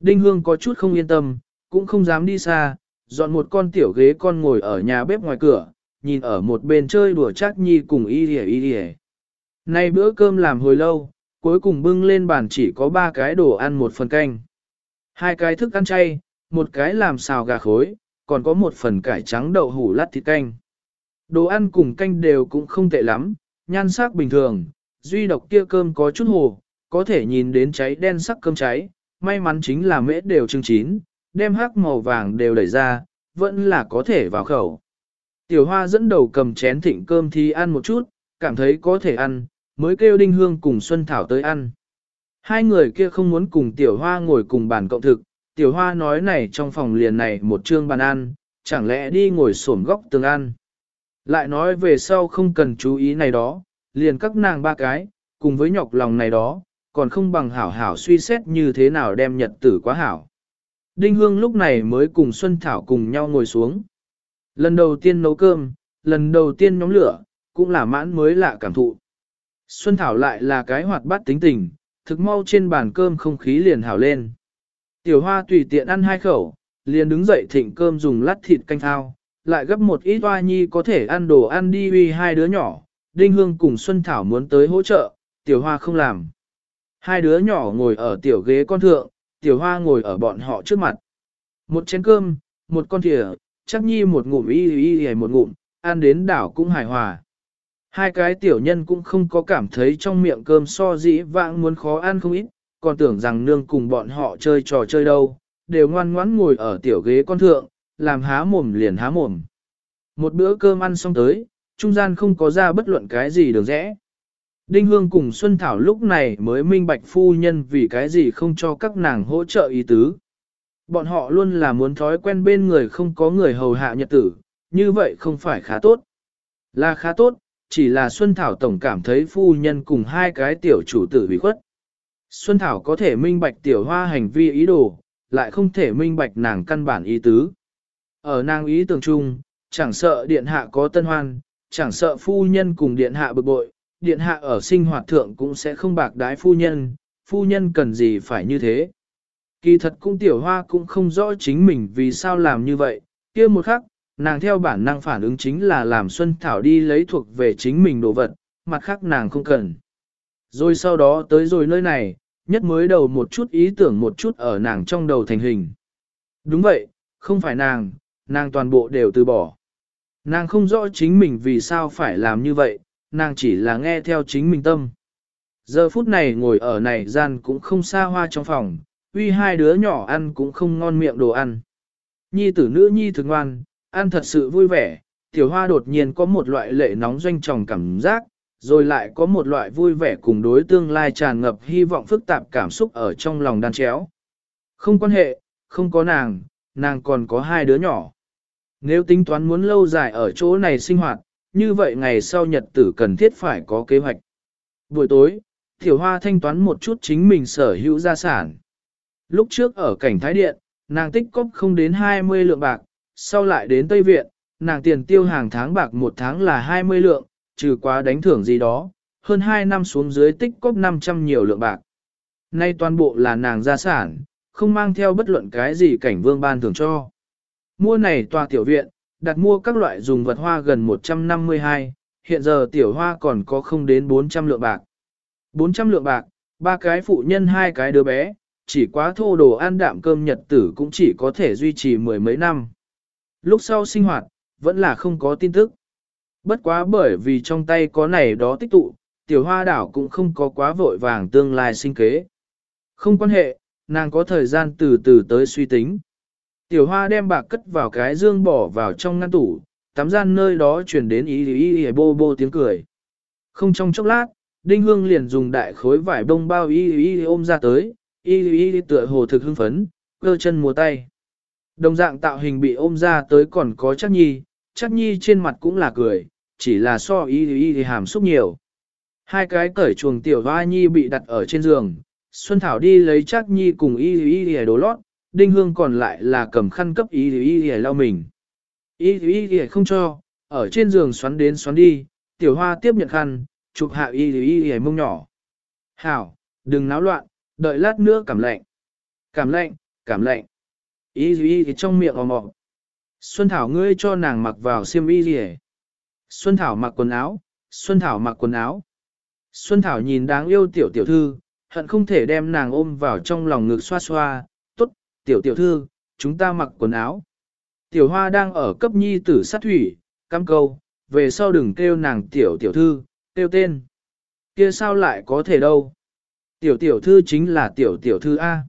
Đinh hương có chút không yên tâm, cũng không dám đi xa, dọn một con tiểu ghế con ngồi ở nhà bếp ngoài cửa, nhìn ở một bên chơi đùa chắc nhi cùng y rỉa y rỉa. Nay bữa cơm làm hồi lâu, cuối cùng bưng lên bàn chỉ có ba cái đồ ăn một phần canh. Hai cái thức ăn chay, một cái làm xào gà khối, còn có một phần cải trắng đậu hủ lát thịt canh. Đồ ăn cùng canh đều cũng không tệ lắm, nhan sắc bình thường, duy độc kia cơm có chút hồ, có thể nhìn đến cháy đen sắc cơm cháy, may mắn chính là mễ đều chưng chín, đem hắc màu vàng đều đẩy ra, vẫn là có thể vào khẩu. Tiểu hoa dẫn đầu cầm chén thịnh cơm thì ăn một chút, cảm thấy có thể ăn, mới kêu đinh hương cùng Xuân Thảo tới ăn. Hai người kia không muốn cùng tiểu hoa ngồi cùng bàn cộng thực, tiểu hoa nói này trong phòng liền này một trương bàn ăn, chẳng lẽ đi ngồi xổm góc tường ăn. Lại nói về sau không cần chú ý này đó, liền các nàng ba cái, cùng với nhọc lòng này đó, còn không bằng hảo hảo suy xét như thế nào đem nhật tử quá hảo. Đinh Hương lúc này mới cùng Xuân Thảo cùng nhau ngồi xuống. Lần đầu tiên nấu cơm, lần đầu tiên nhóm lửa, cũng là mãn mới lạ cảm thụ. Xuân Thảo lại là cái hoạt bát tính tình, thực mau trên bàn cơm không khí liền hảo lên. Tiểu hoa tùy tiện ăn hai khẩu, liền đứng dậy thịnh cơm dùng lát thịt canh thao, lại gấp một ít hoa nhi có thể ăn đồ ăn đi uy hai đứa nhỏ. Đinh Hương cùng Xuân Thảo muốn tới hỗ trợ, tiểu hoa không làm. Hai đứa nhỏ ngồi ở tiểu ghế con thượng, tiểu hoa ngồi ở bọn họ trước mặt. Một chén cơm, một con thìa, chắc nhi một ngụm y y y một ngụm, ăn đến đảo cũng hài hòa. Hai cái tiểu nhân cũng không có cảm thấy trong miệng cơm so dĩ vãng muốn khó ăn không ít, còn tưởng rằng nương cùng bọn họ chơi trò chơi đâu, đều ngoan ngoãn ngồi ở tiểu ghế con thượng, làm há mồm liền há mồm. Một bữa cơm ăn xong tới, trung gian không có ra bất luận cái gì được rẽ. Đinh Hương cùng Xuân Thảo lúc này mới minh bạch phu nhân vì cái gì không cho các nàng hỗ trợ ý tứ. Bọn họ luôn là muốn thói quen bên người không có người hầu hạ nhật tử, như vậy không phải khá tốt. Là khá tốt, chỉ là Xuân Thảo tổng cảm thấy phu nhân cùng hai cái tiểu chủ tử bị khuất. Xuân Thảo có thể minh bạch tiểu hoa hành vi ý đồ, lại không thể minh bạch nàng căn bản ý tứ. Ở nàng ý tưởng chung, chẳng sợ điện hạ có tân hoan, chẳng sợ phu nhân cùng điện hạ bực bội, điện hạ ở sinh hoạt thượng cũng sẽ không bạc đái phu nhân, phu nhân cần gì phải như thế. Kỳ thật cũng tiểu hoa cũng không rõ chính mình vì sao làm như vậy, kia một khắc, nàng theo bản năng phản ứng chính là làm Xuân Thảo đi lấy thuộc về chính mình đồ vật, mặt khác nàng không cần. Rồi sau đó tới rồi nơi này, nhất mới đầu một chút ý tưởng một chút ở nàng trong đầu thành hình. Đúng vậy, không phải nàng, nàng toàn bộ đều từ bỏ. Nàng không rõ chính mình vì sao phải làm như vậy, nàng chỉ là nghe theo chính mình tâm. Giờ phút này ngồi ở này gian cũng không xa hoa trong phòng, uy hai đứa nhỏ ăn cũng không ngon miệng đồ ăn. Nhi tử nữ nhi thường ngoan, ăn thật sự vui vẻ, tiểu hoa đột nhiên có một loại lệ nóng doanh tròng cảm giác, rồi lại có một loại vui vẻ cùng đối tương lai tràn ngập hy vọng phức tạp cảm xúc ở trong lòng đan chéo. Không quan hệ, không có nàng, nàng còn có hai đứa nhỏ. Nếu tính toán muốn lâu dài ở chỗ này sinh hoạt, như vậy ngày sau nhật tử cần thiết phải có kế hoạch. Buổi tối, Tiểu Hoa thanh toán một chút chính mình sở hữu gia sản. Lúc trước ở cảnh Thái Điện, nàng tích cóp không đến 20 lượng bạc, sau lại đến Tây Viện, nàng tiền tiêu hàng tháng bạc một tháng là 20 lượng, trừ quá đánh thưởng gì đó, hơn 2 năm xuống dưới tích cóp 500 nhiều lượng bạc. Nay toàn bộ là nàng gia sản, không mang theo bất luận cái gì cảnh vương ban thưởng cho. Mua này tòa tiểu viện, đặt mua các loại dùng vật hoa gần 152, hiện giờ tiểu hoa còn có không đến 400 lượng bạc. 400 lượng bạc, ba cái phụ nhân hai cái đứa bé, chỉ quá thô đồ ăn đạm cơm nhật tử cũng chỉ có thể duy trì mười mấy năm. Lúc sau sinh hoạt, vẫn là không có tin tức. Bất quá bởi vì trong tay có này đó tích tụ, tiểu hoa đảo cũng không có quá vội vàng tương lai sinh kế. Không quan hệ, nàng có thời gian từ từ tới suy tính. Tiểu hoa đem bạc cất vào cái dương bỏ vào trong ngăn tủ, tắm gian nơi đó truyền đến ý ý ý bô bô tiếng cười. Không trong chốc lát, Đinh Hương liền dùng đại khối vải bông bao y y ôm ra tới, y y tựa hồ thực hưng phấn, cơ chân mùa tay. Đồng dạng tạo hình bị ôm ra tới còn có chắc nhi, chắc nhi trên mặt cũng là cười, chỉ là so y y hàm xúc nhiều. Hai cái cởi chuồng tiểu hoa nhi bị đặt ở trên giường, Xuân Thảo đi lấy chắc nhi cùng y y y đồ lót, Đinh Hương còn lại là cầm khăn cấp y y y lau mình. Y y y không cho, ở trên giường xoắn đến xoắn đi, tiểu hoa tiếp nhận khăn, chụp hạ y y y mông nhỏ. Hảo, đừng náo loạn, đợi lát nữa cảm lạnh. Cảm lạnh, cảm lạnh. Y y thì trong miệng ồm ồm. Xuân Thảo ngươi cho nàng mặc vào xiêm y gì Xuân Thảo mặc quần áo, Xuân Thảo mặc quần áo. Xuân Thảo nhìn đáng yêu tiểu tiểu thư, hận không thể đem nàng ôm vào trong lòng ngực xoa xoa. Tốt, tiểu tiểu thư, chúng ta mặc quần áo. Tiểu hoa đang ở cấp nhi tử sát thủy, cam câu, về sau đừng kêu nàng tiểu tiểu thư, kêu tên. Kia sao lại có thể đâu? Tiểu tiểu thư chính là tiểu tiểu thư A.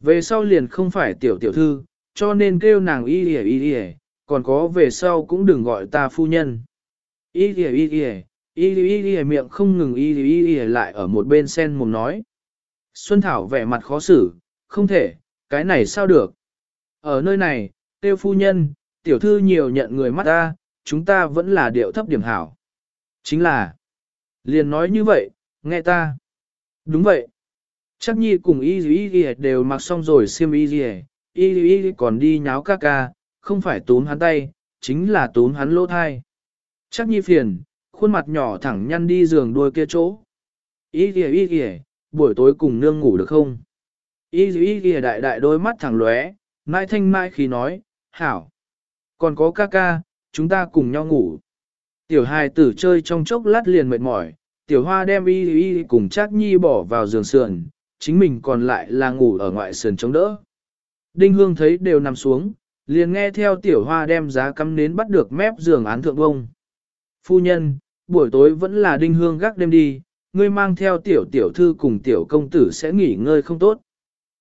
Về sau liền không phải tiểu tiểu thư, cho nên kêu nàng y y y y, còn có về sau cũng đừng gọi ta phu nhân. Y y y y, y y y miệng không ngừng y y y lại ở một bên sen mồm nói. Xuân Thảo vẻ mặt khó xử, không thể, cái này sao được. Ở nơi này, tiêu phu nhân, tiểu thư nhiều nhận người mắt ta, chúng ta vẫn là điệu thấp điểm hảo. Chính là, liền nói như vậy, nghe ta. Đúng vậy. Chắc nhi cùng y y y đều mặc xong rồi xiêm y y, y y còn đi nháo ca ca, không phải túm hắn tay, chính là túm hắn lỗ thai. Chắc nhi phiền, khuôn mặt nhỏ thẳng nhăn đi giường đuôi kia chỗ. Y y y y, buổi tối cùng nương ngủ được không? Y y y đại đại đôi mắt thẳng lóe, mai thanh mai khi nói, hảo. Còn có ca ca, chúng ta cùng nhau ngủ. Tiểu hài tử chơi trong chốc lát liền mệt mỏi, tiểu hoa đem y y cùng Chắc nhi bỏ vào giường sườn, chính mình còn lại là ngủ ở ngoại sườn chống đỡ. Đinh hương thấy đều nằm xuống, liền nghe theo tiểu hoa đem giá cắm nến bắt được mép giường án thượng bông. Phu nhân, buổi tối vẫn là đinh hương gác đêm đi, ngươi mang theo tiểu tiểu thư cùng tiểu công tử sẽ nghỉ ngơi không tốt.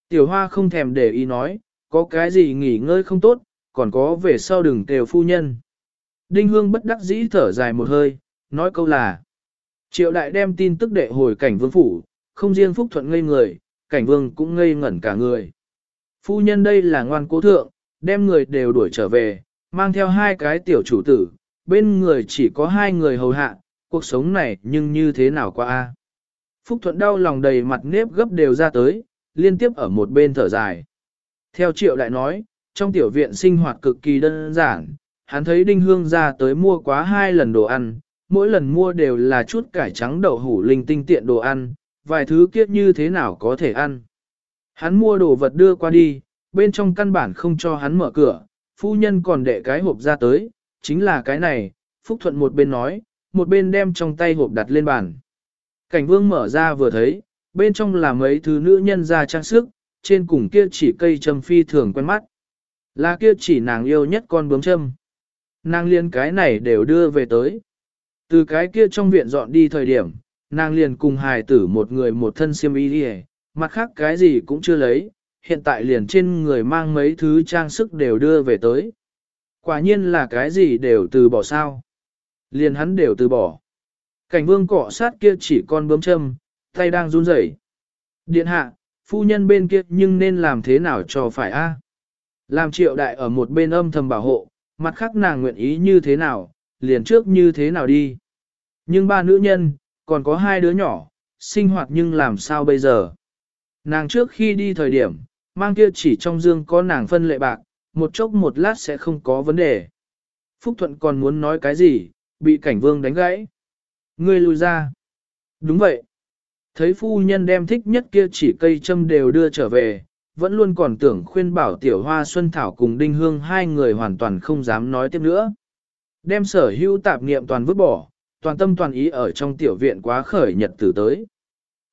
Tiểu hoa không thèm để ý nói, có cái gì nghỉ ngơi không tốt, còn có về sau đừng kêu phu nhân. Đinh hương bất đắc dĩ thở dài một hơi, nói câu là, Triệu đại đem tin tức đệ hồi cảnh vương phủ, không riêng Phúc Thuận ngây người, cảnh vương cũng ngây ngẩn cả người. Phu nhân đây là ngoan cố thượng, đem người đều đuổi trở về, mang theo hai cái tiểu chủ tử, bên người chỉ có hai người hầu hạ, cuộc sống này nhưng như thế nào qua a? Phúc Thuận đau lòng đầy mặt nếp gấp đều ra tới, liên tiếp ở một bên thở dài. Theo triệu đại nói, trong tiểu viện sinh hoạt cực kỳ đơn giản, hắn thấy đinh hương ra tới mua quá hai lần đồ ăn, mỗi lần mua đều là chút cải trắng đậu hủ linh tinh tiện đồ ăn, vài thứ kiếp như thế nào có thể ăn. Hắn mua đồ vật đưa qua đi, bên trong căn bản không cho hắn mở cửa, phu nhân còn đệ cái hộp ra tới, chính là cái này, Phúc Thuận một bên nói, một bên đem trong tay hộp đặt lên bàn. Cảnh vương mở ra vừa thấy, bên trong là mấy thứ nữ nhân ra trang sức, trên cùng kia chỉ cây châm phi thường quen mắt. Là kia chỉ nàng yêu nhất con bướm châm. Nàng liên cái này đều đưa về tới. Từ cái kia trong viện dọn đi thời điểm, nàng liền cùng hài tử một người một thân xiêm y đi mặt khác cái gì cũng chưa lấy, hiện tại liền trên người mang mấy thứ trang sức đều đưa về tới. Quả nhiên là cái gì đều từ bỏ sao. Liền hắn đều từ bỏ. Cảnh vương cọ sát kia chỉ con bướm châm, tay đang run rẩy. Điện hạ, phu nhân bên kia nhưng nên làm thế nào cho phải a? Làm triệu đại ở một bên âm thầm bảo hộ, mặt khác nàng nguyện ý như thế nào, liền trước như thế nào đi. Nhưng ba nữ nhân, còn có hai đứa nhỏ, sinh hoạt nhưng làm sao bây giờ? Nàng trước khi đi thời điểm, mang kia chỉ trong dương có nàng phân lệ bạc, một chốc một lát sẽ không có vấn đề. Phúc Thuận còn muốn nói cái gì, bị cảnh vương đánh gãy. Ngươi lùi ra. Đúng vậy. Thấy phu nhân đem thích nhất kia chỉ cây châm đều đưa trở về, vẫn luôn còn tưởng khuyên bảo tiểu hoa xuân thảo cùng đinh hương hai người hoàn toàn không dám nói tiếp nữa. Đem sở hữu tạp niệm toàn vứt bỏ, toàn tâm toàn ý ở trong tiểu viện quá khởi nhật tử tới.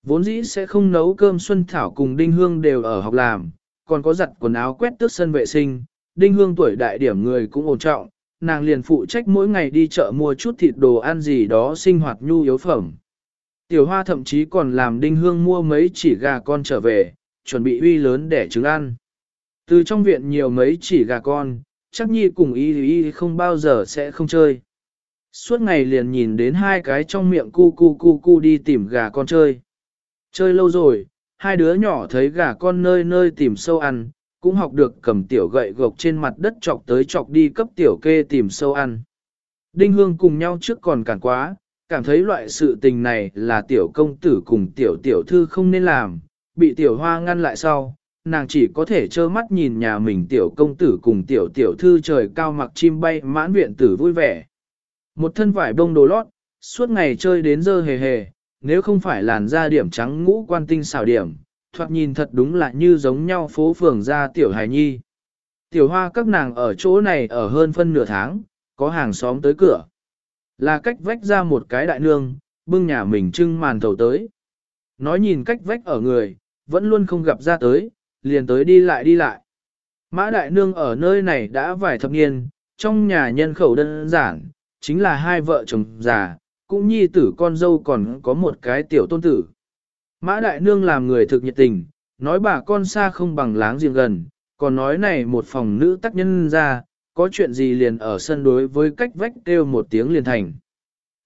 Vốn dĩ sẽ không nấu cơm xuân thảo cùng đinh hương đều ở học làm, còn có giặt quần áo quét tước sân vệ sinh, đinh hương tuổi đại điểm người cũng ổn trọng, nàng liền phụ trách mỗi ngày đi chợ mua chút thịt đồ ăn gì đó sinh hoạt nhu yếu phẩm. Tiểu hoa thậm chí còn làm đinh hương mua mấy chỉ gà con trở về, chuẩn bị uy lớn để trứng ăn. Từ trong viện nhiều mấy chỉ gà con, chắc nhi cùng y y không bao giờ sẽ không chơi. Suốt ngày liền nhìn đến hai cái trong miệng cu cu cu cu đi tìm gà con chơi. Chơi lâu rồi, hai đứa nhỏ thấy gà con nơi nơi tìm sâu ăn, cũng học được cầm tiểu gậy gộc trên mặt đất chọc tới chọc đi cấp tiểu kê tìm sâu ăn. Đinh Hương cùng nhau trước còn cản quá, cảm thấy loại sự tình này là tiểu công tử cùng tiểu tiểu thư không nên làm, bị tiểu hoa ngăn lại sau, nàng chỉ có thể trơ mắt nhìn nhà mình tiểu công tử cùng tiểu tiểu thư trời cao mặc chim bay mãn viện tử vui vẻ. Một thân vải bông đồ lót, suốt ngày chơi đến dơ hề hề, nếu không phải làn da điểm trắng ngũ quan tinh xảo điểm, thoạt nhìn thật đúng là như giống nhau phố phường ra tiểu hài nhi. Tiểu hoa các nàng ở chỗ này ở hơn phân nửa tháng, có hàng xóm tới cửa. Là cách vách ra một cái đại nương, bưng nhà mình trưng màn thầu tới. Nói nhìn cách vách ở người, vẫn luôn không gặp ra tới, liền tới đi lại đi lại. Mã đại nương ở nơi này đã vài thập niên, trong nhà nhân khẩu đơn giản, chính là hai vợ chồng già, cũng nhi tử con dâu còn có một cái tiểu tôn tử. Mã đại nương làm người thực nhiệt tình, nói bà con xa không bằng láng giềng gần, còn nói này một phòng nữ tác nhân ra, có chuyện gì liền ở sân đối với cách vách kêu một tiếng liền thành.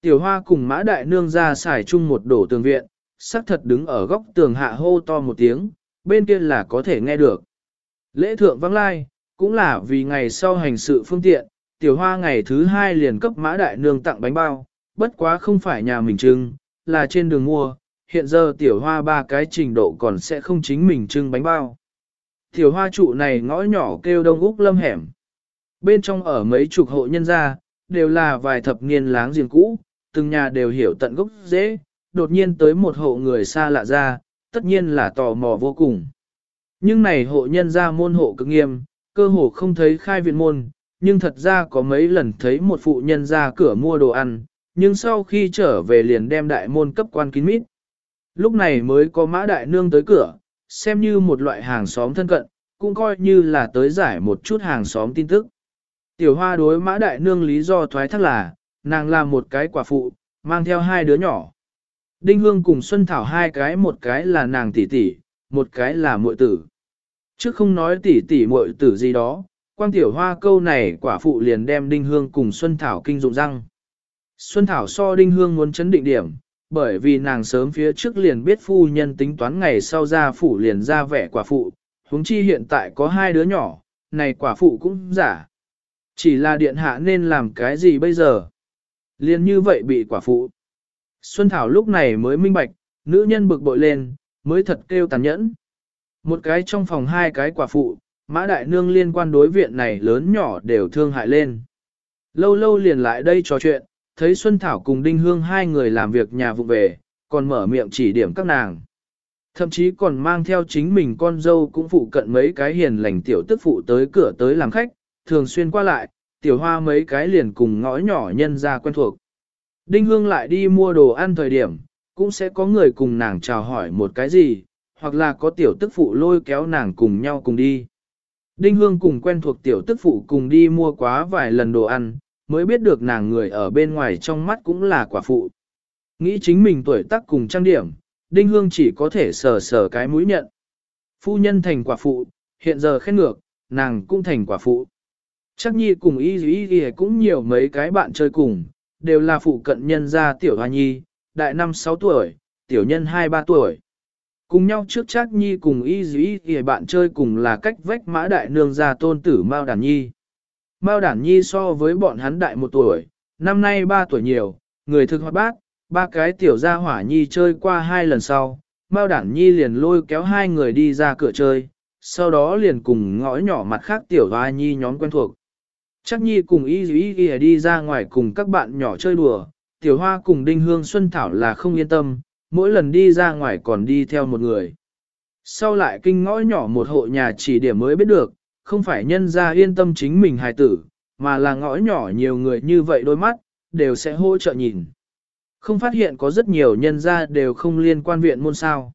Tiểu hoa cùng mã đại nương ra xài chung một đổ tường viện, sắc thật đứng ở góc tường hạ hô to một tiếng, bên kia là có thể nghe được. Lễ thượng vắng lai, cũng là vì ngày sau hành sự phương tiện, tiểu hoa ngày thứ hai liền cấp mã đại nương tặng bánh bao, bất quá không phải nhà mình trưng, là trên đường mua, hiện giờ tiểu hoa ba cái trình độ còn sẽ không chính mình trưng bánh bao. Tiểu hoa trụ này ngõ nhỏ kêu đông úc lâm hẻm. Bên trong ở mấy chục hộ nhân gia, đều là vài thập niên láng giềng cũ, từng nhà đều hiểu tận gốc dễ, đột nhiên tới một hộ người xa lạ ra, tất nhiên là tò mò vô cùng. Nhưng này hộ nhân gia môn hộ cực nghiêm, cơ hồ không thấy khai viện môn, nhưng thật ra có mấy lần thấy một phụ nhân ra cửa mua đồ ăn, nhưng sau khi trở về liền đem đại môn cấp quan kín mít. Lúc này mới có mã đại nương tới cửa, xem như một loại hàng xóm thân cận, cũng coi như là tới giải một chút hàng xóm tin tức. Tiểu hoa đối mã đại nương lý do thoái thác là, nàng là một cái quả phụ, mang theo hai đứa nhỏ. Đinh Hương cùng Xuân Thảo hai cái một cái là nàng tỷ tỷ, một cái là muội tử. Trước không nói tỷ tỷ muội tử gì đó, quang tiểu hoa câu này quả phụ liền đem Đinh Hương cùng Xuân Thảo kinh dụng răng. Xuân Thảo so Đinh Hương muốn chấn định điểm, bởi vì nàng sớm phía trước liền biết phu nhân tính toán ngày sau ra phủ liền ra vẻ quả phụ, huống chi hiện tại có hai đứa nhỏ, này quả phụ cũng giả. Chỉ là điện hạ nên làm cái gì bây giờ? Liền như vậy bị quả phụ. Xuân Thảo lúc này mới minh bạch, nữ nhân bực bội lên, mới thật kêu tàn nhẫn. Một cái trong phòng hai cái quả phụ, mã đại nương liên quan đối viện này lớn nhỏ đều thương hại lên. Lâu lâu liền lại đây trò chuyện, thấy Xuân Thảo cùng Đinh Hương hai người làm việc nhà vụ về, còn mở miệng chỉ điểm các nàng. Thậm chí còn mang theo chính mình con dâu cũng phụ cận mấy cái hiền lành tiểu tức phụ tới cửa tới làm khách, thường xuyên qua lại, tiểu hoa mấy cái liền cùng ngõ nhỏ nhân ra quen thuộc. Đinh Hương lại đi mua đồ ăn thời điểm, cũng sẽ có người cùng nàng chào hỏi một cái gì, hoặc là có tiểu tức phụ lôi kéo nàng cùng nhau cùng đi. Đinh Hương cùng quen thuộc tiểu tức phụ cùng đi mua quá vài lần đồ ăn, mới biết được nàng người ở bên ngoài trong mắt cũng là quả phụ. Nghĩ chính mình tuổi tác cùng trang điểm, Đinh Hương chỉ có thể sờ sờ cái mũi nhận. Phu nhân thành quả phụ, hiện giờ khen ngược, nàng cũng thành quả phụ. Chắc nhi cùng y Dĩ y cũng nhiều mấy cái bạn chơi cùng, đều là phụ cận nhân gia tiểu hoa nhi, đại năm 6 tuổi, tiểu nhân 2-3 tuổi. Cùng nhau trước chắc nhi cùng y dĩ thì bạn chơi cùng là cách vách mã đại nương ra tôn tử Mao Đản Nhi. Mao Đản Nhi so với bọn hắn đại một tuổi, năm nay ba tuổi nhiều, người thực hoạt bát, ba cái tiểu gia hỏa nhi chơi qua hai lần sau, Mao Đản Nhi liền lôi kéo hai người đi ra cửa chơi, sau đó liền cùng ngõ nhỏ mặt khác tiểu hoa nhi nhóm quen thuộc. Chắc nhi cùng y dĩ thì đi ra ngoài cùng các bạn nhỏ chơi đùa, tiểu hoa cùng đinh hương xuân thảo là không yên tâm, mỗi lần đi ra ngoài còn đi theo một người. Sau lại kinh ngõ nhỏ một hộ nhà chỉ điểm mới biết được, không phải nhân ra yên tâm chính mình hài tử, mà là ngõ nhỏ nhiều người như vậy đôi mắt, đều sẽ hỗ trợ nhìn. Không phát hiện có rất nhiều nhân gia đều không liên quan viện môn sao.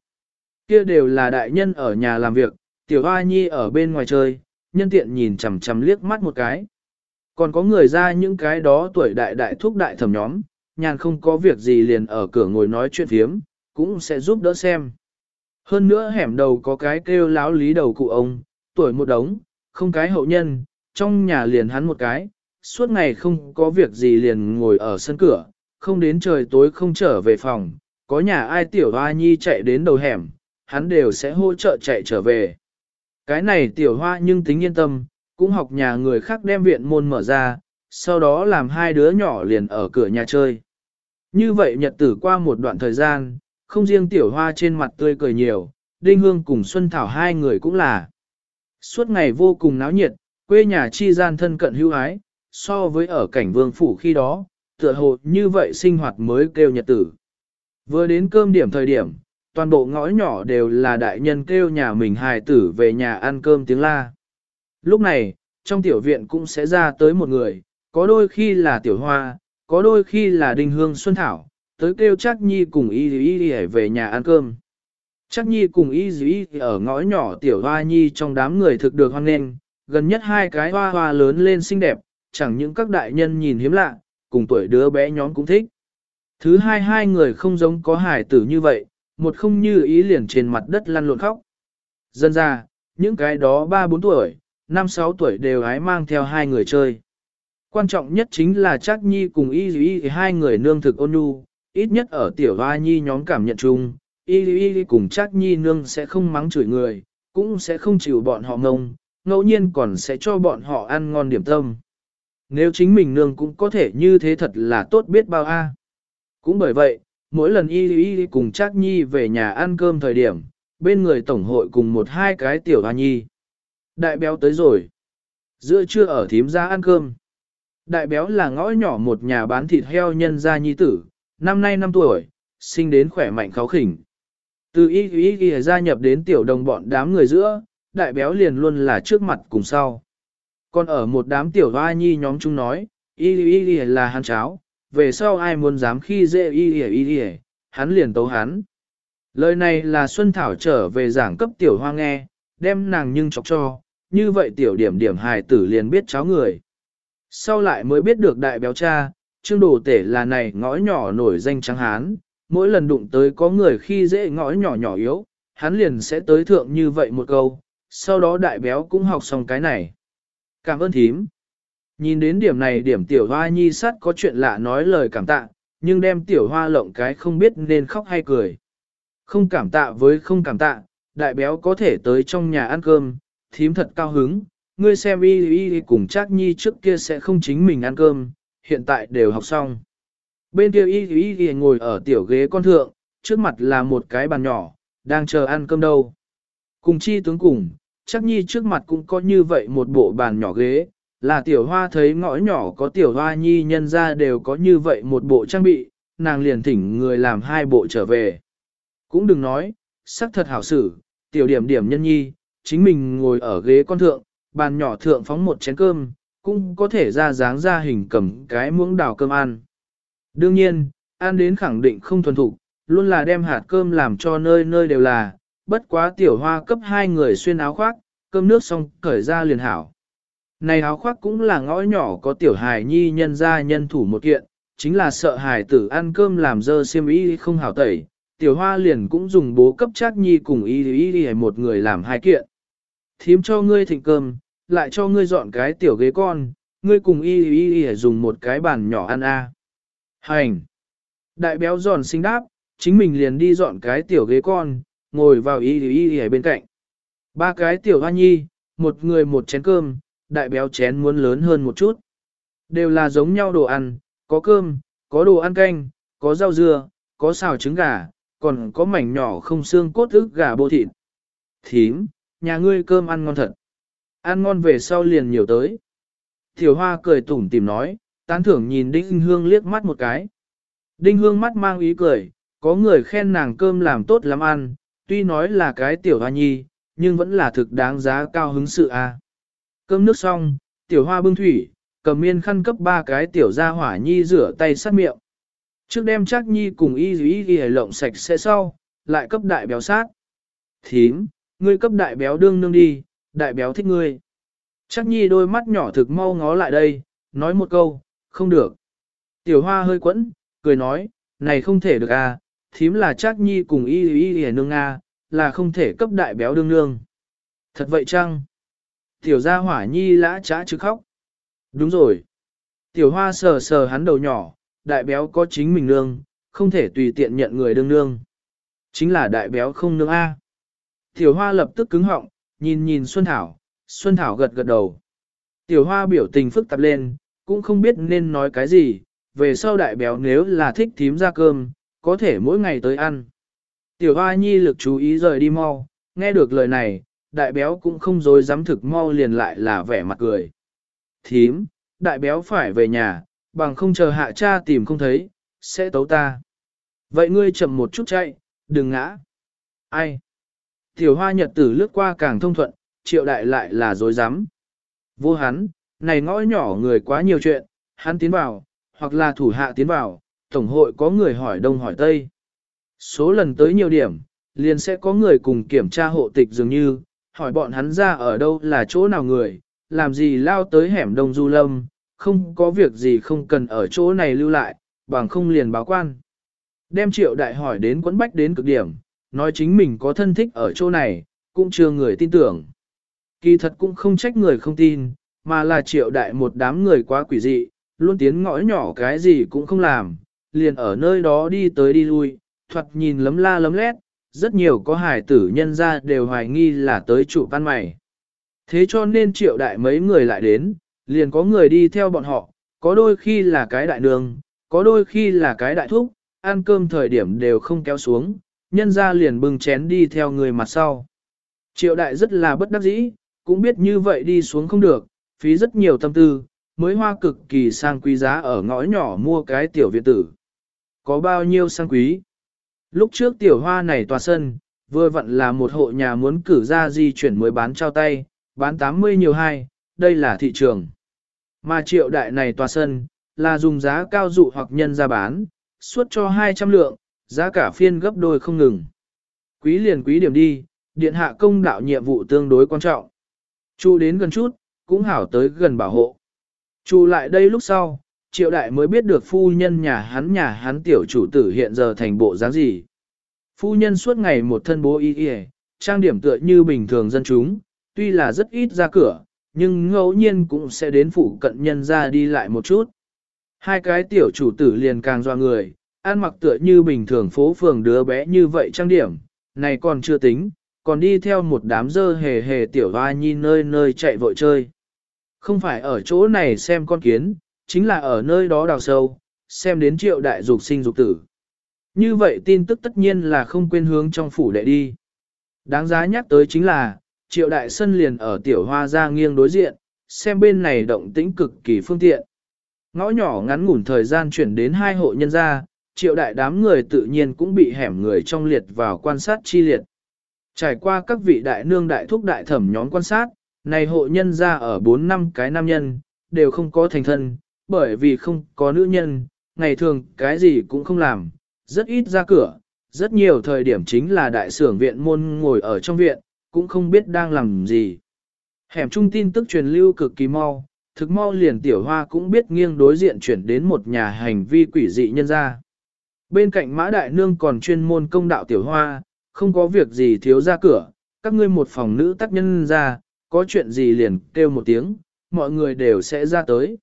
Kia đều là đại nhân ở nhà làm việc, tiểu hoa nhi ở bên ngoài chơi, nhân tiện nhìn chằm chằm liếc mắt một cái. Còn có người ra những cái đó tuổi đại đại thúc đại thẩm nhóm, nhàn không có việc gì liền ở cửa ngồi nói chuyện phiếm, cũng sẽ giúp đỡ xem. Hơn nữa hẻm đầu có cái kêu láo lý đầu cụ ông, tuổi một đống, không cái hậu nhân, trong nhà liền hắn một cái, suốt ngày không có việc gì liền ngồi ở sân cửa, không đến trời tối không trở về phòng, có nhà ai tiểu hoa nhi chạy đến đầu hẻm, hắn đều sẽ hỗ trợ chạy trở về. Cái này tiểu hoa nhưng tính yên tâm, cũng học nhà người khác đem viện môn mở ra, sau đó làm hai đứa nhỏ liền ở cửa nhà chơi. Như vậy nhật tử qua một đoạn thời gian, không riêng tiểu hoa trên mặt tươi cười nhiều, Đinh Hương cùng Xuân Thảo hai người cũng là. Suốt ngày vô cùng náo nhiệt, quê nhà chi gian thân cận hữu ái, so với ở cảnh vương phủ khi đó, tựa hồ như vậy sinh hoạt mới kêu nhật tử. Vừa đến cơm điểm thời điểm, toàn bộ ngõ nhỏ đều là đại nhân kêu nhà mình hài tử về nhà ăn cơm tiếng la. Lúc này, trong tiểu viện cũng sẽ ra tới một người, có đôi khi là tiểu hoa, có đôi khi là đinh hương xuân thảo, tới kêu chắc nhi cùng y y y về nhà ăn cơm. Chắc nhi cùng y y ở ngõ nhỏ tiểu hoa nhi trong đám người thực được hoan nghênh, gần nhất hai cái hoa hoa lớn lên xinh đẹp, chẳng những các đại nhân nhìn hiếm lạ, cùng tuổi đứa bé nhóm cũng thích. Thứ hai hai người không giống có hải tử như vậy, một không như ý liền trên mặt đất lăn lộn khóc. Dân ra, những cái đó ba bốn tuổi, năm sáu tuổi đều ái mang theo hai người chơi. Quan trọng nhất chính là Trác nhi cùng y y hai người nương thực ôn nhu, ít nhất ở tiểu hoa nhi nhóm cảm nhận chung, y y cùng Trác nhi nương sẽ không mắng chửi người, cũng sẽ không chịu bọn họ ngông, ngẫu nhiên còn sẽ cho bọn họ ăn ngon điểm tâm. Nếu chính mình nương cũng có thể như thế thật là tốt biết bao a. Cũng bởi vậy, mỗi lần y y cùng Trác Nhi về nhà ăn cơm thời điểm, bên người tổng hội cùng một hai cái tiểu hoa nhi. Đại béo tới rồi. Giữa trưa ở thím ra ăn cơm. Đại béo là ngõ nhỏ một nhà bán thịt heo nhân gia nhi tử, năm nay năm tuổi, sinh đến khỏe mạnh kháo khỉnh. Từ y y y gia nhập đến tiểu đồng bọn đám người giữa, đại béo liền luôn là trước mặt cùng sau. Còn ở một đám tiểu hoa nhi nhóm chúng nói, y y y là hắn cháo, về sau ai muốn dám khi dễ y y y y, hắn liền tấu hắn. Lời này là Xuân Thảo trở về giảng cấp tiểu hoa nghe, đem nàng nhưng chọc cho, như vậy tiểu điểm điểm hài tử liền biết cháu người. Sau lại mới biết được đại béo cha, trương đồ tể là này ngõ nhỏ nổi danh trắng hán, mỗi lần đụng tới có người khi dễ ngõ nhỏ nhỏ yếu, hắn liền sẽ tới thượng như vậy một câu, sau đó đại béo cũng học xong cái này. Cảm ơn thím. Nhìn đến điểm này điểm tiểu hoa nhi sắt có chuyện lạ nói lời cảm tạ, nhưng đem tiểu hoa lộng cái không biết nên khóc hay cười. Không cảm tạ với không cảm tạ, đại béo có thể tới trong nhà ăn cơm, thím thật cao hứng, ngươi xem y y cùng chắc nhi trước kia sẽ không chính mình ăn cơm, hiện tại đều học xong. Bên kia y y y ngồi ở tiểu ghế con thượng, trước mặt là một cái bàn nhỏ, đang chờ ăn cơm đâu. Cùng chi tướng cùng, chắc nhi trước mặt cũng có như vậy một bộ bàn nhỏ ghế, là tiểu hoa thấy ngõ nhỏ có tiểu hoa nhi nhân ra đều có như vậy một bộ trang bị, nàng liền thỉnh người làm hai bộ trở về. Cũng đừng nói, sắc thật hảo xử, tiểu điểm điểm nhân nhi, chính mình ngồi ở ghế con thượng, bàn nhỏ thượng phóng một chén cơm, cũng có thể ra dáng ra hình cầm cái muỗng đào cơm ăn. Đương nhiên, ăn đến khẳng định không thuần thục, luôn là đem hạt cơm làm cho nơi nơi đều là, bất quá tiểu hoa cấp hai người xuyên áo khoác, cơm nước xong cởi ra liền hảo. Này áo khoác cũng là ngõ nhỏ có tiểu hài nhi nhân ra nhân thủ một kiện, chính là sợ hài tử ăn cơm làm dơ xiêm y không hảo tẩy, tiểu hoa liền cũng dùng bố cấp chát nhi cùng y y y một người làm hai kiện. Thím cho ngươi thịnh cơm, lại cho ngươi dọn cái tiểu ghế con, ngươi cùng y y y dùng một cái bàn nhỏ ăn a. Hành! Đại béo giòn xinh đáp, chính mình liền đi dọn cái tiểu ghế con, ngồi vào y y y bên cạnh. Ba cái tiểu hoa nhi, một người một chén cơm, đại béo chén muốn lớn hơn một chút. Đều là giống nhau đồ ăn, có cơm, có đồ ăn canh, có rau dưa, có xào trứng gà, còn có mảnh nhỏ không xương cốt ức gà bô thịt. Thím, nhà ngươi cơm ăn ngon thật. Ăn ngon về sau liền nhiều tới. Tiểu hoa cười tủm tìm nói, tán thưởng nhìn Đinh Hương liếc mắt một cái. Đinh Hương mắt mang ý cười, có người khen nàng cơm làm tốt lắm ăn, tuy nói là cái tiểu hoa nhi, nhưng vẫn là thực đáng giá cao hứng sự a. Cơm nước xong, tiểu hoa bưng thủy, cầm miên khăn cấp ba cái tiểu gia hỏa nhi rửa tay sát miệng. Trước đem chắc nhi cùng y y ghi lộng sạch sẽ sau, lại cấp đại béo sát. Thím, ngươi cấp đại béo đương nương đi, đại béo thích ngươi. Chắc nhi đôi mắt nhỏ thực mau ngó lại đây, nói một câu, không được. Tiểu hoa hơi quẫn, cười nói, này không thể được à, thím là chắc nhi cùng y y y nương a, là không thể cấp đại béo đương nương. Thật vậy chăng? Tiểu gia hỏa nhi lã trá chứ khóc. Đúng rồi. Tiểu hoa sờ sờ hắn đầu nhỏ, đại béo có chính mình nương, không thể tùy tiện nhận người đương nương. Chính là đại béo không nương A. Tiểu hoa lập tức cứng họng, nhìn nhìn Xuân Thảo, Xuân Thảo gật gật đầu. Tiểu hoa biểu tình phức tạp lên, cũng không biết nên nói cái gì, về sau đại béo nếu là thích thím ra cơm, có thể mỗi ngày tới ăn. Tiểu hoa nhi lực chú ý rời đi mau, nghe được lời này, đại béo cũng không dối dám thực mau liền lại là vẻ mặt cười. Thím, đại béo phải về nhà, bằng không chờ hạ cha tìm không thấy, sẽ tấu ta. Vậy ngươi chậm một chút chạy, đừng ngã. Ai? Tiểu hoa nhật tử lướt qua càng thông thuận, triệu đại lại là dối rắm Vô hắn, này ngõ nhỏ người quá nhiều chuyện, hắn tiến vào, hoặc là thủ hạ tiến vào, tổng hội có người hỏi đông hỏi tây. Số lần tới nhiều điểm, liền sẽ có người cùng kiểm tra hộ tịch dường như, hỏi bọn hắn ra ở đâu là chỗ nào người, làm gì lao tới hẻm đông du lâm, không có việc gì không cần ở chỗ này lưu lại, bằng không liền báo quan. Đem triệu đại hỏi đến quấn bách đến cực điểm, nói chính mình có thân thích ở chỗ này, cũng chưa người tin tưởng. Kỳ thật cũng không trách người không tin, mà là triệu đại một đám người quá quỷ dị, luôn tiến ngõ nhỏ cái gì cũng không làm, liền ở nơi đó đi tới đi lui, thoạt nhìn lấm la lấm lét, rất nhiều có hải tử nhân ra đều hoài nghi là tới chủ văn mày. Thế cho nên triệu đại mấy người lại đến, liền có người đi theo bọn họ, có đôi khi là cái đại đường, có đôi khi là cái đại thúc, ăn cơm thời điểm đều không kéo xuống, nhân ra liền bưng chén đi theo người mặt sau. Triệu đại rất là bất đắc dĩ, cũng biết như vậy đi xuống không được, phí rất nhiều tâm tư, mới hoa cực kỳ sang quý giá ở ngõ nhỏ mua cái tiểu viện tử. Có bao nhiêu sang quý? Lúc trước tiểu hoa này tòa sân, vừa vặn là một hộ nhà muốn cử ra di chuyển mới bán trao tay, bán 80 nhiều hai, đây là thị trường. Mà triệu đại này tòa sân, là dùng giá cao dụ hoặc nhân ra bán, suốt cho 200 lượng, giá cả phiên gấp đôi không ngừng. Quý liền quý điểm đi, điện hạ công đạo nhiệm vụ tương đối quan trọng. Chu đến gần chút, cũng hảo tới gần bảo hộ. Chu lại đây lúc sau, triệu đại mới biết được phu nhân nhà hắn nhà hắn tiểu chủ tử hiện giờ thành bộ dáng gì. Phu nhân suốt ngày một thân bố y y, trang điểm tựa như bình thường dân chúng, tuy là rất ít ra cửa, nhưng ngẫu nhiên cũng sẽ đến phụ cận nhân ra đi lại một chút. Hai cái tiểu chủ tử liền càng doa người, ăn mặc tựa như bình thường phố phường đứa bé như vậy trang điểm, này còn chưa tính, còn đi theo một đám dơ hề hề tiểu hoa nhi nơi nơi chạy vội chơi. Không phải ở chỗ này xem con kiến, chính là ở nơi đó đào sâu, xem đến triệu đại dục sinh dục tử. Như vậy tin tức tất nhiên là không quên hướng trong phủ đệ đi. Đáng giá nhắc tới chính là, triệu đại sân liền ở tiểu hoa ra nghiêng đối diện, xem bên này động tĩnh cực kỳ phương tiện. Ngõ nhỏ ngắn ngủn thời gian chuyển đến hai hộ nhân gia, triệu đại đám người tự nhiên cũng bị hẻm người trong liệt vào quan sát chi liệt. Trải qua các vị đại nương đại thúc đại thẩm nhóm quan sát, này hộ nhân gia ở 4 năm cái nam nhân, đều không có thành thân, bởi vì không có nữ nhân, ngày thường cái gì cũng không làm, rất ít ra cửa, rất nhiều thời điểm chính là đại sưởng viện môn ngồi ở trong viện, cũng không biết đang làm gì. Hẻm trung tin tức truyền lưu cực kỳ mau, thực mau liền tiểu hoa cũng biết nghiêng đối diện chuyển đến một nhà hành vi quỷ dị nhân ra. Bên cạnh mã đại nương còn chuyên môn công đạo tiểu hoa, không có việc gì thiếu ra cửa, các ngươi một phòng nữ tác nhân ra, có chuyện gì liền kêu một tiếng, mọi người đều sẽ ra tới.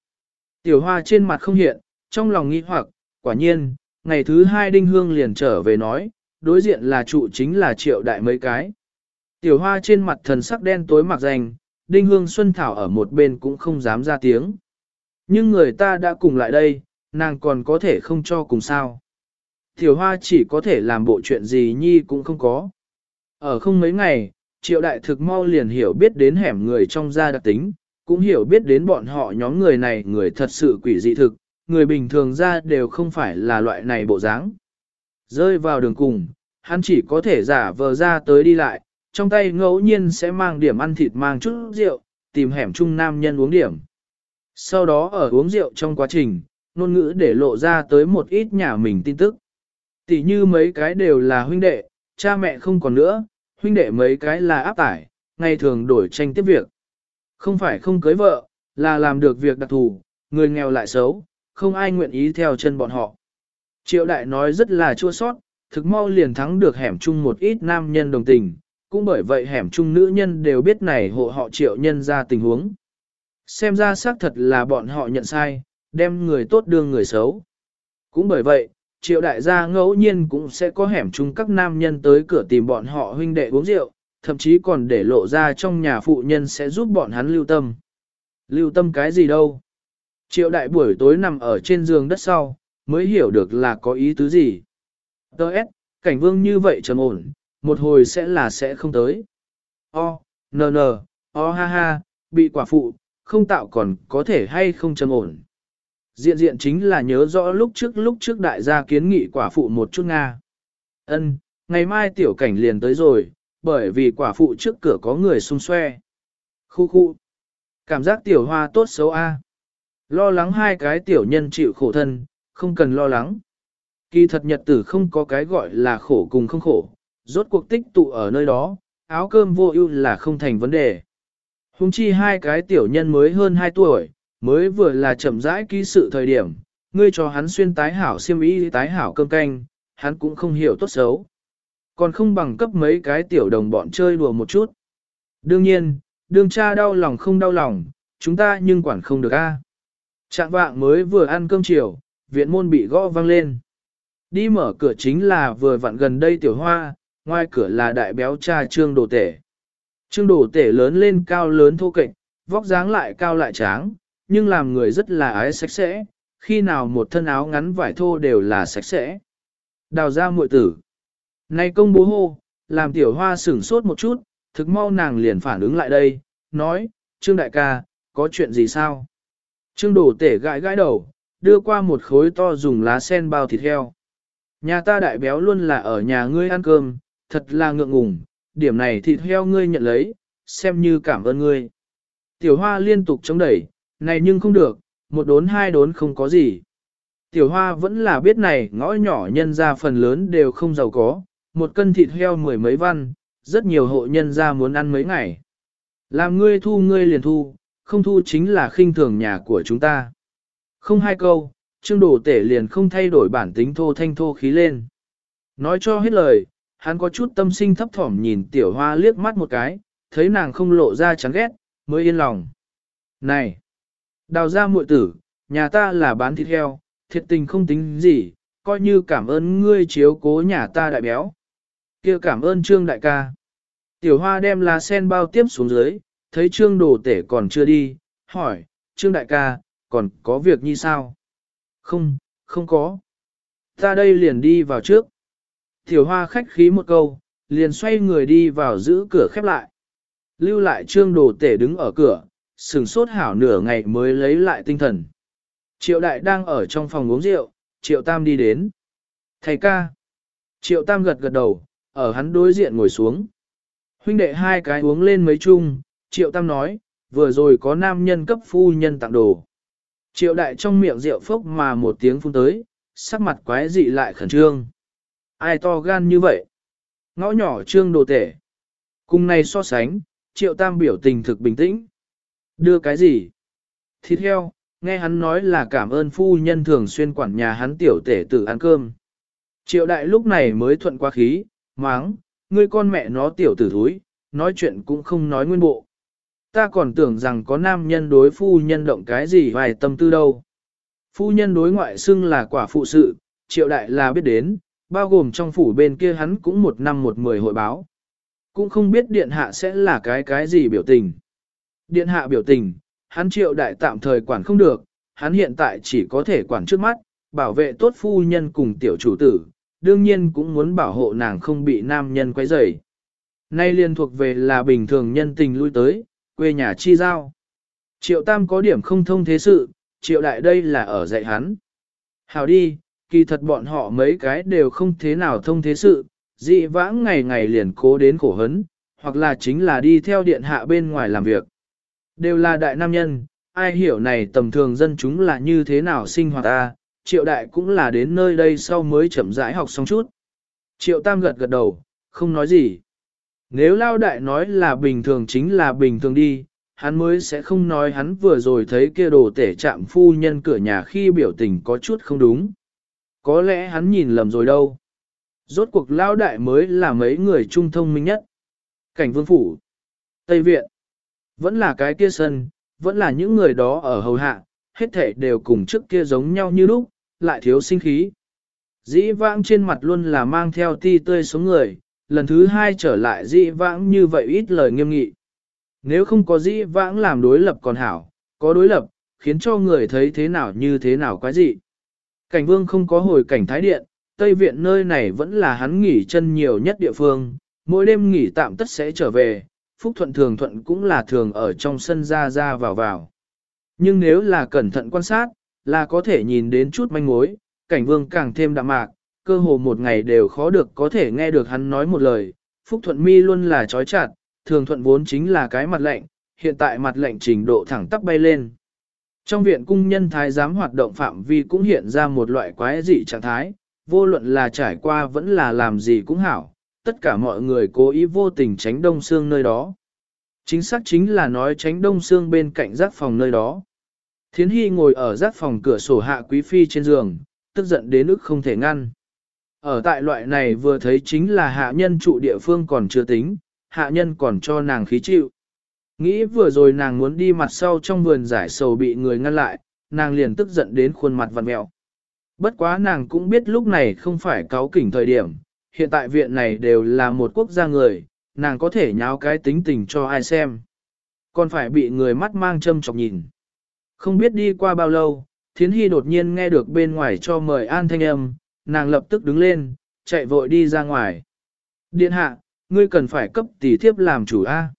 Tiểu hoa trên mặt không hiện, trong lòng nghi hoặc, quả nhiên, ngày thứ hai đinh hương liền trở về nói, đối diện là trụ chính là triệu đại mấy cái. Tiểu hoa trên mặt thần sắc đen tối mặc danh, đinh hương xuân thảo ở một bên cũng không dám ra tiếng. Nhưng người ta đã cùng lại đây, nàng còn có thể không cho cùng sao. Tiểu hoa chỉ có thể làm bộ chuyện gì nhi cũng không có. Ở không mấy ngày, triệu đại thực mau liền hiểu biết đến hẻm người trong gia đặc tính, cũng hiểu biết đến bọn họ nhóm người này người thật sự quỷ dị thực, người bình thường ra đều không phải là loại này bộ dáng. Rơi vào đường cùng, hắn chỉ có thể giả vờ ra tới đi lại, trong tay ngẫu nhiên sẽ mang điểm ăn thịt mang chút rượu, tìm hẻm chung nam nhân uống điểm. Sau đó ở uống rượu trong quá trình, ngôn ngữ để lộ ra tới một ít nhà mình tin tức. Tỷ như mấy cái đều là huynh đệ, cha mẹ không còn nữa, huynh đệ mấy cái là áp tải, ngày thường đổi tranh tiếp việc. Không phải không cưới vợ, là làm được việc đặc thù, người nghèo lại xấu, không ai nguyện ý theo chân bọn họ. Triệu đại nói rất là chua sót, thực mau liền thắng được hẻm chung một ít nam nhân đồng tình, cũng bởi vậy hẻm chung nữ nhân đều biết này hộ họ triệu nhân ra tình huống. Xem ra xác thật là bọn họ nhận sai, đem người tốt đương người xấu. Cũng bởi vậy, triệu đại gia ngẫu nhiên cũng sẽ có hẻm chung các nam nhân tới cửa tìm bọn họ huynh đệ uống rượu, thậm chí còn để lộ ra trong nhà phụ nhân sẽ giúp bọn hắn lưu tâm. Lưu tâm cái gì đâu? Triệu đại buổi tối nằm ở trên giường đất sau, mới hiểu được là có ý tứ gì. Đợt, cảnh vương như vậy trầm ổn, một hồi sẽ là sẽ không tới. O, n n, o ha ha, bị quả phụ, không tạo còn có thể hay không trầm ổn. Diện diện chính là nhớ rõ lúc trước lúc trước đại gia kiến nghị quả phụ một chút Nga. Ân, ngày mai tiểu cảnh liền tới rồi, bởi vì quả phụ trước cửa có người xung xoe. Khu khu. Cảm giác tiểu hoa tốt xấu a. Lo lắng hai cái tiểu nhân chịu khổ thân, không cần lo lắng. Kỳ thật nhật tử không có cái gọi là khổ cùng không khổ, rốt cuộc tích tụ ở nơi đó, áo cơm vô ưu là không thành vấn đề. Hùng chi hai cái tiểu nhân mới hơn 2 tuổi, mới vừa là chậm rãi ký sự thời điểm, ngươi cho hắn xuyên tái hảo xiêm y tái hảo cơm canh, hắn cũng không hiểu tốt xấu. Còn không bằng cấp mấy cái tiểu đồng bọn chơi đùa một chút. Đương nhiên, đương cha đau lòng không đau lòng, chúng ta nhưng quản không được a. Trạng vạng mới vừa ăn cơm chiều, viện môn bị gõ vang lên. Đi mở cửa chính là vừa vặn gần đây tiểu hoa, ngoài cửa là đại béo cha trương đồ tể. Trương đồ tể lớn lên cao lớn thô kệch, vóc dáng lại cao lại tráng, nhưng làm người rất là ái sạch sẽ, khi nào một thân áo ngắn vải thô đều là sạch sẽ. Đào ra muội tử. Nay công bố hô, làm tiểu hoa sửng sốt một chút, thực mau nàng liền phản ứng lại đây, nói, Trương đại ca, có chuyện gì sao? Trương đổ tể gãi gãi đầu, đưa qua một khối to dùng lá sen bao thịt heo. Nhà ta đại béo luôn là ở nhà ngươi ăn cơm, thật là ngượng ngùng, điểm này thịt heo ngươi nhận lấy, xem như cảm ơn ngươi. Tiểu hoa liên tục chống đẩy, này nhưng không được, một đốn hai đốn không có gì. Tiểu hoa vẫn là biết này ngõ nhỏ nhân ra phần lớn đều không giàu có, một cân thịt heo mười mấy văn, rất nhiều hộ nhân ra muốn ăn mấy ngày. Làm ngươi thu ngươi liền thu, không thu chính là khinh thường nhà của chúng ta. Không hai câu, trương đồ tể liền không thay đổi bản tính thô thanh thô khí lên. Nói cho hết lời, hắn có chút tâm sinh thấp thỏm nhìn tiểu hoa liếc mắt một cái, thấy nàng không lộ ra chán ghét, mới yên lòng. Này! Đào ra muội tử, nhà ta là bán thịt heo, thiệt tình không tính gì, coi như cảm ơn ngươi chiếu cố nhà ta đại béo. kia cảm ơn trương đại ca. Tiểu hoa đem lá sen bao tiếp xuống dưới, thấy trương đồ tể còn chưa đi, hỏi, trương đại ca, còn có việc như sao? Không, không có. Ta đây liền đi vào trước. Tiểu hoa khách khí một câu, liền xoay người đi vào giữ cửa khép lại. Lưu lại trương đồ tể đứng ở cửa, sừng sốt hảo nửa ngày mới lấy lại tinh thần. Triệu đại đang ở trong phòng uống rượu, triệu tam đi đến. Thầy ca. Triệu tam gật gật đầu, ở hắn đối diện ngồi xuống. Huynh đệ hai cái uống lên mấy chung, triệu tam nói, vừa rồi có nam nhân cấp phu nhân tặng đồ. Triệu đại trong miệng rượu phốc mà một tiếng phun tới, sắc mặt quái dị lại khẩn trương. Ai to gan như vậy? Ngõ nhỏ trương đồ tể. Cùng này so sánh, triệu tam biểu tình thực bình tĩnh. Đưa cái gì? Thịt heo, nghe hắn nói là cảm ơn phu nhân thường xuyên quản nhà hắn tiểu tể tử ăn cơm. Triệu đại lúc này mới thuận qua khí, máng, ngươi con mẹ nó tiểu tử thúi, nói chuyện cũng không nói nguyên bộ. Ta còn tưởng rằng có nam nhân đối phu nhân động cái gì vài tâm tư đâu. Phu nhân đối ngoại xưng là quả phụ sự, triệu đại là biết đến, bao gồm trong phủ bên kia hắn cũng một năm một mười hội báo. Cũng không biết điện hạ sẽ là cái cái gì biểu tình. Điện hạ biểu tình, hắn triệu đại tạm thời quản không được, hắn hiện tại chỉ có thể quản trước mắt, bảo vệ tốt phu nhân cùng tiểu chủ tử, đương nhiên cũng muốn bảo hộ nàng không bị nam nhân quấy rầy. Nay liên thuộc về là bình thường nhân tình lui tới, quê nhà chi giao. Triệu tam có điểm không thông thế sự, triệu đại đây là ở dạy hắn. Hào đi, kỳ thật bọn họ mấy cái đều không thế nào thông thế sự, dị vãng ngày ngày liền cố đến khổ hấn, hoặc là chính là đi theo điện hạ bên ngoài làm việc. Đều là đại nam nhân, ai hiểu này tầm thường dân chúng là như thế nào sinh hoạt ta, triệu đại cũng là đến nơi đây sau mới chậm rãi học xong chút. Triệu tam gật gật đầu, không nói gì. Nếu lao đại nói là bình thường chính là bình thường đi, hắn mới sẽ không nói hắn vừa rồi thấy kia đồ tể chạm phu nhân cửa nhà khi biểu tình có chút không đúng. Có lẽ hắn nhìn lầm rồi đâu. Rốt cuộc lao đại mới là mấy người trung thông minh nhất. Cảnh vương phủ. Tây viện. Vẫn là cái kia sân, vẫn là những người đó ở hầu hạ, hết thể đều cùng trước kia giống nhau như lúc, lại thiếu sinh khí. Dĩ vãng trên mặt luôn là mang theo ti tươi xuống người, lần thứ hai trở lại dĩ vãng như vậy ít lời nghiêm nghị. Nếu không có dĩ vãng làm đối lập còn hảo, có đối lập, khiến cho người thấy thế nào như thế nào quái dị. Cảnh vương không có hồi cảnh thái điện, Tây Viện nơi này vẫn là hắn nghỉ chân nhiều nhất địa phương, mỗi đêm nghỉ tạm tất sẽ trở về, Phúc Thuận thường thuận cũng là thường ở trong sân ra ra vào vào. Nhưng nếu là cẩn thận quan sát, là có thể nhìn đến chút manh mối, cảnh vương càng thêm đạm mạc, cơ hồ một ngày đều khó được có thể nghe được hắn nói một lời, Phúc Thuận mi luôn là trói chặt, thường thuận vốn chính là cái mặt lệnh, hiện tại mặt lệnh trình độ thẳng tắp bay lên. Trong viện cung nhân thái giám hoạt động phạm vi cũng hiện ra một loại quái dị trạng thái, vô luận là trải qua vẫn là làm gì cũng hảo, tất cả mọi người cố ý vô tình tránh đông xương nơi đó. Chính xác chính là nói tránh đông xương bên cạnh giác phòng nơi đó. Thiến Hy ngồi ở giác phòng cửa sổ hạ quý phi trên giường, tức giận đến ức không thể ngăn. Ở tại loại này vừa thấy chính là hạ nhân trụ địa phương còn chưa tính, hạ nhân còn cho nàng khí chịu. Nghĩ vừa rồi nàng muốn đi mặt sau trong vườn giải sầu bị người ngăn lại, nàng liền tức giận đến khuôn mặt vặn mẹo. Bất quá nàng cũng biết lúc này không phải cáo kỉnh thời điểm, hiện tại viện này đều là một quốc gia người, nàng có thể nháo cái tính tình cho ai xem. Còn phải bị người mắt mang châm chọc nhìn. Không biết đi qua bao lâu, Thiến Hy đột nhiên nghe được bên ngoài cho mời an thanh âm, nàng lập tức đứng lên, chạy vội đi ra ngoài. Điện hạ, ngươi cần phải cấp tỷ thiếp làm chủ A.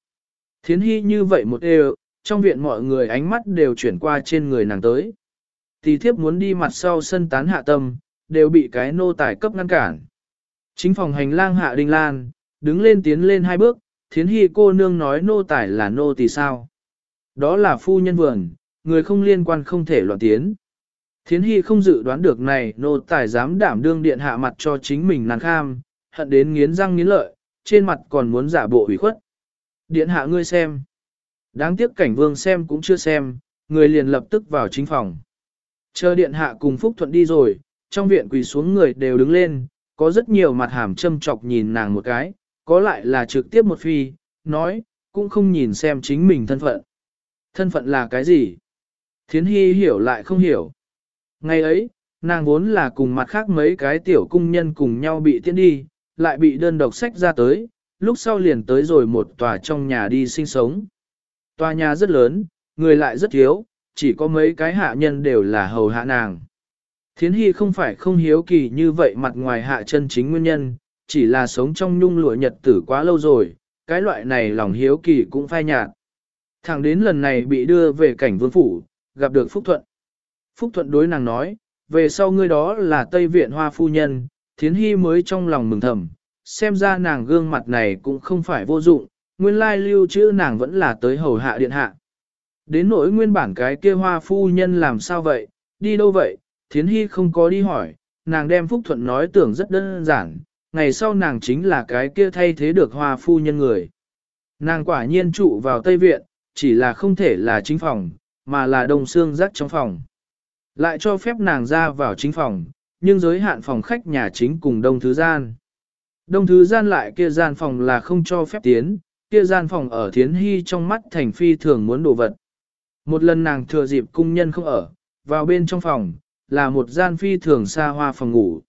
Thiến Hy như vậy một đều, trong viện mọi người ánh mắt đều chuyển qua trên người nàng tới. Tỷ thiếp muốn đi mặt sau sân tán hạ tâm, đều bị cái nô tài cấp ngăn cản. Chính phòng hành lang hạ đình lan, đứng lên tiến lên hai bước, thiến hy cô nương nói nô tài là nô tỳ sao. Đó là phu nhân vườn, người không liên quan không thể loạn tiến. Thiến hy không dự đoán được này nô tài dám đảm đương điện hạ mặt cho chính mình nàng kham, hận đến nghiến răng nghiến lợi, trên mặt còn muốn giả bộ ủy khuất. Điện hạ ngươi xem. Đáng tiếc cảnh vương xem cũng chưa xem, người liền lập tức vào chính phòng. Chờ điện hạ cùng Phúc Thuận đi rồi, trong viện quỳ xuống người đều đứng lên, có rất nhiều mặt hàm châm chọc nhìn nàng một cái, có lại là trực tiếp một phi, nói, cũng không nhìn xem chính mình thân phận. Thân phận là cái gì? Thiến Hy hiểu lại không hiểu. Ngày ấy, nàng vốn là cùng mặt khác mấy cái tiểu cung nhân cùng nhau bị tiễn đi, lại bị đơn độc sách ra tới, lúc sau liền tới rồi một tòa trong nhà đi sinh sống. Tòa nhà rất lớn, người lại rất thiếu, chỉ có mấy cái hạ nhân đều là hầu hạ nàng. Thiến Hy không phải không hiếu kỳ như vậy mặt ngoài hạ chân chính nguyên nhân, chỉ là sống trong nhung lụa nhật tử quá lâu rồi, cái loại này lòng hiếu kỳ cũng phai nhạt. Thẳng đến lần này bị đưa về cảnh vương phủ, gặp được Phúc Thuận. Phúc Thuận đối nàng nói, về sau ngươi đó là Tây Viện Hoa Phu Nhân, Thiến Hy mới trong lòng mừng thầm, xem ra nàng gương mặt này cũng không phải vô dụng, nguyên lai lưu trữ nàng vẫn là tới hầu hạ điện hạ. Đến nỗi nguyên bản cái kia hoa phu nhân làm sao vậy, đi đâu vậy, thiến hy không có đi hỏi, nàng đem Phúc Thuận nói tưởng rất đơn giản, ngày sau nàng chính là cái kia thay thế được hoa phu nhân người. Nàng quả nhiên trụ vào Tây Viện, chỉ là không thể là chính phòng, mà là đông xương rắc trong phòng. Lại cho phép nàng ra vào chính phòng, nhưng giới hạn phòng khách nhà chính cùng đông thứ gian. Đông thứ gian lại kia gian phòng là không cho phép tiến, kia gian phòng ở thiến hy trong mắt thành phi thường muốn đồ vật. Một lần nàng thừa dịp cung nhân không ở, vào bên trong phòng, là một gian phi thường xa hoa phòng ngủ.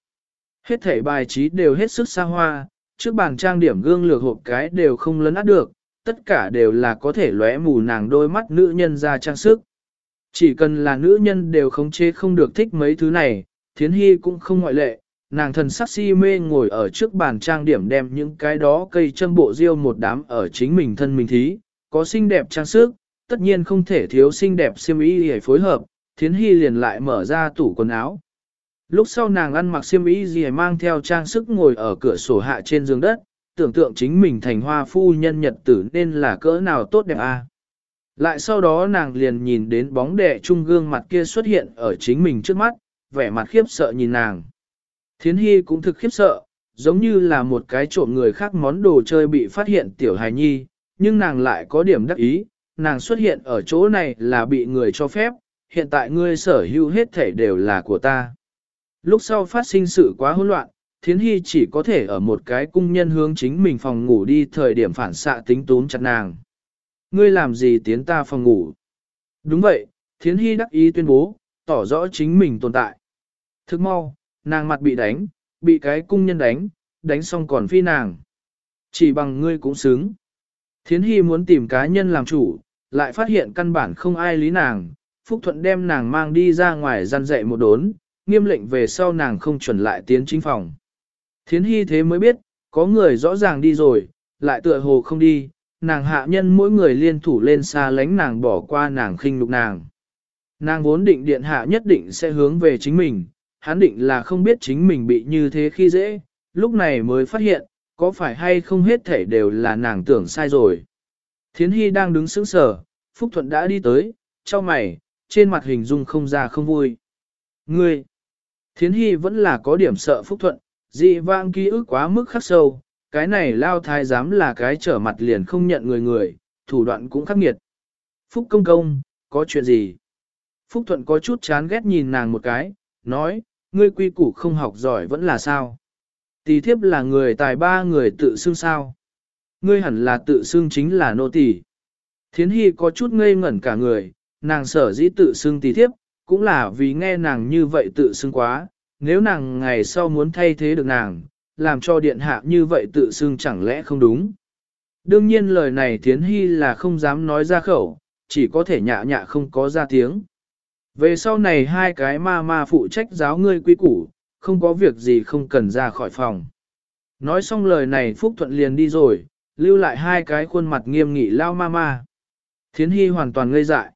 Hết thảy bài trí đều hết sức xa hoa, trước bàn trang điểm gương lược hộp cái đều không lấn át được, tất cả đều là có thể lóe mù nàng đôi mắt nữ nhân ra trang sức. Chỉ cần là nữ nhân đều khống chế không được thích mấy thứ này, thiến hy cũng không ngoại lệ, nàng thần sắc si mê ngồi ở trước bàn trang điểm đem những cái đó cây châm bộ riêu một đám ở chính mình thân mình thí, có xinh đẹp trang sức, tất nhiên không thể thiếu xinh đẹp xiêm ý để phối hợp, thiến hy liền lại mở ra tủ quần áo. Lúc sau nàng ăn mặc xiêm y gì mang theo trang sức ngồi ở cửa sổ hạ trên giường đất, tưởng tượng chính mình thành hoa phu nhân nhật tử nên là cỡ nào tốt đẹp a. À. Lại sau đó nàng liền nhìn đến bóng đẻ trung gương mặt kia xuất hiện ở chính mình trước mắt, vẻ mặt khiếp sợ nhìn nàng. Thiến Hy cũng thực khiếp sợ, giống như là một cái trộm người khác món đồ chơi bị phát hiện tiểu hài nhi, nhưng nàng lại có điểm đắc ý, nàng xuất hiện ở chỗ này là bị người cho phép, hiện tại ngươi sở hữu hết thể đều là của ta. Lúc sau phát sinh sự quá hỗn loạn, Thiến Hy chỉ có thể ở một cái cung nhân hướng chính mình phòng ngủ đi thời điểm phản xạ tính tún chặt nàng. Ngươi làm gì tiến ta phòng ngủ? Đúng vậy, Thiến Hy đắc ý tuyên bố, tỏ rõ chính mình tồn tại. Thức mau, nàng mặt bị đánh, bị cái cung nhân đánh, đánh xong còn phi nàng. Chỉ bằng ngươi cũng xứng. Thiến Hy muốn tìm cá nhân làm chủ, lại phát hiện căn bản không ai lý nàng, Phúc Thuận đem nàng mang đi ra ngoài gian dạy một đốn, nghiêm lệnh về sau nàng không chuẩn lại tiến chính phòng. Thiến Hy thế mới biết, có người rõ ràng đi rồi, lại tựa hồ không đi, nàng hạ nhân mỗi người liên thủ lên xa lánh nàng bỏ qua nàng khinh lục nàng. Nàng vốn định điện hạ nhất định sẽ hướng về chính mình, hắn định là không biết chính mình bị như thế khi dễ, lúc này mới phát hiện, có phải hay không hết thể đều là nàng tưởng sai rồi. Thiến Hy đang đứng sững sờ, Phúc Thuận đã đi tới, cho mày, trên mặt hình dung không ra không vui. Ngươi! Thiến Hy vẫn là có điểm sợ Phúc Thuận, dị vang ký ức quá mức khắc sâu, cái này lao thái dám là cái trở mặt liền không nhận người người, thủ đoạn cũng khắc nghiệt. Phúc công công, có chuyện gì? Phúc Thuận có chút chán ghét nhìn nàng một cái, nói, ngươi quy củ không học giỏi vẫn là sao? Tỷ thiếp là người tài ba người tự xưng sao? Ngươi hẳn là tự xưng chính là nô tỳ. Thiến Hy có chút ngây ngẩn cả người, nàng sở dĩ tự xưng tỷ thiếp, cũng là vì nghe nàng như vậy tự xưng quá, nếu nàng ngày sau muốn thay thế được nàng, làm cho điện hạ như vậy tự xưng chẳng lẽ không đúng. Đương nhiên lời này Thiến Hy là không dám nói ra khẩu, chỉ có thể nhạ nhạ không có ra tiếng. Về sau này hai cái ma ma phụ trách giáo ngươi quy củ, không có việc gì không cần ra khỏi phòng. Nói xong lời này Phúc Thuận liền đi rồi, lưu lại hai cái khuôn mặt nghiêm nghị lao ma ma. Thiến Hy hoàn toàn ngây dại.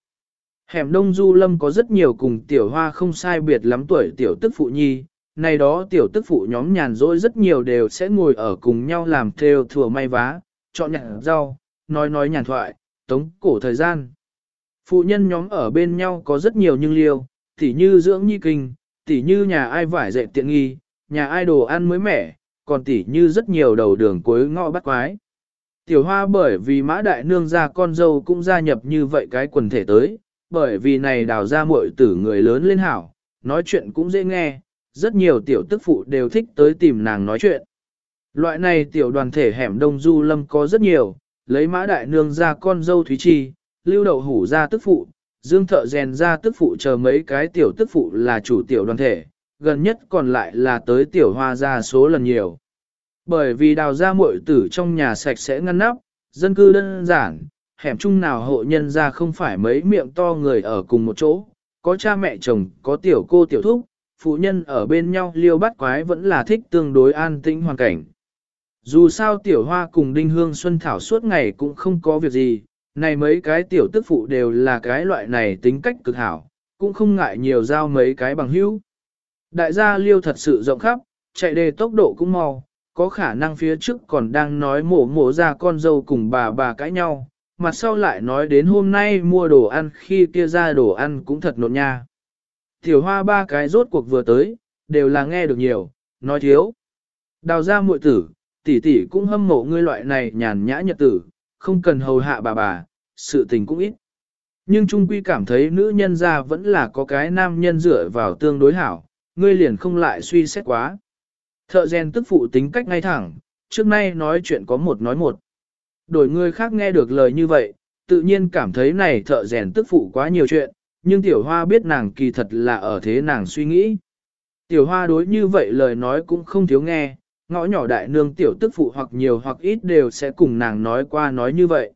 Hẻm Đông Du Lâm có rất nhiều cùng tiểu hoa không sai biệt lắm tuổi tiểu tức phụ nhi, này đó tiểu tức phụ nhóm nhàn rỗi rất nhiều đều sẽ ngồi ở cùng nhau làm theo thừa may vá, chọn nhặt rau, nói nói nhàn thoại, tống cổ thời gian. Phụ nhân nhóm ở bên nhau có rất nhiều nhưng liêu, tỉ như dưỡng nhi kinh, tỉ như nhà ai vải dạy tiện nghi, nhà ai đồ ăn mới mẻ, còn tỉ như rất nhiều đầu đường cuối ngõ bắt quái. Tiểu hoa bởi vì mã đại nương ra con dâu cũng gia nhập như vậy cái quần thể tới, bởi vì này đào ra muội tử người lớn lên hảo, nói chuyện cũng dễ nghe, rất nhiều tiểu tức phụ đều thích tới tìm nàng nói chuyện. Loại này tiểu đoàn thể hẻm đông du lâm có rất nhiều, lấy mã đại nương ra con dâu Thúy Chi, lưu đậu hủ ra tức phụ, dương thợ rèn ra tức phụ chờ mấy cái tiểu tức phụ là chủ tiểu đoàn thể, gần nhất còn lại là tới tiểu hoa ra số lần nhiều. Bởi vì đào ra muội tử trong nhà sạch sẽ ngăn nắp, dân cư đơn giản, hẻm chung nào hộ nhân ra không phải mấy miệng to người ở cùng một chỗ, có cha mẹ chồng, có tiểu cô tiểu thúc, phụ nhân ở bên nhau liêu bắt quái vẫn là thích tương đối an tĩnh hoàn cảnh. Dù sao tiểu hoa cùng đinh hương xuân thảo suốt ngày cũng không có việc gì, này mấy cái tiểu tức phụ đều là cái loại này tính cách cực hảo, cũng không ngại nhiều giao mấy cái bằng hữu. Đại gia liêu thật sự rộng khắp, chạy đề tốc độ cũng mau, có khả năng phía trước còn đang nói mổ mổ ra con dâu cùng bà bà cãi nhau, mặt sau lại nói đến hôm nay mua đồ ăn khi kia ra đồ ăn cũng thật nộn nha. Tiểu hoa ba cái rốt cuộc vừa tới, đều là nghe được nhiều, nói thiếu. Đào ra muội tử, tỷ tỷ cũng hâm mộ ngươi loại này nhàn nhã nhật tử, không cần hầu hạ bà bà, sự tình cũng ít. Nhưng Trung Quy cảm thấy nữ nhân ra vẫn là có cái nam nhân dựa vào tương đối hảo, ngươi liền không lại suy xét quá. Thợ rèn tức phụ tính cách ngay thẳng, trước nay nói chuyện có một nói một. Đổi người khác nghe được lời như vậy, tự nhiên cảm thấy này thợ rèn tức phụ quá nhiều chuyện, nhưng tiểu hoa biết nàng kỳ thật là ở thế nàng suy nghĩ. Tiểu hoa đối như vậy lời nói cũng không thiếu nghe, ngõ nhỏ đại nương tiểu tức phụ hoặc nhiều hoặc ít đều sẽ cùng nàng nói qua nói như vậy.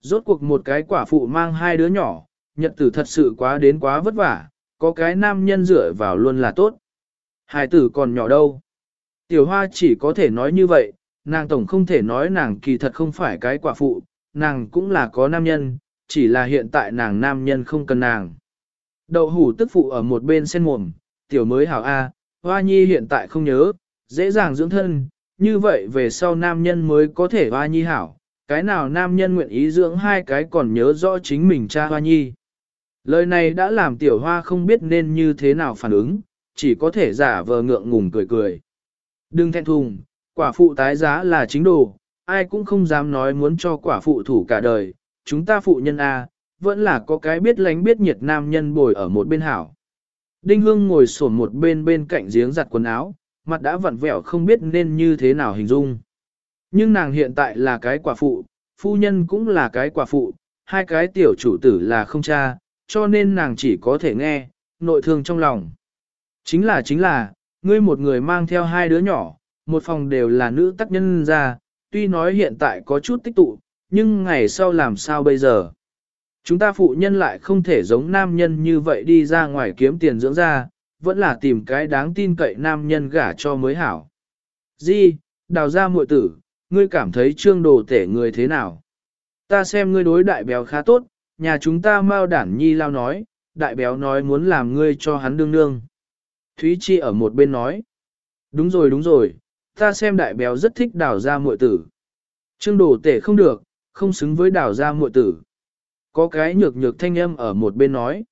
Rốt cuộc một cái quả phụ mang hai đứa nhỏ, nhật tử thật sự quá đến quá vất vả, có cái nam nhân dựa vào luôn là tốt. Hai tử còn nhỏ đâu. Tiểu hoa chỉ có thể nói như vậy, nàng tổng không thể nói nàng kỳ thật không phải cái quả phụ, nàng cũng là có nam nhân, chỉ là hiện tại nàng nam nhân không cần nàng. Đậu hủ tức phụ ở một bên sen mồm, tiểu mới hảo A, hoa nhi hiện tại không nhớ, dễ dàng dưỡng thân, như vậy về sau nam nhân mới có thể hoa nhi hảo, cái nào nam nhân nguyện ý dưỡng hai cái còn nhớ rõ chính mình cha hoa nhi. Lời này đã làm tiểu hoa không biết nên như thế nào phản ứng, chỉ có thể giả vờ ngượng ngùng cười cười. Đừng thẹn thùng, quả phụ tái giá là chính đồ, ai cũng không dám nói muốn cho quả phụ thủ cả đời, chúng ta phụ nhân A, vẫn là có cái biết lánh biết nhiệt nam nhân bồi ở một bên hảo. Đinh Hương ngồi sổn một bên bên cạnh giếng giặt quần áo, mặt đã vặn vẹo không biết nên như thế nào hình dung. Nhưng nàng hiện tại là cái quả phụ, phu nhân cũng là cái quả phụ, hai cái tiểu chủ tử là không cha, cho nên nàng chỉ có thể nghe, nội thương trong lòng. Chính là chính là, ngươi một người mang theo hai đứa nhỏ, một phòng đều là nữ tác nhân ra, tuy nói hiện tại có chút tích tụ, nhưng ngày sau làm sao bây giờ? Chúng ta phụ nhân lại không thể giống nam nhân như vậy đi ra ngoài kiếm tiền dưỡng ra, vẫn là tìm cái đáng tin cậy nam nhân gả cho mới hảo. Di, đào ra muội tử, ngươi cảm thấy trương đồ tể người thế nào? Ta xem ngươi đối đại béo khá tốt, nhà chúng ta mau đản nhi lao nói, đại béo nói muốn làm ngươi cho hắn đương đương. Thúy Chi ở một bên nói, đúng rồi đúng rồi, ta xem đại béo rất thích đào ra muội tử. Trương đồ tể không được, không xứng với đào ra muội tử. Có cái nhược nhược thanh âm ở một bên nói.